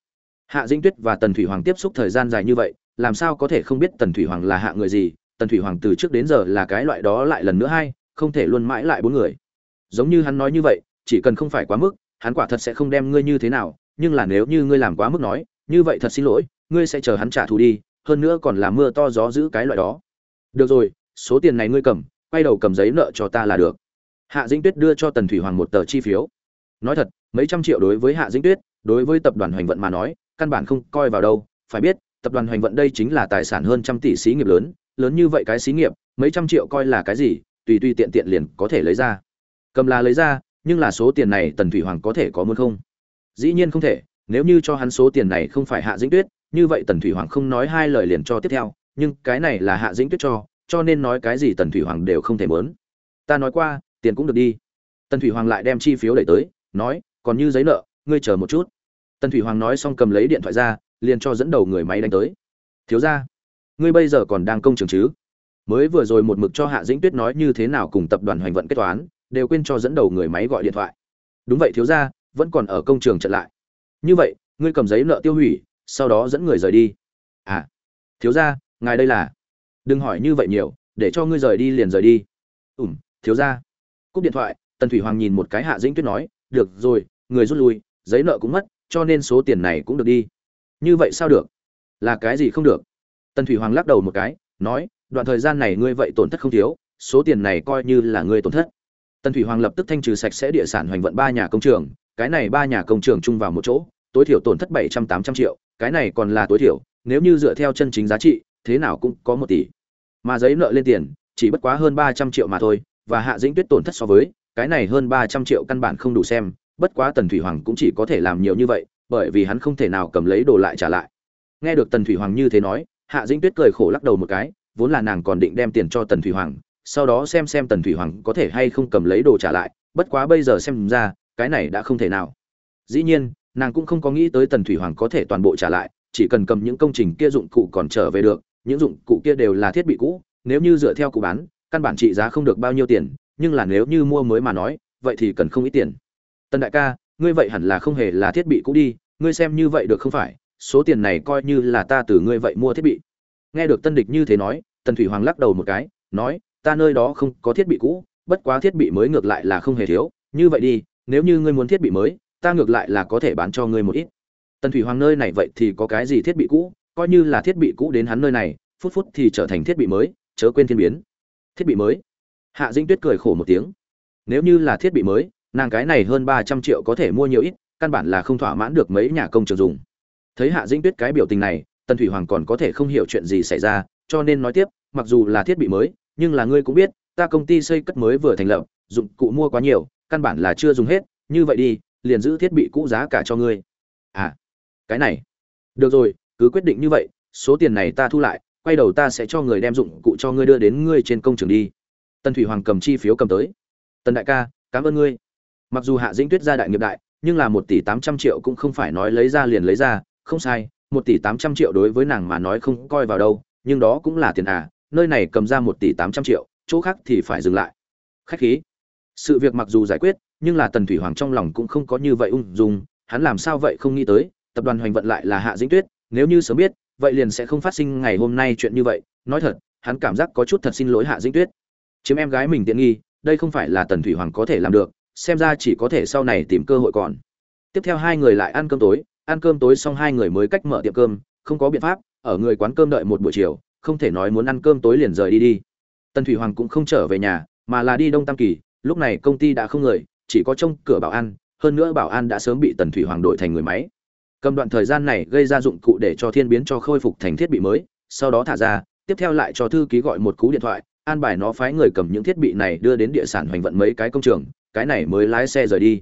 Hạ dĩnh tuyết và tần thủy hoàng tiếp xúc thời gian dài như vậy, làm sao có thể không biết tần thủy hoàng là hạ người gì, tần thủy hoàng từ trước đến giờ là cái loại đó lại lần nữa hay, không thể luôn mãi lại bốn người. Giống như hắn nói như vậy, chỉ cần không phải quá mức hắn quả thật sẽ không đem ngươi như thế nào, nhưng là nếu như ngươi làm quá mức nói, như vậy thật xin lỗi, ngươi sẽ chờ hắn trả thù đi, hơn nữa còn là mưa to gió giữ cái loại đó. Được rồi, số tiền này ngươi cầm, quay đầu cầm giấy nợ cho ta là được. Hạ dĩnh tuyết đưa cho tần thủy hoàng một tờ chi phiếu. Nói thật, mấy trăm triệu đối với hạ dĩnh tuyết, đối với tập đoàn hoành vận mà nói, căn bản không coi vào đâu. Phải biết, tập đoàn hoành vận đây chính là tài sản hơn trăm tỷ xí nghiệp lớn lớn như vậy cái xí nghiệp, mấy trăm triệu coi là cái gì, tùy tùy tiện tiện liền có thể lấy ra. Cầm là lấy ra nhưng là số tiền này tần thủy hoàng có thể có muốn không? Dĩ nhiên không thể, nếu như cho hắn số tiền này không phải hạ dĩnh tuyết, như vậy tần thủy hoàng không nói hai lời liền cho tiếp theo, nhưng cái này là hạ dĩnh tuyết cho cho nên nói cái gì tần thủy hoàng đều không thể mớn ta nói qua, tiền cũng được đi. Tần thủy hoàng lại đem chi phiếu đẩy tới, nói, còn như giấy nợ, ngươi chờ một chút. Tần thủy hoàng nói xong cầm lấy điện thoại ra, liền cho dẫn đầu người máy đánh tới. Thiếu ra ngươi bây giờ còn đang công trường chứ? Mới vừa rồi một mực cho hạ dĩnh tuyết nói như thế nào cùng tập đoàn hoành vận kết toán đều quên cho dẫn đầu người máy gọi điện thoại. Đúng vậy, thiếu ra vẫn còn ở công trường trận lại. Như vậy, ngươi cầm giấy nợ tiêu hủy, sau đó dẫn người rời đi. À thiếu ra ngài đây là? Đừng hỏi như vậy nhiều, để cho ngươi rời đi liền rời đi. Ủm thiếu ra cúp điện thoại, tần thủy hoàng nhìn một cái hạ dĩnh tuyết nói, được rồi, người rút lui, giấy nợ cũng mất, cho nên số tiền này cũng được đi. Như vậy sao được? Là cái gì không được? Tần thủy hoàng lắc đầu một cái, nói, đoạn thời gian này ngươi vậy tổn thất không thiếu, số tiền này coi như là ngươi tổn thất tần thủy hoàng lập tức thanh trừ sạch sẽ địa sản hoành vận ba nhà công trường, cái này ba nhà công trường chung vào một chỗ, tối thiểu tổn thất bảy trăm tám trăm triệu, cái này còn là tối thiểu, nếu như dựa theo chân chính giá trị, thế nào cũng có một tỷ. Mà giấy nợ lên tiền, chỉ bất quá hơn ba trăm triệu mà thôi, và hạ dĩnh tuyết tổn thất so với, cái này hơn ba trăm triệu căn bản không đủ xem, bất quá tần thủy hoàng cũng chỉ có thể làm nhiều như vậy, bởi vì hắn không thể nào cầm lấy đồ lại trả lại. Nghe được tần thủy hoàng như thế nói, hạ dĩnh tuyết cười khổ lắc đầu một cái, vốn là nàng còn định đem tiền cho tần thủy hoàng sau đó xem xem tần thủy hoàng có thể hay không cầm lấy đồ trả lại, bất quá bây giờ xem ra, cái này đã không thể nào. Dĩ nhiên, nàng cũng không có nghĩ tới tần thủy hoàng có thể toàn bộ trả lại, chỉ cần cầm những công trình kia dụng cụ còn trở về được, những dụng cụ kia đều là thiết bị cũ, nếu như dựa theo cụ bán, căn bản trị giá không được bao nhiêu tiền, nhưng là nếu như mua mới mà nói, vậy thì cần không ít tiền. Tần đại ca, ngươi vậy hẳn là không hề là thiết bị cũ đi, ngươi xem như vậy được không phải, số tiền này coi như là ta từ ngươi vậy mua thiết bị. Nghe được tân địch như thế nói, tần thủy hoàng lắc đầu một cái, nói ta nơi đó không có thiết bị cũ, bất quá thiết bị mới ngược lại là không hề thiếu. Như vậy đi, nếu như ngươi muốn thiết bị mới, ta ngược lại là có thể bán cho ngươi một ít. Tần thủy hoàng nơi này vậy thì có cái gì thiết bị cũ? Coi như là thiết bị cũ đến hắn nơi này, phút phút thì trở thành thiết bị mới, chớ quên thiên biến. Thiết bị mới. Hạ dĩnh tuyết cười khổ một tiếng. Nếu như là thiết bị mới, nàng cái này hơn ba trăm triệu có thể mua nhiều ít, căn bản là không thỏa mãn được mấy nhà công trường dùng. Thấy hạ dĩnh tuyết cái biểu tình này, tần thủy hoàng còn có thể không hiểu chuyện gì xảy ra, cho nên nói tiếp, mặc dù là thiết bị mới nhưng là ngươi cũng biết, ta công ty xây cất mới vừa thành lập, dụng cụ mua quá nhiều, căn bản là chưa dùng hết, như vậy đi, liền giữ thiết bị cũ giá cả cho ngươi. À cái này. Được rồi, cứ quyết định như vậy, số tiền này ta thu lại, quay đầu ta sẽ cho người đem dụng cụ cho ngươi đưa đến ngươi trên công trường đi. Tần thủy hoàng cầm chi phiếu cầm tới. Tần đại ca, cảm ơn ngươi. Mặc dù hạ dĩnh tuyết gia đại nghiệp đại, nhưng là một tỷ tám trăm triệu cũng không phải nói lấy ra liền lấy ra, không sai, một tỷ tám trăm triệu đối với nàng mà nói không coi vào đâu, nhưng đó cũng là tiền à nơi này cầm ra một tỷ tám trăm triệu, chỗ khác thì phải dừng lại. Khách khí. Sự việc mặc dù giải quyết, nhưng là tần thủy hoàng trong lòng cũng không có như vậy ung dung, hắn làm sao vậy không nghĩ tới, tập đoàn hoành vận lại là hạ dĩnh tuyết, nếu như sớm biết, vậy liền sẽ không phát sinh ngày hôm nay chuyện như vậy. Nói thật, hắn cảm giác có chút thật xin lỗi hạ dĩnh tuyết. Chiếm em gái mình tiện nghi, đây không phải là tần thủy hoàng có thể làm được, xem ra chỉ có thể sau này tìm cơ hội còn. Tiếp theo hai người lại ăn cơm tối, ăn cơm tối xong hai người mới cách mở tiệm cơm, không có biện pháp, ở người quán cơm đợi một buổi chiều không thể nói muốn ăn cơm tối liền rời đi đi. Tần thủy hoàng cũng không trở về nhà, mà là đi đông tam kỳ, lúc này công ty đã không người, chỉ có trông cửa bảo an, hơn nữa bảo an đã sớm bị tần thủy hoàng đổi thành người máy. Cầm đoạn thời gian này gây ra dụng cụ để cho thiên biến cho khôi phục thành thiết bị mới, sau đó thả ra, tiếp theo lại cho thư ký gọi một cú điện thoại, an bài nó phái người cầm những thiết bị này đưa đến địa sản hoành vận mấy cái công trường, cái này mới lái xe rời đi.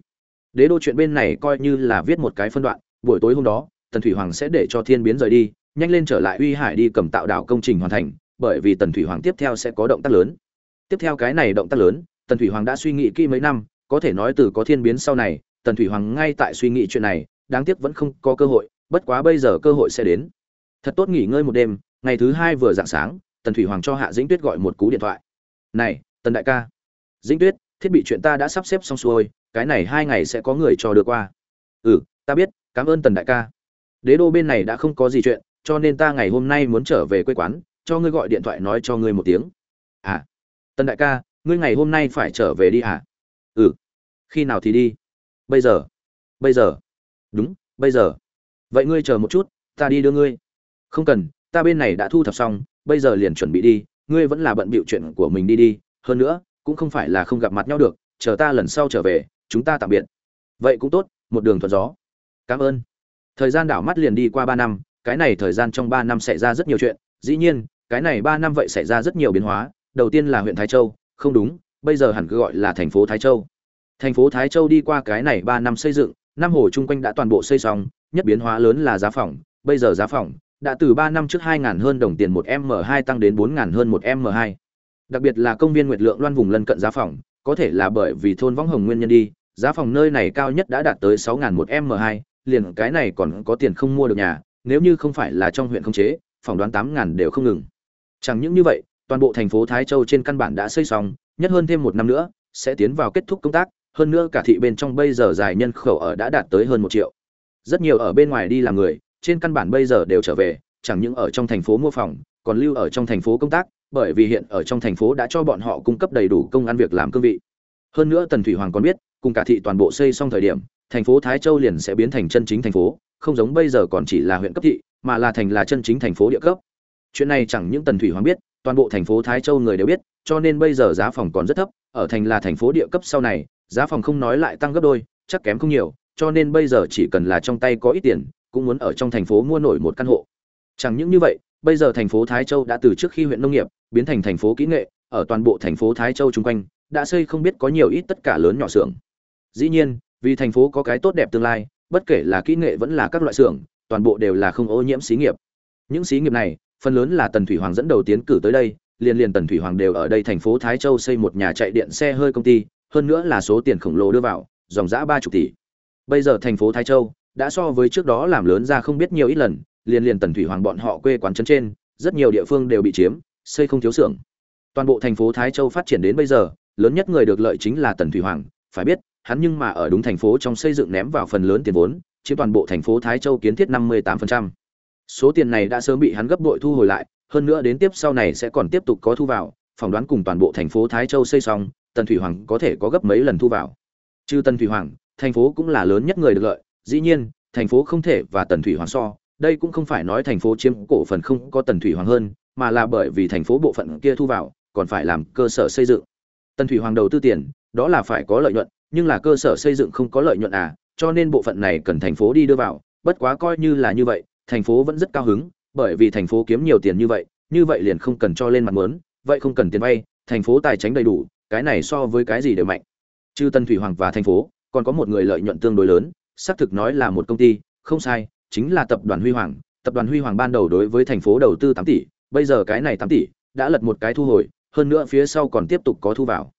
Đế đô chuyện bên này coi như là viết một cái phân đoạn, buổi tối hôm đó, tần thủy hoàng sẽ để cho thiên biến rời đi nhanh lên trở lại uy hải đi cầm tạo đảo công trình hoàn thành, bởi vì tần thủy hoàng tiếp theo sẽ có động tác lớn. Tiếp theo cái này động tác lớn, tần thủy hoàng đã suy nghĩ kỹ mấy năm, có thể nói từ có thiên biến sau này, tần thủy hoàng ngay tại suy nghĩ chuyện này, đáng tiếc vẫn không có cơ hội, bất quá bây giờ cơ hội sẽ đến. Thật tốt nghỉ ngơi một đêm, ngày thứ hai vừa dạng sáng, tần thủy hoàng cho hạ dĩnh tuyết gọi một cú điện thoại. Này, tần đại ca. Dĩnh tuyết, thiết bị chuyện ta đã sắp xếp xong xuôi, cái này hai ngày sẽ có người cho được qua. Ừ ta biết, cảm ơn tần đại ca. Đế đô bên này đã không có gì chuyện cho nên ta ngày hôm nay muốn trở về quê quán, cho ngươi gọi điện thoại nói cho ngươi một tiếng. À tân đại ca, ngươi ngày hôm nay phải trở về đi à? Ừ. Khi nào thì đi? Bây giờ. Bây giờ. Đúng, bây giờ. Vậy ngươi chờ một chút, ta đi đưa ngươi. Không cần, ta bên này đã thu thập xong, bây giờ liền chuẩn bị đi. Ngươi vẫn là bận bịu chuyện của mình đi đi. Hơn nữa, cũng không phải là không gặp mặt nhau được. Chờ ta lần sau trở về, chúng ta tạm biệt. Vậy cũng tốt, một đường thuận gió. Cảm ơn. Thời gian đảo mắt liền đi qua ba năm cái này thời gian trong ba năm xảy ra rất nhiều chuyện, dĩ nhiên, cái này ba năm vậy xảy ra rất nhiều biến hóa, đầu tiên là huyện thái châu, không đúng, bây giờ hẳn cứ gọi là thành phố thái châu. Thành phố thái châu đi qua cái này ba năm xây dựng, năm hồ chung quanh đã toàn bộ xây xong, nhất biến hóa lớn là giá phòng, bây giờ giá phòng đã từ ba năm trước hai ngàn hơn đồng tiền một m hai tăng đến bốn ngàn hơn một m hai. Đặc biệt là công viên nguyệt lượng loan vùng lân cận giá phòng, có thể là bởi vì thôn võng hồng nguyên nhân đi, giá phòng nơi này cao nhất đã đạt tới sáu ngàn một m hai, liền cái này còn có tiền không mua được nhà nếu như không phải là trong huyện không chế, phỏng đoán tám ngàn đều không ngừng. Chẳng những như vậy, toàn bộ thành phố thái châu trên căn bản đã xây xong, nhất hơn thêm một năm nữa, sẽ tiến vào kết thúc công tác, hơn nữa cả thị bên trong bây giờ dài nhân khẩu ở đã đạt tới hơn một triệu. Rất nhiều ở bên ngoài đi làm người, trên căn bản bây giờ đều trở về, chẳng những ở trong thành phố mua phòng, còn lưu ở trong thành phố công tác, bởi vì hiện ở trong thành phố đã cho bọn họ cung cấp đầy đủ công ăn việc làm cương vị. Hơn nữa tần thủy hoàng còn biết, cùng cả thị toàn bộ xây xong thời điểm, thành phố thái châu liền sẽ biến thành chân chính thành phố không giống bây giờ còn chỉ là huyện cấp thị, mà là thành là chân chính thành phố địa cấp. Chuyện này chẳng những tần thủy hoàng biết, toàn bộ thành phố thái châu người đều biết, cho nên bây giờ giá phòng còn rất thấp, ở thành là thành phố địa cấp sau này, giá phòng không nói lại tăng gấp đôi, chắc kém không nhiều, cho nên bây giờ chỉ cần là trong tay có ít tiền, cũng muốn ở trong thành phố mua nổi một căn hộ. Chẳng những như vậy, bây giờ thành phố thái châu đã từ trước khi huyện nông nghiệp, biến thành thành phố kỹ nghệ, ở toàn bộ thành phố thái châu chung quanh, đã xây không biết có nhiều ít tất cả lớn nhỏ xưởng. Dĩ nhiên, vì thành phố có cái tốt đẹp tương lai bất kể là kỹ nghệ vẫn là các loại xưởng, toàn bộ đều là không ô nhiễm xí nghiệp. Những xí nghiệp này, phần lớn là tần thủy hoàng dẫn đầu tiến cử tới đây, liền liền tần thủy hoàng đều ở đây thành phố thái châu xây một nhà chạy điện xe hơi công ty, hơn nữa là số tiền khổng lồ đưa vào, dòng giá ba chục tỷ. Bây giờ thành phố thái châu đã so với trước đó làm lớn ra không biết nhiều ít lần, liền liền tần thủy hoàng bọn họ quê quán trấn trên, rất nhiều địa phương đều bị chiếm, xây không thiếu xưởng. Toàn bộ thành phố thái châu phát triển đến bây giờ, lớn nhất người được lợi chính là tần thủy hoàng, phải biết hắn nhưng mà ở đúng thành phố trong xây dựng ném vào phần lớn tiền vốn, chiếm toàn bộ thành phố thái châu kiến thiết năm mươi 58%. số tiền này đã sớm bị hắn gấp bội thu hồi lại, hơn nữa đến tiếp sau này sẽ còn tiếp tục có thu vào, phỏng đoán cùng toàn bộ thành phố thái châu xây xong, tần thủy hoàng có thể có gấp mấy lần thu vào trừ tần thủy hoàng, thành phố cũng là lớn nhất người được lợi, dĩ nhiên, thành phố không thể và tần thủy hoàng so, đây cũng không phải nói thành phố chiếm cổ phần không có tần thủy hoàng hơn, mà là bởi vì thành phố bộ phận kia thu vào, còn phải làm cơ sở xây dựng tần thủy hoàng đầu tư tiền, đó là phải có lợi nhuận nhưng là cơ sở xây dựng không có lợi nhuận à cho nên bộ phận này cần thành phố đi đưa vào bất quá coi như là như vậy thành phố vẫn rất cao hứng bởi vì thành phố kiếm nhiều tiền như vậy như vậy liền không cần cho lên mặt muốn, vậy không cần tiền vay thành phố tài chính đầy đủ cái này so với cái gì đều mạnh. Trừ tân thủy hoàng và thành phố còn có một người lợi nhuận tương đối lớn xác thực nói là một công ty không sai chính là tập đoàn huy hoàng. Tập đoàn huy hoàng ban đầu đối với thành phố đầu tư tám tỷ bây giờ cái này tám tỷ đã lật một cái thu hồi hơn nữa phía sau còn tiếp tục có thu vào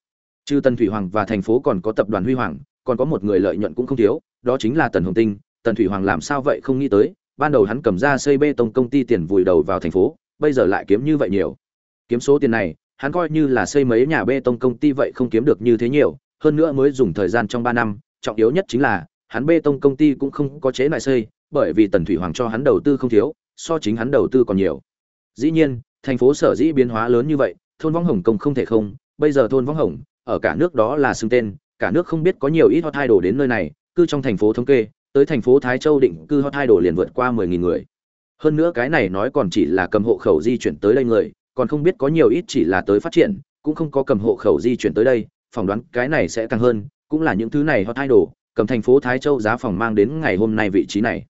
trừ Tần thủy hoàng và thành phố còn có tập đoàn huy hoàng, còn có một người lợi nhuận cũng không thiếu, đó chính là tần hồng tinh. Tần thủy hoàng làm sao vậy không nghĩ tới, ban đầu hắn cầm ra xây bê tông công ty tiền vùi đầu vào thành phố, bây giờ lại kiếm như vậy nhiều. Kiếm số tiền này, hắn coi như là xây mấy nhà bê tông công ty vậy không kiếm được như thế nhiều, hơn nữa mới dùng thời gian trong ba năm, trọng yếu nhất chính là, hắn bê tông công ty cũng không có chế lại xây, bởi vì tần thủy hoàng cho hắn đầu tư không thiếu, so chính hắn đầu tư còn nhiều. Dĩ nhiên, thành phố sở dĩ biến hóa lớn như vậy, thôn võng hồng công không thể không, bây giờ thôn võng hồng ở cả nước đó là xưng tên cả nước không biết có nhiều ít hot idol đến nơi này cư trong thành phố thống kê tới thành phố thái châu định cư hot idol liền vượt qua mười nghìn người. Hơn nữa cái này nói còn chỉ là cầm hộ khẩu di chuyển tới đây người còn không biết có nhiều ít chỉ là tới phát triển cũng không có cầm hộ khẩu di chuyển tới đây phỏng đoán cái này sẽ tăng hơn cũng là những thứ này hot idol, cầm thành phố thái châu giá phòng mang đến ngày hôm nay vị trí này.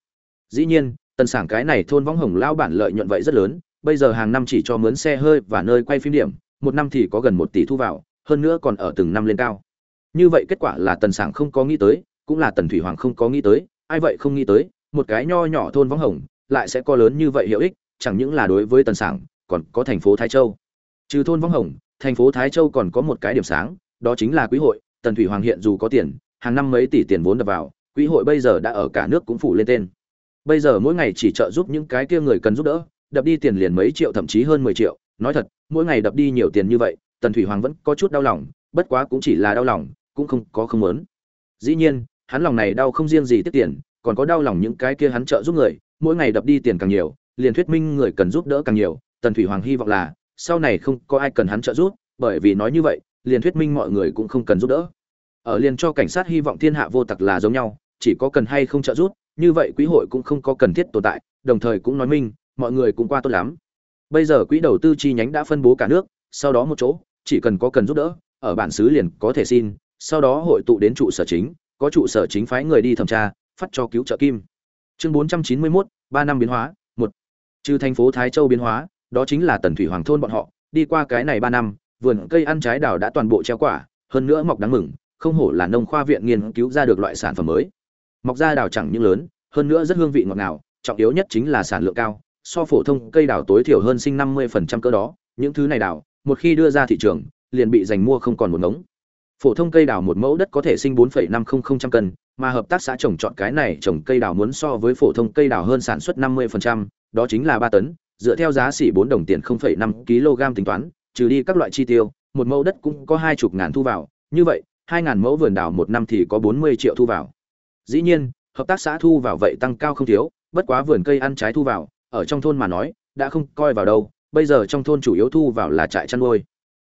Dĩ nhiên tân sảng cái này thôn võng hồng lao bản lợi nhuận vậy rất lớn bây giờ hàng năm chỉ cho mướn xe hơi và nơi quay phim điểm một năm thì có gần một tỷ thu vào hơn nữa còn ở từng năm lên cao. Như vậy kết quả là tần sảng không có nghĩ tới, cũng là tần thủy hoàng không có nghĩ tới, ai vậy không nghĩ tới, một cái nho nhỏ thôn võng hồng, lại sẽ có lớn như vậy hiệu ích, chẳng những là đối với tần sảng, còn có thành phố thái châu. Trừ thôn võng hồng, thành phố thái châu còn có một cái điểm sáng, đó chính là quý hội, tần thủy hoàng hiện dù có tiền, hàng năm mấy tỷ tiền vốn đập vào, quỹ hội bây giờ đã ở cả nước cũng phủ lên tên. Bây giờ mỗi ngày chỉ trợ giúp những cái kia người cần giúp đỡ, đập đi tiền liền mấy triệu, thậm chí hơn mười triệu, nói thật, mỗi ngày đập đi nhiều tiền như vậy tần thủy hoàng vẫn có chút đau lòng, bất quá cũng chỉ là đau lòng, cũng không có không lớn dĩ nhiên, hắn lòng này đau không riêng gì tiết tiền, còn có đau lòng những cái kia hắn trợ giúp người, mỗi ngày đập đi tiền càng nhiều, liền thuyết minh người cần giúp đỡ càng nhiều, tần thủy hoàng hy vọng là, sau này không có ai cần hắn trợ giúp, bởi vì nói như vậy, liền thuyết minh mọi người cũng không cần giúp đỡ. Ở liền cho cảnh sát hy vọng thiên hạ vô tặc là giống nhau, chỉ có cần hay không trợ giúp, như vậy quỹ hội cũng không có cần thiết tồn tại, đồng thời cũng nói minh, mọi người cũng qua tốt lắm. Bây giờ quỹ đầu tư chi nhánh đã phân bố cả nước, sau đó một chỗ chỉ cần có cần giúp đỡ ở bản xứ liền có thể xin sau đó hội tụ đến trụ sở chính có trụ sở chính phái người đi thẩm tra phát cho cứu trợ kim. Chương bốn trăm chín mươi 491, ba năm biến hóa một. Trừ thành phố thái châu biến hóa đó chính là tần thủy hoàng thôn bọn họ đi qua cái này ba năm vườn cây ăn trái đào đã toàn bộ treo quả hơn nữa mọc đáng mừng không hổ là nông khoa viện nghiên cứu ra được loại sản phẩm mới. Mọc ra đào chẳng những lớn hơn nữa rất hương vị ngọt ngào trọng yếu nhất chính là sản lượng cao so phổ thông cây đào tối thiểu hơn sinh năm mươi phần trăm cơ đó những thứ này đào một khi đưa ra thị trường, liền bị giành mua không còn một ngống. Phổ thông cây đào một mẫu đất có thể sinh bốn năm không không trăm cân, mà hợp tác xã trồng chọn cái này trồng cây đào muốn so với phổ thông cây đào hơn sản xuất năm mươi phần trăm, đó chính là ba tấn, dựa theo giá xỉ 4 đồng tiền không năm kg tính toán, trừ đi các loại chi tiêu, một mẫu đất cũng có hai chục ngàn thu vào. Như vậy, hai ngàn mẫu vườn đào một năm thì có bốn mươi triệu thu vào. Dĩ nhiên, hợp tác xã thu vào vậy tăng cao không thiếu, bất quá vườn cây ăn trái thu vào, ở trong thôn mà nói, đã không coi vào đâu bây giờ trong thôn chủ yếu thu vào là trại chăn nuôi.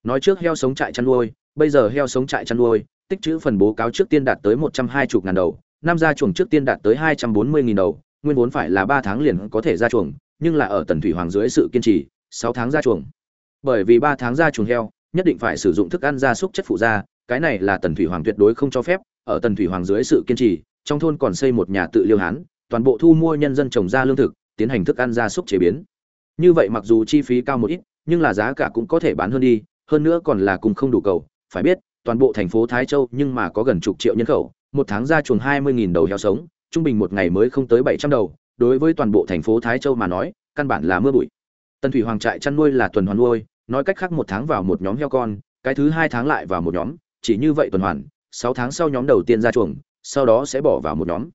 Nói trước heo sống trại chăn nuôi bây giờ heo sống trại chăn nuôi tích trữ phần bố cáo trước tiên đạt tới một trăm hai mươi ngàn đầu năm gia chuồng trước tiên đạt tới hai trăm bốn mươi nghìn đầu nguyên vốn phải là ba tháng liền có thể ra chuồng nhưng là ở tần thủy hoàng dưới sự kiên trì sáu tháng ra chuồng. Bởi vì ba tháng ra chuồng heo nhất định phải sử dụng thức ăn gia súc chất phụ gia, cái này là tần thủy hoàng tuyệt đối không cho phép ở tần thủy hoàng dưới sự kiên trì trong thôn còn xây một nhà tự liêu hán toàn bộ thu mua nhân dân trồng ra lương thực tiến hành thức ăn gia súc chế biến như vậy mặc dù chi phí cao một ít, nhưng là giá cả cũng có thể bán hơn đi, hơn nữa còn là cùng không đủ cầu. Phải biết, toàn bộ thành phố thái châu nhưng mà có gần chục triệu nhân khẩu, một tháng ra chuồng hai mươi đầu heo sống, trung bình một ngày mới không tới bảy trăm đầu. Đối với toàn bộ thành phố thái châu mà nói, căn bản là mưa bụi. Tân thủy hoàng trại chăn nuôi là tuần hoàn nuôi, nói cách khác một tháng vào một nhóm heo con, cái thứ hai tháng lại vào một nhóm, chỉ như vậy tuần hoàn, sáu tháng sau nhóm đầu tiên ra chuồng, sau đó sẽ bỏ vào một nhóm.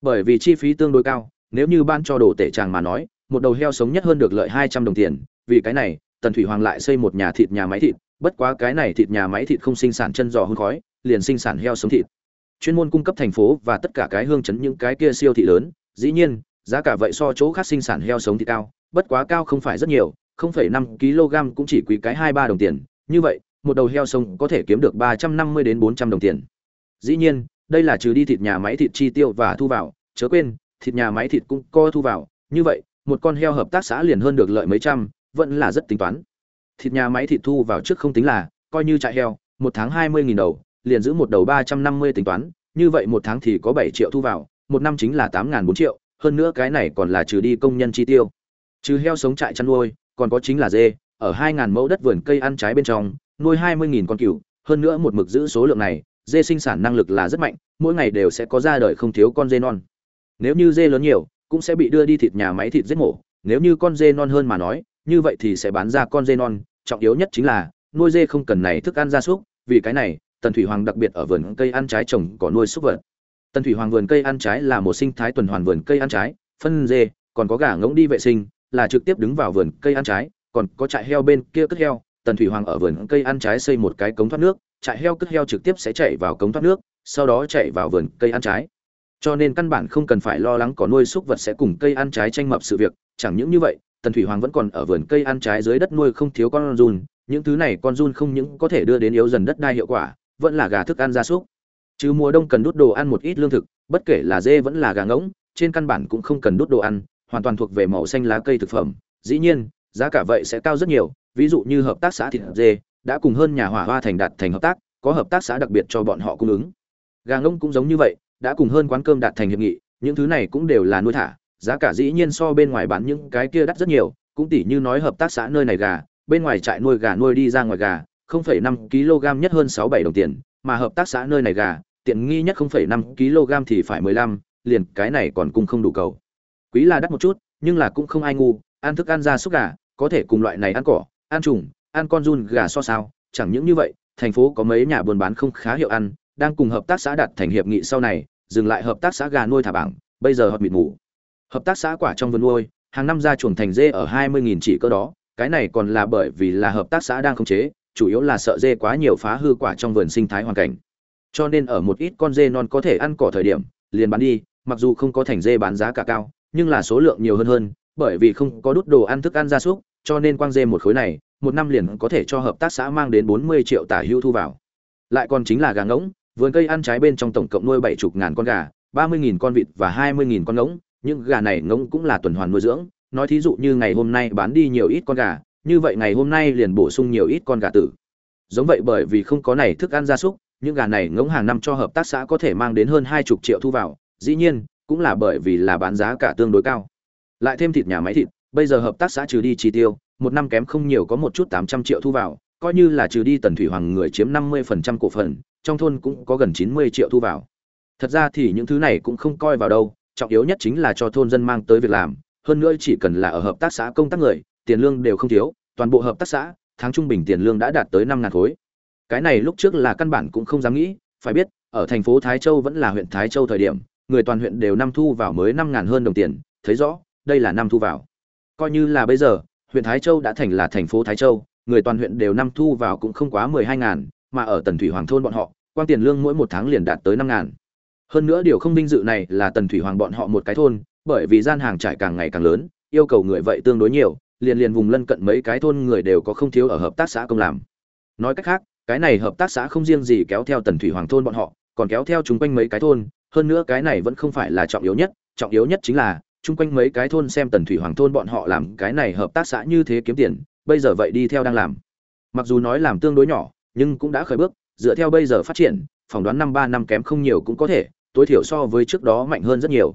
Bởi vì chi phí tương đối cao, nếu như ban cho đồ tể tràng mà nói một đầu heo sống nhất hơn được lợi hai trăm đồng tiền, vì cái này, tần thủy hoàng lại xây một nhà thịt nhà máy thịt, bất quá cái này thịt nhà máy thịt không sinh sản chân giò hun khói, liền sinh sản heo sống thịt. Chuyên môn cung cấp thành phố và tất cả cái hương chấn những cái kia siêu thị lớn, dĩ nhiên, giá cả vậy so chỗ khác sinh sản heo sống thịt cao, bất quá cao không phải rất nhiều, không phẩy năm kg cũng chỉ quý cái hai ba đồng tiền, như vậy, một đầu heo sống có thể kiếm được ba trăm năm mươi đến bốn trăm đồng tiền. Dĩ nhiên, đây là trừ đi thịt nhà máy thịt chi tiêu và thu vào, chớ quên, thịt nhà máy thịt cũng có thu vào, như vậy một con heo hợp tác xã liền hơn được lợi mấy trăm, vẫn là rất tính toán. Thịt nhà máy thịt thu vào trước không tính là, coi như trại heo, một tháng hai mươi nghìn đầu, liền giữ một đầu ba trăm năm mươi tính toán, như vậy một tháng thì có bảy triệu thu vào, một năm chính là tám bốn triệu, hơn nữa cái này còn là trừ đi công nhân chi tiêu. Trừ heo sống trại chăn nuôi, còn có chính là dê, ở hai ngàn mẫu đất vườn cây ăn trái bên trong, nuôi hai mươi nghìn con cừu, hơn nữa một mực giữ số lượng này, dê sinh sản năng lực là rất mạnh, mỗi ngày đều sẽ có ra đời không thiếu con dê non. Nếu như dê lớn nhiều cũng sẽ bị đưa đi thịt nhà máy thịt giết mổ. Nếu như con dê non hơn mà nói như vậy thì sẽ bán ra con dê non. Trọng yếu nhất chính là nuôi dê không cần này thức ăn gia súc vì cái này tần thủy hoàng đặc biệt ở vườn cây ăn trái trồng có nuôi súc vật. Tần Thủy Hoàng vườn cây ăn trái là một sinh thái tuần hoàn vườn cây ăn trái, phân dê, còn có gà ngỗng đi vệ sinh, là trực tiếp đứng vào vườn cây ăn trái, còn có trại heo bên kia cất heo, Tần Thủy Hoàng ở vườn cây ăn trái xây một cái cống thoát nước, trại heo cất heo trực tiếp sẽ chạy vào cống thoát nước, sau đó chạy vào vườn cây ăn trái. Cho nên căn bản không cần phải lo lắng có nuôi súc vật sẽ cùng cây ăn trái tranh mập sự việc, chẳng những như vậy, Tần Thủy Hoàng vẫn còn ở vườn cây ăn trái dưới đất nuôi không thiếu con run những thứ này con run không những có thể đưa đến yếu dần đất đai hiệu quả, vẫn là gà thức ăn gia súc. Chứ mùa đông cần đút đồ ăn một ít lương thực, bất kể là dê vẫn là gà ngỗng, trên căn bản cũng không cần đút đồ ăn, hoàn toàn thuộc về màu xanh lá cây thực phẩm. Dĩ nhiên, giá cả vậy sẽ cao rất nhiều, ví dụ như hợp tác xã thịt dê đã cùng hơn nhà hỏa hoa thành đạt thành hợp tác, có hợp tác xã đặc biệt cho bọn họ cung ứng. Gà ngỗng cũng giống như vậy, đã cùng hơn quán cơm đạt thành hiệp nghị, những thứ này cũng đều là nuôi thả, giá cả dĩ nhiên so bên ngoài bán những cái kia đắt rất nhiều, cũng tỉ như nói hợp tác xã nơi này gà, bên ngoài trại nuôi gà nuôi đi ra ngoài gà, 0,5 kg nhất hơn 6-7 đồng tiền, mà hợp tác xã nơi này gà, tiện nghi nhất 0,5 kg thì phải 15, liền cái này còn cung không đủ cầu. Quý là đắt một chút, nhưng là cũng không ai ngu, ăn thức ăn ra súc gà, có thể cùng loại này ăn cỏ, ăn trùng, ăn con run gà so sao, chẳng những như vậy, thành phố có mấy nhà buôn bán không khá hiệu ăn, đang cùng hợp tác xã đạt thành hiệp nghị sau này, dừng lại hợp tác xã gà nuôi thả bảng, bây giờ hợp mịt mù. Hợp tác xã quả trong vườn nuôi, hàng năm ra chuồng thành dê ở 20.000 chỉ cơ đó, cái này còn là bởi vì là hợp tác xã đang khống chế, chủ yếu là sợ dê quá nhiều phá hư quả trong vườn sinh thái hoàn cảnh. Cho nên ở một ít con dê non có thể ăn cỏ thời điểm, liền bán đi, mặc dù không có thành dê bán giá cả cao, nhưng là số lượng nhiều hơn hơn, bởi vì không có đút đồ ăn thức ăn gia súc, cho nên quang dê một khối này, một năm liền có thể cho hợp tác xã mang đến 40 triệu tả hữu thu vào. Lại còn chính là gà ngỗng, vườn cây ăn trái bên trong tổng cộng nuôi 70 ngàn con gà, 30.000 con vịt và 20.000 con ngỗng, những gà này ngỗng cũng là tuần hoàn nuôi dưỡng, nói thí dụ như ngày hôm nay bán đi nhiều ít con gà, như vậy ngày hôm nay liền bổ sung nhiều ít con gà tử. Giống vậy bởi vì không có này thức ăn gia súc, những gà này ngỗng hàng năm cho hợp tác xã có thể mang đến hơn 20 triệu thu vào, dĩ nhiên, cũng là bởi vì là bán giá cả tương đối cao. Lại thêm thịt nhà máy thịt, bây giờ hợp tác xã trừ đi chi tiêu, một năm kém không nhiều có một chút 800 triệu thu vào, coi như là trừ đi Tần Thủy Hoàng người chiếm 50% cổ phần, trong thôn cũng có gần 90 triệu thu vào. Thật ra thì những thứ này cũng không coi vào đâu, trọng yếu nhất chính là cho thôn dân mang tới việc làm, hơn nữa chỉ cần là ở hợp tác xã công tác người, tiền lương đều không thiếu, toàn bộ hợp tác xã, tháng trung bình tiền lương đã đạt tới 5000 khối. Cái này lúc trước là căn bản cũng không dám nghĩ, phải biết, ở thành phố Thái Châu vẫn là huyện Thái Châu thời điểm, người toàn huyện đều năm thu vào mới 5000 hơn đồng tiền, thấy rõ, đây là năm thu vào. Coi như là bây giờ, huyện Thái Châu đã thành là thành phố Thái Châu, người toàn huyện đều năm thu vào cũng không quá 12000, mà ở Tần Thủy Hoàng thôn bọn họ, quan tiền lương mỗi một tháng liền đạt tới năm ngàn. Hơn nữa điều không vinh dự này là Tần Thủy Hoàng bọn họ một cái thôn, bởi vì gian hàng trải càng ngày càng lớn, yêu cầu người vậy tương đối nhiều, liền liền vùng lân cận mấy cái thôn người đều có không thiếu ở hợp tác xã công làm. Nói cách khác, cái này hợp tác xã không riêng gì kéo theo Tần Thủy Hoàng thôn bọn họ, còn kéo theo chúng quanh mấy cái thôn, hơn nữa cái này vẫn không phải là trọng yếu nhất, trọng yếu nhất chính là chung quanh mấy cái thôn xem Tần Thủy Hoàng thôn bọn họ làm cái này hợp tác xã như thế kiếm tiền, bây giờ vậy đi theo đang làm. Mặc dù nói làm tương đối nhỏ, nhưng cũng đã khởi bước, dựa theo bây giờ phát triển, phỏng đoán năm ba năm kém không nhiều cũng có thể, tối thiểu so với trước đó mạnh hơn rất nhiều.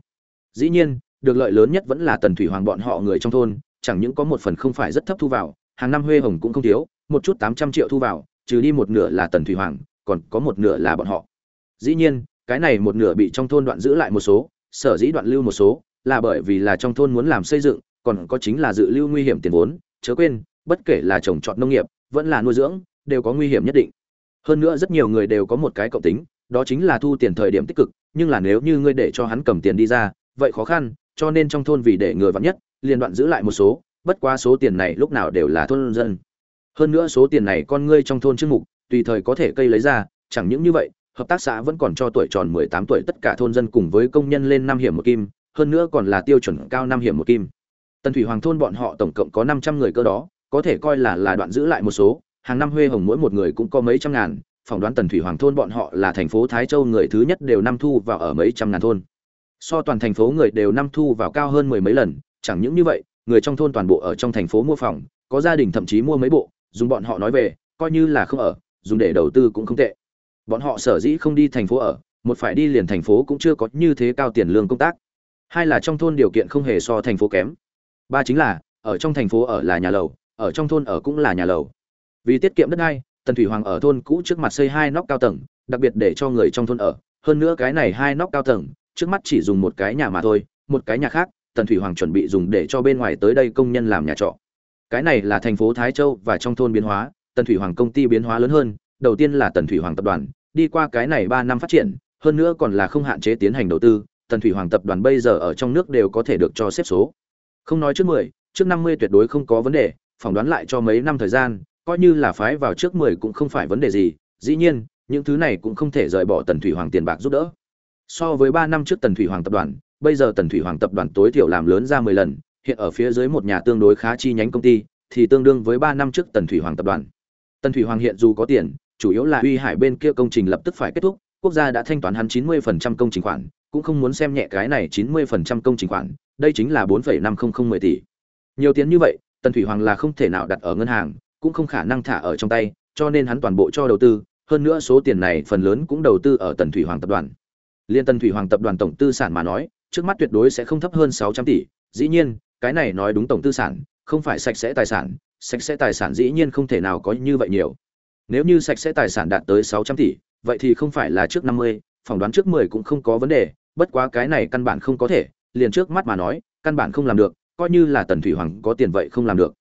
Dĩ nhiên, được lợi lớn nhất vẫn là Tần Thủy Hoàng bọn họ người trong thôn, chẳng những có một phần không phải rất thấp thu vào, hàng năm huê hồng cũng không thiếu, một chút 800 triệu thu vào, trừ đi một nửa là Tần Thủy Hoàng, còn có một nửa là bọn họ. Dĩ nhiên, cái này một nửa bị trong thôn đoạn giữ lại một số, sở dĩ đoạn lưu một số, là bởi vì là trong thôn muốn làm xây dựng, còn có chính là dự lưu nguy hiểm tiền vốn, chớ quên, bất kể là trồng trọt nông nghiệp, vẫn là nuôi dưỡng, đều có nguy hiểm nhất định. Hơn nữa rất nhiều người đều có một cái cộng tính, đó chính là thu tiền thời điểm tích cực, nhưng là nếu như ngươi để cho hắn cầm tiền đi ra, vậy khó khăn, cho nên trong thôn vì để người vặn nhất, liền đoạn giữ lại một số, bất quá số tiền này lúc nào đều là thôn dân. Hơn nữa số tiền này con ngươi trong thôn chương mục, tùy thời có thể cây lấy ra, chẳng những như vậy, hợp tác xã vẫn còn cho tuổi tròn 18 tuổi tất cả thôn dân cùng với công nhân lên năm hiểm một kim, hơn nữa còn là tiêu chuẩn cao năm hiểm một kim. Tần Thủy Hoàng thôn bọn họ tổng cộng có 500 người cơ đó, có thể coi là là đoạn giữ lại một số, hàng năm huê hồng mỗi một người cũng có mấy trăm ngàn, phỏng đoán Tần Thủy Hoàng thôn bọn họ là thành phố Thái Châu người thứ nhất đều năm thu vào ở mấy trăm ngàn thôn. So toàn thành phố người đều năm thu vào cao hơn mười mấy lần, chẳng những như vậy, người trong thôn toàn bộ ở trong thành phố mua phòng, có gia đình thậm chí mua mấy bộ, dùng bọn họ nói về, coi như là không ở, dùng để đầu tư cũng không tệ. Bọn họ sở dĩ không đi thành phố ở, một phải đi liền thành phố cũng chưa có như thế cao tiền lương công tác. Hai là trong thôn điều kiện không hề so thành phố kém. Ba chính là, ở trong thành phố ở là nhà lầu, ở trong thôn ở cũng là nhà lầu. Vì tiết kiệm đất đai, Tần Thủy Hoàng ở thôn cũ trước mặt xây hai nóc cao tầng, đặc biệt để cho người trong thôn ở. Hơn nữa cái này hai nóc cao tầng, trước mắt chỉ dùng một cái nhà mà thôi, một cái nhà khác, Tần Thủy Hoàng chuẩn bị dùng để cho bên ngoài tới đây công nhân làm nhà trọ. Cái này là thành phố Thái Châu và trong thôn biến hóa, Tần Thủy Hoàng công ty biến hóa lớn hơn, đầu tiên là Tần Thủy Hoàng tập đoàn, đi qua cái này ba năm phát triển, hơn nữa còn là không hạn chế tiến hành đầu tư tần thủy hoàng tập đoàn bây giờ ở trong nước đều có thể được cho xếp số không nói trước mười trước năm mươi tuyệt đối không có vấn đề phỏng đoán lại cho mấy năm thời gian coi như là phái vào trước mười cũng không phải vấn đề gì, dĩ nhiên, những thứ này cũng không thể rời bỏ tần thủy hoàng tiền bạc giúp đỡ. So với ba năm trước tần thủy hoàng tập đoàn, bây giờ tần thủy hoàng tập đoàn tối thiểu làm lớn ra mười lần, hiện ở phía dưới một nhà tương đối khá chi nhánh công ty, thì tương đương với ba năm trước tần thủy hoàng tập đoàn. Tần thủy hoàng hiện dù có tiền, chủ yếu là uy hải bên kia công trình lập tức phải kết thúc, quốc gia đã thanh toán hắn chín mươi phần trăm công trình khoản, cũng không muốn xem nhẹ cái này chín mươi phần trăm công trình khoản, đây chính là bốn phẩy năm không không mười tỷ. Nhiều tiền như vậy, tần thủy hoàng là không thể nào đặt ở ngân hàng cũng không khả năng thả ở trong tay, cho nên hắn toàn bộ cho đầu tư, hơn nữa số tiền này phần lớn cũng đầu tư ở tần thủy hoàng tập đoàn. Liên tần thủy hoàng tập đoàn tổng tư sản mà nói, trước mắt tuyệt đối sẽ không thấp hơn sáu trăm tỷ, dĩ nhiên, cái này nói đúng tổng tư sản, không phải sạch sẽ tài sản, sạch sẽ tài sản dĩ nhiên không thể nào có như vậy nhiều. Nếu như sạch sẽ tài sản đạt tới sáu trăm tỷ, vậy thì không phải là trước năm mươi, phỏng đoán trước mười cũng không có vấn đề, bất quá cái này căn bản không có thể, liền trước mắt mà nói, căn bản không làm được, coi như là tần thủy hoàng có tiền vậy không làm được.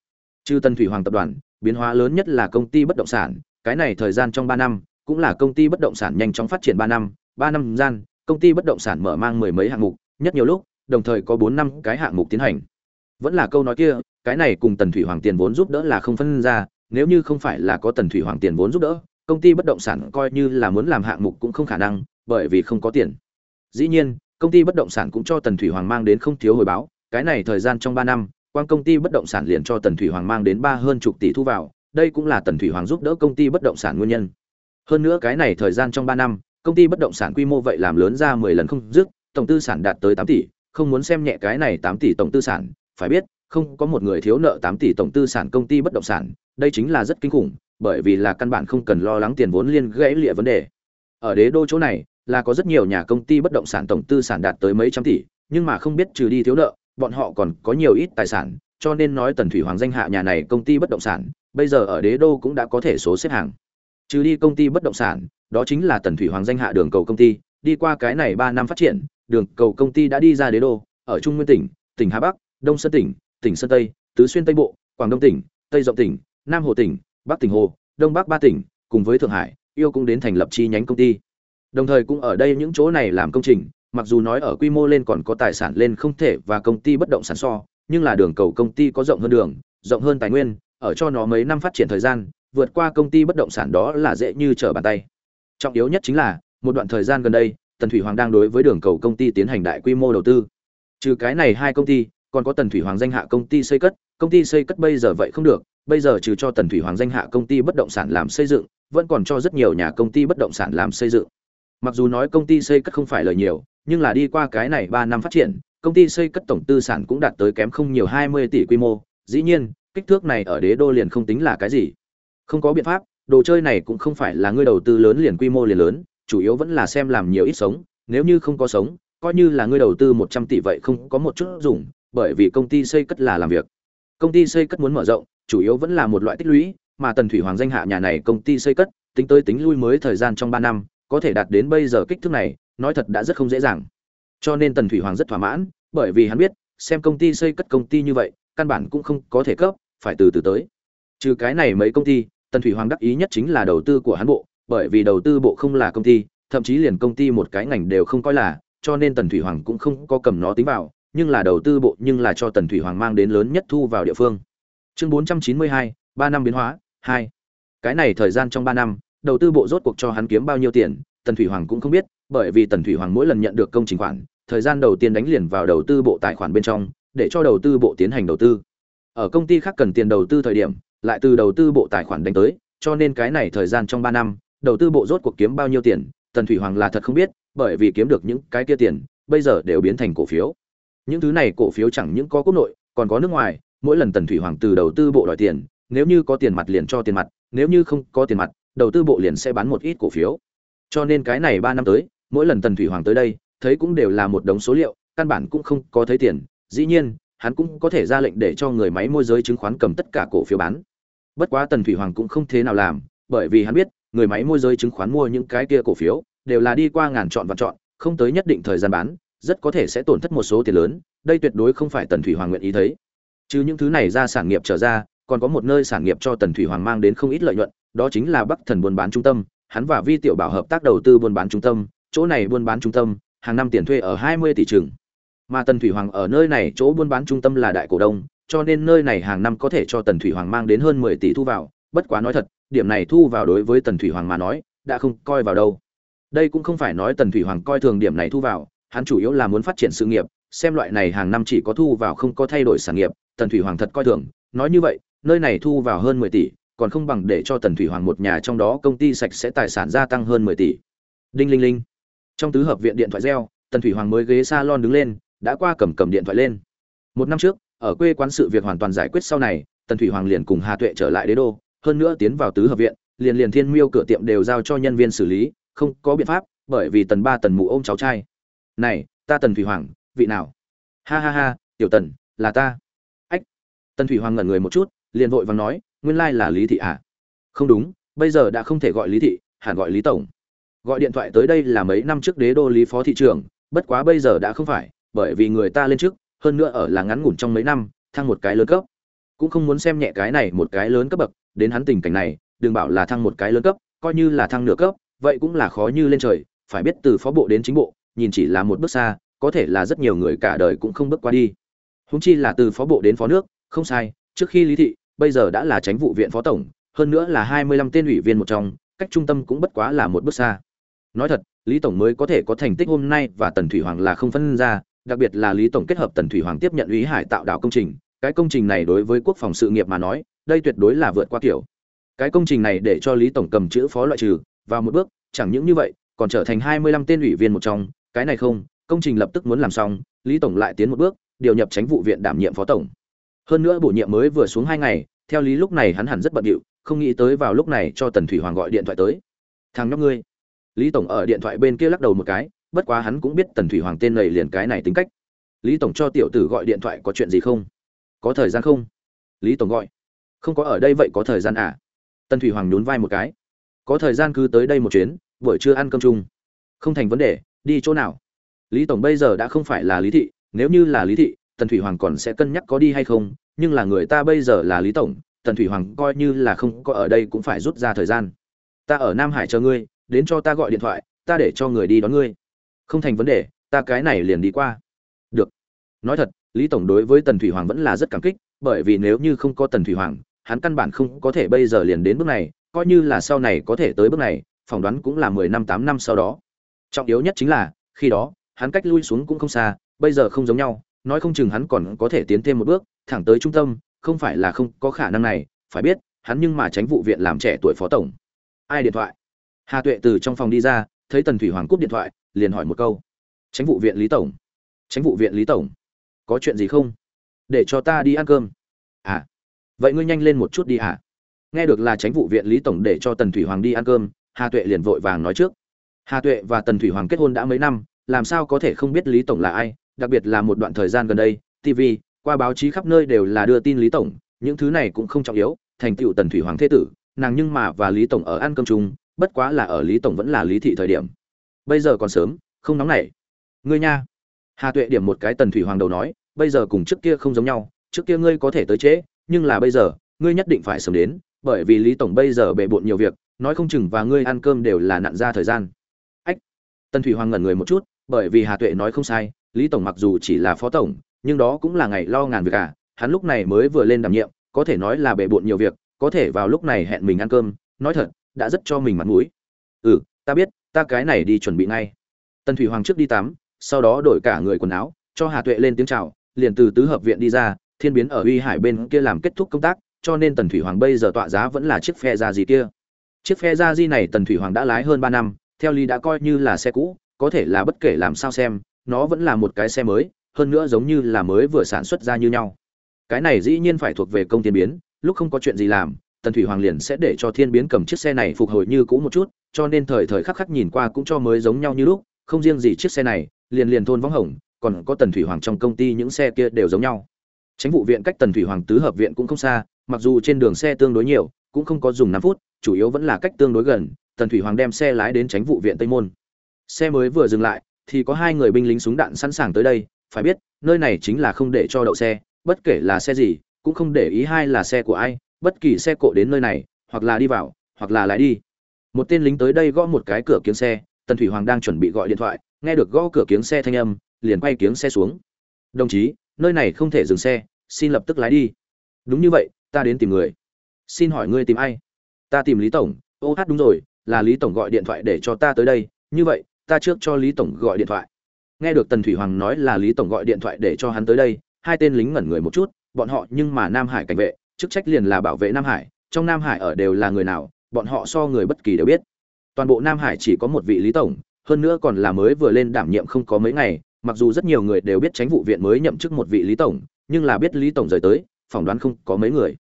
Trừ tần thủy hoàng tập đoàn biến hóa lớn nhất là công ty bất động sản, cái này thời gian trong ba năm, cũng là công ty bất động sản nhanh chóng phát triển ba năm ba năm gian, công ty bất động sản mở mang mười mấy hạng mục, nhất nhiều lúc, đồng thời có bốn năm cái hạng mục tiến hành. Vẫn là câu nói kia, cái này cùng tần thủy hoàng tiền vốn giúp đỡ là không phân ra, nếu như không phải là có tần thủy hoàng tiền vốn giúp đỡ, công ty bất động sản coi như là muốn làm hạng mục cũng không khả năng, bởi vì không có tiền. Dĩ nhiên, công ty bất động sản cũng cho tần thủy hoàng mang đến không thiếu hồi báo, cái này thời gian trong ba năm quan công ty bất động sản liền cho tần thủy hoàng mang đến ba hơn chục tỷ thu vào, đây cũng là tần thủy hoàng giúp đỡ công ty bất động sản nguyên nhân. Hơn nữa cái này thời gian trong ba năm, công ty bất động sản quy mô vậy làm lớn ra mười lần không dứt, tổng tư sản đạt tới tám tỷ, không muốn xem nhẹ cái này tám tỷ tổng tư sản, phải biết, không có một người thiếu nợ tám tỷ tổng tư sản công ty bất động sản, đây chính là rất kinh khủng, bởi vì là căn bản không cần lo lắng tiền vốn liên gãy lịa vấn đề. Ở đế đô chỗ này, là có rất nhiều nhà công ty bất động sản tổng tư sản đạt tới mấy trăm tỷ, nhưng mà không biết trừ đi thiếu nợ bọn họ còn có nhiều ít tài sản, cho nên nói tần thủy hoàng danh hạ nhà này công ty bất động sản, bây giờ ở đế đô cũng đã có thể số xếp hàng. Trừ đi công ty bất động sản, đó chính là tần thủy hoàng danh hạ đường cầu công ty, đi qua cái này ba năm phát triển, đường cầu công ty đã đi ra đế đô, ở trung nguyên tỉnh tỉnh hà bắc, đông sơn tỉnh tỉnh sơn tây, tứ xuyên tây bộ, quảng đông tỉnh, tây Dọng tỉnh, nam hồ tỉnh, bắc tỉnh hồ, đông bắc ba tỉnh, cùng với thượng hải, yêu cũng đến thành lập chi nhánh công ty. Đồng thời cũng ở đây những chỗ này làm công trình mặc dù nói ở quy mô lên còn có tài sản lên không thể và công ty bất động sản so, nhưng là đường cầu công ty có rộng hơn đường, rộng hơn tài nguyên, ở cho nó mấy năm phát triển thời gian, vượt qua công ty bất động sản đó là dễ như trở bàn tay. Trọng yếu nhất chính là, một đoạn thời gian gần đây, tần thủy hoàng đang đối với đường cầu công ty tiến hành đại quy mô đầu tư. Trừ cái này hai công ty, còn có tần thủy hoàng danh hạ công ty xây cất, công ty xây cất bây giờ vậy không được, bây giờ trừ cho tần thủy hoàng danh hạ công ty bất động sản làm xây dựng, vẫn còn cho rất nhiều nhà công ty bất động sản làm xây dựng. Mặc dù nói công ty xây cất không phải lời nhiều nhưng là đi qua cái này ba năm phát triển, công ty xây cất tổng tư sản cũng đạt tới kém không nhiều hai mươi tỷ quy mô. Dĩ nhiên, kích thước này ở đế đô liền không tính là cái gì. Không có biện pháp, đồ chơi này cũng không phải là ngươi đầu tư lớn liền quy mô liền lớn, chủ yếu vẫn là xem làm nhiều ít sống. Nếu như không có sống, coi như là ngươi đầu tư một trăm tỷ vậy không có một chút dùng, bởi vì công ty xây cất là làm việc. Công ty xây cất muốn mở rộng, chủ yếu vẫn là một loại tích lũy, mà tần thủy hoàng danh hạ nhà này công ty xây cất, tính tới tính lui mới thời gian trong ba năm có thể đạt đến bây giờ kích thước này, nói thật đã rất không dễ dàng. Cho nên tần thủy hoàng rất thỏa mãn, bởi vì hắn biết, xem công ty xây cất công ty như vậy, căn bản cũng không có thể cấp, phải từ từ tới. Trừ cái này mấy công ty, tần thủy hoàng đắc ý nhất chính là đầu tư của hắn bộ, bởi vì đầu tư bộ không là công ty, thậm chí liền công ty một cái ngành đều không coi là, cho nên tần thủy hoàng cũng không có cầm nó tính vào, nhưng là đầu tư bộ nhưng là cho tần thủy hoàng mang đến lớn nhất thu vào địa phương. Chương bốn trăm chín mươi hai, ba năm biến hóa, hai. Cái này thời gian trong ba năm đầu tư bộ rốt cuộc cho hắn kiếm bao nhiêu tiền, tần thủy hoàng cũng không biết, bởi vì tần thủy hoàng mỗi lần nhận được công trình khoản, thời gian đầu tiên đánh liền vào đầu tư bộ tài khoản bên trong, để cho đầu tư bộ tiến hành đầu tư. Ở công ty khác cần tiền đầu tư thời điểm, lại từ đầu tư bộ tài khoản đánh tới, cho nên cái này thời gian trong ba năm, đầu tư bộ rốt cuộc kiếm bao nhiêu tiền, tần thủy hoàng là thật không biết, bởi vì kiếm được những cái kia tiền, bây giờ đều biến thành cổ phiếu. Những thứ này cổ phiếu chẳng những có quốc nội, còn có nước ngoài, mỗi lần tần thủy hoàng từ đầu tư bộ đòi tiền, nếu như có tiền mặt liền cho tiền mặt, nếu như không có tiền mặt đầu tư bộ liền sẽ bán một ít cổ phiếu. Cho nên cái này ba năm tới, mỗi lần tần thủy hoàng tới đây, thấy cũng đều là một đống số liệu, căn bản cũng không có thấy tiền. Dĩ nhiên, hắn cũng có thể ra lệnh để cho người máy môi giới chứng khoán cầm tất cả cổ phiếu bán. Bất quá tần thủy hoàng cũng không thế nào làm, bởi vì hắn biết, người máy môi giới chứng khoán mua những cái kia cổ phiếu, đều là đi qua ngàn chọn và chọn, không tới nhất định thời gian bán, rất có thể sẽ tổn thất một số tiền lớn, đây tuyệt đối không phải tần thủy hoàng nguyện ý thấy. Chứ những thứ này ra sản nghiệp trở ra, còn có một nơi sản nghiệp cho tần thủy hoàng mang đến không ít lợi nhuận đó chính là bắc thần buôn bán trung tâm, hắn và vi tiểu bảo hợp tác đầu tư buôn bán trung tâm, chỗ này buôn bán trung tâm, hàng năm tiền thuê ở hai mươi tỷ trường mà tần thủy hoàng ở nơi này chỗ buôn bán trung tâm là đại cổ đông, cho nên nơi này hàng năm có thể cho tần thủy hoàng mang đến hơn mười tỷ thu vào. Bất quá nói thật, điểm này thu vào đối với tần thủy hoàng mà nói, đã không coi vào đâu. Đây cũng không phải nói tần thủy hoàng coi thường điểm này thu vào, hắn chủ yếu là muốn phát triển sự nghiệp, xem loại này hàng năm chỉ có thu vào không có thay đổi sản nghiệp, tần thủy hoàng thật coi thường. Nói như vậy, nơi này thu vào hơn mười tỷ còn không bằng để cho tần thủy hoàng một nhà trong đó công ty sạch sẽ tài sản gia tăng hơn mười tỷ. Đinh linh linh. Trong tứ hợp viện điện thoại reo, tần thủy hoàng mới ghế salon đứng lên, đã qua cầm cầm điện thoại lên. Một năm trước, ở quê quán sự việc hoàn toàn giải quyết sau này, tần thủy hoàng liền cùng hà tuệ trở lại đế đô, hơn nữa tiến vào tứ hợp viện, liền liền thiên miêu cửa tiệm đều giao cho nhân viên xử lý, không có biện pháp, bởi vì tần ba tần mụ ôm cháu trai. Này, ta tần thủy hoàng, vị nào? Ha ha ha, tiểu tần, là ta. Ách. Tần thủy hoàng ngẩn người một chút, liền vội vàng nói nguyên lai là lý thị à? Không đúng, bây giờ đã không thể gọi lý thị, hẳn gọi lý tổng. Gọi điện thoại tới đây là mấy năm trước đế đô lý phó thị trưởng, bất quá bây giờ đã không phải, bởi vì người ta lên trước, hơn nữa ở là ngắn ngủn trong mấy năm, thăng một cái lớn cấp. Cũng không muốn xem nhẹ cái này một cái lớn cấp bậc, đến hắn tình cảnh này, đừng bảo là thăng một cái lớn cấp, coi như là thăng nửa cấp, vậy cũng là khó như lên trời, phải biết từ phó bộ đến chính bộ, nhìn chỉ là một bước xa, có thể là rất nhiều người cả đời cũng không bước qua đi. Húng chi là từ phó bộ đến phó nước, không sai, trước khi lý thị bây giờ đã là tránh vụ viện phó tổng, hơn nữa là hai mươi lăm tên ủy viên một trong, cách trung tâm cũng bất quá là một bước xa. Nói thật, lý tổng mới có thể có thành tích hôm nay và tần thủy hoàng là không phân ra, đặc biệt là lý tổng kết hợp tần thủy hoàng tiếp nhận ý hải tạo đạo công trình, cái công trình này đối với quốc phòng sự nghiệp mà nói, đây tuyệt đối là vượt qua kiểu. Cái công trình này để cho lý tổng cầm chữ phó loại trừ, vào một bước, chẳng những như vậy, còn trở thành hai mươi lăm tên ủy viên một trong, cái này không, công trình lập tức muốn làm xong, lý tổng lại tiến một bước, điều nhập tránh vụ viện đảm nhiệm phó tổng hơn nữa bổ nhiệm mới vừa xuống hai ngày, theo lý lúc này hắn hẳn rất bận rộn không nghĩ tới vào lúc này cho tần thủy hoàng gọi điện thoại tới. Thằng nhóc ngươi. Lý tổng ở điện thoại bên kia lắc đầu một cái, bất quá hắn cũng biết tần thủy hoàng tên này liền cái này tính cách. Lý tổng cho tiểu tử gọi điện thoại có chuyện gì không? Có thời gian không? Lý tổng gọi. Không có ở đây vậy có thời gian à? Tần thủy hoàng nhún vai một cái. Có thời gian cứ tới đây một chuyến, buổi trưa ăn cơm chung. Không thành vấn đề, đi chỗ nào? Lý tổng bây giờ đã không phải là lý thị, nếu như là lý thị tần thủy hoàng còn sẽ cân nhắc có đi hay không, nhưng là người ta bây giờ là lý tổng, tần thủy hoàng coi như là không có ở đây cũng phải rút ra thời gian. Ta ở nam hải chờ ngươi, đến cho ta gọi điện thoại, ta để cho người đi đón ngươi. Không thành vấn đề, ta cái này liền đi qua. Được. Nói thật, lý tổng đối với tần thủy hoàng vẫn là rất cảm kích, bởi vì nếu như không có tần thủy hoàng, hắn căn bản không có thể bây giờ liền đến bước này, coi như là sau này có thể tới bước này, phỏng đoán cũng là mười năm, tám năm sau đó. Trọng yếu nhất chính là, khi đó, hắn cách lui xuống cũng không xa, bây giờ không giống nhau nói không chừng hắn còn có thể tiến thêm một bước, thẳng tới trung tâm, không phải là không có khả năng này, phải biết, hắn nhưng mà tránh vụ viện làm trẻ tuổi phó tổng. Ai điện thoại? Hà tuệ từ trong phòng đi ra, thấy tần thủy hoàng cúp điện thoại, liền hỏi một câu. Tránh vụ viện lý tổng. Tránh vụ viện lý tổng. Có chuyện gì không? Để cho ta đi ăn cơm. À. Vậy ngươi nhanh lên một chút đi à nghe được là tránh vụ viện lý tổng để cho tần thủy hoàng đi ăn cơm, hà tuệ liền vội vàng nói trước. Hà tuệ và tần thủy hoàng kết hôn đã mấy năm, làm sao có thể không biết lý tổng là ai? Đặc biệt là một đoạn thời gian gần đây tv qua báo chí khắp nơi đều là đưa tin lý tổng, những thứ này cũng không trọng yếu, thành tựu tần thủy hoàng thế tử, nàng nhưng mà và lý tổng ở ăn cơm chung, bất quá là ở lý tổng vẫn là lý thị thời điểm. Bây giờ còn sớm, không nóng nảy. Ngươi nha. Hà tuệ điểm một cái tần thủy hoàng đầu nói, bây giờ cùng trước kia không giống nhau, trước kia ngươi có thể tới trễ, nhưng là bây giờ, ngươi nhất định phải sớm đến, bởi vì lý tổng bây giờ bệ bộn nhiều việc, nói không chừng và ngươi ăn cơm đều là nặn ra thời gian. Ách. Tần thủy hoàng ngẩn người một chút bởi vì hà tuệ nói không sai lý tổng mặc dù chỉ là phó tổng nhưng đó cũng là ngày lo ngàn việc cả, hắn lúc này mới vừa lên đảm nhiệm có thể nói là bể bộn nhiều việc có thể vào lúc này hẹn mình ăn cơm nói thật đã rất cho mình mặt mũi. Ừ ta biết ta cái này đi chuẩn bị ngay. Tần thủy hoàng trước đi tắm sau đó đổi cả người quần áo cho hà tuệ lên tiếng chào liền từ tứ hợp viện đi ra thiên biến ở uy hải bên kia làm kết thúc công tác cho nên tần thủy hoàng bây giờ tọa giá vẫn là chiếc phe gia gì kia. Chiếc phe gia di này tần thủy hoàng đã lái hơn ba năm theo lý đã coi như là xe cũ có thể là bất kể làm sao xem, nó vẫn là một cái xe mới, hơn nữa giống như là mới vừa sản xuất ra như nhau. Cái này dĩ nhiên phải thuộc về công thiên biến, lúc không có chuyện gì làm, tần thủy hoàng liền sẽ để cho thiên biến cầm chiếc xe này phục hồi như cũ một chút, cho nên thời thời khắc khắc nhìn qua cũng cho mới giống nhau như lúc, không riêng gì chiếc xe này, liền liền thôn võng hồng, còn có tần thủy hoàng trong công ty những xe kia đều giống nhau. Tránh vụ viện cách tần thủy hoàng tứ hợp viện cũng không xa, mặc dù trên đường xe tương đối nhiều, cũng không có dùng năm phút, chủ yếu vẫn là cách tương đối gần, tần thủy hoàng đem xe lái đến tránh vụ viện tây môn xe mới vừa dừng lại, thì có hai người binh lính súng đạn sẵn sàng tới đây. Phải biết, nơi này chính là không để cho đậu xe, bất kể là xe gì, cũng không để ý hai là xe của ai, bất kỳ xe cộ đến nơi này, hoặc là đi vào, hoặc là lái đi. Một tên lính tới đây gõ một cái cửa kiếng xe, tần thủy hoàng đang chuẩn bị gọi điện thoại, nghe được gõ cửa kiếng xe thanh âm, liền quay kiếng xe xuống. Đồng chí, nơi này không thể dừng xe, xin lập tức lái đi. Đúng như vậy, ta đến tìm người. Xin hỏi ngươi tìm ai? Ta tìm lý tổng. Ô hát, đúng rồi, là lý tổng gọi điện thoại để cho ta tới đây, như vậy ta trước cho lý tổng gọi điện thoại. Nghe được tần thủy hoàng nói là lý tổng gọi điện thoại để cho hắn tới đây, hai tên lính ngẩn người một chút, bọn họ nhưng mà nam hải cảnh vệ, chức trách liền là bảo vệ nam hải, trong nam hải ở đều là người nào, bọn họ so người bất kỳ đều biết. Toàn bộ nam hải chỉ có một vị lý tổng, hơn nữa còn là mới vừa lên đảm nhiệm không có mấy ngày, mặc dù rất nhiều người đều biết tránh vụ viện mới nhậm chức một vị lý tổng, nhưng là biết lý tổng rời tới, phỏng đoán không có mấy người.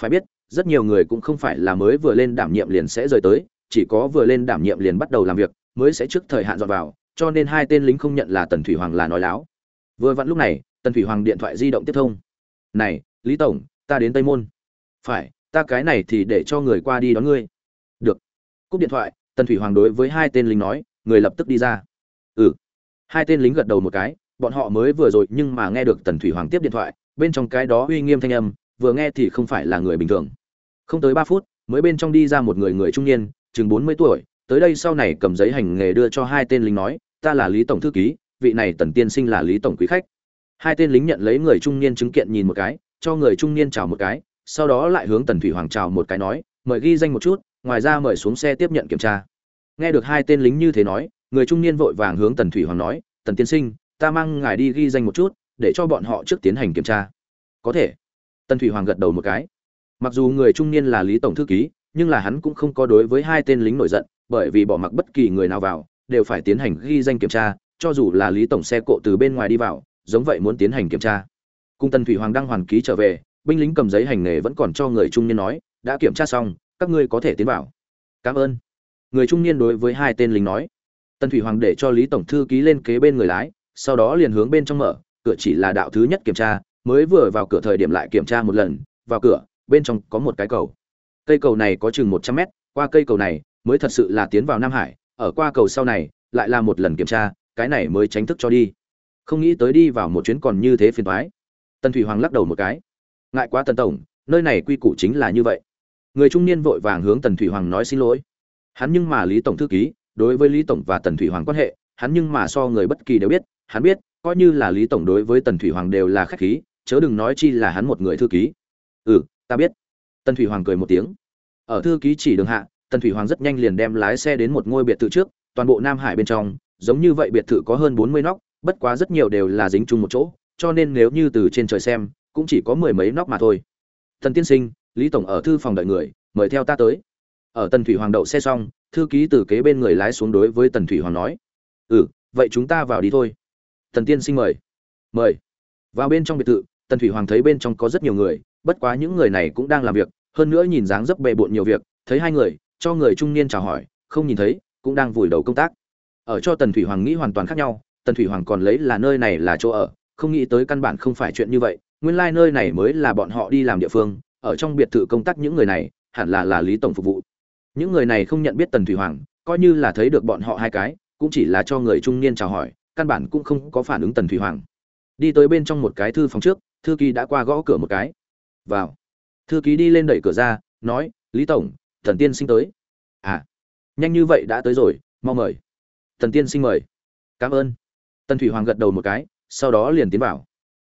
Phải biết, rất nhiều người cũng không phải là mới vừa lên đảm nhiệm liền sẽ rời tới, chỉ có vừa lên đảm nhiệm liền bắt đầu làm việc mới sẽ trước thời hạn dọn vào, cho nên hai tên lính không nhận là tần thủy hoàng là nói láo. Vừa vặn lúc này, tần thủy hoàng điện thoại di động tiếp thông. Này, lý tổng, ta đến tây môn. Phải, ta cái này thì để cho người qua đi đón ngươi. Được. Cúp điện thoại, tần thủy hoàng đối với hai tên lính nói, người lập tức đi ra. Ừ. Hai tên lính gật đầu một cái, bọn họ mới vừa rồi nhưng mà nghe được tần thủy hoàng tiếp điện thoại, bên trong cái đó uy nghiêm thanh âm, vừa nghe thì không phải là người bình thường. Không tới ba phút, mới bên trong đi ra một người người trung niên, chừng bốn mươi tuổi tới đây sau này cầm giấy hành nghề đưa cho hai tên lính nói, ta là lý tổng thư ký, vị này tần tiên sinh là lý tổng quý khách. Hai tên lính nhận lấy người trung niên chứng kiện nhìn một cái, cho người trung niên chào một cái, sau đó lại hướng tần thủy hoàng chào một cái nói, mời ghi danh một chút, ngoài ra mời xuống xe tiếp nhận kiểm tra. Nghe được hai tên lính như thế nói, người trung niên vội vàng hướng tần thủy hoàng nói, tần tiên sinh, ta mang ngài đi ghi danh một chút, để cho bọn họ trước tiến hành kiểm tra. Có thể. Tần thủy hoàng gật đầu một cái. Mặc dù người trung niên là lý tổng thư ký, nhưng là hắn cũng không có đối với hai tên lính nổi giận bởi vì bỏ mặc bất kỳ người nào vào, đều phải tiến hành ghi danh kiểm tra, cho dù là lý tổng xe cộ từ bên ngoài đi vào, giống vậy muốn tiến hành kiểm tra. Cung tần thủy hoàng đang hoàn ký trở về, binh lính cầm giấy hành nghề vẫn còn cho người trung niên nói, đã kiểm tra xong, các ngươi có thể tiến vào. Cảm ơn. Người trung niên đối với hai tên lính nói. Tần thủy hoàng để cho lý tổng thư ký lên kế bên người lái, sau đó liền hướng bên trong mở, cửa chỉ là đạo thứ nhất kiểm tra, mới vừa vào cửa thời điểm lại kiểm tra một lần, vào cửa, bên trong có một cái cầu. Cây cầu này có chừng một trăm mét, qua cây cầu này mới thật sự là tiến vào nam hải, ở qua cầu sau này, lại là một lần kiểm tra, cái này mới tránh thức cho đi. Không nghĩ tới đi vào một chuyến còn như thế phiền toái. Tần thủy hoàng lắc đầu một cái. Ngại quá tần tổng, nơi này quy củ chính là như vậy. Người trung niên vội vàng hướng tần thủy hoàng nói xin lỗi. Hắn nhưng mà lý tổng thư ký, đối với lý tổng và tần thủy hoàng quan hệ, hắn nhưng mà so người bất kỳ đều biết, hắn biết, coi như là lý tổng đối với tần thủy hoàng đều là khách khí, chớ đừng nói chi là hắn một người thư ký. Ừ ta biết. Tần thủy hoàng cười một tiếng. Ở thư ký chỉ đường hạ tần thủy hoàng rất nhanh liền đem lái xe đến một ngôi biệt thự trước, toàn bộ nam hải bên trong, giống như vậy biệt thự có hơn bốn mươi nóc, bất quá rất nhiều đều là dính chung một chỗ, cho nên nếu như từ trên trời xem, cũng chỉ có mười mấy nóc mà thôi. Thần tiên sinh, lý tổng ở thư phòng đợi người, mời theo ta tới. Ở tần thủy hoàng đậu xe xong, thư ký từ kế bên người lái xuống đối với tần thủy hoàng nói ừ vậy chúng ta vào đi thôi. Tần tiên sinh mời. Mời. Vào bên trong biệt thự, tần thủy hoàng thấy bên trong có rất nhiều người, bất quá những người này cũng đang làm việc, hơn nữa nhìn dáng dấp bề bộn nhiều việc, thấy hai người cho người trung niên chào hỏi, không nhìn thấy, cũng đang vùi đầu công tác. Ở cho tần thủy hoàng nghĩ hoàn toàn khác nhau, tần thủy hoàng còn lấy là nơi này là chỗ ở, không nghĩ tới căn bản không phải chuyện như vậy, nguyên lai nơi này mới là bọn họ đi làm địa phương, ở trong biệt thự công tác những người này, hẳn là là lý tổng phục vụ. Những người này không nhận biết tần thủy hoàng, coi như là thấy được bọn họ hai cái, cũng chỉ là cho người trung niên chào hỏi, căn bản cũng không có phản ứng tần thủy hoàng. Đi tới bên trong một cái thư phòng trước, thư ký đã qua gõ cửa một cái. Vào. Thư ký đi lên đẩy cửa ra, nói, lý tổng thần tiên sinh tới. À nhanh như vậy đã tới rồi, mau mời. Thần tiên sinh mời. Cảm ơn. Tần thủy hoàng gật đầu một cái, sau đó liền tiến vào.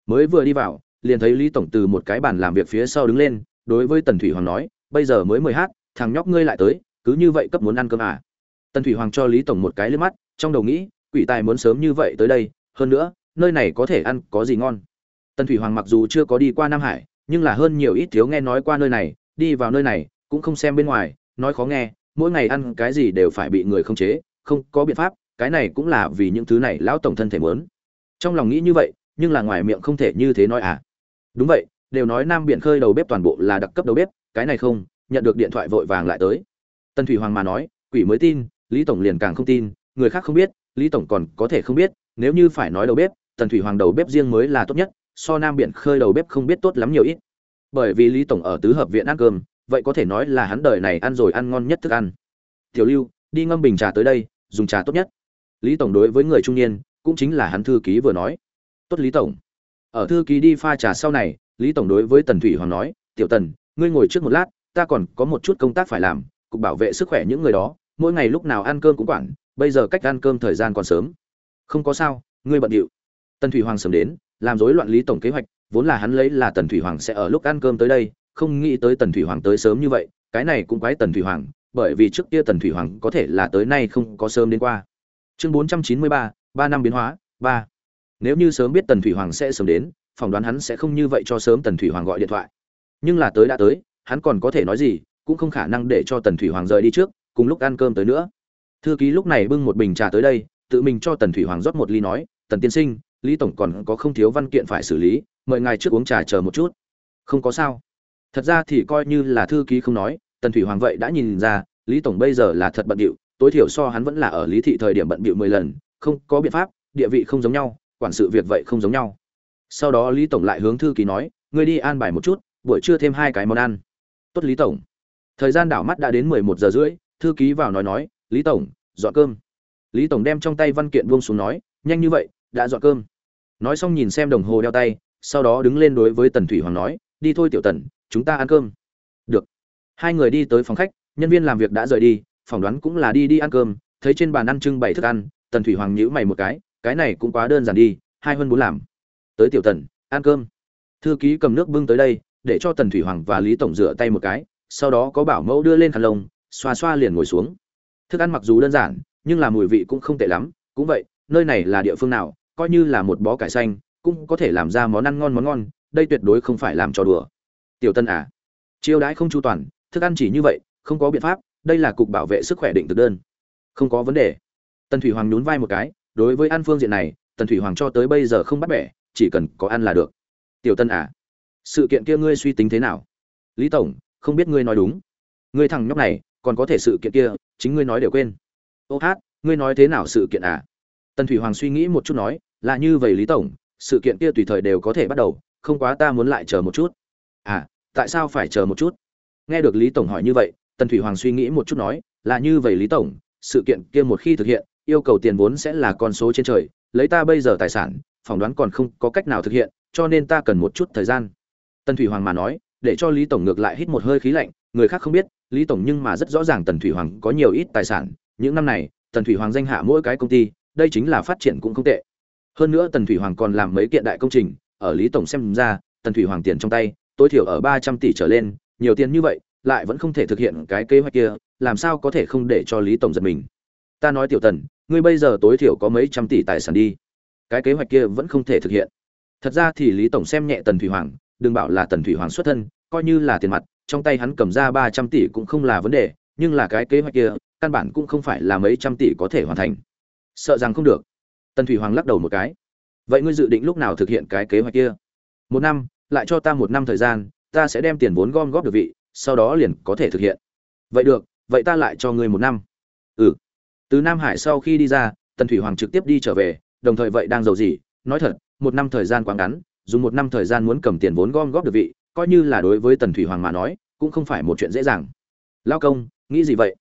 Mới vừa đi vào, liền thấy lý tổng từ một cái bàn làm việc phía sau đứng lên, đối với tần thủy hoàng nói, bây giờ mới mười h thằng nhóc ngươi lại tới, cứ như vậy cấp muốn ăn cơm à? Tần thủy hoàng cho lý tổng một cái liếc mắt, trong đầu nghĩ, quỷ tài muốn sớm như vậy tới đây, hơn nữa, nơi này có thể ăn, có gì ngon? Tần thủy hoàng mặc dù chưa có đi qua nam hải, nhưng là hơn nhiều ít thiếu nghe nói qua nơi này, đi vào nơi này cũng không xem bên ngoài, nói khó nghe, mỗi ngày ăn cái gì đều phải bị người không chế, không có biện pháp, cái này cũng là vì những thứ này lão tổng thân thể mớn. Trong lòng nghĩ như vậy, nhưng là ngoài miệng không thể như thế nói à. Đúng vậy, đều nói nam biển khơi đầu bếp toàn bộ là đặc cấp đầu bếp, cái này không, nhận được điện thoại vội vàng lại tới. Tần thủy hoàng mà nói, quỷ mới tin, lý tổng liền càng không tin, người khác không biết, lý tổng còn có thể không biết, nếu như phải nói đầu bếp, tần thủy hoàng đầu bếp riêng mới là tốt nhất, so nam biển khơi đầu bếp không biết tốt lắm nhiều ít. Bởi vì lý tổng ở tứ hợp viện ăn cơm vậy có thể nói là hắn đời này ăn rồi ăn ngon nhất thức ăn. Tiểu lưu, đi ngâm bình trà tới đây, dùng trà tốt nhất. Lý tổng đối với người trung niên, cũng chính là hắn thư ký vừa nói. Tốt lý tổng. Ở thư ký đi pha trà sau này, lý tổng đối với tần thủy hoàng nói, tiểu tần, ngươi ngồi trước một lát, ta còn có một chút công tác phải làm, cục bảo vệ sức khỏe những người đó, mỗi ngày lúc nào ăn cơm cũng quản, bây giờ cách ăn cơm thời gian còn sớm. Không có sao, ngươi bận điệu. Tần thủy hoàng sớm đến, làm rối loạn lý tổng kế hoạch, vốn là hắn lấy là tần thủy hoàng sẽ ở lúc ăn cơm tới đây không nghĩ tới tần thủy hoàng tới sớm như vậy, cái này cũng quái tần thủy hoàng, bởi vì trước kia tần thủy hoàng có thể là tới nay không có sớm đến qua. Chương bốn trăm chín mươi ba ba năm biến hóa, ba. Nếu như sớm biết tần thủy hoàng sẽ sớm đến, phỏng đoán hắn sẽ không như vậy cho sớm tần thủy hoàng gọi điện thoại. Nhưng là tới đã tới, hắn còn có thể nói gì, cũng không khả năng để cho tần thủy hoàng rời đi trước, cùng lúc ăn cơm tới nữa. Thư ký lúc này bưng một bình trà tới đây, tự mình cho tần thủy hoàng rót một ly nói, tần tiên sinh, lý tổng còn có không thiếu văn kiện phải xử lý, mời ngài trước uống trà chờ một chút. Không có sao thật ra thì coi như là thư ký không nói, tần thủy hoàng vậy đã nhìn ra, lý tổng bây giờ là thật bận điệu tối thiểu so hắn vẫn là ở lý thị thời điểm bận bịu mười lần, không có biện pháp, địa vị không giống nhau, quản sự việc vậy không giống nhau. Sau đó lý tổng lại hướng thư ký nói, ngươi đi an bài một chút, buổi trưa thêm hai cái món ăn. Tốt, lý tổng. Thời gian đảo mắt đã đến mười một giờ rưỡi, thư ký vào nói nói, lý tổng, dọn cơm. Lý tổng đem trong tay văn kiện buông xuống nói, nhanh như vậy, đã dọn cơm. Nói xong nhìn xem đồng hồ đeo tay, sau đó đứng lên đối với tần thủy hoàng nói, đi thôi, tiểu tần chúng ta ăn cơm. Được. Hai người đi tới phòng khách, nhân viên làm việc đã rời đi, phỏng đoán cũng là đi đi ăn cơm, thấy trên bàn ăn trưng bày thức ăn, tần thủy hoàng nhíu mày một cái cái này cũng quá đơn giản đi, hai hơn bốn làm. Tới tiểu tần, ăn cơm. Thư ký cầm nước bưng tới đây, để cho tần thủy hoàng và lý tổng rửa tay một cái, sau đó có bảo mẫu đưa lên khăn lông, xoa xoa liền ngồi xuống. Thức ăn mặc dù đơn giản, nhưng là mùi vị cũng không tệ lắm, cũng vậy, nơi này là địa phương nào, coi như là một bó cải xanh, cũng có thể làm ra món ăn ngon món ngon, đây tuyệt đối không phải làm trò đùa tiểu tân à chiêu đãi không chu toàn, thức ăn chỉ như vậy, không có biện pháp, đây là cục bảo vệ sức khỏe định thực đơn. Không có vấn đề. Tần thủy hoàng nhún vai một cái, đối với ăn phương diện này, tần thủy hoàng cho tới bây giờ không bắt bẻ, chỉ cần có ăn là được. Tiểu tân à sự kiện kia ngươi suy tính thế nào? Lý tổng, không biết ngươi nói đúng. Ngươi thằng nhóc này, còn có thể sự kiện kia, chính ngươi nói đều quên. Ô hát, ngươi nói thế nào sự kiện à? Tần thủy hoàng suy nghĩ một chút nói, là như vậy lý tổng, sự kiện kia tùy thời đều có thể bắt đầu, không quá ta muốn lại chờ một chút à tại sao phải chờ một chút? Nghe được lý tổng hỏi như vậy, tần thủy hoàng suy nghĩ một chút nói, là như vậy lý tổng, sự kiện kia một khi thực hiện, yêu cầu tiền vốn sẽ là con số trên trời, lấy ta bây giờ tài sản, phỏng đoán còn không có cách nào thực hiện, cho nên ta cần một chút thời gian. Tần thủy hoàng mà nói, để cho lý tổng ngược lại hít một hơi khí lạnh, người khác không biết, lý tổng nhưng mà rất rõ ràng tần thủy hoàng có nhiều ít tài sản, những năm này, tần thủy hoàng danh hạ mỗi cái công ty, đây chính là phát triển cũng không tệ. Hơn nữa tần thủy hoàng còn làm mấy kiện đại công trình, ở lý tổng xem ra, tần thủy hoàng tiền trong tay tối thiểu ở ba trăm tỷ trở lên, nhiều tiền như vậy, lại vẫn không thể thực hiện cái kế hoạch kia, làm sao có thể không để cho lý tổng giật mình? Ta nói tiểu tần, ngươi bây giờ tối thiểu có mấy trăm tỷ tài sản đi. Cái kế hoạch kia vẫn không thể thực hiện. Thật ra thì lý tổng xem nhẹ tần thủy hoàng, đừng bảo là tần thủy hoàng xuất thân, coi như là tiền mặt, trong tay hắn cầm ra ba trăm tỷ cũng không là vấn đề, nhưng là cái kế hoạch kia, căn bản cũng không phải là mấy trăm tỷ có thể hoàn thành. Sợ rằng không được. Tần thủy hoàng lắc đầu một cái. Vậy ngươi dự định lúc nào thực hiện cái kế hoạch kia? Một năm lại cho ta một năm thời gian, ta sẽ đem tiền vốn gom góp được vị, sau đó liền có thể thực hiện. Vậy được, vậy ta lại cho ngươi một năm. Ừ. Từ nam hải sau khi đi ra, tần thủy hoàng trực tiếp đi trở về, đồng thời vậy đang giàu gì, nói thật, một năm thời gian quá ngắn, dùng một năm thời gian muốn cầm tiền vốn gom góp được vị, coi như là đối với tần thủy hoàng mà nói, cũng không phải một chuyện dễ dàng. Lao công, nghĩ gì vậy?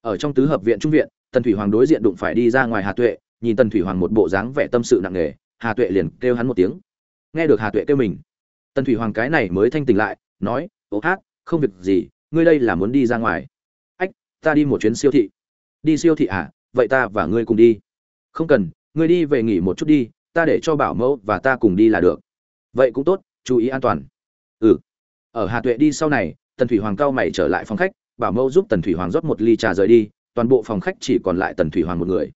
Ở trong tứ hợp viện trung viện, tần thủy hoàng đối diện đụng phải đi ra ngoài hà tuệ, nhìn tần thủy hoàng một bộ dáng vẻ tâm sự nặng nề, hà tuệ liền kêu hắn một tiếng. Nghe được hà tuệ kêu mình tần thủy hoàng cái này mới thanh tỉnh lại, nói ố hát, không việc gì, ngươi đây là muốn đi ra ngoài. Ách, ta đi một chuyến siêu thị. Đi siêu thị à? Vậy ta và ngươi cùng đi. Không cần, ngươi đi về nghỉ một chút đi, ta để cho bảo mẫu và ta cùng đi là được. Vậy cũng tốt, chú ý an toàn. Ừ. Ở hà tuệ đi sau này, tần thủy hoàng cao mày trở lại phòng khách, bảo mẫu giúp tần thủy hoàng rót một ly trà rời đi, toàn bộ phòng khách chỉ còn lại tần thủy hoàng một người.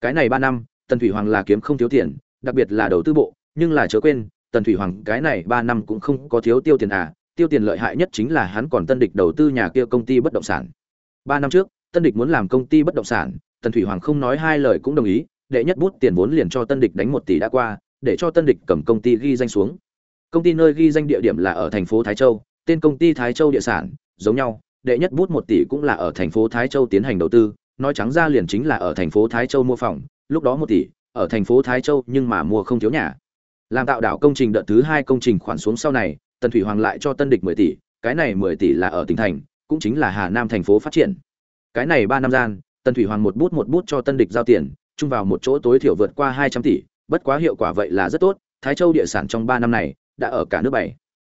Cái này ba năm, tần thủy hoàng là kiếm không thiếu tiền, đặc biệt là đầu tư bộ, nhưng là chớ quên tần thủy hoàng, cái này ba năm cũng không có thiếu tiêu tiền à tiêu tiền lợi hại nhất chính là hắn còn tân địch đầu tư nhà kia công ty bất động sản. Ba năm trước, tân địch muốn làm công ty bất động sản, tần thủy hoàng không nói hai lời cũng đồng ý, đệ nhất bút tiền vốn liền cho tân địch đánh một tỷ đã qua, để cho tân địch cầm công ty ghi danh xuống. Công ty nơi ghi danh địa điểm là ở thành phố thái châu, tên công ty thái châu địa sản, giống nhau, đệ nhất bút một tỷ cũng là ở thành phố thái châu tiến hành đầu tư, nói trắng ra liền chính là ở thành phố thái châu mua phòng, lúc đó một tỷ, ở thành phố thái châu nhưng mà mua không thiếu nhà làm tạo đảo công trình đợt thứ hai công trình khoản xuống sau này tần thủy hoàng lại cho tân địch mười tỷ cái này mười tỷ là ở tỉnh thành cũng chính là hà nam thành phố phát triển cái này ba năm gian tần thủy hoàng một bút một bút cho tân địch giao tiền chung vào một chỗ tối thiểu vượt qua hai trăm tỷ bất quá hiệu quả vậy là rất tốt thái châu địa sản trong ba năm này đã ở cả nước bảy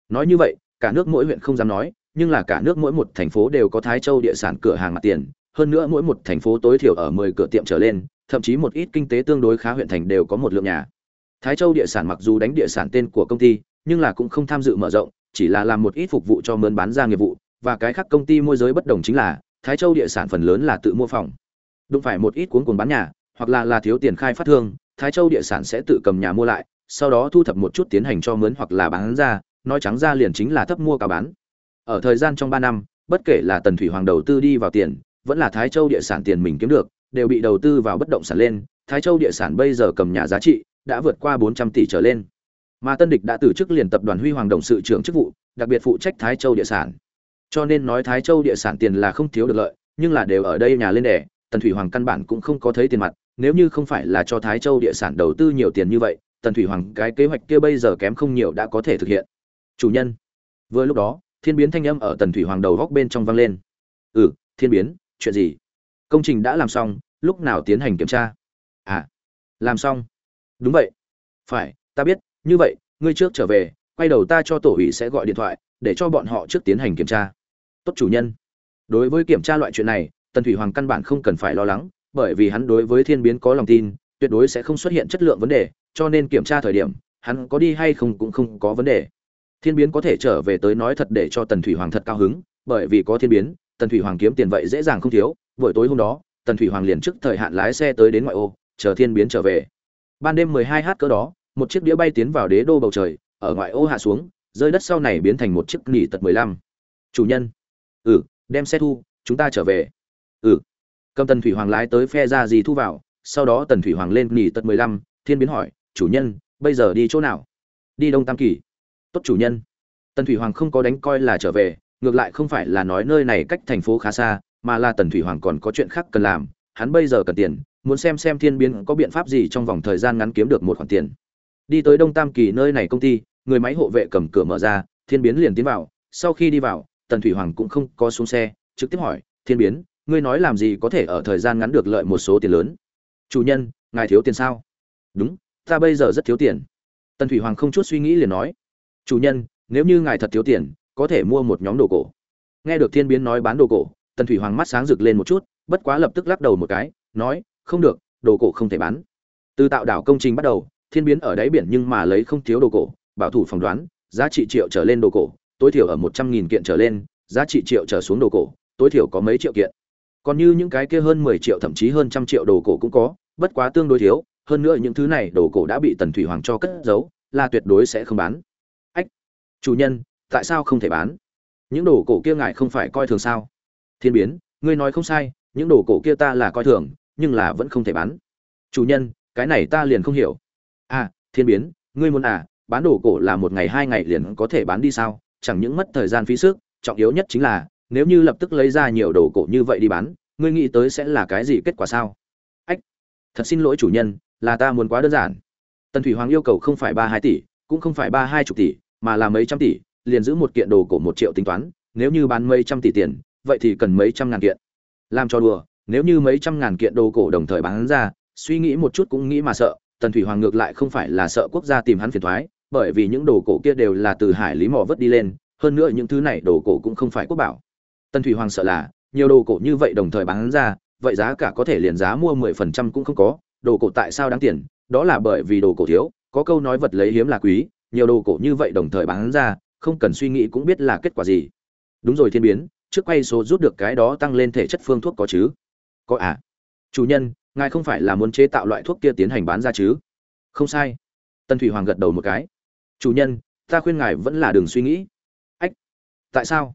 nói như vậy cả nước mỗi huyện không dám nói nhưng là cả nước mỗi một thành phố đều có thái châu địa sản cửa hàng mặt tiền hơn nữa mỗi một thành phố tối thiểu ở 10 cửa tiệm trở lên, thậm chí một ít kinh tế tương đối khá huyện thành đều có một lượng nhà. Thái Châu địa sản mặc dù đánh địa sản tên của công ty, nhưng là cũng không tham dự mở rộng, chỉ là làm một ít phục vụ cho mướn bán ra nghiệp vụ, và cái khác công ty môi giới bất đồng chính là, Thái Châu địa sản phần lớn là tự mua phòng. Đúng phải một ít cuốn cuồng bán nhà, hoặc là là thiếu tiền khai phát thương, Thái Châu địa sản sẽ tự cầm nhà mua lại, sau đó thu thập một chút tiến hành cho mướn hoặc là bán ra, nói trắng ra liền chính là thấp mua cao bán. Ở thời gian trong 3 năm, bất kể là Tần Thủy Hoàng đầu tư đi vào tiền, vẫn là Thái Châu địa sản tiền mình kiếm được, đều bị đầu tư vào bất động sản lên, Thái Châu địa sản bây giờ cầm nhà giá trị đã vượt qua 400 tỷ trở lên. Mà Tân Địch đã từ chức liền tập đoàn Huy Hoàng đồng sự trưởng chức vụ, đặc biệt phụ trách Thái Châu địa sản. Cho nên nói Thái Châu địa sản tiền là không thiếu được lợi, nhưng là đều ở đây nhà lên đẻ, Tần Thủy Hoàng căn bản cũng không có thấy tiền mặt, nếu như không phải là cho Thái Châu địa sản đầu tư nhiều tiền như vậy, Tần Thủy Hoàng cái kế hoạch kia bây giờ kém không nhiều đã có thể thực hiện. Chủ nhân. Vừa lúc đó, thiên biến thanh âm ở Tần Thủy Hoàng đầu góc bên trong vang lên. "Ừ, thiên biến, chuyện gì?" Công trình đã làm xong, lúc nào tiến hành kiểm tra? À, làm xong. Đúng vậy. Phải, ta biết, như vậy, ngươi trước trở về, quay đầu ta cho tổ ủy sẽ gọi điện thoại, để cho bọn họ trước tiến hành kiểm tra. Tốt chủ nhân. Đối với kiểm tra loại chuyện này, Tần Thủy Hoàng căn bản không cần phải lo lắng, bởi vì hắn đối với thiên biến có lòng tin, tuyệt đối sẽ không xuất hiện chất lượng vấn đề, cho nên kiểm tra thời điểm, hắn có đi hay không cũng không có vấn đề. Thiên biến có thể trở về tới nói thật để cho Tần Thủy Hoàng thật cao hứng, bởi vì có thiên biến, Tần Thủy Hoàng kiếm tiền vậy dễ dàng không thiếu, buổi tối hôm đó, Tần Thủy Hoàng liền trước thời hạn lái xe tới đến ngoại ô, chờ thiên biến trở về. Ban đêm 12h cỡ đó, một chiếc đĩa bay tiến vào đế đô bầu trời, ở ngoại ô hạ xuống, rơi đất sau này biến thành một chiếc nỉ tật 15. Chủ nhân. Ừ, đem xe thu, chúng ta trở về. Ừ. Cầm Tần Thủy Hoàng lái tới phe ra gì thu vào, sau đó Tần Thủy Hoàng lên nỉ tật 15, thiên biến hỏi, chủ nhân, bây giờ đi chỗ nào? Đi Đông Tam Kỳ. Tốt chủ nhân. Tần Thủy Hoàng không có đánh coi là trở về, ngược lại không phải là nói nơi này cách thành phố khá xa, mà là Tần Thủy Hoàng còn có chuyện khác cần làm, hắn bây giờ cần tiền, muốn xem xem Thiên Biến có biện pháp gì trong vòng thời gian ngắn kiếm được một khoản tiền. Đi tới Đông Tam Kỳ nơi này công ty, người máy hộ vệ cầm cửa mở ra, Thiên Biến liền tiến vào, sau khi đi vào, Tần Thủy Hoàng cũng không có xuống xe, trực tiếp hỏi, "Thiên Biến, ngươi nói làm gì có thể ở thời gian ngắn được lợi một số tiền lớn?" "Chủ nhân, ngài thiếu tiền sao?" "Đúng, ta bây giờ rất thiếu tiền." Tần Thủy Hoàng không chút suy nghĩ liền nói, "Chủ nhân, nếu như ngài thật thiếu tiền, có thể mua một nhóm đồ cổ." Nghe được Thiên Biến nói bán đồ cổ, Tần Thủy Hoàng mắt sáng rực lên một chút, bất quá lập tức lắc đầu một cái, nói, không được, đồ cổ không thể bán. Từ tạo đảo công trình bắt đầu, thiên biến ở đáy biển nhưng mà lấy không thiếu đồ cổ, bảo thủ phỏng đoán, giá trị triệu trở lên đồ cổ, tối thiểu ở một trăm nghìn kiện trở lên, giá trị triệu trở xuống đồ cổ, tối thiểu có mấy triệu kiện. Còn như những cái kia hơn mười triệu thậm chí hơn trăm triệu đồ cổ cũng có, bất quá tương đối thiếu, hơn nữa những thứ này đồ cổ đã bị Tần Thủy Hoàng cho cất giấu, là tuyệt đối sẽ không bán. Ách, chủ nhân, tại sao không thể bán? Những đồ cổ kia ngài không phải coi thường sao? thiên biến ngươi nói không sai những đồ cổ kia ta là coi thường nhưng là vẫn không thể bán. Chủ nhân, cái này ta liền không hiểu. À thiên biến, ngươi muốn à bán đồ cổ là một ngày hai ngày liền có thể bán đi sao? Chẳng những mất thời gian phí sức, trọng yếu nhất chính là, nếu như lập tức lấy ra nhiều đồ cổ như vậy đi bán, ngươi nghĩ tới sẽ là cái gì kết quả sao? Ách, thật xin lỗi chủ nhân, là ta muốn quá đơn giản. Tần thủy hoàng yêu cầu không phải ba hai tỷ, cũng không phải ba hai chục tỷ, mà là mấy trăm tỷ, liền giữ một kiện đồ cổ một triệu tính toán, nếu như bán mấy trăm tỷ tiền, vậy thì cần mấy trăm ngàn kiện. Làm cho đùa nếu như mấy trăm ngàn kiện đồ cổ đồng thời bán ra, suy nghĩ một chút cũng nghĩ mà sợ, tần thủy hoàng ngược lại không phải là sợ quốc gia tìm hắn phiền thoái, bởi vì những đồ cổ kia đều là từ hải lý mỏ vớt đi lên, hơn nữa những thứ này đồ cổ cũng không phải quốc bảo. Tần thủy hoàng sợ là, nhiều đồ cổ như vậy đồng thời bán ra, vậy giá cả có thể liền giá mua mười phần trăm cũng không có, đồ cổ tại sao đáng tiền? Đó là bởi vì đồ cổ thiếu, có câu nói vật lấy hiếm là quý, nhiều đồ cổ như vậy đồng thời bán ra, không cần suy nghĩ cũng biết là kết quả gì. Đúng rồi thiên biến, trước quay số rút được cái đó tăng lên thể chất phương thuốc có chứ? Có à? Chủ nhân, ngài không phải là muốn chế tạo loại thuốc kia tiến hành bán ra chứ? Không sai. Tân thủy hoàng gật đầu một cái. Chủ nhân, ta khuyên ngài vẫn là đừng suy nghĩ. Ách, tại sao?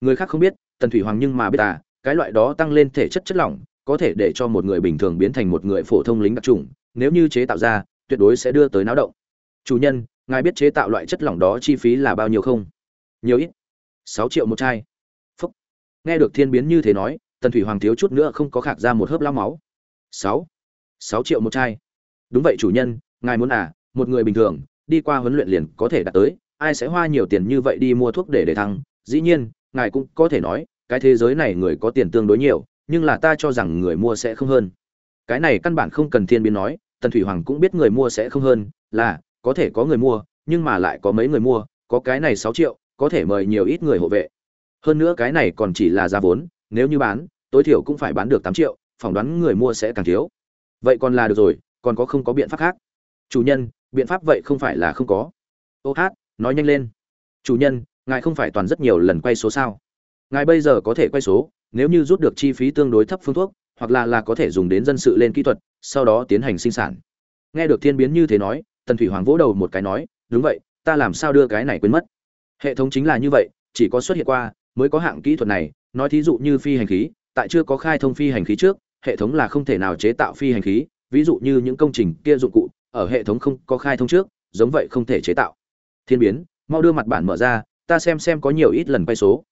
Người khác không biết tần thủy hoàng nhưng mà biết à cái loại đó tăng lên thể chất chất lỏng, có thể để cho một người bình thường biến thành một người phổ thông lính đặc trùng nếu như chế tạo ra, tuyệt đối sẽ đưa tới náo động. Chủ nhân, ngài biết chế tạo loại chất lỏng đó chi phí là bao nhiêu không? Nhiều ít. Sáu triệu một chai. Phúc. Nghe được thiên biến như thế nói tần thủy hoàng thiếu chút nữa không có khạc ra một hớp lao máu. Sáu. Sáu triệu một chai. Đúng vậy chủ nhân, ngài muốn à một người bình thường, đi qua huấn luyện liền có thể đạt tới, ai sẽ hoa nhiều tiền như vậy đi mua thuốc để để thăng. Dĩ nhiên, ngài cũng có thể nói, cái thế giới này người có tiền tương đối nhiều, nhưng là ta cho rằng người mua sẽ không hơn. Cái này căn bản không cần thiên biến nói, tần thủy hoàng cũng biết người mua sẽ không hơn, là, có thể có người mua, nhưng mà lại có mấy người mua, có cái này sáu triệu, có thể mời nhiều ít người hộ vệ. Hơn nữa cái này còn chỉ là giá vốn nếu như bán, tối thiểu cũng phải bán được tám triệu, phỏng đoán người mua sẽ càng thiếu. Vậy còn là được rồi, còn có không có biện pháp khác? Chủ nhân, biện pháp vậy không phải là không có. Ô hát, nói nhanh lên. Chủ nhân, ngài không phải toàn rất nhiều lần quay số sao? Ngài bây giờ có thể quay số, nếu như rút được chi phí tương đối thấp phương thuốc, hoặc là là có thể dùng đến dân sự lên kỹ thuật, sau đó tiến hành sinh sản. Nghe được thiên biến như thế nói, tần thủy hoàng vỗ đầu một cái nói, đúng vậy, ta làm sao đưa cái này quên mất? Hệ thống chính là như vậy, chỉ có xuất hiện qua, mới có hạng kỹ thuật này nói thí dụ như phi hành khí, tại chưa có khai thông phi hành khí trước, hệ thống là không thể nào chế tạo phi hành khí. Ví dụ như những công trình kia dụng cụ, ở hệ thống không có khai thông trước, giống vậy không thể chế tạo. Thiên biến, mau đưa mặt bản mở ra, ta xem xem có nhiều ít lần quay số.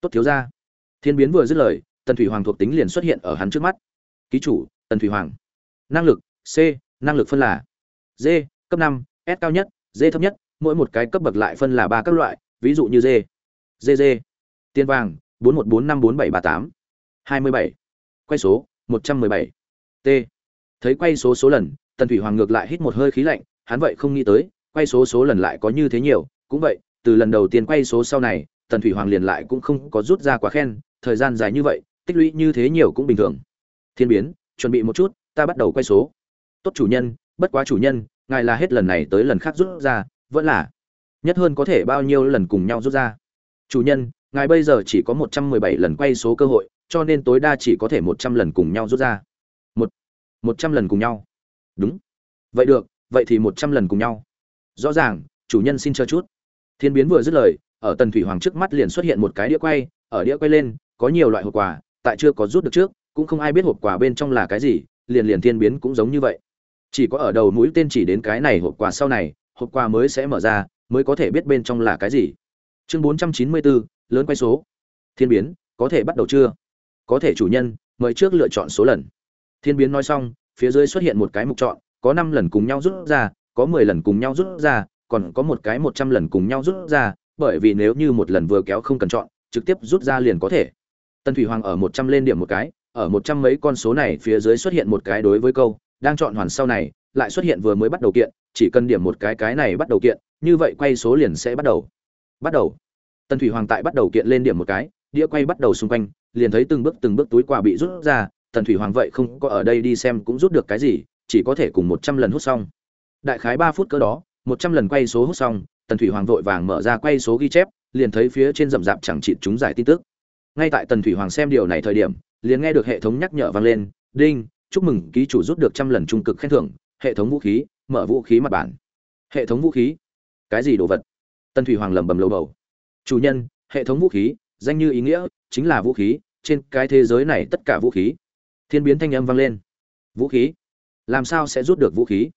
Tốt thiếu ra thiên biến vừa dứt lời, tần thủy hoàng thuộc tính liền xuất hiện ở hắn trước mắt. Ký chủ, tần thủy hoàng. Năng lực, c, năng lực phân là d, cấp năm, s cao nhất, d thấp nhất, mỗi một cái cấp bậc lại phân là ba các loại, ví dụ như d d d. Tiền vàng bốn một bốn năm bốn bảy ba tám. hai mươi bảy. Quay số, một trăm mười bảy. T. Thấy quay số số lần, tần thủy hoàng ngược lại hít một hơi khí lạnh, hắn vậy không nghĩ tới, quay số số lần lại có như thế nhiều. Cũng vậy, từ lần đầu tiên quay số sau này, tần thủy hoàng liền lại cũng không có rút ra quá khen. Thời gian dài như vậy, tích lũy như thế nhiều cũng bình thường. Thiên biến, chuẩn bị một chút, ta bắt đầu quay số. Tốt chủ nhân, bất quá chủ nhân, ngài là hết lần này tới lần khác rút ra, vẫn là nhất hơn có thể bao nhiêu lần cùng nhau rút ra. Chủ nhân ngài bây giờ chỉ có một trăm mười bảy lần quay số cơ hội, cho nên tối đa chỉ có thể một trăm lần cùng nhau rút ra. Một một trăm lần cùng nhau. Đúng. Vậy được, vậy thì một trăm lần cùng nhau. Rõ ràng, chủ nhân xin chờ chút. Thiên biến vừa dứt lời, ở tần thủy hoàng trước mắt liền xuất hiện một cái đĩa quay, ở đĩa quay lên, có nhiều loại hộp quà, tại chưa có rút được trước, cũng không ai biết hộp quà bên trong là cái gì, liền liền thiên biến cũng giống như vậy. Chỉ có ở đầu mũi tên chỉ đến cái này hộp quà sau này, hộp quà mới sẽ mở ra, mới có thể biết bên trong là cái gì. Chương bốn trăm chín mươi bốn lớn quay số. Thiên biến, có thể bắt đầu chưa? Có thể chủ nhân, mời trước lựa chọn số lần. Thiên biến nói xong, phía dưới xuất hiện một cái mục chọn, có năm lần cùng nhau rút ra, có mười lần cùng nhau rút ra, còn có một cái một trăm lần cùng nhau rút ra, bởi vì nếu như một lần vừa kéo không cần chọn, trực tiếp rút ra liền có thể. Tân thủy hoàng ở một trăm lên điểm một cái, ở một trăm mấy con số này phía dưới xuất hiện một cái đối với câu, đang chọn hoàn sau này, lại xuất hiện vừa mới bắt đầu kiện, chỉ cần điểm một cái cái này bắt đầu kiện, như vậy quay số liền sẽ bắt đầu. Bắt đầu. Tần thủy hoàng tại bắt đầu kiện lên điểm một cái, đĩa quay bắt đầu xung quanh, liền thấy từng bước từng bước túi quà bị rút ra, tần thủy hoàng vậy không có ở đây đi xem cũng rút được cái gì, chỉ có thể cùng một trăm lần hút xong. Đại khái ba phút cỡ đó, một trăm lần quay số hút xong, tần thủy hoàng vội vàng mở ra quay số ghi chép, liền thấy phía trên rậm rạp chẳng chịt chúng giải tin tức. Ngay tại tần thủy hoàng xem điều này thời điểm, liền nghe được hệ thống nhắc nhở vang lên, đinh, chúc mừng, ký chủ rút được trăm lần trung cực khen thưởng, hệ thống vũ khí, mở vũ khí mặt bản. Hệ thống vũ khí? Cái gì đồ vật? Tần thủy hoàng lẩm bẩm lầu bầu chủ nhân, hệ thống vũ khí, danh như ý nghĩa, chính là vũ khí, trên cái thế giới này tất cả vũ khí. Thiên biến thanh âm vang lên. Vũ khí? Làm sao sẽ rút được vũ khí?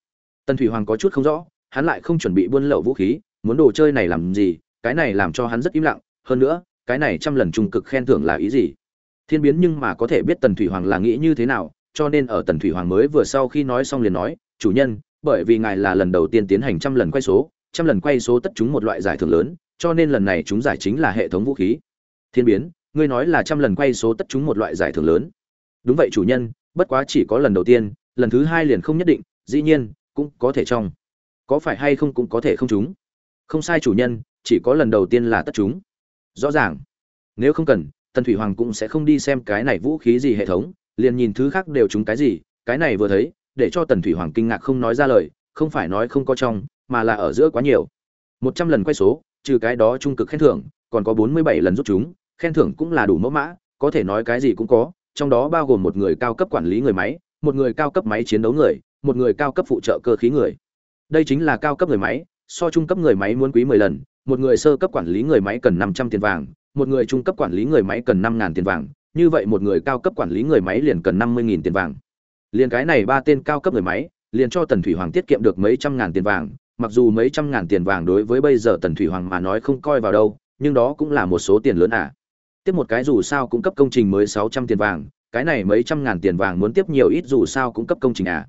Tần thủy hoàng có chút không rõ, hắn lại không chuẩn bị buôn lậu vũ khí, muốn đồ chơi này làm gì, cái này làm cho hắn rất im lặng. Hơn nữa, cái này trăm lần trung cực khen thưởng là ý gì? Thiên biến nhưng mà có thể biết tần thủy hoàng là nghĩ như thế nào, cho nên ở tần thủy hoàng mới vừa sau khi nói xong liền nói, chủ nhân, bởi vì ngài là lần đầu tiên tiến hành trăm lần quay số, trăm lần quay số tất chúng một loại giải thưởng lớn cho nên lần này chúng giải chính là hệ thống vũ khí. Thiên biến, ngươi nói là trăm lần quay số tất chúng một loại giải thưởng lớn. Đúng vậy chủ nhân, bất quá chỉ có lần đầu tiên, lần thứ hai liền không nhất định, dĩ nhiên, cũng có thể trong. Có phải hay không cũng có thể không chúng không sai chủ nhân, chỉ có lần đầu tiên là tất chúng. Rõ ràng. Nếu không cần, tần thủy hoàng cũng sẽ không đi xem cái này vũ khí gì hệ thống, liền nhìn thứ khác đều chúng cái gì, cái này vừa thấy, để cho tần thủy hoàng kinh ngạc không nói ra lời, không phải nói không có trong, mà là ở giữa quá nhiều. Một trăm lần quay số trừ cái đó trung cực khen thưởng, còn có bốn mươi bảy lần rút chúng, khen thưởng cũng là đủ mẫu mã, có thể nói cái gì cũng có, trong đó bao gồm một người cao cấp quản lý người máy, một người cao cấp máy chiến đấu người, một người cao cấp phụ trợ cơ khí người. Đây chính là cao cấp người máy, so trung cấp người máy muốn quý mười lần, một người sơ cấp quản lý người máy cần năm trăm tiền vàng, một người trung cấp quản lý người máy cần năm ngàn tiền vàng, như vậy một người cao cấp quản lý người máy liền cần năm mươi nghìn tiền vàng. Liền cái này ba tên cao cấp người máy, liền cho tần thủy hoàng tiết kiệm được mấy trăm ngàn tiền vàng mặc dù mấy trăm ngàn tiền vàng đối với bây giờ tần thủy hoàng mà nói không coi vào đâu, nhưng đó cũng là một số tiền lớn à. Tiếp một cái dù sao cũng cấp công trình mới sáu trăm tiền vàng, cái này mấy trăm ngàn tiền vàng muốn tiếp nhiều ít dù sao cũng cấp công trình à.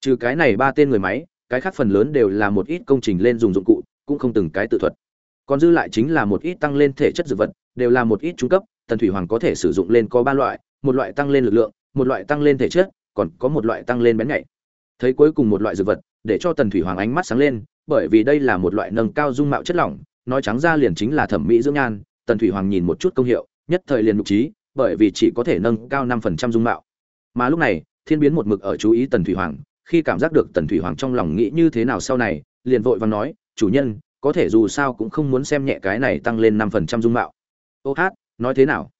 Trừ cái này ba tên người máy, cái khác phần lớn đều là một ít công trình lên dùng dụng cụ, cũng không từng cái tự thuật. Còn dư lại chính là một ít tăng lên thể chất dược vật, đều là một ít trung cấp, tần thủy hoàng có thể sử dụng lên có ba loại, một loại tăng lên lực lượng, một loại tăng lên thể chất, còn có một loại tăng lên bén nhạy. Thấy cuối cùng một loại dược vật để cho tần thủy hoàng ánh mắt sáng lên, bởi vì đây là một loại nâng cao dung mạo chất lỏng, nói trắng ra liền chính là thẩm mỹ dưỡng nhan, tần thủy hoàng nhìn một chút công hiệu, nhất thời liền mục trí, bởi vì chỉ có thể nâng cao năm phần trăm dung mạo. Mà lúc này, thiên biến một mực ở chú ý tần thủy hoàng, khi cảm giác được tần thủy hoàng trong lòng nghĩ như thế nào sau này, liền vội vàng nói, chủ nhân, có thể dù sao cũng không muốn xem nhẹ cái này tăng lên năm phần trăm dung mạo. Ô hát, nói thế nào?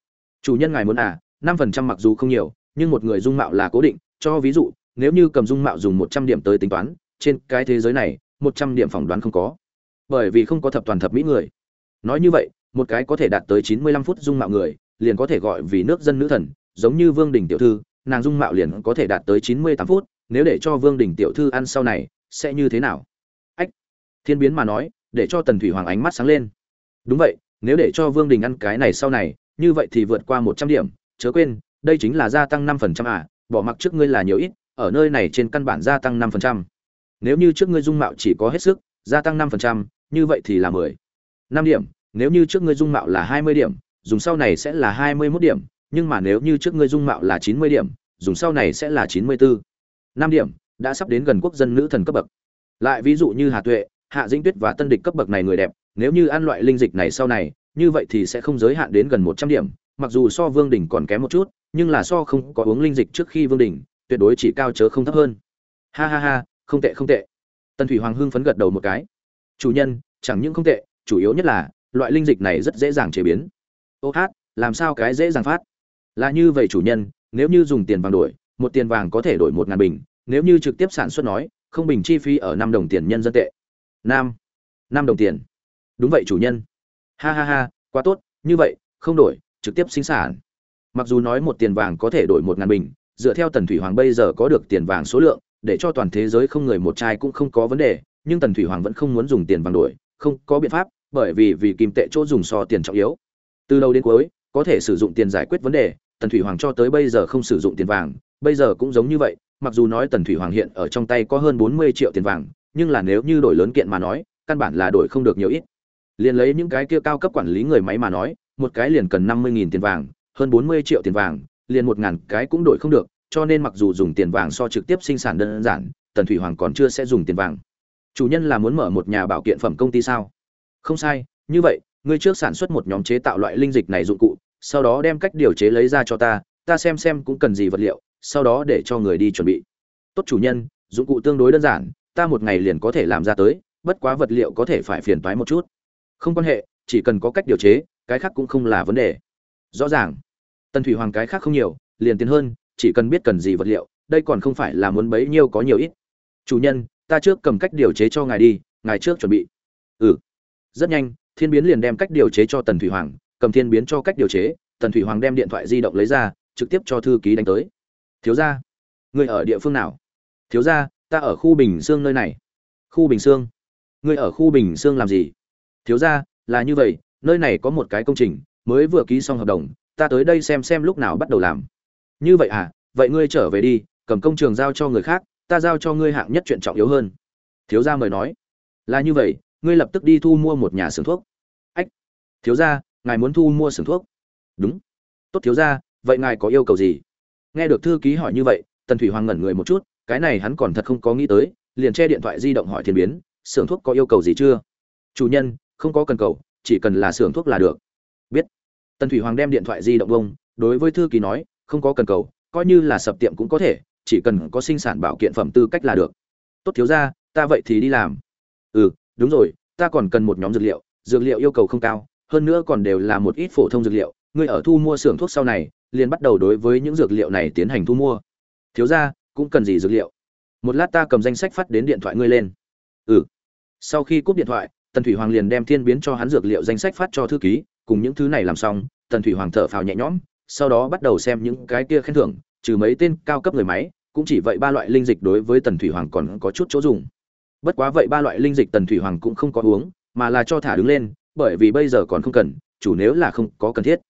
Chủ nhân ngài muốn à năm phần trăm mặc dù không nhiều, nhưng một người dung mạo là cố định, cho ví dụ, nếu như cầm dung mạo dùng một trăm điểm tới tính toán trên cái thế giới này, một trăm điểm phỏng đoán không có. Bởi vì không có thập toàn thập mỹ người. Nói như vậy, một cái có thể đạt tới chín mươi lăm phút dung mạo người, liền có thể gọi vì nước dân nữ thần, giống như vương đình tiểu thư, nàng dung mạo liền có thể đạt tới chín mươi tám phút, nếu để cho vương đình tiểu thư ăn sau này, sẽ như thế nào? Ách! Thiên biến mà nói, để cho tần thủy hoàng ánh mắt sáng lên. Đúng vậy, nếu để cho vương đình ăn cái này sau này, như vậy thì vượt qua một trăm điểm, chớ quên, đây chính là gia tăng năm phần trăm à bỏ mặc trước ngươi là nhiều ít, ở nơi này trên căn bản gia tăng năm phần trăm nếu như trước ngươi dung mạo chỉ có hết sức, gia tăng năm phần trăm, như vậy thì là mười. Năm điểm, nếu như trước ngươi dung mạo là hai mươi điểm, dùng sau này sẽ là hai mươi mốt điểm, nhưng mà nếu như trước ngươi dung mạo là chín mươi điểm, dùng sau này sẽ là chín mươi bốn năm điểm, đã sắp đến gần quốc dân nữ thần cấp bậc. Lại ví dụ như hà tuệ, hạ dĩnh tuyết và tân địch cấp bậc này người đẹp, nếu như ăn loại linh dịch này sau này, như vậy thì sẽ không giới hạn đến gần một trăm điểm, mặc dù so vương đỉnh còn kém một chút, nhưng là so không có uống linh dịch trước khi vương đỉnh tuyệt đối chỉ cao chớ không thấp hơn. Ha ha ha không tệ không tệ. Tần thủy hoàng hưng phấn gật đầu một cái. Chủ nhân, chẳng những không tệ, chủ yếu nhất là, loại linh dịch này rất dễ dàng chế biến. Ô hát, làm sao cái dễ dàng phát? Là như vậy chủ nhân, nếu như dùng tiền vàng đổi, một tiền vàng có thể đổi một ngàn bình. Nếu như trực tiếp sản xuất nói, không bình chi phí ở năm đồng tiền nhân dân tệ. Nam, năm đồng tiền. Đúng vậy chủ nhân. Ha ha ha, quá tốt, như vậy, không đổi, trực tiếp sinh sản. Mặc dù nói một tiền vàng có thể đổi một ngàn bình, dựa theo tần thủy hoàng bây giờ có được tiền vàng số lượng để cho toàn thế giới không người một chai cũng không có vấn đề, nhưng tần thủy hoàng vẫn không muốn dùng tiền vàng đổi, không có biện pháp, bởi vì vì kim tệ chỗ dùng so tiền trọng yếu. Từ đầu đến cuối, có thể sử dụng tiền giải quyết vấn đề, tần thủy hoàng cho tới bây giờ không sử dụng tiền vàng, bây giờ cũng giống như vậy, mặc dù nói tần thủy hoàng hiện ở trong tay có hơn bốn mươi triệu tiền vàng, nhưng là nếu như đổi lớn kiện mà nói, căn bản là đổi không được nhiều ít. Liền lấy những cái kia cao cấp quản lý người máy mà nói, một cái liền cần năm mươi nghìn tiền vàng, hơn bốn mươi triệu tiền vàng, liền một ngàn cái cũng đổi không được cho nên mặc dù dùng tiền vàng so trực tiếp sinh sản đơn giản, tần thủy hoàng còn chưa sẽ dùng tiền vàng. Chủ nhân là muốn mở một nhà bảo kiện phẩm công ty sao? Không sai, như vậy, ngươi trước sản xuất một nhóm chế tạo loại linh dịch này dụng cụ, sau đó đem cách điều chế lấy ra cho ta ta xem xem cũng cần gì vật liệu, sau đó để cho người đi chuẩn bị. Tốt chủ nhân, dụng cụ tương đối đơn giản, ta một ngày liền có thể làm ra tới, bất quá vật liệu có thể phải phiền toái một chút. Không quan hệ, chỉ cần có cách điều chế, cái khác cũng không là vấn đề. Rõ ràng. Tần thủy hoàng cái khác không nhiều, liền tiền hơn chỉ cần biết cần gì vật liệu, đây còn không phải là muốn bấy nhiêu có nhiều ít. Chủ nhân, ta trước cầm cách điều chế cho ngài đi, ngài trước chuẩn bị. Ừ. Rất nhanh, thiên biến liền đem cách điều chế cho tần thủy hoàng, cầm thiên biến cho cách điều chế, tần thủy hoàng đem điện thoại di động lấy ra, trực tiếp cho thư ký đánh tới. Thiếu gia, ngươi ở địa phương nào? Thiếu gia, ta ở khu bình sương nơi này. Khu bình sương? Ngươi ở khu bình sương làm gì? Thiếu gia, là như vậy, nơi này có một cái công trình, mới vừa ký xong hợp đồng, ta tới đây xem xem lúc nào bắt đầu làm như vậy à vậy ngươi trở về đi, cầm công trường giao cho người khác, ta giao cho ngươi hạng nhất chuyện trọng yếu hơn. Thiếu gia mời nói. Là như vậy, ngươi lập tức đi thu mua một nhà xưởng thuốc. Ách, thiếu gia, ngài muốn thu mua xưởng thuốc? Đúng. Tốt thiếu gia, vậy ngài có yêu cầu gì? Nghe được thư ký hỏi như vậy, tần thủy hoàng ngẩn người một chút, cái này hắn còn thật không có nghĩ tới, liền che điện thoại di động hỏi thiên biến, xưởng thuốc có yêu cầu gì chưa? Chủ nhân, không có cần cầu, chỉ cần là xưởng thuốc là được. Biết. Tần thủy hoàng đem điện thoại di động bông, đối với thư ký nói không có cần cầu, coi như là sập tiệm cũng có thể, chỉ cần có sinh sản bảo kiện phẩm tư cách là được. Tốt thiếu ra ta vậy thì đi làm. Ừ đúng rồi, ta còn cần một nhóm dược liệu dược liệu yêu cầu không cao, hơn nữa còn đều là một ít phổ thông dược liệu, ngươi ở thu mua xưởng thuốc sau này, liền bắt đầu đối với những dược liệu này tiến hành thu mua. Thiếu ra cũng cần gì dược liệu? Một lát ta cầm danh sách phát đến điện thoại ngươi lên. Ừ. Sau khi cúp điện thoại, tần thủy hoàng liền đem thiên biến cho hắn dược liệu danh sách phát cho thư ký, cùng những thứ này làm xong, tần thủy hoàng thở phào nhẹ nhõm sau đó bắt đầu xem những cái kia khen thưởng, trừ mấy tên cao cấp người máy, cũng chỉ vậy ba loại linh dịch đối với tần thủy hoàng còn có chút chỗ dùng. Bất quá vậy ba loại linh dịch tần thủy hoàng cũng không có uống, mà là cho thả đứng lên, bởi vì bây giờ còn không cần, chủ nếu là không có cần thiết.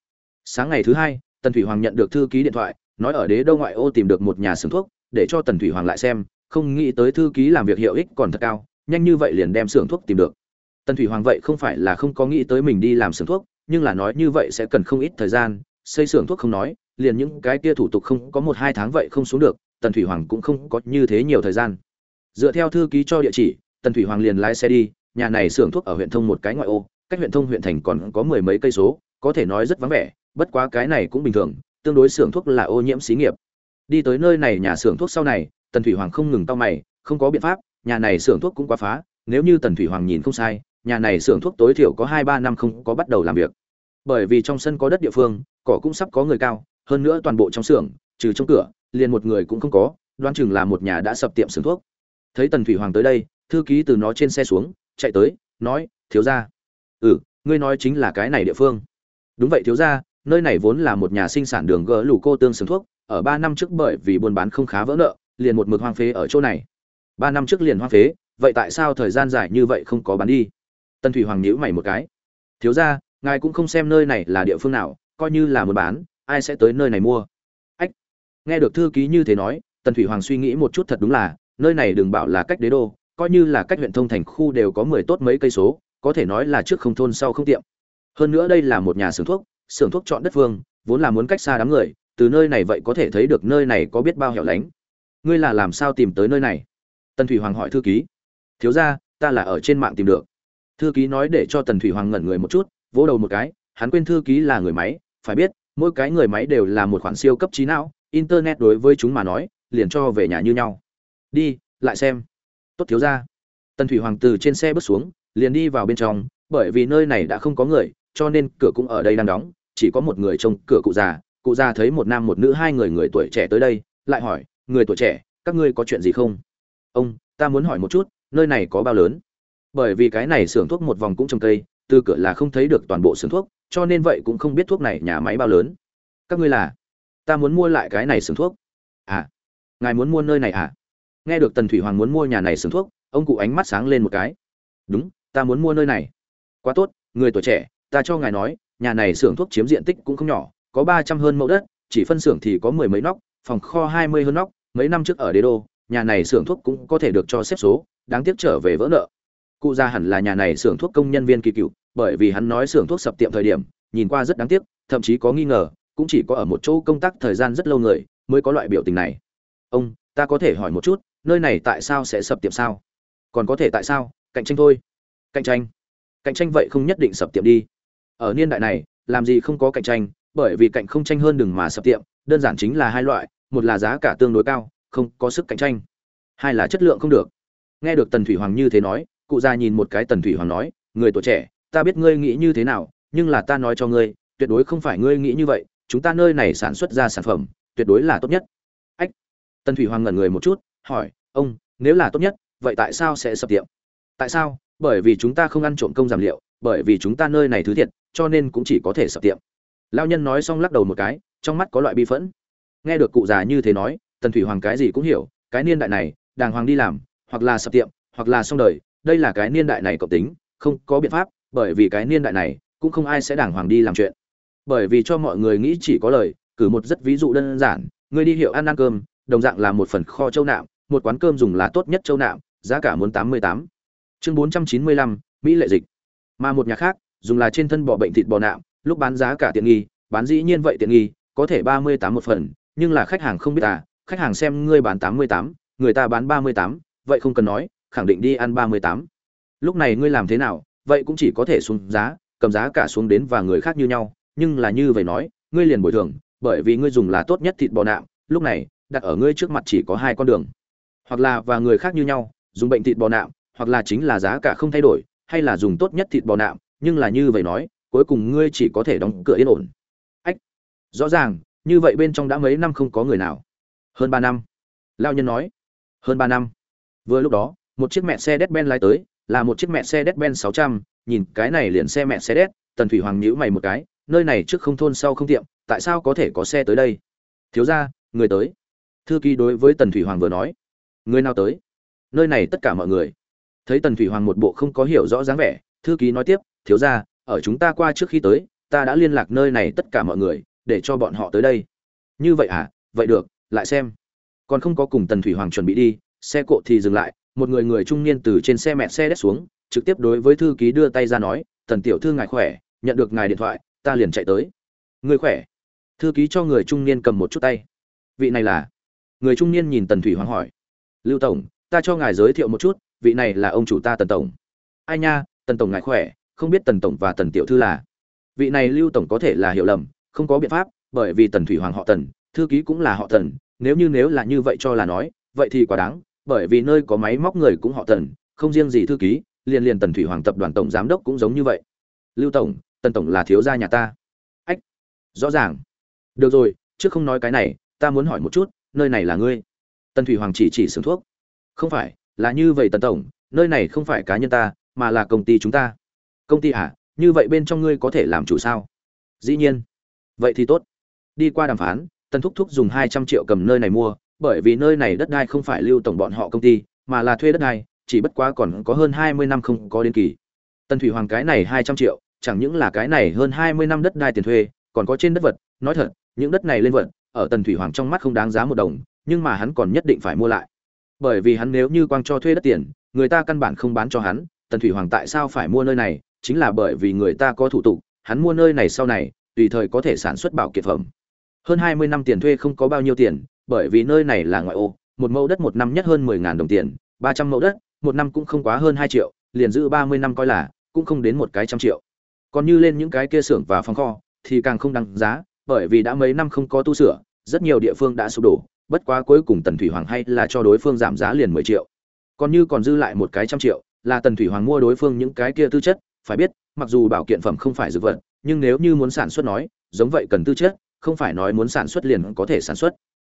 Sáng ngày thứ hai, tần thủy hoàng nhận được thư ký điện thoại, nói ở đế đô ngoại ô tìm được một nhà xưởng thuốc, để cho tần thủy hoàng lại xem, không nghĩ tới thư ký làm việc hiệu ích còn thật cao, nhanh như vậy liền đem xưởng thuốc tìm được. Tần thủy hoàng vậy không phải là không có nghĩ tới mình đi làm xưởng thuốc, nhưng là nói như vậy sẽ cần không ít thời gian xây xưởng thuốc không nói, liền những cái kia thủ tục không có một hai tháng vậy không xuống được, tần thủy hoàng cũng không có như thế nhiều thời gian. Dựa theo thư ký cho địa chỉ, tần thủy hoàng liền lái xe đi, nhà này xưởng thuốc ở huyện thông một cái ngoại ô, cách huyện thông huyện thành còn có mười mấy cây số, có thể nói rất vắng vẻ, bất quá cái này cũng bình thường, tương đối xưởng thuốc là ô nhiễm xí nghiệp. Đi tới nơi này nhà xưởng thuốc sau này, tần thủy hoàng không ngừng tao mày, không có biện pháp, nhà này xưởng thuốc cũng quá phá, nếu như tần thủy hoàng nhìn không sai, nhà này xưởng thuốc tối thiểu có hai ba năm không có bắt đầu làm việc bởi vì trong sân có đất địa phương, cỏ cũng sắp có người cao, hơn nữa toàn bộ trong xưởng, trừ trong cửa, liền một người cũng không có Đoan chừng là một nhà đã sập tiệm xưởng thuốc. Thấy tần thủy hoàng tới đây, thư ký từ nó trên xe xuống, chạy tới, nói, thiếu gia. Ừ ngươi nói chính là cái này địa phương. Đúng vậy, thiếu gia, nơi này vốn là một nhà sinh sản đường gỡ lủ cô tương xưởng thuốc, ở ba năm trước bởi vì buôn bán không khá vỡ nợ, liền một mực hoang phế ở chỗ này. Ba năm trước liền hoang phế, vậy tại sao thời gian dài như vậy không có bán đi? Tần thủy hoàng nhíu mày một cái. Thiếu gia ngài cũng không xem nơi này là địa phương nào, coi như là muốn bán, ai sẽ tới nơi này mua? Ách, nghe được thư ký như thế nói, tần thủy hoàng suy nghĩ một chút thật đúng là, nơi này đừng bảo là cách đế đô, coi như là cách huyện thông thành khu đều có mười tốt mấy cây số, có thể nói là trước không thôn sau không tiệm. Hơn nữa đây là một nhà xưởng thuốc xưởng thuốc chọn đất phương, vốn là muốn cách xa đám người, từ nơi này vậy có thể thấy được nơi này có biết bao hẻo lánh. Ngươi là làm sao tìm tới nơi này? Tần thủy hoàng hỏi thư ký. Thiếu ra ta là ở trên mạng tìm được. Thư ký nói để cho tần thủy hoàng ngẩn người một chút vỗ đầu một cái, hắn quên thư ký là người máy, phải biết, mỗi cái người máy đều là một khoản siêu cấp trí não, internet đối với chúng mà nói, liền cho về nhà như nhau. Đi, lại xem. Tốt thiếu ra tần thủy hoàng từ trên xe bước xuống, liền đi vào bên trong, bởi vì nơi này đã không có người, cho nên cửa cũng ở đây đang đóng, chỉ có một người trông cửa cụ già. Cụ già thấy một nam một nữ hai người người tuổi trẻ tới đây, lại hỏi, người tuổi trẻ, các ngươi có chuyện gì không? Ông, ta muốn hỏi một chút, nơi này có bao lớn? Bởi vì cái này xưởng thuốc một vòng cũng trồng cây từ cửa là không thấy được toàn bộ xưởng thuốc, cho nên vậy cũng không biết thuốc này nhà máy bao lớn. Các ngươi là, ta muốn mua lại cái này xưởng thuốc. À ngài muốn mua nơi này à? Nghe được tần thủy hoàng muốn mua nhà này xưởng thuốc, ông cụ ánh mắt sáng lên một cái. Đúng, ta muốn mua nơi này. Quá tốt, người tuổi trẻ, ta cho ngài nói, nhà này xưởng thuốc chiếm diện tích cũng không nhỏ, có ba trăm hơn mẫu đất, chỉ phân xưởng thì có mười mấy nóc, phòng kho hai mươi hơn nóc, mấy năm trước ở đế đô, nhà này xưởng thuốc cũng có thể được cho xếp số, đáng tiếc trở về vỡ nợ cụ già hẳn là nhà này xưởng thuốc công nhân viên kỳ cựu, bởi vì hắn nói xưởng thuốc sập tiệm thời điểm, nhìn qua rất đáng tiếc, thậm chí có nghi ngờ, cũng chỉ có ở một chỗ công tác thời gian rất lâu người mới có loại biểu tình này. Ông, ta có thể hỏi một chút, nơi này tại sao sẽ sập tiệm sao? Còn có thể tại sao? Cạnh tranh thôi. Cạnh tranh? Cạnh tranh vậy không nhất định sập tiệm đi. Ở niên đại này, làm gì không có cạnh tranh, bởi vì cạnh không tranh hơn đừng mà sập tiệm, đơn giản chính là hai loại, một là giá cả tương đối cao, không có sức cạnh tranh. Hai là chất lượng không được. Nghe được tần thủy hoàng như thế nói cụ già nhìn một cái tần thủy hoàng nói, người tuổi trẻ, ta biết ngươi nghĩ như thế nào, nhưng là ta nói cho ngươi, tuyệt đối không phải ngươi nghĩ như vậy, chúng ta nơi này sản xuất ra sản phẩm, tuyệt đối là tốt nhất. Ách. Tần thủy hoàng ngẩn người một chút, hỏi, ông, nếu là tốt nhất, vậy tại sao sẽ sập tiệm? Tại sao? Bởi vì chúng ta không ăn trộm công giảm liệu, bởi vì chúng ta nơi này thứ thiệt, cho nên cũng chỉ có thể sập tiệm. Lao nhân nói xong lắc đầu một cái, trong mắt có loại bi phẫn. Nghe được cụ già như thế nói, tần thủy hoàng cái gì cũng hiểu, cái niên đại này, đàng hoàng đi làm, hoặc là sập tiệm, hoặc là xong đời đây là cái niên đại này cộng tính, không có biện pháp, bởi vì cái niên đại này, cũng không ai sẽ đàng hoàng đi làm chuyện. Bởi vì cho mọi người nghĩ chỉ có lời, cử một rất ví dụ đơn giản, người đi hiệu ăn ăn cơm, đồng dạng là một phần kho châu nạm, một quán cơm dùng là tốt nhất châu nạm, giá cả muốn tám mươi tám. Chương bốn trăm chín mươi lăm, mỹ lệ dịch. Mà một nhà khác, dùng là trên thân bò bệnh thịt bò nạm, lúc bán giá cả tiện nghi, bán dĩ nhiên vậy tiện nghi, có thể ba mươi tám một phần, nhưng là khách hàng không biết à khách hàng xem ngươi bán tám mươi tám, người ta bán ba mươi tám, vậy không cần nói khẳng định đi ăn ba mươi tám. Lúc này ngươi làm thế nào, vậy cũng chỉ có thể xuống giá, cầm giá cả xuống đến và người khác như nhau. Nhưng là như vậy nói, ngươi liền bồi thường, bởi vì ngươi dùng là tốt nhất thịt bò nạm. Lúc này, đặt ở ngươi trước mặt chỉ có hai con đường. Hoặc là và người khác như nhau, dùng bệnh thịt bò nạm, hoặc là chính là giá cả không thay đổi, hay là dùng tốt nhất thịt bò nạm. Nhưng là như vậy nói, cuối cùng ngươi chỉ có thể đóng cửa yên ổn. Ách, rõ ràng, như vậy bên trong đã mấy năm không có người nào. Hơn ba năm. Lao nhân nói. Hơn ba năm. Vừa lúc đó một chiếc mẹ xe đét ben lái tới, là một chiếc mẹ xe đét ben sáu trăm, nhìn cái này liền xe mẹ xe đét tần thủy hoàng nhíu mày một cái, nơi này trước không thôn sau không tiệm, tại sao có thể có xe tới đây? Thiếu ra người tới. Thư ký đối với tần thủy hoàng vừa nói. Người nào tới? Nơi này tất cả mọi người. Thấy tần thủy hoàng một bộ không có hiểu rõ dáng vẻ, thư ký nói tiếp, thiếu ra ở chúng ta qua trước khi tới, ta đã liên lạc nơi này tất cả mọi người, để cho bọn họ tới đây. Như vậy à? Vậy được, lại xem. Còn không có cùng tần thủy hoàng chuẩn bị đi, xe cộ thì dừng lại một người người trung niên từ trên xe mẹ xe đét xuống, trực tiếp đối với thư ký đưa tay ra nói, tần tiểu thư ngài khỏe, nhận được ngài điện thoại, ta liền chạy tới. Người khỏe? Thư ký cho người trung niên cầm một chút tay. Vị này là? Người trung niên nhìn tần thủy hoàng hỏi. Lưu tổng, ta cho ngài giới thiệu một chút, vị này là ông chủ ta tần tổng. Ai nha, tần tổng ngài khỏe, không biết tần tổng và tần tiểu thư là? Vị này lưu tổng có thể là hiểu lầm, không có biện pháp, bởi vì tần thủy hoàng họ tần, thư ký cũng là họ tần, nếu như nếu là như vậy cho là nói, vậy thì quá đáng bởi vì nơi có máy móc người cũng họ tần, không riêng gì thư ký, liền liền tần thủy hoàng tập đoàn tổng giám đốc cũng giống như vậy. Lưu tổng, tần tổng là thiếu gia nhà ta. Ách, rõ ràng. Được rồi, trước không nói cái này, ta muốn hỏi một chút, nơi này là ngươi? Tần thủy hoàng chỉ chỉ xưởng thuốc. Không phải, là như vậy tần tổng, nơi này không phải cá nhân ta, mà là công ty chúng ta. Công ty à như vậy bên trong ngươi có thể làm chủ sao? Dĩ nhiên. Vậy thì tốt. Đi qua đàm phán, tần thúc thúc dùng hai trăm triệu cầm nơi này mua bởi vì nơi này đất đai không phải lưu tổng bọn họ công ty, mà là thuê đất đai, chỉ bất quá còn có hơn hai mươi năm không có đến kỳ. Tần thủy hoàng cái này hai trăm triệu, chẳng những là cái này hơn hai mươi năm đất đai tiền thuê, còn có trên đất vật. Nói thật, những đất này lên vật, ở tần thủy hoàng trong mắt không đáng giá một đồng, nhưng mà hắn còn nhất định phải mua lại. Bởi vì hắn nếu như quang cho thuê đất tiền, người ta căn bản không bán cho hắn, tần thủy hoàng tại sao phải mua nơi này? Chính là bởi vì người ta có thủ tục, hắn mua nơi này sau này, tùy thời có thể sản xuất bảo kiệt phẩm. Hơn hai mươi năm tiền thuê không có bao nhiêu tiền bởi vì nơi này là ngoại ô, một mẫu đất một năm nhất hơn mười ngàn đồng tiền, ba trăm mẫu đất, một năm cũng không quá hơn hai triệu, liền giữ ba mươi năm coi là, cũng không đến một cái trăm triệu. Còn như lên những cái kia xưởng và phòng kho, thì càng không đăng giá, bởi vì đã mấy năm không có tu sửa, rất nhiều địa phương đã sụp đổ, bất quá cuối cùng tần thủy hoàng hay là cho đối phương giảm giá liền mười triệu. Còn như còn dư lại một cái trăm triệu, là tần thủy hoàng mua đối phương những cái kia tư chất, phải biết, mặc dù bảo kiện phẩm không phải dược vật, nhưng nếu như muốn sản xuất nói, giống vậy cần tư chất, không phải nói muốn sản xuất liền có thể sản xuất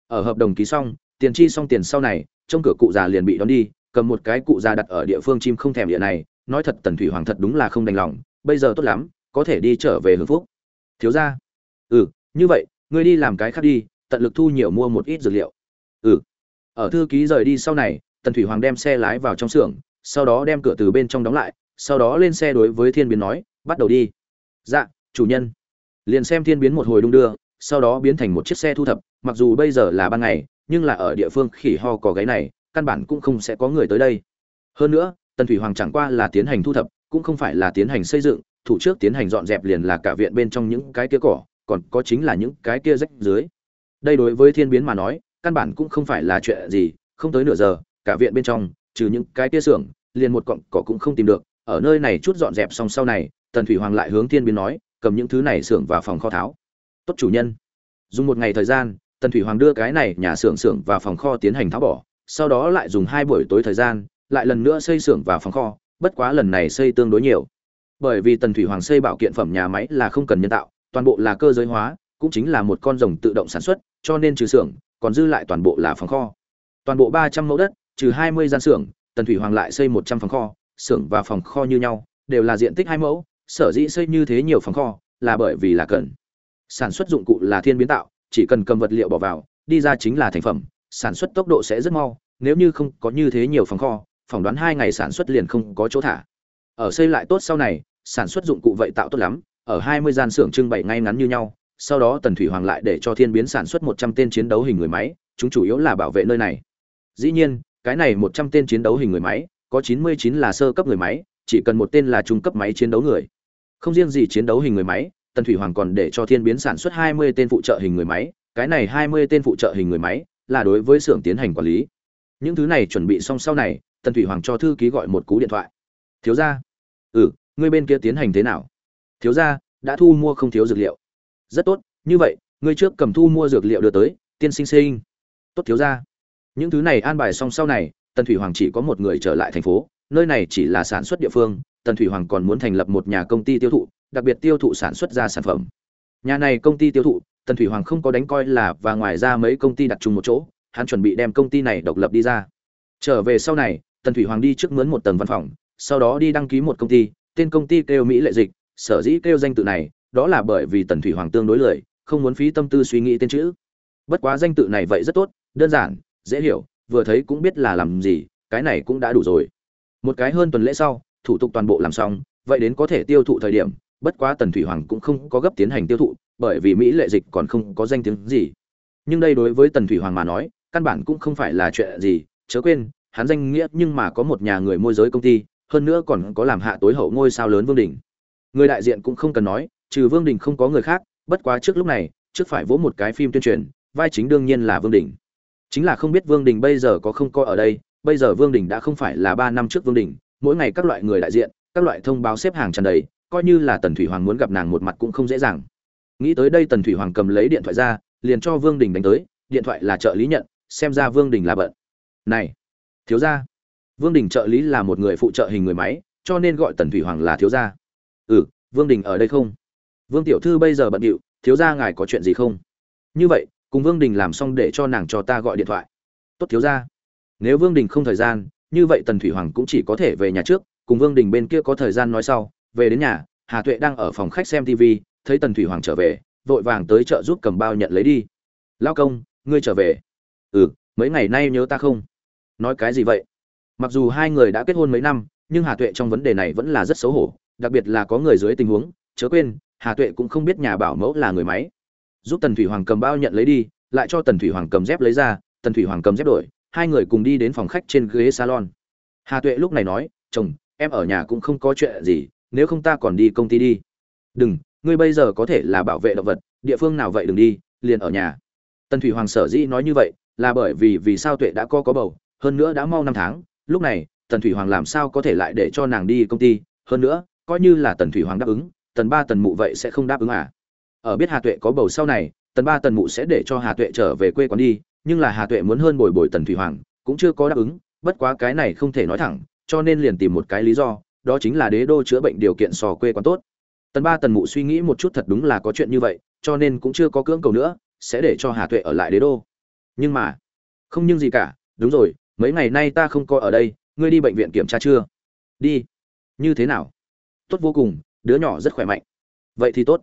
ở hợp đồng ký xong, tiền chi xong tiền sau này trong cửa cụ già liền bị đón đi, cầm một cái cụ già đặt ở địa phương chim không thèm địa này, nói thật tần thủy hoàng thật đúng là không đành lòng, bây giờ tốt lắm, có thể đi trở về hưng phúc. Thiếu ra ừ như vậy, ngươi đi làm cái khác đi, tận lực thu nhiều mua một ít dược liệu. Ừ. Ở thư ký rời đi sau này, tần thủy hoàng đem xe lái vào trong xưởng, sau đó đem cửa từ bên trong đóng lại, sau đó lên xe đối với thiên biến nói, bắt đầu đi. Dạ chủ nhân. Liền xem thiên biến một hồi đung đưa sau đó biến thành một chiếc xe thu thập, mặc dù bây giờ là ban ngày, nhưng là ở địa phương khỉ ho có gáy này, căn bản cũng không sẽ có người tới đây. Hơn nữa, tần thủy hoàng chẳng qua là tiến hành thu thập, cũng không phải là tiến hành xây dựng, thủ trước tiến hành dọn dẹp liền là cả viện bên trong những cái kia cỏ, còn có chính là những cái kia rách dưới. Đây đối với thiên biến mà nói, căn bản cũng không phải là chuyện gì, không tới nửa giờ, cả viện bên trong, trừ những cái kia xưởng, liền một cọng cỏ cũng không tìm được. Ở nơi này chút dọn dẹp xong sau này, tần thủy hoàng lại hướng thiên biến nói, cầm những thứ này xưởng vào phòng kho tháo tốt chủ nhân. Dùng một ngày thời gian, tần thủy hoàng đưa cái này nhà xưởng xưởng và phòng kho tiến hành tháo bỏ, sau đó lại dùng hai buổi tối thời gian, lại lần nữa xây xưởng và phòng kho, bất quá lần này xây tương đối nhiều. Bởi vì tần thủy hoàng xây bảo kiện phẩm nhà máy là không cần nhân tạo, toàn bộ là cơ giới hóa, cũng chính là một con rồng tự động sản xuất, cho nên trừ xưởng, còn dư lại toàn bộ là phòng kho. Toàn bộ ba trăm mẫu đất, trừ hai mươi gian xưởng, tần thủy hoàng lại xây một trăm phòng kho, xưởng và phòng kho như nhau, đều là diện tích hai mẫu, sở dĩ xây như thế nhiều phòng kho, là bởi vì là cần sản xuất dụng cụ là thiên biến tạo, chỉ cần cầm vật liệu bỏ vào, đi ra chính là thành phẩm, sản xuất tốc độ sẽ rất mau, nếu như không có như thế nhiều phòng kho, phỏng đoán hai ngày sản xuất liền không có chỗ thả. Ở xây lại tốt sau này, sản xuất dụng cụ vậy tạo tốt lắm, ở hai mươi gian xưởng trưng bày ngay ngắn như nhau, sau đó tần thủy hoàng lại để cho thiên biến sản xuất một trăm tên chiến đấu hình người máy, chúng chủ yếu là bảo vệ nơi này. Dĩ nhiên, cái này một trăm tên chiến đấu hình người máy, có chín mươi chín là sơ cấp người máy, chỉ cần một tên là trung cấp máy chiến đấu người. Không riêng gì chiến đấu hình người máy tần thủy hoàng còn để cho thiên biến sản xuất hai mươi tên phụ trợ hình người máy, cái này hai mươi tên phụ trợ hình người máy là đối với xưởng tiến hành quản lý. Những thứ này chuẩn bị xong sau này, tần thủy hoàng cho thư ký gọi một cú điện thoại. Thiếu gia. Ừ ngươi bên kia tiến hành thế nào? Thiếu gia, đã thu mua không thiếu dược liệu. Rất tốt, như vậy, ngươi trước cầm thu mua dược liệu đưa tới, tiên sinh sinh. Tốt, thiếu gia. Những thứ này an bài xong sau này, tần thủy hoàng chỉ có một người trở lại thành phố, nơi này chỉ là sản xuất địa phương, tần thủy hoàng còn muốn thành lập một nhà công ty tiêu thụ đặc biệt tiêu thụ sản xuất ra sản phẩm. Nhà này công ty tiêu thụ, tần thủy hoàng không có đánh coi là và ngoài ra mấy công ty đặt chung một chỗ, hắn chuẩn bị đem công ty này độc lập đi ra. Trở về sau này, tần thủy hoàng đi trước mướn một tầng văn phòng, sau đó đi đăng ký một công ty, tên công ty kêu mỹ lệ dịch, sở dĩ kêu danh tự này, đó là bởi vì tần thủy hoàng tương đối lười, không muốn phí tâm tư suy nghĩ tên chữ. Bất quá danh tự này vậy rất tốt, đơn giản, dễ hiểu, vừa thấy cũng biết là làm gì, cái này cũng đã đủ rồi. Một cái hơn tuần lễ sau, thủ tục toàn bộ làm xong, vậy đến có thể tiêu thụ thời điểm bất quá tần thủy hoàng cũng không có gấp tiến hành tiêu thụ, bởi vì mỹ lệ dịch còn không có danh tiếng gì. Nhưng đây đối với tần thủy hoàng mà nói, căn bản cũng không phải là chuyện gì, chớ quên, hắn danh nghĩa nhưng mà có một nhà người môi giới công ty, hơn nữa còn có làm hạ tối hậu ngôi sao lớn vương đình. Người đại diện cũng không cần nói, trừ vương đình không có người khác, bất quá trước lúc này, trước phải vỗ một cái phim tuyên truyền, vai chính đương nhiên là vương đình. Chính là không biết vương đình bây giờ có không có ở đây, bây giờ vương đình đã không phải là ba năm trước vương đình, mỗi ngày các loại người đại diện, các loại thông báo xếp hàng tràn đầy coi như là tần thủy hoàng muốn gặp nàng một mặt cũng không dễ dàng. Nghĩ tới đây tần thủy hoàng cầm lấy điện thoại ra, liền cho vương đình đánh tới, điện thoại là trợ lý nhận, xem ra vương đình là bận. Này, thiếu gia. Vương đình trợ lý là một người phụ trợ hình người máy, cho nên gọi tần thủy hoàng là thiếu gia. Ừ vương đình ở đây không? Vương tiểu thư bây giờ bận điệu, thiếu gia ngài có chuyện gì không? Như vậy, cùng vương đình làm xong để cho nàng cho ta gọi điện thoại. Tốt thiếu gia. Nếu vương đình không thời gian, như vậy tần thủy hoàng cũng chỉ có thể về nhà trước, cùng vương đình bên kia có thời gian nói sau về đến nhà, hà tuệ đang ở phòng khách xem tv thấy tần thủy hoàng trở về, vội vàng tới chợ giúp cầm bao nhận lấy đi. Lao công, ngươi trở về. Ừ mấy ngày nay nhớ ta không? Nói cái gì vậy? Mặc dù hai người đã kết hôn mấy năm, nhưng hà tuệ trong vấn đề này vẫn là rất xấu hổ, đặc biệt là có người dưới tình huống, chớ quên, hà tuệ cũng không biết nhà bảo mẫu là người máy. Giúp tần thủy hoàng cầm bao nhận lấy đi, lại cho tần thủy hoàng cầm dép lấy ra, tần thủy hoàng cầm dép đổi, hai người cùng đi đến phòng khách trên ghế salon. Hà tuệ lúc này nói, chồng, em ở nhà cũng không có chuyện gì nếu không ta còn đi công ty đi. Đừng, ngươi bây giờ có thể là bảo vệ động vật, địa phương nào vậy đừng đi, liền ở nhà. Tần thủy hoàng sở dĩ nói như vậy là bởi vì vì sao tuệ đã có có bầu, hơn nữa đã mau năm tháng, lúc này, tần thủy hoàng làm sao có thể lại để cho nàng đi công ty? Hơn nữa, coi như là tần thủy hoàng đáp ứng, tần ba tần mụ vậy sẽ không đáp ứng à? Ở biết hà tuệ có bầu sau này, tần ba tần mụ sẽ để cho hà tuệ trở về quê quán đi, nhưng là hà tuệ muốn hơn bồi bồi tần thủy hoàng, cũng chưa có đáp ứng, bất quá cái này không thể nói thẳng, cho nên liền tìm một cái lý do đó chính là đế đô chữa bệnh điều kiện sò quê quán tốt. Tần ba tần mụ suy nghĩ một chút thật đúng là có chuyện như vậy, cho nên cũng chưa có cưỡng cầu nữa, sẽ để cho hà tuệ ở lại đế đô. Nhưng mà, không nhưng gì cả, đúng rồi, mấy ngày nay ta không có ở đây, ngươi đi bệnh viện kiểm tra chưa? Đi. Như thế nào? Tốt vô cùng, đứa nhỏ rất khỏe mạnh. Vậy thì tốt.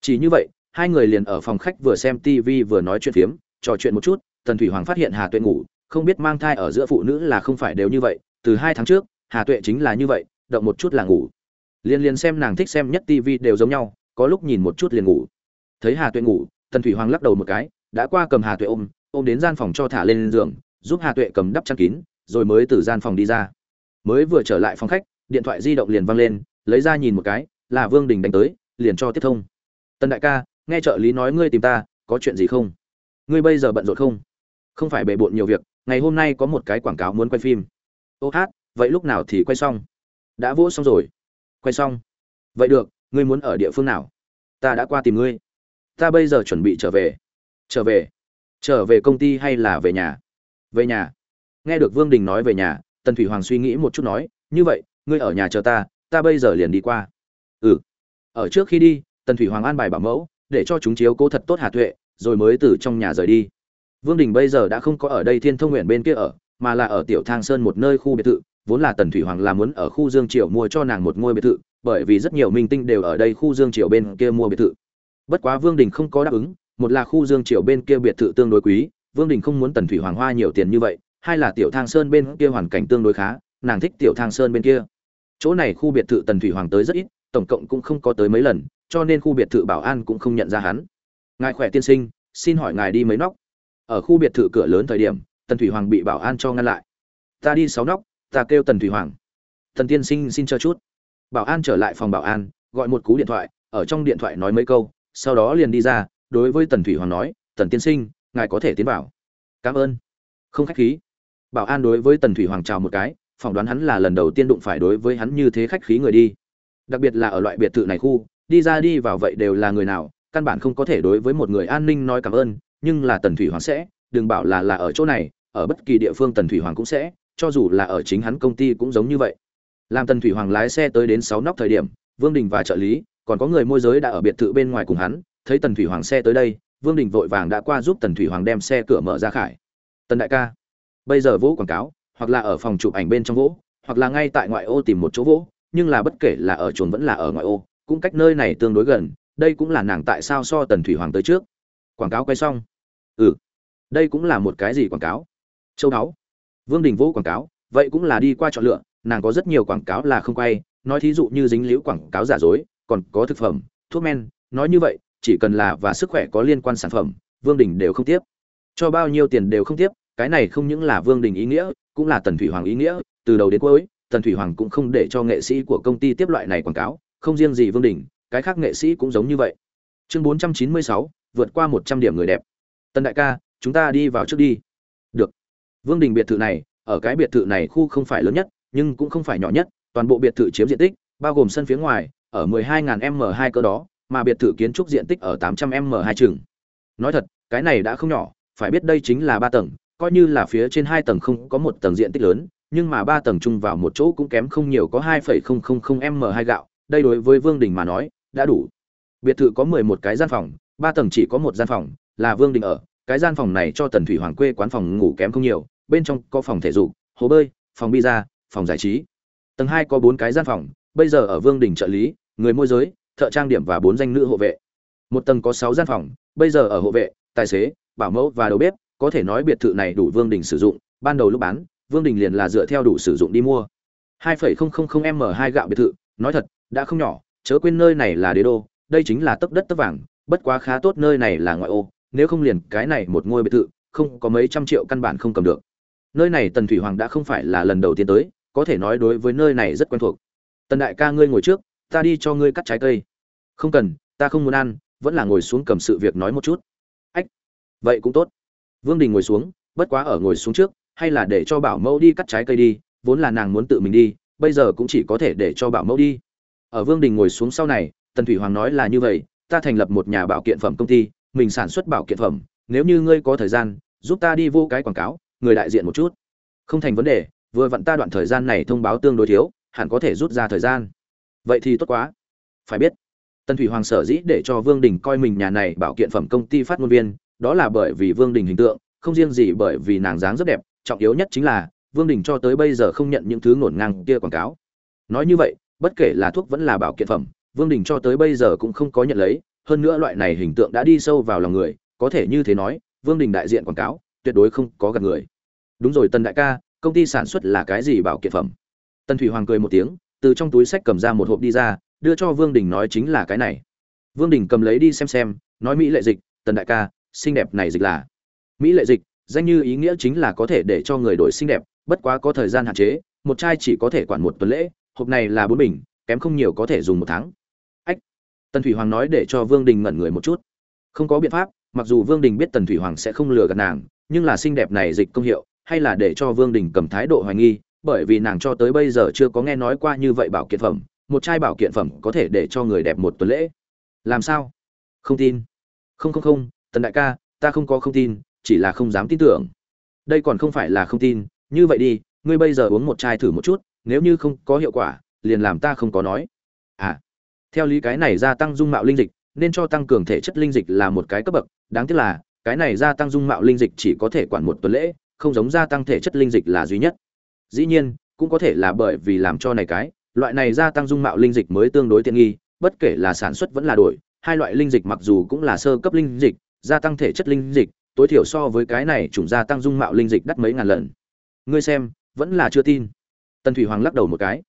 Chỉ như vậy, hai người liền ở phòng khách vừa xem tv vừa nói chuyện phiếm, trò chuyện một chút, tần thủy hoàng phát hiện hà tuệ ngủ, không biết mang thai ở giữa phụ nữ là không phải đều như vậy, từ hai tháng trước, hà tuệ chính là như vậy động một chút là ngủ. Liền liền xem nàng thích xem nhất tv đều giống nhau, có lúc nhìn một chút liền ngủ. Thấy hà tuệ ngủ, tần thủy hoàng lắc đầu một cái, đã qua cầm hà tuệ ôm ôm đến gian phòng cho thả lên giường, giúp hà tuệ cầm đắp chăn kín, rồi mới từ gian phòng đi ra. Mới vừa trở lại phòng khách, điện thoại di động liền văng lên, lấy ra nhìn một cái, là vương đình đánh tới, liền cho tiếp thông. Tần đại ca, nghe trợ lý nói ngươi tìm ta, có chuyện gì không? Ngươi bây giờ bận rộn không? Không phải bề bộn nhiều việc, ngày hôm nay có một cái quảng cáo muốn quay phim. Ô hát, vậy lúc nào thì quay xong? Đã vỗ xong rồi. Quay xong. Vậy được, ngươi muốn ở địa phương nào? Ta đã qua tìm ngươi. Ta bây giờ chuẩn bị trở về. Trở về. Trở về công ty hay là về nhà? Về nhà. Nghe được vương đình nói về nhà, tần thủy hoàng suy nghĩ một chút nói, như vậy, ngươi ở nhà chờ ta ta bây giờ liền đi qua. Ừ. Ở trước khi đi, tần thủy hoàng an bài bảo mẫu, để cho chúng chiếu cố thật tốt hà tuệ, rồi mới từ trong nhà rời đi. Vương đình bây giờ đã không có ở đây thiên thông nguyện bên kia ở, mà là ở tiểu thang sơn một nơi khu biệt thự vốn là tần thủy hoàng là muốn ở khu dương triều mua cho nàng một ngôi biệt thự, bởi vì rất nhiều minh tinh đều ở đây khu dương triều bên kia mua biệt thự. Bất quá vương đình không có đáp ứng, một là khu dương triều bên kia biệt thự tương đối quý, vương đình không muốn tần thủy hoàng hoa nhiều tiền như vậy, hai là tiểu thang sơn bên kia hoàn cảnh tương đối khá, nàng thích tiểu thang sơn bên kia. Chỗ này khu biệt thự tần thủy hoàng tới rất ít, tổng cộng cũng không có tới mấy lần, cho nên khu biệt thự bảo an cũng không nhận ra hắn. Ngài khỏe tiên sinh, xin hỏi ngài đi mấy nóc? Ở khu biệt thự cửa lớn thời điểm, tần thủy hoàng bị bảo an cho ngăn lại. Ta đi sáu nóc ta kêu tần thủy hoàng. Tần tiên sinh xin cho chút. Bảo an trở lại phòng bảo an, gọi một cú điện thoại, ở trong điện thoại nói mấy câu, sau đó liền đi ra, đối với tần thủy hoàng nói, tần tiên sinh, ngài có thể tiến vào. Cảm ơn. Không khách khí. Bảo an đối với tần thủy hoàng chào một cái, phỏng đoán hắn là lần đầu tiên đụng phải đối với hắn như thế khách khí người đi. Đặc biệt là ở loại biệt thự này khu, đi ra đi vào vậy đều là người nào, căn bản không có thể đối với một người an ninh nói cảm ơn, nhưng là tần thủy hoàng sẽ, đừng bảo là là ở chỗ này, ở bất kỳ địa phương tần thủy hoàng cũng sẽ cho dù là ở chính hắn công ty cũng giống như vậy. Làm tần thủy hoàng lái xe tới đến sáu nóc thời điểm, vương đình và trợ lý, còn có người môi giới đã ở biệt thự bên ngoài cùng hắn, thấy tần thủy hoàng xe tới đây, vương đình vội vàng đã qua giúp tần thủy hoàng đem xe cửa mở ra khải. Tần đại ca, bây giờ vỗ quảng cáo, hoặc là ở phòng chụp ảnh bên trong vỗ, hoặc là ngay tại ngoại ô tìm một chỗ vỗ, nhưng là bất kể là ở chuồng vẫn là ở ngoại ô, cũng cách nơi này tương đối gần, đây cũng là nàng tại sao so tần thủy hoàng tới trước. Quảng cáo quay xong. Ừ đây cũng là một cái gì quảng cáo? Châu đáo vương đình vũ quảng cáo, vậy cũng là đi qua chọn lựa, nàng có rất nhiều quảng cáo là không quay, nói thí dụ như dính liễu quảng cáo giả dối, còn có thực phẩm, thuốc men, nói như vậy, chỉ cần là và sức khỏe có liên quan sản phẩm, vương đình đều không tiếp. Cho bao nhiêu tiền đều không tiếp, cái này không những là vương đình ý nghĩa, cũng là tần thủy hoàng ý nghĩa, từ đầu đến cuối, tần thủy hoàng cũng không để cho nghệ sĩ của công ty tiếp loại này quảng cáo, không riêng gì vương đình, cái khác nghệ sĩ cũng giống như vậy. Chương bốn trăm chín mươi sáu, vượt qua một trăm điểm người đẹp. Tần đại ca, chúng ta đi vào trước đi vương đình biệt thự này ở cái biệt thự này khu không phải lớn nhất nhưng cũng không phải nhỏ nhất toàn bộ biệt thự chiếm diện tích bao gồm sân phía ngoài ở 12.000m2 cơ đó, mà biệt thự kiến trúc diện tích ở 800m2 chừng. Nói thật, cái này đã không nhỏ, phải biết đây chính là 3 tầng, coi như là phía trên 2 tầng không có một tầng diện tích lớn, nhưng mà 3 tầng chung vào một chỗ cũng kém không nhiều có 2.000m2 gạo, đây đối với Vương Đình mà nói, đã đủ. Biệt thự có 11 cái gian phòng, 3 tầng chỉ có một gian phòng, là Vương Đình ở, cái gian phòng này cho Tần Thủy Hoàng quê quán phòng ngủ kém không nhiều, bên trong có phòng thể dục, hồ bơi, phòng pizza, phòng giải trí. Tầng 2 có 4 cái gian phòng, bây giờ ở Vương đỉnh trợ lý, người môi giới, thợ trang điểm và 4 danh nữ hộ vệ. Một tầng có 6 gian phòng, bây giờ ở hộ vệ, tài xế, bảo mẫu và đầu bếp, có thể nói biệt thự này đủ Vương đỉnh sử dụng, ban đầu lúc bán, Vương đỉnh liền là dựa theo đủ sử dụng đi mua. 2.000m2 gạo biệt thự, nói thật, đã không nhỏ, chớ quên nơi này là đế đô, đây chính là tấp đất tấp vàng, bất quá khá tốt nơi này là ngoại ô, nếu không liền cái này một ngôi biệt thự, không có mấy trăm triệu căn bản không cầm được. Nơi này Tần Thủy Hoàng đã không phải là lần đầu tiên tới, có thể nói đối với nơi này rất quen thuộc. Tần đại ca ngươi ngồi trước, ta đi cho ngươi cắt trái cây. Không cần, ta không muốn ăn, vẫn là ngồi xuống cầm sự việc nói một chút. Ách, vậy cũng tốt. Vương Đình ngồi xuống, bất quá ở ngồi xuống trước, hay là để cho bảo mẫu đi cắt trái cây đi, vốn là nàng muốn tự mình đi, bây giờ cũng chỉ có thể để cho bảo mẫu đi. Ở Vương Đình ngồi xuống sau này, Tần Thủy Hoàng nói là như vậy, ta thành lập một nhà bảo kiện phẩm công ty, mình sản xuất bảo kiện phẩm, nếu như ngươi có thời gian, giúp ta đi vô cái quảng cáo, người đại diện một chút. Không thành vấn đề, vừa vặn ta đoạn thời gian này thông báo tương đối thiếu, hẳn có thể rút ra thời gian. Vậy thì tốt quá. Phải biết, Tân Thủy Hoàng sở dĩ để cho Vương Đình coi mình nhà này bảo kiện phẩm công ty phát ngôn viên, đó là bởi vì Vương Đình hình tượng, không riêng gì bởi vì nàng dáng rất đẹp, trọng yếu nhất chính là Vương Đình cho tới bây giờ không nhận những thứ ngổn ngang kia quảng cáo. Nói như vậy, bất kể là thuốc vẫn là bảo kiện phẩm, Vương Đình cho tới bây giờ cũng không có nhận lấy, hơn nữa loại này hình tượng đã đi sâu vào lòng người, có thể như thế nói, Vương Đình đại diện quảng cáo, tuyệt đối không có gạt người. Đúng rồi Tần đại ca, công ty sản xuất là cái gì bảo kiện phẩm? Tần Thủy Hoàng cười một tiếng, từ trong túi sách cầm ra một hộp đi ra, đưa cho Vương Đình nói chính là cái này. Vương Đình cầm lấy đi xem xem, nói mỹ lệ dịch, Tần đại ca, xinh đẹp này dịch là mỹ lệ dịch, danh như ý nghĩa chính là có thể để cho người đổi xinh đẹp, bất quá có thời gian hạn chế, một chai chỉ có thể quản một tuần lễ, hộp này là bốn bình, kém không nhiều có thể dùng một tháng. Ách. Tần Thủy Hoàng nói để cho Vương Đình ngẩn người một chút. Không có biện pháp, mặc dù Vương Đình biết Tần Thủy Hoàng sẽ không lừa gạt nàng, nhưng là xinh đẹp này dịch công hiệu, hay là để cho Vương Đình cầm thái độ hoài nghi, bởi vì nàng cho tới bây giờ chưa có nghe nói qua như vậy bảo kiện phẩm, một chai bảo kiện phẩm có thể để cho người đẹp một tuần lễ. Làm sao? Không tin. Không không không, Tần đại ca, ta không có không tin, chỉ là không dám tin tưởng đây còn không phải là không tin như vậy đi ngươi bây giờ uống một chai thử một chút nếu như không có hiệu quả liền làm ta không có nói à theo lý cái này gia tăng dung mạo linh dịch nên cho tăng cường thể chất linh dịch là một cái cấp bậc đáng tiếc là cái này gia tăng dung mạo linh dịch chỉ có thể quản một tuần lễ, không giống gia tăng thể chất linh dịch là duy nhất. Dĩ nhiên, cũng có thể là bởi vì làm cho này cái, loại này gia tăng dung mạo linh dịch mới tương đối tiện nghi, bất kể là sản xuất vẫn là đổi, hai loại linh dịch mặc dù cũng là sơ cấp linh dịch, gia tăng thể chất linh dịch, tối thiểu so với cái này chủng gia tăng dung mạo linh dịch đắt mấy ngàn lần. Ngươi xem, vẫn là chưa tin. Tần thủy hoàng lắc đầu một cái.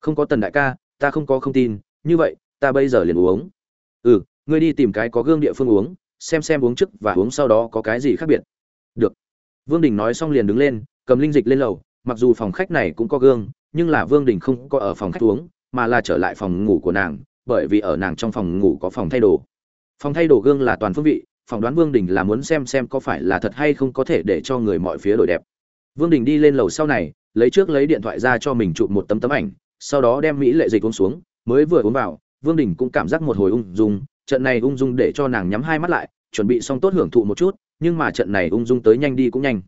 Không có tần đại ca, ta không có không tin, như vậy, ta bây giờ liền uống. Ừ ngươi đi tìm cái có gương địa phương uống xem xem uống trước và uống sau đó có cái gì khác biệt. Được. Vương đình nói xong liền đứng lên cầm linh dịch lên lầu mặc dù phòng khách này cũng có gương nhưng là vương đình không có ở phòng khách uống mà là trở lại phòng ngủ của nàng bởi vì ở nàng trong phòng ngủ có phòng thay đồ. Phòng thay đồ gương là toàn phương vị phòng đoán Vương Đình là muốn xem xem có phải là thật hay không có thể để cho người mọi phía đổi đẹp. Vương Đình đi lên lầu sau này, lấy trước lấy điện thoại ra cho mình chụp một tấm tấm ảnh, sau đó đem mỹ lệ dịch uống xuống, mới vừa uống vào, Vương Đình cũng cảm giác một hồi ung dung, trận này ung dung để cho nàng nhắm hai mắt lại, chuẩn bị xong tốt hưởng thụ một chút, nhưng mà trận này ung dung tới nhanh đi cũng nhanh.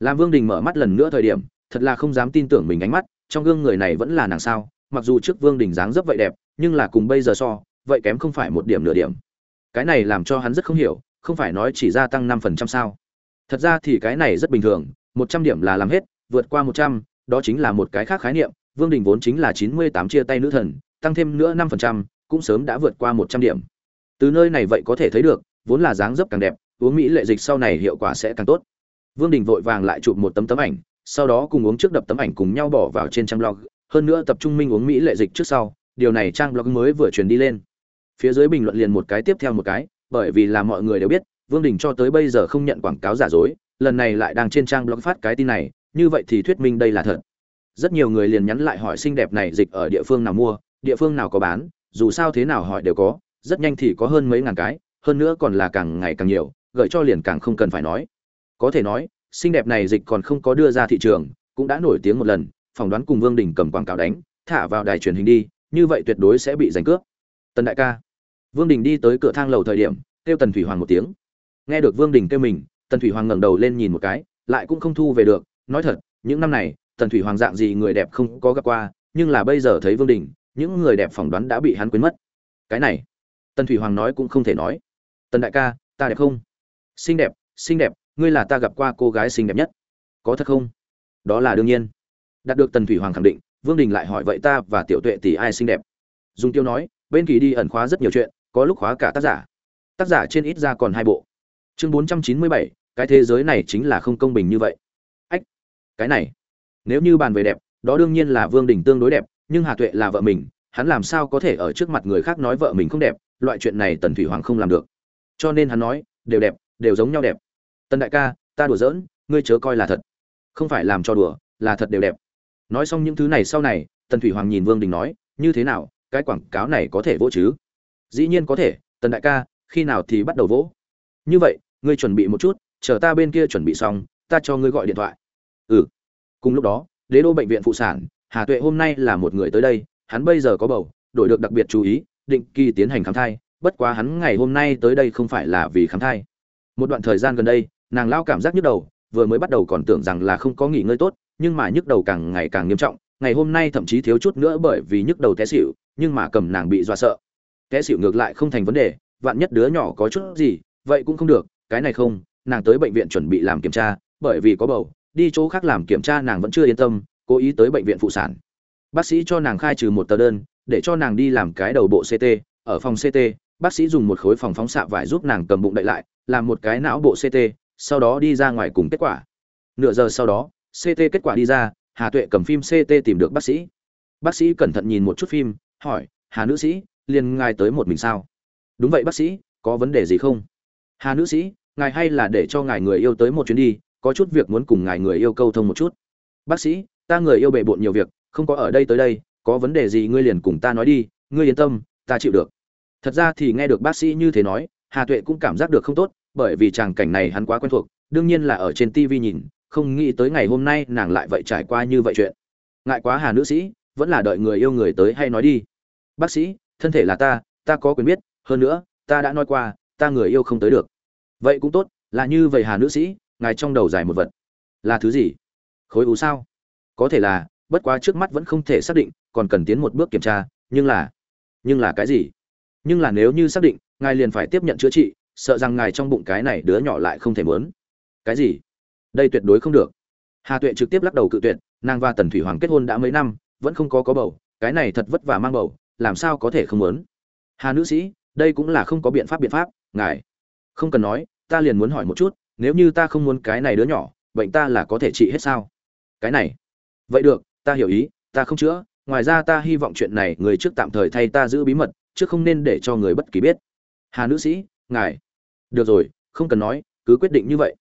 Làm Vương Đình mở mắt lần nữa thời điểm, thật là không dám tin tưởng mình ánh mắt, trong gương người này vẫn là nàng sao? Mặc dù trước Vương Đình dáng dấp vậy đẹp, nhưng là cùng bây giờ so, vậy kém không phải một điểm nửa điểm. Cái này làm cho hắn rất không hiểu, không phải nói chỉ gia tăng năm phần trăm sao thật ra thì cái này rất bình thường một trăm điểm là làm hết vượt qua một trăm đó chính là một cái khác khái niệm vương đình vốn chính là chín mươi tám chia tay nữ thần tăng thêm nữa năm phần trăm cũng sớm đã vượt qua một trăm điểm từ nơi này vậy có thể thấy được, vốn là dáng dấp càng đẹp, uống mỹ lệ dịch sau này hiệu quả sẽ càng tốt. Vương đình vội vàng lại chụp một tấm tấm ảnh, sau đó cùng uống trước đập tấm ảnh cùng nhau bỏ vào trên trang blog. Hơn nữa tập trung minh uống mỹ lệ dịch trước sau, điều này trang blog mới vừa truyền đi lên. Phía dưới bình luận liền một cái tiếp theo một cái, bởi vì là mọi người đều biết, vương đình cho tới bây giờ không nhận quảng cáo giả dối, lần này lại đang trên trang blog phát cái tin này, như vậy thì thuyết minh đây là thật. Rất nhiều người liền nhắn lại hỏi xinh đẹp này dịch ở địa phương nào mua, địa phương nào có bán, dù sao thế nào hỏi đều có rất nhanh thì có hơn mấy ngàn cái, hơn nữa còn là càng ngày càng nhiều, gợi cho liền càng không cần phải nói. Có thể nói, xinh đẹp này dịch còn không có đưa ra thị trường, cũng đã nổi tiếng một lần, phỏng đoán cùng vương đình cầm quảng cáo đánh, thả vào đài truyền hình đi, như vậy tuyệt đối sẽ bị giành cướp. Tần đại ca. Vương đình đi tới cửa thang lầu thời điểm, kêu tần thủy hoàng một tiếng. Nghe được vương đình kêu mình, tần thủy hoàng ngẩng đầu lên nhìn một cái, lại cũng không thu về được, nói thật, những năm này, tần thủy hoàng dạng gì người đẹp không có gặp qua, nhưng là bây giờ thấy vương đình, những người đẹp phỏng đoán đã bị hắn quên mất. Cái này tần thủy hoàng nói cũng không thể nói. Tần đại ca, ta đẹp không? Xinh đẹp xinh đẹp, ngươi là ta gặp qua cô gái xinh đẹp nhất. Có thật không? Đó là đương nhiên. Đạt được tần thủy hoàng khẳng định, vương đình lại hỏi, vậy ta và tiểu tuệ tỷ ai xinh đẹp? Dung tiêu nói, bên kỳ đi ẩn khóa rất nhiều chuyện, có lúc khóa cả tác giả. Tác giả trên ít ra còn hai bộ. Chương bốn trăm chín mươi bảy, cái thế giới này chính là không công bình như vậy. Ách, cái này, nếu như bàn về đẹp, đó đương nhiên là vương đình tương đối đẹp, nhưng hà tuệ là vợ mình hắn làm sao có thể ở trước mặt người khác nói vợ mình không đẹp, loại chuyện này tần thủy hoàng không làm được. Cho nên hắn nói, đều đẹp, đều giống nhau đẹp. Tần đại ca, ta đùa giỡn, ngươi chớ coi là thật. Không phải làm cho đùa, là thật đều đẹp. Nói xong những thứ này sau này, tần thủy hoàng nhìn vương đình nói, như thế nào, cái quảng cáo này có thể vỗ chứ? Dĩ nhiên có thể, tần đại ca, khi nào thì bắt đầu vỗ? Như vậy, ngươi chuẩn bị một chút, chờ ta bên kia chuẩn bị xong, ta cho ngươi gọi điện thoại. Ừ. Cùng lúc đó, đế đô bệnh viện phụ sản, hà tuệ hôm nay là một người tới đây hắn bây giờ có bầu, đổi được đặc biệt chú ý, định kỳ tiến hành khám thai, bất quá hắn ngày hôm nay tới đây không phải là vì khám thai. Một đoạn thời gian gần đây, nàng lao cảm giác nhức đầu, vừa mới bắt đầu còn tưởng rằng là không có nghỉ ngơi tốt, nhưng mà nhức đầu càng ngày càng nghiêm trọng, ngày hôm nay thậm chí thiếu chút nữa bởi vì nhức đầu té xỉu, nhưng mà cầm nàng bị dọa sợ. Té xỉu ngược lại không thành vấn đề, vạn nhất đứa nhỏ có chút gì, vậy cũng không được, cái này không, nàng tới bệnh viện chuẩn bị làm kiểm tra, bởi vì có bầu, đi chỗ khác làm kiểm tra nàng vẫn chưa yên tâm, cố ý tới bệnh viện phụ sản bác sĩ cho nàng khai trừ một tờ đơn, để cho nàng đi làm cái đầu bộ ct ở phòng ct bác sĩ dùng một khối phòng phóng xạ vải giúp nàng cầm bụng đậy lại, làm một cái não bộ ct sau đó đi ra ngoài cùng kết quả. Nửa giờ sau đó ct kết quả đi ra, hà tuệ cầm phim ct tìm được bác sĩ. Bác sĩ cẩn thận nhìn một chút phim, hỏi, hà nữ sĩ, liền ngài tới một mình sao? Đúng vậy bác sĩ, có vấn đề gì không? Hà nữ sĩ, ngài hay là để cho ngài người yêu tới một chuyến đi, có chút việc muốn cùng ngài người yêu câu thông một chút. Bác sĩ, ta người yêu bề bộn nhiều việc không có ở đây tới đây, có vấn đề gì ngươi liền cùng ta nói đi, ngươi yên tâm, ta chịu được. Thật ra thì nghe được bác sĩ như thế nói, hà tuệ cũng cảm giác được không tốt, bởi vì tràng cảnh này hắn quá quen thuộc, đương nhiên là ở trên tv nhìn, không nghĩ tới ngày hôm nay nàng lại vậy trải qua như vậy chuyện. Ngại quá hà nữ sĩ, vẫn là đợi người yêu người tới hay nói đi. Bác sĩ, thân thể là ta ta có quyền biết, hơn nữa, ta đã nói qua, ta người yêu không tới được. Vậy cũng tốt, là như vậy hà nữ sĩ, ngài trong đầu dài một vật. Là thứ gì? Khối u sao? Có thể là bất quá trước mắt vẫn không thể xác định, còn cần tiến một bước kiểm tra, nhưng là nhưng là cái gì? Nhưng là nếu như xác định, ngài liền phải tiếp nhận chữa trị, sợ rằng ngài trong bụng cái này đứa nhỏ lại không thể muốn. Cái gì? Đây tuyệt đối không được. Hà tuệ trực tiếp lắc đầu cự tuyệt, nàng và tần thủy hoàng kết hôn đã mấy năm, vẫn không có có bầu, cái này thật vất vả mang bầu, làm sao có thể không muốn? Hà nữ sĩ, đây cũng là không có biện pháp biện pháp, ngài. Không cần nói, ta liền muốn hỏi một chút, nếu như ta không muốn cái này đứa nhỏ, bệnh ta là có thể trị hết sao? Cái này. Vậy được ta hiểu ý, ta không chữa, ngoài ra ta hy vọng chuyện này người trước tạm thời thay ta giữ bí mật, chứ không nên để cho người bất kỳ biết. Hà nữ sĩ, ngài. Được rồi, không cần nói, cứ quyết định như vậy.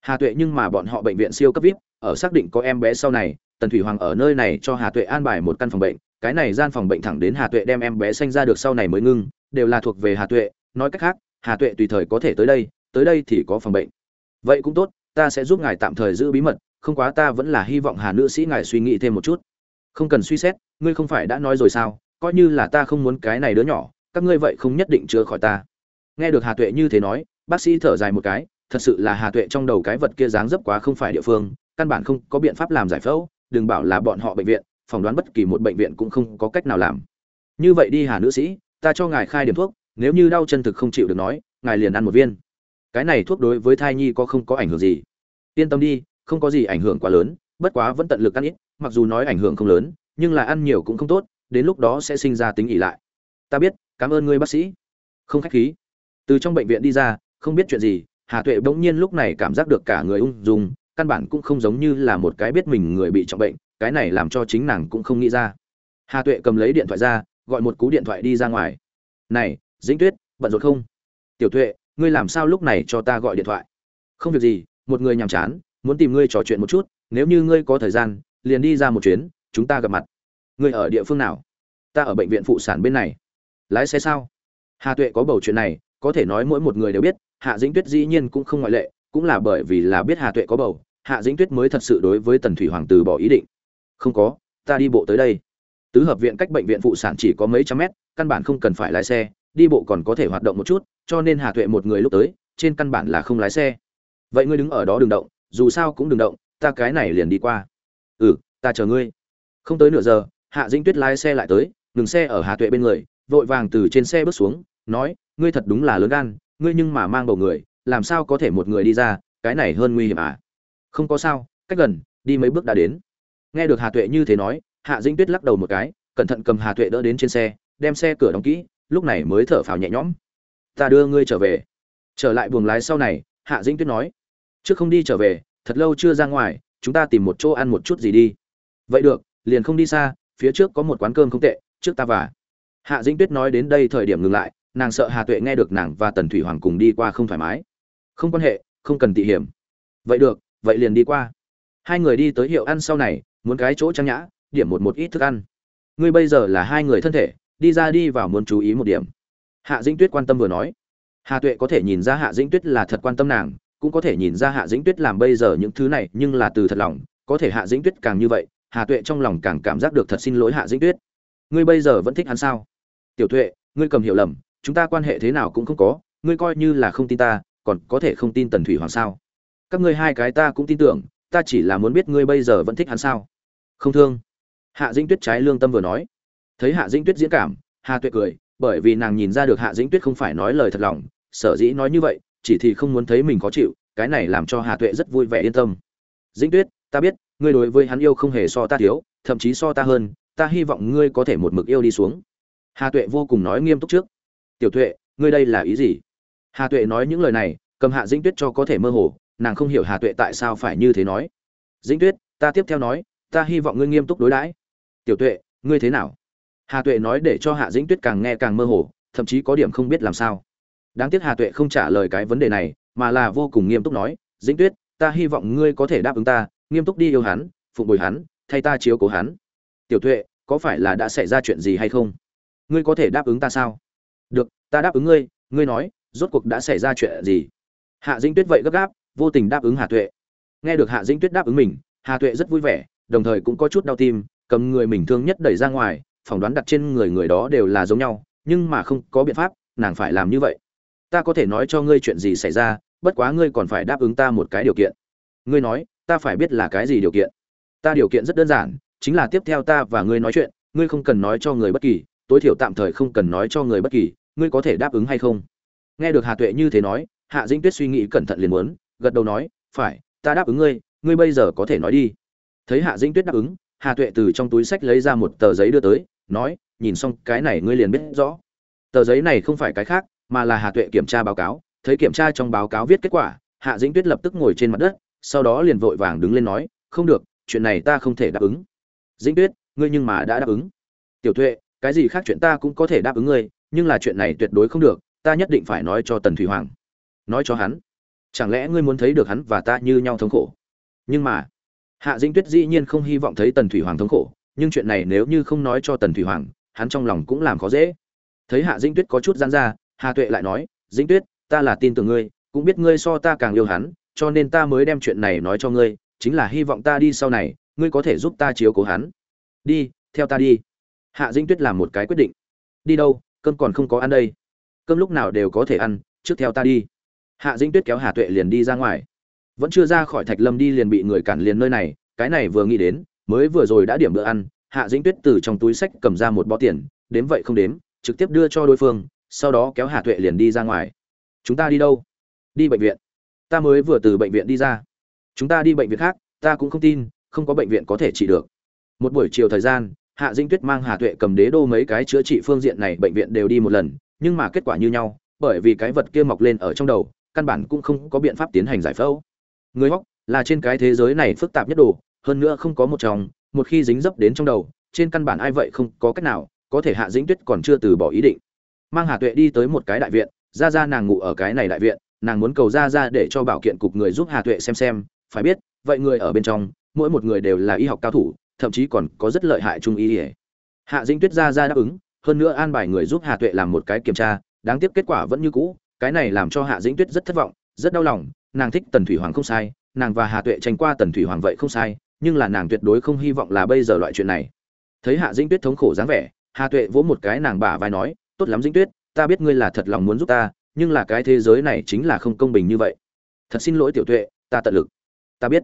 Hà tuệ nhưng mà bọn họ bệnh viện siêu cấp vip, ở xác định có em bé sau này, tần thủy hoàng ở nơi này cho hà tuệ an bài một căn phòng bệnh, cái này gian phòng bệnh thẳng đến hà tuệ đem em bé sinh ra được sau này mới ngưng, đều là thuộc về hà tuệ, nói cách khác, hà tuệ tùy thời có thể tới đây tới đây thì có phòng bệnh. Vậy cũng tốt, ta sẽ giúp ngài tạm thời giữ bí mật không quá ta vẫn là hy vọng hà nữ sĩ ngài suy nghĩ thêm một chút. Không cần suy xét, ngươi không phải đã nói rồi sao? Coi như là ta không muốn cái này đứa nhỏ, các ngươi vậy không nhất định chữa khỏi ta. Nghe được hà tuệ như thế nói, bác sĩ thở dài một cái, thật sự là hà tuệ trong đầu cái vật kia dáng dấp quá không phải địa phương, căn bản không có biện pháp làm giải phẫu, đừng bảo là bọn họ bệnh viện, phỏng đoán bất kỳ một bệnh viện cũng không có cách nào làm. Như vậy đi hà nữ sĩ, ta cho ngài khai điểm thuốc, nếu như đau chân thực không chịu được nói, ngài liền ăn một viên. Cái này thuốc đối với thai nhi có không có ảnh hưởng gì? Yên tâm đi không có gì ảnh hưởng quá lớn, bất quá vẫn tận lực ăn ít, mặc dù nói ảnh hưởng không lớn, nhưng là ăn nhiều cũng không tốt, đến lúc đó sẽ sinh ra tính ỉ lại. Ta biết, cảm ơn ngươi bác sĩ. Không khách khí. Từ trong bệnh viện đi ra, không biết chuyện gì, hà tuệ bỗng nhiên lúc này cảm giác được cả người ung dung, căn bản cũng không giống như là một cái biết mình người bị trọng bệnh, cái này làm cho chính nàng cũng không nghĩ ra. Hà tuệ cầm lấy điện thoại ra, gọi một cú điện thoại đi ra ngoài. Này, dĩnh tuyết, bận rộn không? Tiểu tuệ, ngươi làm sao lúc này cho ta gọi điện thoại? Không việc gì, một người nhàm chán muốn tìm ngươi trò chuyện một chút, nếu như ngươi có thời gian, liền đi ra một chuyến, chúng ta gặp mặt. Ngươi ở địa phương nào? Ta ở bệnh viện phụ sản bên này. Lái xe sao? Hà tuệ có bầu chuyện này, có thể nói mỗi một người đều biết, hạ dĩnh tuyết dĩ nhiên cũng không ngoại lệ, cũng là bởi vì là biết hà tuệ có bầu, hạ dĩnh tuyết mới thật sự đối với tần thủy hoàng từ bỏ ý định. Không có, ta đi bộ tới đây. Tứ hợp viện cách bệnh viện phụ sản chỉ có mấy trăm mét, căn bản không cần phải lái xe, đi bộ còn có thể hoạt động một chút, cho nên hà tuệ một người lúc tới, trên căn bản là không lái xe. Vậy ngươi đứng ở đó đừng động dù sao cũng đừng động, ta cái này liền đi qua. Ừ ta chờ ngươi. Không tới nửa giờ, hạ dĩnh tuyết lái xe lại tới, ngừng xe ở hà tuệ bên người, vội vàng từ trên xe bước xuống, nói, ngươi thật đúng là lớn gan, ngươi nhưng mà mang bầu người, làm sao có thể một người đi ra, cái này hơn nguy hiểm à? Không có sao, cách gần, đi mấy bước đã đến. Nghe được hà tuệ như thế nói, hạ dĩnh tuyết lắc đầu một cái, cẩn thận cầm hà tuệ đỡ đến trên xe, đem xe cửa đóng kỹ, lúc này mới thở phào nhẹ nhõm. Ta đưa ngươi trở về. Trở lại buồng lái sau này, hạ dĩnh tuyết nói trước không đi trở về, thật lâu chưa ra ngoài, chúng ta tìm một chỗ ăn một chút gì đi. Vậy được, liền không đi xa, phía trước có một quán cơm không tệ, trước ta và. Hạ dĩnh tuyết nói đến đây thời điểm ngừng lại, nàng sợ hà tuệ nghe được nàng và tần thủy hoàng cùng đi qua không thoải mái. Không quan hệ, không cần tị hiểm. Vậy được, vậy liền đi qua. Hai người đi tới hiệu ăn sau này, muốn cái chỗ trang nhã, điểm một một ít thức ăn. Ngươi bây giờ là hai người thân thể, đi ra đi vào muốn chú ý một điểm. Hạ dĩnh tuyết quan tâm vừa nói. Hà tuệ có thể nhìn ra hạ dĩnh tuyết là thật quan tâm nàng cũng có thể nhìn ra hạ dĩnh tuyết làm bây giờ những thứ này, nhưng là từ thật lòng, có thể hạ dĩnh tuyết càng như vậy, hà tuệ trong lòng càng cảm giác được thật xin lỗi hạ dĩnh tuyết. Ngươi bây giờ vẫn thích hắn sao? Tiểu tuệ, ngươi cầm hiểu lầm, chúng ta quan hệ thế nào cũng không có, ngươi coi như là không tin ta, còn có thể không tin tần thủy hoàng sao? Các ngươi hai cái ta cũng tin tưởng, ta chỉ là muốn biết ngươi bây giờ vẫn thích hắn sao? Không thương. Hạ dĩnh tuyết trái lương tâm vừa nói. Thấy hạ dĩnh tuyết diễn cảm, hà tuệ cười, bởi vì nàng nhìn ra được hạ dĩnh tuyết không phải nói lời thật lòng, sở dĩ nói như vậy chỉ thì không muốn thấy mình khó chịu, cái này làm cho hà tuệ rất vui vẻ yên tâm. Dĩnh tuyết, ta biết, ngươi đối với hắn yêu không hề so ta thiếu, thậm chí so ta hơn, ta hy vọng ngươi có thể một mực yêu đi xuống. Hà tuệ vô cùng nói nghiêm túc trước. Tiểu tuệ, ngươi đây là ý gì? Hà tuệ nói những lời này, cầm hạ dĩnh tuyết cho có thể mơ hồ, nàng không hiểu hà tuệ tại sao phải như thế nói. Dĩnh tuyết, ta tiếp theo nói, ta hy vọng ngươi nghiêm túc đối đãi. Tiểu tuệ, ngươi thế nào? Hà tuệ nói để cho hạ dĩnh tuyết càng nghe càng mơ hồ, thậm chí có điểm không biết làm sao đáng tiếc hà tuệ không trả lời cái vấn đề này, mà là vô cùng nghiêm túc nói, dĩnh tuyết, ta hy vọng ngươi có thể đáp ứng ta, nghiêm túc đi yêu hắn, phụng bồi hắn, thay ta chiếu cố hắn. Tiểu tuệ, có phải là đã xảy ra chuyện gì hay không? Ngươi có thể đáp ứng ta sao? Được, ta đáp ứng ngươi ngươi nói, rốt cuộc đã xảy ra chuyện gì? Hạ dĩnh tuyết vậy gấp gáp, vô tình đáp ứng hà tuệ. Nghe được hạ dĩnh tuyết đáp ứng mình, hà tuệ rất vui vẻ, đồng thời cũng có chút đau tim, cầm người mình thương nhất đẩy ra ngoài, phỏng đoán đặt trên người người đó đều là giống nhau, nhưng mà không có biện pháp, nàng phải làm như vậy ta có thể nói cho ngươi chuyện gì xảy ra, bất quá ngươi còn phải đáp ứng ta một cái điều kiện. Ngươi nói, ta phải biết là cái gì điều kiện. Ta điều kiện rất đơn giản, chính là tiếp theo ta và ngươi nói chuyện, ngươi không cần nói cho người bất kỳ, tối thiểu tạm thời không cần nói cho người bất kỳ, ngươi có thể đáp ứng hay không? Nghe được hà tuệ như thế nói, hạ dĩnh tuyết suy nghĩ cẩn thận liền muốn, gật đầu nói, phải, ta đáp ứng ngươi ngươi bây giờ có thể nói đi. Thấy hạ dĩnh tuyết đáp ứng, hà tuệ từ trong túi sách lấy ra một tờ giấy đưa tới, nói, nhìn xong cái này ngươi liền biết rõ. Tờ giấy này không phải cái khác mà là hà tuệ kiểm tra báo cáo, thấy kiểm tra trong báo cáo viết kết quả, hạ dĩnh tuyết lập tức ngồi trên mặt đất, sau đó liền vội vàng đứng lên nói, không được, chuyện này ta không thể đáp ứng. Dĩnh tuyết, ngươi nhưng mà đã đáp ứng. Tiểu tuệ, cái gì khác chuyện ta cũng có thể đáp ứng ngươi, nhưng là chuyện này tuyệt đối không được, ta nhất định phải nói cho tần thủy hoàng. Nói cho hắn? Chẳng lẽ ngươi muốn thấy được hắn và ta như nhau thống khổ? Nhưng mà hạ dĩnh tuyết dĩ nhiên không hy vọng thấy tần thủy hoàng thống khổ, nhưng chuyện này nếu như không nói cho tần thủy hoàng, hắn trong lòng cũng làm khó dễ. Thấy hạ dĩnh tuyết có chút gian ra hà tuệ lại nói, dĩnh tuyết, ta là tin tưởng ngươi, cũng biết ngươi so ta càng yêu hắn, cho nên ta mới đem chuyện này nói cho ngươi, chính là hy vọng ta đi sau này, ngươi có thể giúp ta chiếu cố hắn. Đi, theo ta đi. Hạ dĩnh tuyết làm một cái quyết định. Đi đâu, cơm còn không có ăn đây. Cơm lúc nào đều có thể ăn, trước theo ta đi. Hạ dĩnh tuyết kéo hà tuệ liền đi ra ngoài. Vẫn chưa ra khỏi thạch lâm đi liền bị người cản liền nơi này, cái này vừa nghĩ đến, mới vừa rồi đã điểm bữa ăn, hạ dĩnh tuyết từ trong túi sách cầm ra một bó tiền, đếm vậy không đếm, trực tiếp đưa cho đối phương sau đó kéo hà tuệ liền đi ra ngoài. Chúng ta đi đâu? Đi bệnh viện. Ta mới vừa từ bệnh viện đi ra. Chúng ta đi bệnh viện khác, ta cũng không tin, không có bệnh viện có thể trị được. Một buổi chiều thời gian, hạ dĩnh tuyết mang hà tuệ cầm đế đô mấy cái chữa trị phương diện này bệnh viện đều đi một lần, nhưng mà kết quả như nhau, bởi vì cái vật kia mọc lên ở trong đầu, căn bản cũng không có biện pháp tiến hành giải phẫu. Người hóc, là trên cái thế giới này phức tạp nhất đồ, hơn nữa không có một trong một khi dính dấp đến trong đầu, trên căn bản ai vậy không có cách nào, có thể hạ dĩnh tuyết còn chưa từ bỏ ý định mang hà tuệ đi tới một cái đại viện ra ra nàng ngủ ở cái này đại viện, nàng muốn cầu ra ra để cho bảo kiện cục người giúp hà tuệ xem xem, phải biết, vậy người ở bên trong, mỗi một người đều là y học cao thủ, thậm chí còn có rất lợi hại trung y ỉa hạ dĩnh tuyết ra ra đáp ứng, hơn nữa an bài người giúp hà tuệ làm một cái kiểm tra, đáng tiếc kết quả vẫn như cũ, cái này làm cho hạ dĩnh tuyết rất thất vọng, rất đau lòng, nàng thích tần thủy hoàng không sai, nàng và hà tuệ tranh qua tần thủy hoàng vậy không sai, nhưng là nàng tuyệt đối không hy vọng là bây giờ loại chuyện này. Thấy hạ dĩnh tuyết thống khổ dáng vẻ, hà tuệ vỗ một cái nàng bả vai nói tốt lắm dĩnh tuyết, ta biết ngươi là thật lòng muốn giúp ta, nhưng là cái thế giới này chính là không công bình như vậy. Thật xin lỗi tiểu tuệ, ta tận lực. Ta biết.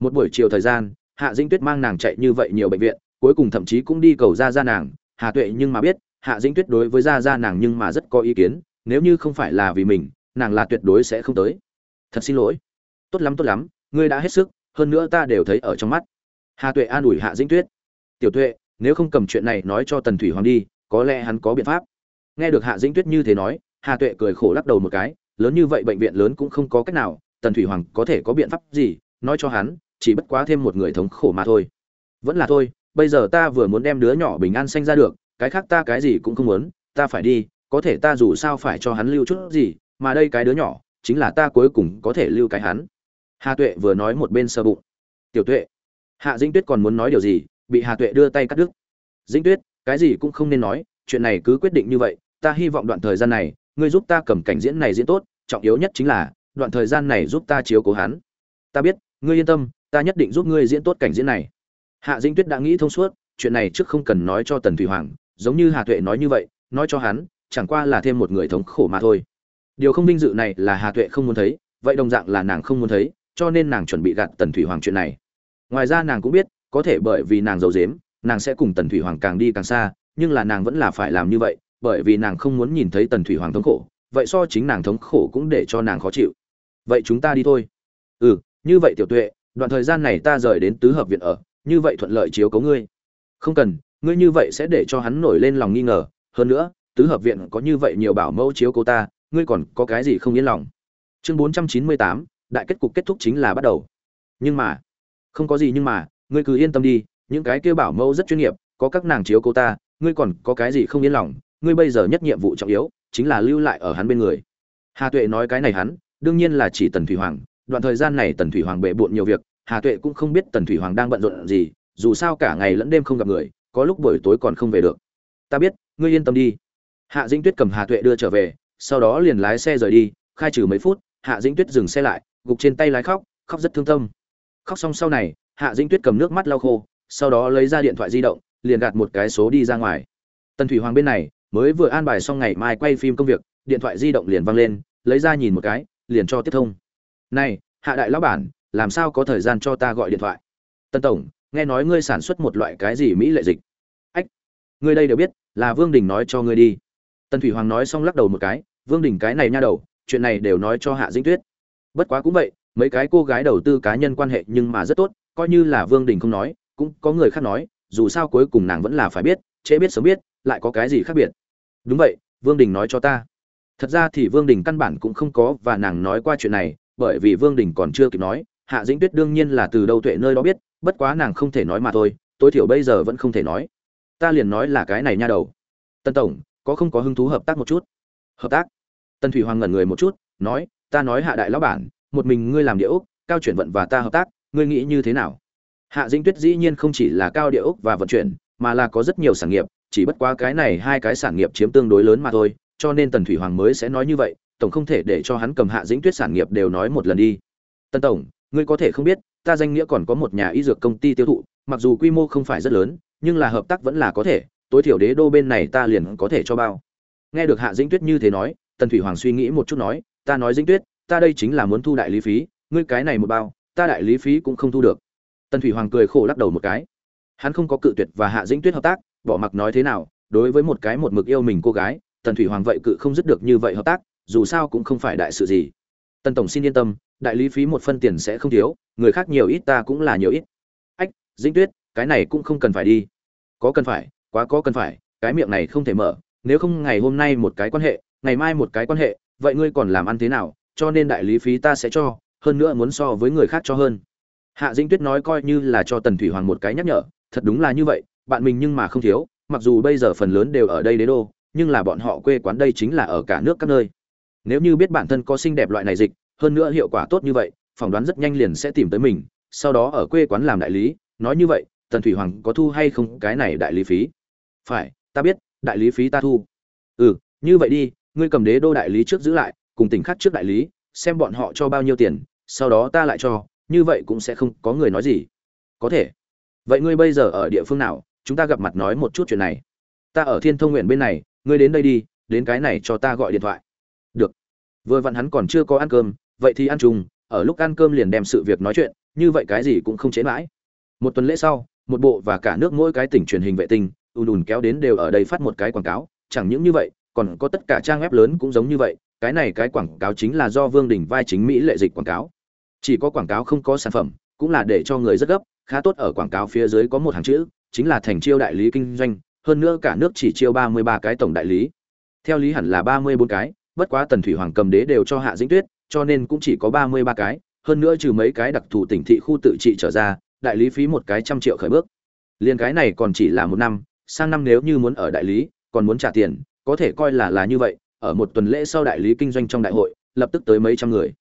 Một buổi chiều thời gian, hạ dĩnh tuyết mang nàng chạy như vậy nhiều bệnh viện, cuối cùng thậm chí cũng đi cầu ra ra nàng. Hà tuệ nhưng mà biết, hạ dĩnh tuyết đối với ra ra nàng nhưng mà rất có ý kiến, nếu như không phải là vì mình, nàng là tuyệt đối sẽ không tới. Thật xin lỗi. Tốt lắm tốt lắm, ngươi đã hết sức, hơn nữa ta đều thấy ở trong mắt. Hà tuệ an ủi hạ dĩnh tuyết. Tiểu tuệ, nếu không cầm chuyện này nói cho tần thủy hoàng đi, có lẽ hắn có biện pháp nghe được hạ dĩnh tuyết như thế nói, hà tuệ cười khổ lắc đầu một cái, lớn như vậy bệnh viện lớn cũng không có cách nào, tần thủy hoàng có thể có biện pháp gì, nói cho hắn, chỉ bất quá thêm một người thống khổ mà thôi. Vẫn là thôi, bây giờ ta vừa muốn đem đứa nhỏ bình an sanh ra được, cái khác ta cái gì cũng không muốn, ta phải đi, có thể ta dù sao phải cho hắn lưu chút gì, mà đây cái đứa nhỏ, chính là ta cuối cùng có thể lưu cái hắn. Hà tuệ vừa nói một bên sơ bụng. Tiểu tuệ, hạ dĩnh tuyết còn muốn nói điều gì, bị hà tuệ đưa tay cắt đứt. Dĩnh tuyết, cái gì cũng không nên nói, chuyện này cứ quyết định như vậy ta hy vọng đoạn thời gian này, ngươi giúp ta cầm cảnh diễn này diễn tốt, trọng yếu nhất chính là, đoạn thời gian này giúp ta chiếu cố hắn. Ta biết, ngươi yên tâm, ta nhất định giúp ngươi diễn tốt cảnh diễn này. Hạ dĩnh tuyết đã nghĩ thông suốt, chuyện này trước không cần nói cho tần thủy hoàng, giống như hà tuệ nói như vậy, nói cho hắn, chẳng qua là thêm một người thống khổ mà thôi. Điều không vinh dự này là hà tuệ không muốn thấy, vậy đồng dạng là nàng không muốn thấy, cho nên nàng chuẩn bị gạt tần thủy hoàng chuyện này. Ngoài ra nàng cũng biết, có thể bởi vì nàng giàu dếm nàng sẽ cùng tần thủy hoàng càng đi càng xa, nhưng là nàng vẫn là phải làm như vậy bởi vì nàng không muốn nhìn thấy tần thủy hoàng thống khổ, vậy so chính nàng thống khổ cũng để cho nàng khó chịu. Vậy chúng ta đi thôi. Ừ như vậy tiểu tuệ, đoạn thời gian này ta rời đến tứ hợp viện ở, như vậy thuận lợi chiếu cấu ngươi. Không cần, ngươi như vậy sẽ để cho hắn nổi lên lòng nghi ngờ. Hơn nữa, tứ hợp viện có như vậy nhiều bảo mẫu chiếu cố ta, ngươi còn có cái gì không yên lòng? Chương bốn trăm chín mươi tám, đại kết cục kết thúc chính là bắt đầu. Nhưng mà, không có gì nhưng mà, ngươi cứ yên tâm đi, những cái kia bảo mẫu rất chuyên nghiệp, có các nàng chiếu cố ta, ngươi còn có cái gì không yên lòng? Ngươi bây giờ nhất nhiệm vụ trọng yếu chính là lưu lại ở hắn bên người. Hà tuệ nói cái này hắn, đương nhiên là chỉ tần thủy hoàng, đoạn thời gian này tần thủy hoàng bệ bộn nhiều việc, hà tuệ cũng không biết tần thủy hoàng đang bận rộn gì, dù sao cả ngày lẫn đêm không gặp người, có lúc buổi tối còn không về được. Ta biết, ngươi yên tâm đi. Hạ dĩnh tuyết cầm hà tuệ đưa trở về, sau đó liền lái xe rời đi, khai trừ mấy phút, hạ dĩnh tuyết dừng xe lại, gục trên tay lái khóc khóc rất thương tâm. Khóc xong sau này, hạ dĩnh tuyết cầm nước mắt lau khô, sau đó lấy ra điện thoại di động, liền gạt một cái số đi ra ngoài. Tần thủy hoàng bên này mới vừa an bài xong ngày mai quay phim công việc, điện thoại di động liền văng lên, lấy ra nhìn một cái, liền cho tiếp thông. Này, hạ đại lão bản, làm sao có thời gian cho ta gọi điện thoại? Tân tổng, nghe nói ngươi sản xuất một loại cái gì mỹ lệ dịch? Ách, ngươi đây đều biết, là vương đình nói cho ngươi đi. Tần thủy hoàng nói xong lắc đầu một cái, vương đình cái này nha đầu, chuyện này đều nói cho hạ dĩnh tuyết. Bất quá cũng vậy, mấy cái cô gái đầu tư cá nhân quan hệ nhưng mà rất tốt, coi như là vương đình không nói, cũng có người khác nói, dù sao cuối cùng nàng vẫn là phải biết chế biết sớm biết lại có cái gì khác biệt? Đúng vậy, vương đình nói cho ta. Thật ra thì vương đình căn bản cũng không có và nàng nói qua chuyện này, bởi vì vương đình còn chưa kịp nói, hạ dĩnh tuyết đương nhiên là từ đâu tuệ nơi đó biết, bất quá nàng không thể nói mà thôi, tối thiểu bây giờ vẫn không thể nói. Ta liền nói là cái này nha đầu. Tân tổng, có không có hứng thú hợp tác một chút? Hợp tác? Tân thủy hoàng ngẩn người một chút, nói, ta nói hạ đại lão bản, một mình ngươi làm địa ốc, cao chuyển vận và ta hợp tác, ngươi nghĩ như thế nào? Hạ dĩnh tuyết dĩ nhiên không chỉ là cao địa ốc và vận chuyển, mà là có rất nhiều sản nghiệp chỉ bất quá cái này hai cái sản nghiệp chiếm tương đối lớn mà thôi, cho nên tần thủy hoàng mới sẽ nói như vậy, tổng không thể để cho hắn cầm hạ dĩnh tuyết sản nghiệp đều nói một lần đi. Tần tổng, ngươi có thể không biết, ta danh nghĩa còn có một nhà y dược công ty tiêu thụ, mặc dù quy mô không phải rất lớn, nhưng là hợp tác vẫn là có thể, tối thiểu đế đô bên này ta liền có thể cho bao. Nghe được hạ dĩnh tuyết như thế nói, tần thủy hoàng suy nghĩ một chút nói, ta nói dĩnh tuyết, ta đây chính là muốn thu đại lý phí, ngươi cái này một bao, ta đại lý phí cũng không thu được. Tần thủy hoàng cười khổ lắc đầu một cái. Hắn không có cự tuyệt và hạ dĩnh tuyết hợp tác bỏ mặc nói thế nào, đối với một cái một mực yêu mình cô gái, tần thủy hoàng vậy cự không dứt được như vậy hợp tác, dù sao cũng không phải đại sự gì. Tần tổng xin yên tâm, đại lý phí một phân tiền sẽ không thiếu, người khác nhiều ít ta cũng là nhiều ít. Ách, dĩnh tuyết, cái này cũng không cần phải đi. Có cần phải, quá có cần phải, cái miệng này không thể mở, nếu không ngày hôm nay một cái quan hệ, ngày mai một cái quan hệ, vậy ngươi còn làm ăn thế nào, cho nên đại lý phí ta sẽ cho, hơn nữa muốn so với người khác cho hơn. Hạ dĩnh tuyết nói coi như là cho tần thủy hoàng một cái nhắc nhở, thật đúng là như vậy bạn mình nhưng mà không thiếu, mặc dù bây giờ phần lớn đều ở đây đế đô, nhưng là bọn họ quê quán đây chính là ở cả nước các nơi. Nếu như biết bản thân có xinh đẹp loại này dịch, hơn nữa hiệu quả tốt như vậy, phỏng đoán rất nhanh liền sẽ tìm tới mình, sau đó ở quê quán làm đại lý, nói như vậy, tần thủy hoàng có thu hay không cái này đại lý phí? Phải, ta biết, đại lý phí ta thu. Ừ như vậy đi, ngươi cầm đế đô đại lý trước giữ lại, cùng tỉnh khác trước đại lý, xem bọn họ cho bao nhiêu tiền, sau đó ta lại cho, như vậy cũng sẽ không có người nói gì. Có thể. Vậy ngươi bây giờ ở địa phương nào? Chúng ta gặp mặt nói một chút chuyện này. Ta ở thiên thông nguyện bên này, ngươi đến đây đi, đến cái này cho ta gọi điện thoại. Được. Vừa vặn hắn còn chưa có ăn cơm, vậy thì ăn chung, ở lúc ăn cơm liền đem sự việc nói chuyện, như vậy cái gì cũng không chế mãi. Một tuần lễ sau, một bộ và cả nước mỗi cái tỉnh truyền hình vệ tinh, ùn ùn kéo đến đều ở đây phát một cái quảng cáo, chẳng những như vậy, còn có tất cả trang web lớn cũng giống như vậy, cái này cái quảng cáo chính là do vương đình vai chính mỹ lệ dịch quảng cáo. Chỉ có quảng cáo không có sản phẩm, cũng là để cho người rất gấp, khá tốt ở quảng cáo phía dưới có một hàng chữ chính là thành chiêu đại lý kinh doanh, hơn nữa cả nước chỉ chiêu ba mươi ba cái tổng đại lý. Theo lý hẳn là ba mươi bốn cái, bất quá tần thủy hoàng cầm đế đều cho hạ dĩnh tuyết, cho nên cũng chỉ có ba mươi ba cái, hơn nữa trừ mấy cái đặc thù tỉnh thị khu tự trị trở ra, đại lý phí một cái trăm triệu khởi bước. Liên cái này còn chỉ là một năm, sang năm nếu như muốn ở đại lý, còn muốn trả tiền, có thể coi là là như vậy, ở một tuần lễ sau đại lý kinh doanh trong đại hội, lập tức tới mấy trăm người.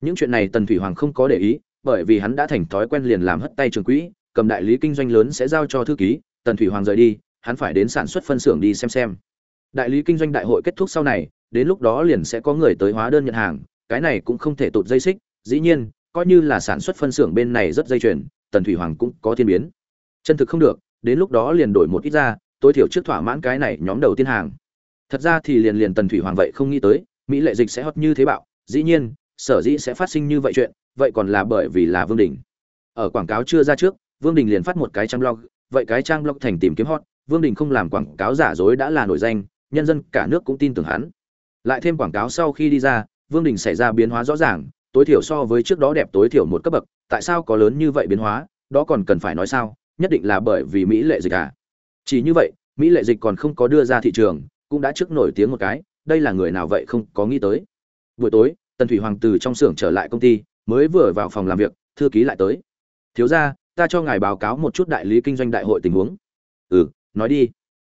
Những chuyện này tần thủy hoàng không có để ý, bởi vì hắn đã thành thói quen liền làm hất tay trường quỹ cầm đại lý kinh doanh lớn sẽ giao cho thư ký, tần thủy hoàng rời đi, hắn phải đến sản xuất phân xưởng đi xem xem. Đại lý kinh doanh đại hội kết thúc sau này, đến lúc đó liền sẽ có người tới hóa đơn nhận hàng, cái này cũng không thể tụt dây xích, dĩ nhiên, coi như là sản xuất phân xưởng bên này rất dây chuyền, tần thủy hoàng cũng có thiên biến. Chân thực không được, đến lúc đó liền đổi một ít ra, tối thiểu trước thỏa mãn cái này nhóm đầu tiên hàng. Thật ra thì liền liền tần thủy hoàng vậy không nghĩ tới, mỹ lệ dịch sẽ hót như thế bạo, dĩ nhiên, sở dĩ sẽ phát sinh như vậy chuyện, vậy còn là bởi vì là vương đình. Ở quảng cáo chưa ra trước vương đình liền phát một cái trang blog, vậy cái trang blog thành tìm kiếm hot, vương đình không làm quảng cáo giả dối đã là nổi danh, nhân dân cả nước cũng tin tưởng hắn. Lại thêm quảng cáo sau khi đi ra, vương đình xảy ra biến hóa rõ ràng, tối thiểu so với trước đó đẹp tối thiểu một cấp bậc, tại sao có lớn như vậy biến hóa, đó còn cần phải nói sao, nhất định là bởi vì mỹ lệ dịch à? Chỉ như vậy, mỹ lệ dịch còn không có đưa ra thị trường, cũng đã trước nổi tiếng một cái, đây là người nào vậy không có nghĩ tới. Buổi tối, tần thủy hoàng từ trong xưởng trở lại công ty, mới vừa vào phòng làm việc, thư ký lại tới. Thiếu gia ta cho ngài báo cáo một chút đại lý kinh doanh đại hội tình huống. Ừ nói đi.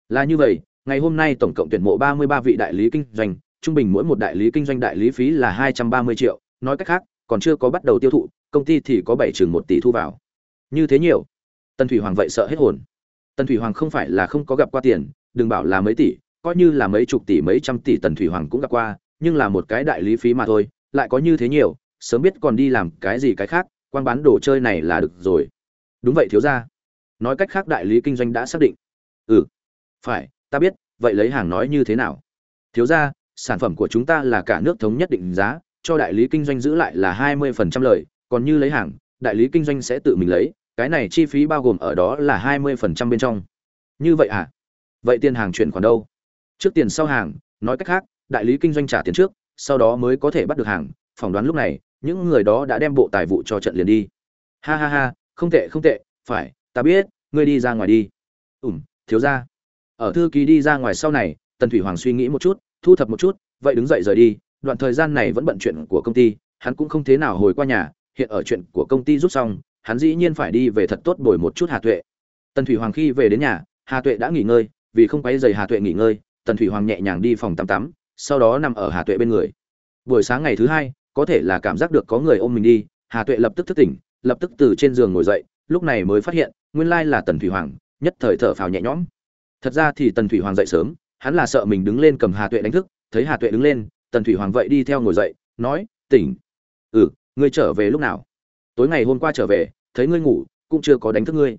Là như vậy, ngày hôm nay tổng cộng tuyển mộ ba mươi ba vị đại lý kinh doanh, trung bình mỗi một đại lý kinh doanh đại lý phí là hai trăm ba mươi triệu. Nói cách khác, còn chưa có bắt đầu tiêu thụ, công ty thì có bảy chừng một tỷ thu vào. Như thế nhiều. Tân thủy hoàng vậy sợ hết hồn. Tân thủy hoàng không phải là không có gặp qua tiền, đừng bảo là mấy tỷ, coi như là mấy chục tỷ, mấy trăm tỷ tần thủy hoàng cũng gặp qua, nhưng là một cái đại lý phí mà thôi, lại có như thế nhiều, sớm biết còn đi làm cái gì cái khác quan bán đồ chơi này là được rồi đúng vậy, thiếu ra nói cách khác, đại lý kinh doanh đã xác định. Ừ. Phải, ta biết, vậy lấy hàng nói như thế nào? Thiếu ra sản phẩm của chúng ta là cả nước thống nhất định giá, cho đại lý kinh doanh giữ lại là hai mươi phần trăm lời, còn như lấy hàng, đại lý kinh doanh sẽ tự mình lấy, cái này chi phí bao gồm ở đó là hai mươi phần trăm bên trong. Như vậy à? Vậy tiền hàng chuyển khoản đâu? Trước tiền sau hàng, nói cách khác, đại lý kinh doanh trả tiền trước, sau đó mới có thể bắt được hàng. Phỏng đoán lúc này, những người đó đã đem bộ tài vụ cho trận liền đi. Ha ha ha không tệ không tệ, phải, ta biết, ngươi đi ra ngoài đi. Ủm thiếu ra ở thư ký đi ra ngoài sau này, tần thủy hoàng suy nghĩ một chút, thu thập một chút, vậy đứng dậy rời đi. Đoạn thời gian này vẫn bận chuyện của công ty, hắn cũng không thế nào hồi qua nhà. Hiện ở chuyện của công ty rút xong, hắn dĩ nhiên phải đi về thật tốt bồi một chút hà tuệ. Tần thủy hoàng khi về đến nhà, hà tuệ đã nghỉ ngơi, vì không quấy dày hà tuệ nghỉ ngơi, tần thủy hoàng nhẹ nhàng đi phòng tắm tắm, sau đó nằm ở hà tuệ bên người. Buổi sáng ngày thứ hai, có thể là cảm giác được có người ôm mình đi, hà tuệ lập tức thức tỉnh lập tức từ trên giường ngồi dậy, lúc này mới phát hiện, nguyên lai là tần thủy hoàng, nhất thời thở phào nhẹ nhõm. Thật ra thì tần thủy hoàng dậy sớm, hắn là sợ mình đứng lên cầm hà tuệ đánh thức, thấy hà tuệ đứng lên, tần thủy hoàng vậy đi theo ngồi dậy, nói, tỉnh. Ừ ngươi trở về lúc nào? Tối ngày hôm qua trở về, thấy ngươi ngủ, cũng chưa có đánh thức ngươi.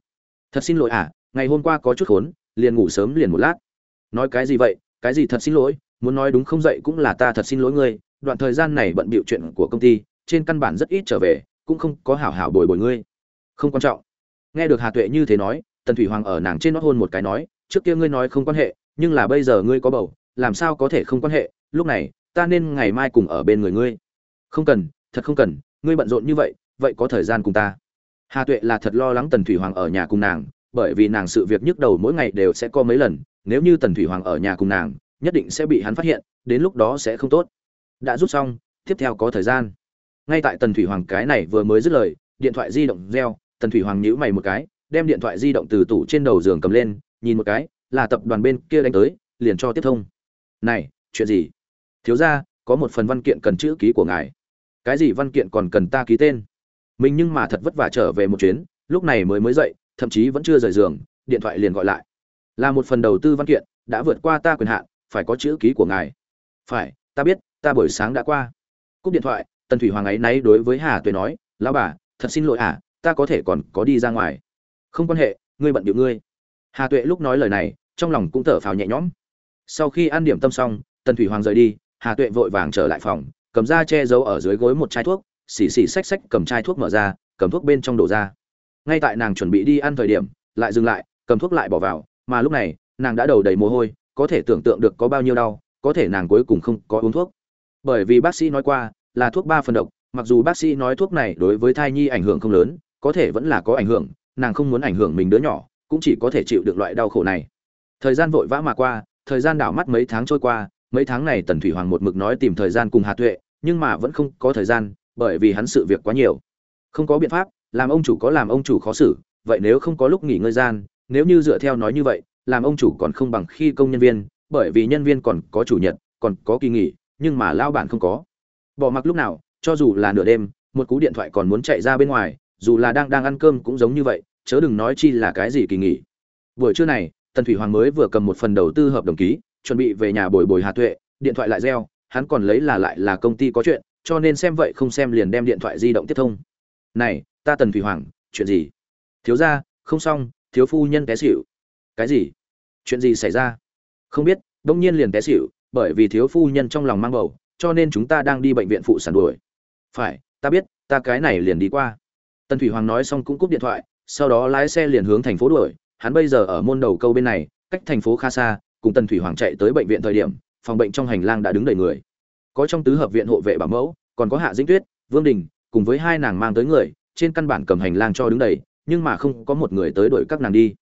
Thật xin lỗi à ngày hôm qua có chút khốn, liền ngủ sớm liền một lát. Nói cái gì vậy, cái gì thật xin lỗi, muốn nói đúng không dậy cũng là ta thật xin lỗi ngươi, đoạn thời gian này bận bịu chuyện của công ty, trên căn bản rất ít trở về cũng không có hảo hảo bồi bồi ngươi. Không quan trọng. Nghe được hà tuệ như thế nói, tần thủy hoàng ở nàng trên nót hôn một cái nói, trước kia ngươi nói không quan hệ, nhưng là bây giờ ngươi có bầu, làm sao có thể không quan hệ, lúc này, ta nên ngày mai cùng ở bên người ngươi. Không cần, thật không cần, ngươi bận rộn như vậy vậy có thời gian cùng ta. Hà tuệ là thật lo lắng tần thủy hoàng ở nhà cùng nàng, bởi vì nàng sự việc nhức đầu mỗi ngày đều sẽ có mấy lần, nếu như tần thủy hoàng ở nhà cùng nàng, nhất định sẽ bị hắn phát hiện, đến lúc đó sẽ không tốt. Đã rút xong, tiếp theo có thời gian ngay tại tần thủy hoàng cái này vừa mới dứt lời, điện thoại di động reo, tần thủy hoàng nhíu mày một cái, đem điện thoại di động từ tủ trên đầu giường cầm lên, nhìn một cái, là tập đoàn bên kia đánh tới, liền cho tiếp thông. Này, chuyện gì? Thiếu ra có một phần văn kiện cần chữ ký của ngài. Cái gì văn kiện còn cần ta ký tên? Mình nhưng mà thật vất vả trở về một chuyến, lúc này mới mới dậy, thậm chí vẫn chưa rời giường, điện thoại liền gọi lại. Là một phần đầu tư văn kiện, đã vượt qua ta quyền hạn, phải có chữ ký của ngài. Phải, ta biết, ta buổi sáng đã qua. Cúp điện thoại tần thủy hoàng ấy náy đối với hà tuệ nói, lão bà, thật xin lỗi à ta có thể còn có đi ra ngoài. Không quan hệ, ngươi bận điệu ngươi. Hà tuệ lúc nói lời này, trong lòng cũng thở phào nhẹ nhõm. Sau khi ăn điểm tâm xong, tần thủy hoàng rời đi, hà tuệ vội vàng trở lại phòng, cầm ra che giấu ở dưới gối một chai thuốc, xì xì xách xách cầm chai thuốc mở ra, cầm thuốc bên trong đổ ra. Ngay tại nàng chuẩn bị đi ăn thời điểm, lại dừng lại, cầm thuốc lại bỏ vào, mà lúc này, nàng đã đầu đầy mồ hôi, có thể tưởng tượng được có bao nhiêu đau, có thể nàng cuối cùng không có uống thuốc. Bởi vì bác sĩ nói qua là thuốc ba phần độc, mặc dù bác sĩ nói thuốc này đối với thai nhi ảnh hưởng không lớn, có thể vẫn là có ảnh hưởng, nàng không muốn ảnh hưởng mình đứa nhỏ, cũng chỉ có thể chịu được loại đau khổ này. Thời gian vội vã mà qua, thời gian đảo mắt mấy tháng trôi qua, mấy tháng này tần thủy hoàng một mực nói tìm thời gian cùng hà tuệ, nhưng mà vẫn không có thời gian, bởi vì hắn sự việc quá nhiều. Không có biện pháp, làm ông chủ có làm ông chủ khó xử, vậy nếu không có lúc nghỉ ngơi gian, nếu như dựa theo nói như vậy, làm ông chủ còn không bằng khi công nhân viên, bởi vì nhân viên còn có chủ nhật, còn có kỳ nghỉ, nhưng mà lao bản không có bỏ mặc lúc nào, cho dù là nửa đêm, một cú điện thoại còn muốn chạy ra bên ngoài, dù là đang đang ăn cơm cũng giống như vậy, chớ đừng nói chi là cái gì kỳ nghỉ. Buổi trưa này, tần thủy hoàng mới vừa cầm một phần đầu tư hợp đồng ký, chuẩn bị về nhà bồi bồi hà tuệ, điện thoại lại reo, hắn còn lấy là lại là công ty có chuyện, cho nên xem vậy không xem liền đem điện thoại di động tiếp thông. Này, ta tần thủy hoàng, chuyện gì? Thiếu ra không xong, thiếu phu nhân té xỉu. Cái gì? Chuyện gì xảy ra? Không biết đông nhiên liền té xỉu, bởi vì thiếu phu nhân trong lòng mang bầu cho nên chúng ta đang đi bệnh viện phụ sản đuổi. Phải, ta biết, ta cái này liền đi qua. Tần thủy hoàng nói xong cũng cúp điện thoại, sau đó lái xe liền hướng thành phố đuổi. Hắn bây giờ ở môn đầu câu bên này, cách thành phố khá xa, cùng tần thủy hoàng chạy tới bệnh viện thời điểm, phòng bệnh trong hành lang đã đứng đầy người. Có trong tứ hợp viện hộ vệ bảo mẫu, còn có hạ dĩnh tuyết, vương đình, cùng với hai nàng mang tới người, trên căn bản cầm hành lang cho đứng đầy, nhưng mà không có một người tới đuổi các nàng đi.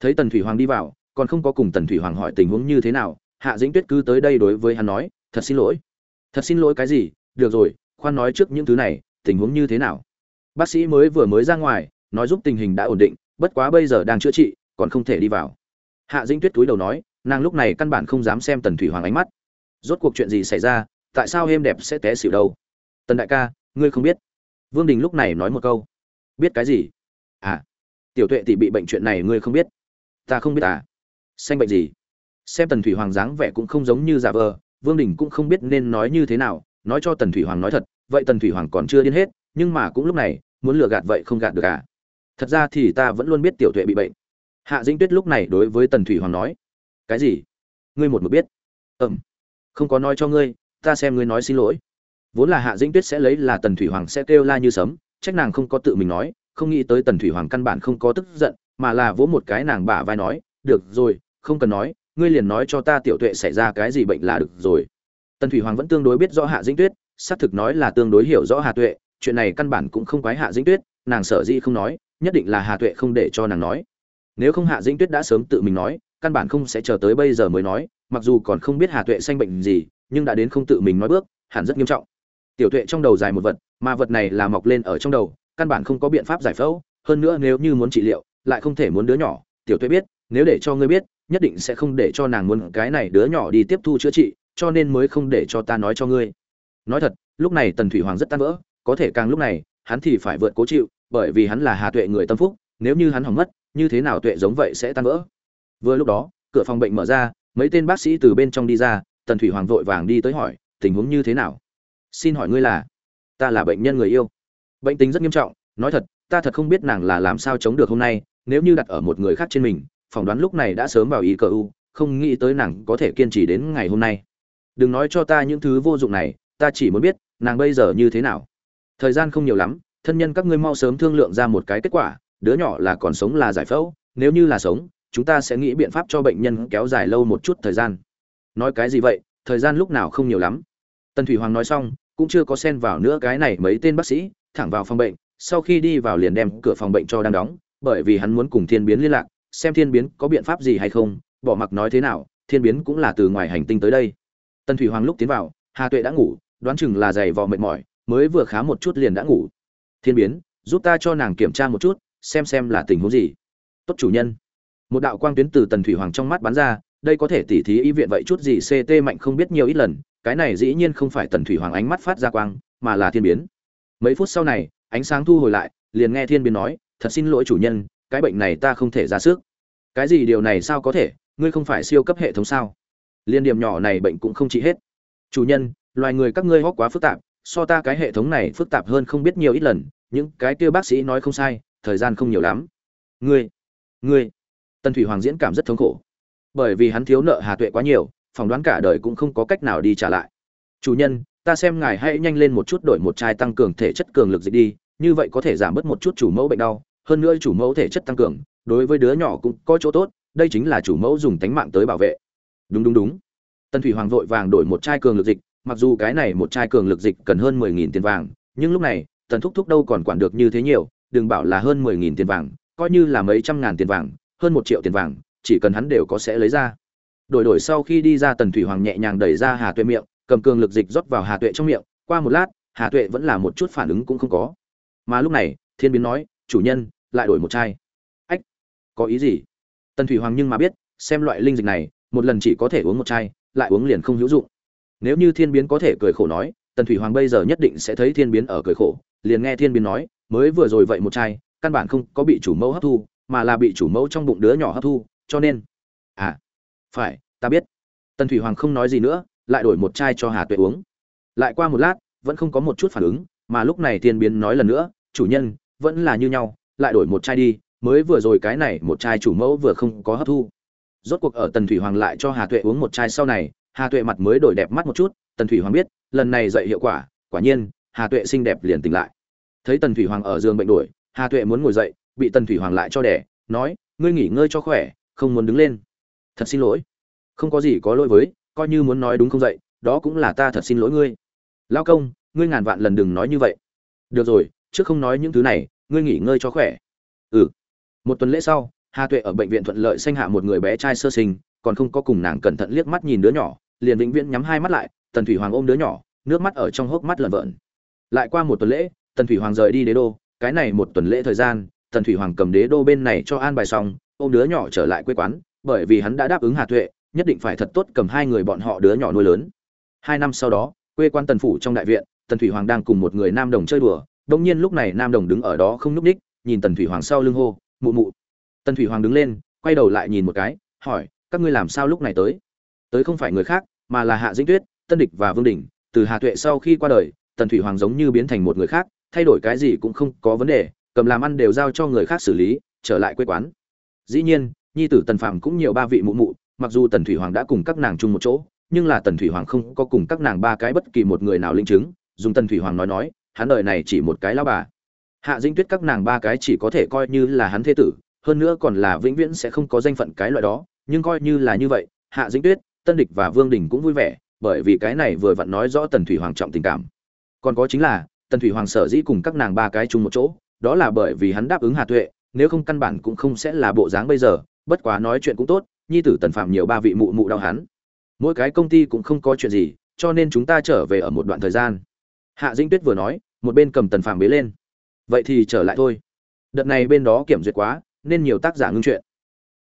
Thấy tần thủy hoàng đi vào, còn không có cùng tần thủy hoàng hỏi tình huống như thế nào, hạ dĩnh tuyết cứ tới đây đối với hắn nói, thật xin lỗi thật xin lỗi cái gì? Được rồi, khoan nói trước những thứ này, tình huống như thế nào? Bác sĩ mới vừa mới ra ngoài, nói giúp tình hình đã ổn định, bất quá bây giờ đang chữa trị, còn không thể đi vào. Hạ dĩnh tuyết túi đầu nói, nàng lúc này căn bản không dám xem tần thủy hoàng ánh mắt. Rốt cuộc chuyện gì xảy ra, tại sao êm đẹp sẽ té xỉu đâu? Tần đại ca, ngươi không biết. Vương đình lúc này nói một câu. Biết cái gì? À tiểu tuệ tỷ bị bệnh chuyện này ngươi không biết. Ta không biết à? Xanh bệnh gì? Xem tần thủy hoàng dáng vẻ cũng không giống như giả vờ vương đình cũng không biết nên nói như thế nào, nói cho tần thủy hoàng nói thật, vậy tần thủy hoàng còn chưa điên hết, nhưng mà cũng lúc này, muốn lừa gạt vậy không gạt được à? Thật ra thì ta vẫn luôn biết tiểu tuệ bị bệnh. Hạ dĩnh tuyết lúc này đối với tần thủy hoàng nói, cái gì? Ngươi một mực biết? Ừm, không có nói cho ngươi, ta xem ngươi nói xin lỗi. Vốn là hạ dĩnh tuyết sẽ lấy là tần thủy hoàng sẽ kêu la như sấm trách nàng không có tự mình nói, không nghĩ tới tần thủy hoàng căn bản không có tức giận, mà là vỗ một cái nàng bả vai nói, được rồi, không cần nói ngươi liền nói cho ta tiểu tuệ xảy ra cái gì bệnh là được rồi. Tần thủy hoàng vẫn tương đối biết rõ hạ dĩnh tuyết, xác thực nói là tương đối hiểu rõ Hà tuệ, chuyện này căn bản cũng không quái hạ dĩnh tuyết, nàng sở dĩ không nói, nhất định là hà tuệ không để cho nàng nói. Nếu không hạ dĩnh tuyết đã sớm tự mình nói, căn bản không sẽ chờ tới bây giờ mới nói, mặc dù còn không biết hà tuệ sanh bệnh gì, nhưng đã đến không tự mình nói bước, hẳn rất nghiêm trọng. Tiểu tuệ trong đầu dài một vật, mà vật này là mọc lên ở trong đầu, căn bản không có biện pháp giải phẫu, hơn nữa nếu như muốn trị liệu, lại không thể muốn đứa nhỏ. Tiểu tuệ biết, nếu để cho ngươi biết nhất định sẽ không để cho nàng muốn cái này đứa nhỏ đi tiếp thu chữa trị, cho nên mới không để cho ta nói cho ngươi. Nói thật, lúc này tần thủy hoàng rất tan vỡ, có thể càng lúc này, hắn thì phải vượt cố chịu, bởi vì hắn là hà tuệ người tâm phúc, nếu như hắn hỏng mất, như thế nào tuệ giống vậy sẽ tan vỡ? Vừa lúc đó, cửa phòng bệnh mở ra, mấy tên bác sĩ từ bên trong đi ra, tần thủy hoàng vội vàng đi tới hỏi, tình huống như thế nào? Xin hỏi ngươi là, ta là bệnh nhân người yêu. Bệnh tính rất nghiêm trọng, nói thật, ta thật không biết nàng là làm sao chống được hôm nay, nếu như đặt ở một người khác trên mình phỏng đoán lúc này đã sớm vào ý cờ u, không nghĩ tới nàng có thể kiên trì đến ngày hôm nay. Đừng nói cho ta những thứ vô dụng này, ta chỉ muốn biết, nàng bây giờ như thế nào. Thời gian không nhiều lắm, thân nhân các ngươi mau sớm thương lượng ra một cái kết quả, đứa nhỏ là còn sống là giải phẫu, nếu như là sống, chúng ta sẽ nghĩ biện pháp cho bệnh nhân kéo dài lâu một chút thời gian. Nói cái gì vậy, thời gian lúc nào không nhiều lắm. Tần thủy hoàng nói xong, cũng chưa có xen vào nữa cái này mấy tên bác sĩ, thẳng vào phòng bệnh, sau khi đi vào liền đem cửa phòng bệnh cho đang đóng, bởi vì hắn muốn cùng thiên biến liên lạc xem thiên biến có biện pháp gì hay không, bỏ mặc nói thế nào, thiên biến cũng là từ ngoài hành tinh tới đây. Tần thủy hoàng lúc tiến vào, hà tuệ đã ngủ, đoán chừng là giày vò mệt mỏi, mới vừa khá một chút liền đã ngủ. Thiên biến, giúp ta cho nàng kiểm tra một chút, xem xem là tình huống gì. Tốt chủ nhân. Một đạo quang tuyến từ tần thủy hoàng trong mắt bắn ra, đây có thể tỉ thí y viện vậy chút gì ct mạnh không biết nhiều ít lần, cái này dĩ nhiên không phải tần thủy hoàng ánh mắt phát ra quang, mà là thiên biến. Mấy phút sau này, ánh sáng thu hồi lại, liền nghe thiên biến nói, thật xin lỗi chủ nhân, cái bệnh này ta không thể ra sức cái gì điều này sao có thể? Ngươi không phải siêu cấp hệ thống sao? Liên điểm nhỏ này bệnh cũng không trị hết. Chủ nhân, loài người các ngươi hóc quá phức tạp, so ta cái hệ thống này phức tạp hơn không biết nhiều ít lần, những cái kia bác sĩ nói không sai, thời gian không nhiều lắm. Ngươi ngươi. Tần thủy hoàng diễn cảm rất thống khổ. Bởi vì hắn thiếu nợ hà tuệ quá nhiều, phỏng đoán cả đời cũng không có cách nào đi trả lại. Chủ nhân, ta xem ngài hãy nhanh lên một chút đổi một chai tăng cường thể chất cường lực dịch đi, như vậy có thể giảm bớt một chút chủ mẫu bệnh đau, hơn nữa chủ mẫu thể chất tăng cường đối với đứa nhỏ cũng có chỗ tốt, đây chính là chủ mẫu dùng tánh mạng tới bảo vệ. Đúng đúng đúng. Tần thủy hoàng vội vàng đổi một chai cường lực dịch, mặc dù cái này một chai cường lực dịch cần hơn mười nghìn tiền vàng, nhưng lúc này, tần thúc thúc đâu còn quản được như thế nhiều, đừng bảo là hơn mười nghìn tiền vàng, coi như là mấy trăm ngàn tiền vàng, hơn một triệu tiền vàng, chỉ cần hắn đều có sẽ lấy ra. Đổi đổi sau khi đi ra tần thủy hoàng nhẹ nhàng đẩy ra hà tuệ miệng, cầm cường lực dịch rót vào hà tuệ trong miệng, qua một lát, hà tuệ vẫn là một chút phản ứng cũng không có. Mà lúc này, thiên biến nói, chủ nhân, lại đổi một chai có ý gì? Tần thủy hoàng nhưng mà biết, xem loại linh dịch này, một lần chỉ có thể uống một chai, lại uống liền không hữu dụng. Nếu như thiên biến có thể cười khổ nói, tần thủy hoàng bây giờ nhất định sẽ thấy thiên biến ở cười khổ, liền nghe thiên biến nói, mới vừa rồi vậy một chai, căn bản không có bị chủ mẫu hấp thu, mà là bị chủ mẫu trong bụng đứa nhỏ hấp thu, cho nên à phải, ta biết. Tần thủy hoàng không nói gì nữa, lại đổi một chai cho hà tuệ uống. Lại qua một lát, vẫn không có một chút phản ứng, mà lúc này thiên biến nói lần nữa, chủ nhân, vẫn là như nhau, lại đổi một chai đi mới vừa rồi cái này một chai chủ mẫu vừa không có hấp thu. Rốt cuộc ở tần thủy hoàng lại cho hà tuệ uống một chai sau này, hà tuệ mặt mới đổi đẹp mắt một chút, tần thủy hoàng biết, lần này dậy hiệu quả quả nhiên, hà tuệ xinh đẹp liền tỉnh lại. Thấy tần thủy hoàng ở giường bệnh đổi hà tuệ muốn ngồi dậy, bị tần thủy hoàng lại cho đẻ, nói, ngươi nghỉ ngơi cho khỏe, không muốn đứng lên. Thật xin lỗi. Không có gì có lỗi với, coi như muốn nói đúng không dậy, đó cũng là ta thật xin lỗi ngươi. Lao công, ngươi ngàn vạn lần đừng nói như vậy. Được rồi, trước không nói những thứ này, ngươi nghỉ ngơi cho khỏe. Ừ một tuần lễ sau, hà tuệ ở bệnh viện thuận lợi sanh hạ một người bé trai sơ sinh, còn không có cùng nàng cẩn thận liếc mắt nhìn đứa nhỏ, liền vĩnh viễn nhắm hai mắt lại, tần thủy hoàng ôm đứa nhỏ, nước mắt ở trong hốc mắt lợn vợn. Lại qua một tuần lễ, tần thủy hoàng rời đi đế đô, cái này một tuần lễ thời gian, tần thủy hoàng cầm đế đô bên này cho an bài xong, ôm đứa nhỏ trở lại quê quán, bởi vì hắn đã đáp ứng hà tuệ, nhất định phải thật tốt cầm hai người bọn họ đứa nhỏ nuôi lớn. Hai năm sau đó, quê quan tần phủ trong đại viện, tần thủy hoàng đang cùng một người nam đồng chơi đùa đông nhiên lúc này nam đồng đứng ở đó không nhúc ních nhìn tần thủy hoàng sau lưng hô mụ mụ. Tần thủy hoàng đứng lên, quay đầu lại nhìn một cái, hỏi, các ngươi làm sao lúc này tới? Tới không phải người khác, mà là hạ dĩnh tuyết, tân địch và vương đình từ hà tuệ sau khi qua đời, tần thủy hoàng giống như biến thành một người khác, thay đổi cái gì cũng không có vấn đề, cầm làm ăn đều giao cho người khác xử lý, trở lại quê quán. Dĩ nhiên, nhi tử tần phạm cũng nhiều ba vị mụ mụ, mặc dù tần thủy hoàng đã cùng các nàng chung một chỗ, nhưng là tần thủy hoàng không có cùng các nàng ba cái bất kỳ một người nào linh chứng, dùng tần thủy hoàng nói nói, hắn đời này chỉ một cái lao bà hạ dĩnh tuyết các nàng ba cái chỉ có thể coi như là hắn thế tử, hơn nữa còn là vĩnh viễn sẽ không có danh phận cái loại đó, nhưng coi như là như vậy, hạ dĩnh tuyết, tân địch và vương đình cũng vui vẻ, bởi vì cái này vừa vặn nói rõ tần thủy hoàng trọng tình cảm. Còn có chính là, tần thủy hoàng sở dĩ cùng các nàng ba cái chung một chỗ, đó là bởi vì hắn đáp ứng hà tuệ, nếu không căn bản cũng không sẽ là bộ dáng bây giờ, bất quá nói chuyện cũng tốt, nhi tử tần phạm nhiều ba vị mụ mụ đau hắn. Mỗi cái công ty cũng không có chuyện gì, cho nên chúng ta trở về ở một đoạn thời gian. Hạ dĩnh tuyết vừa nói, một bên cầm tần phạm bế lên vậy thì trở lại thôi. Đợt này bên đó kiểm duyệt quá, nên nhiều tác giả ngưng chuyện.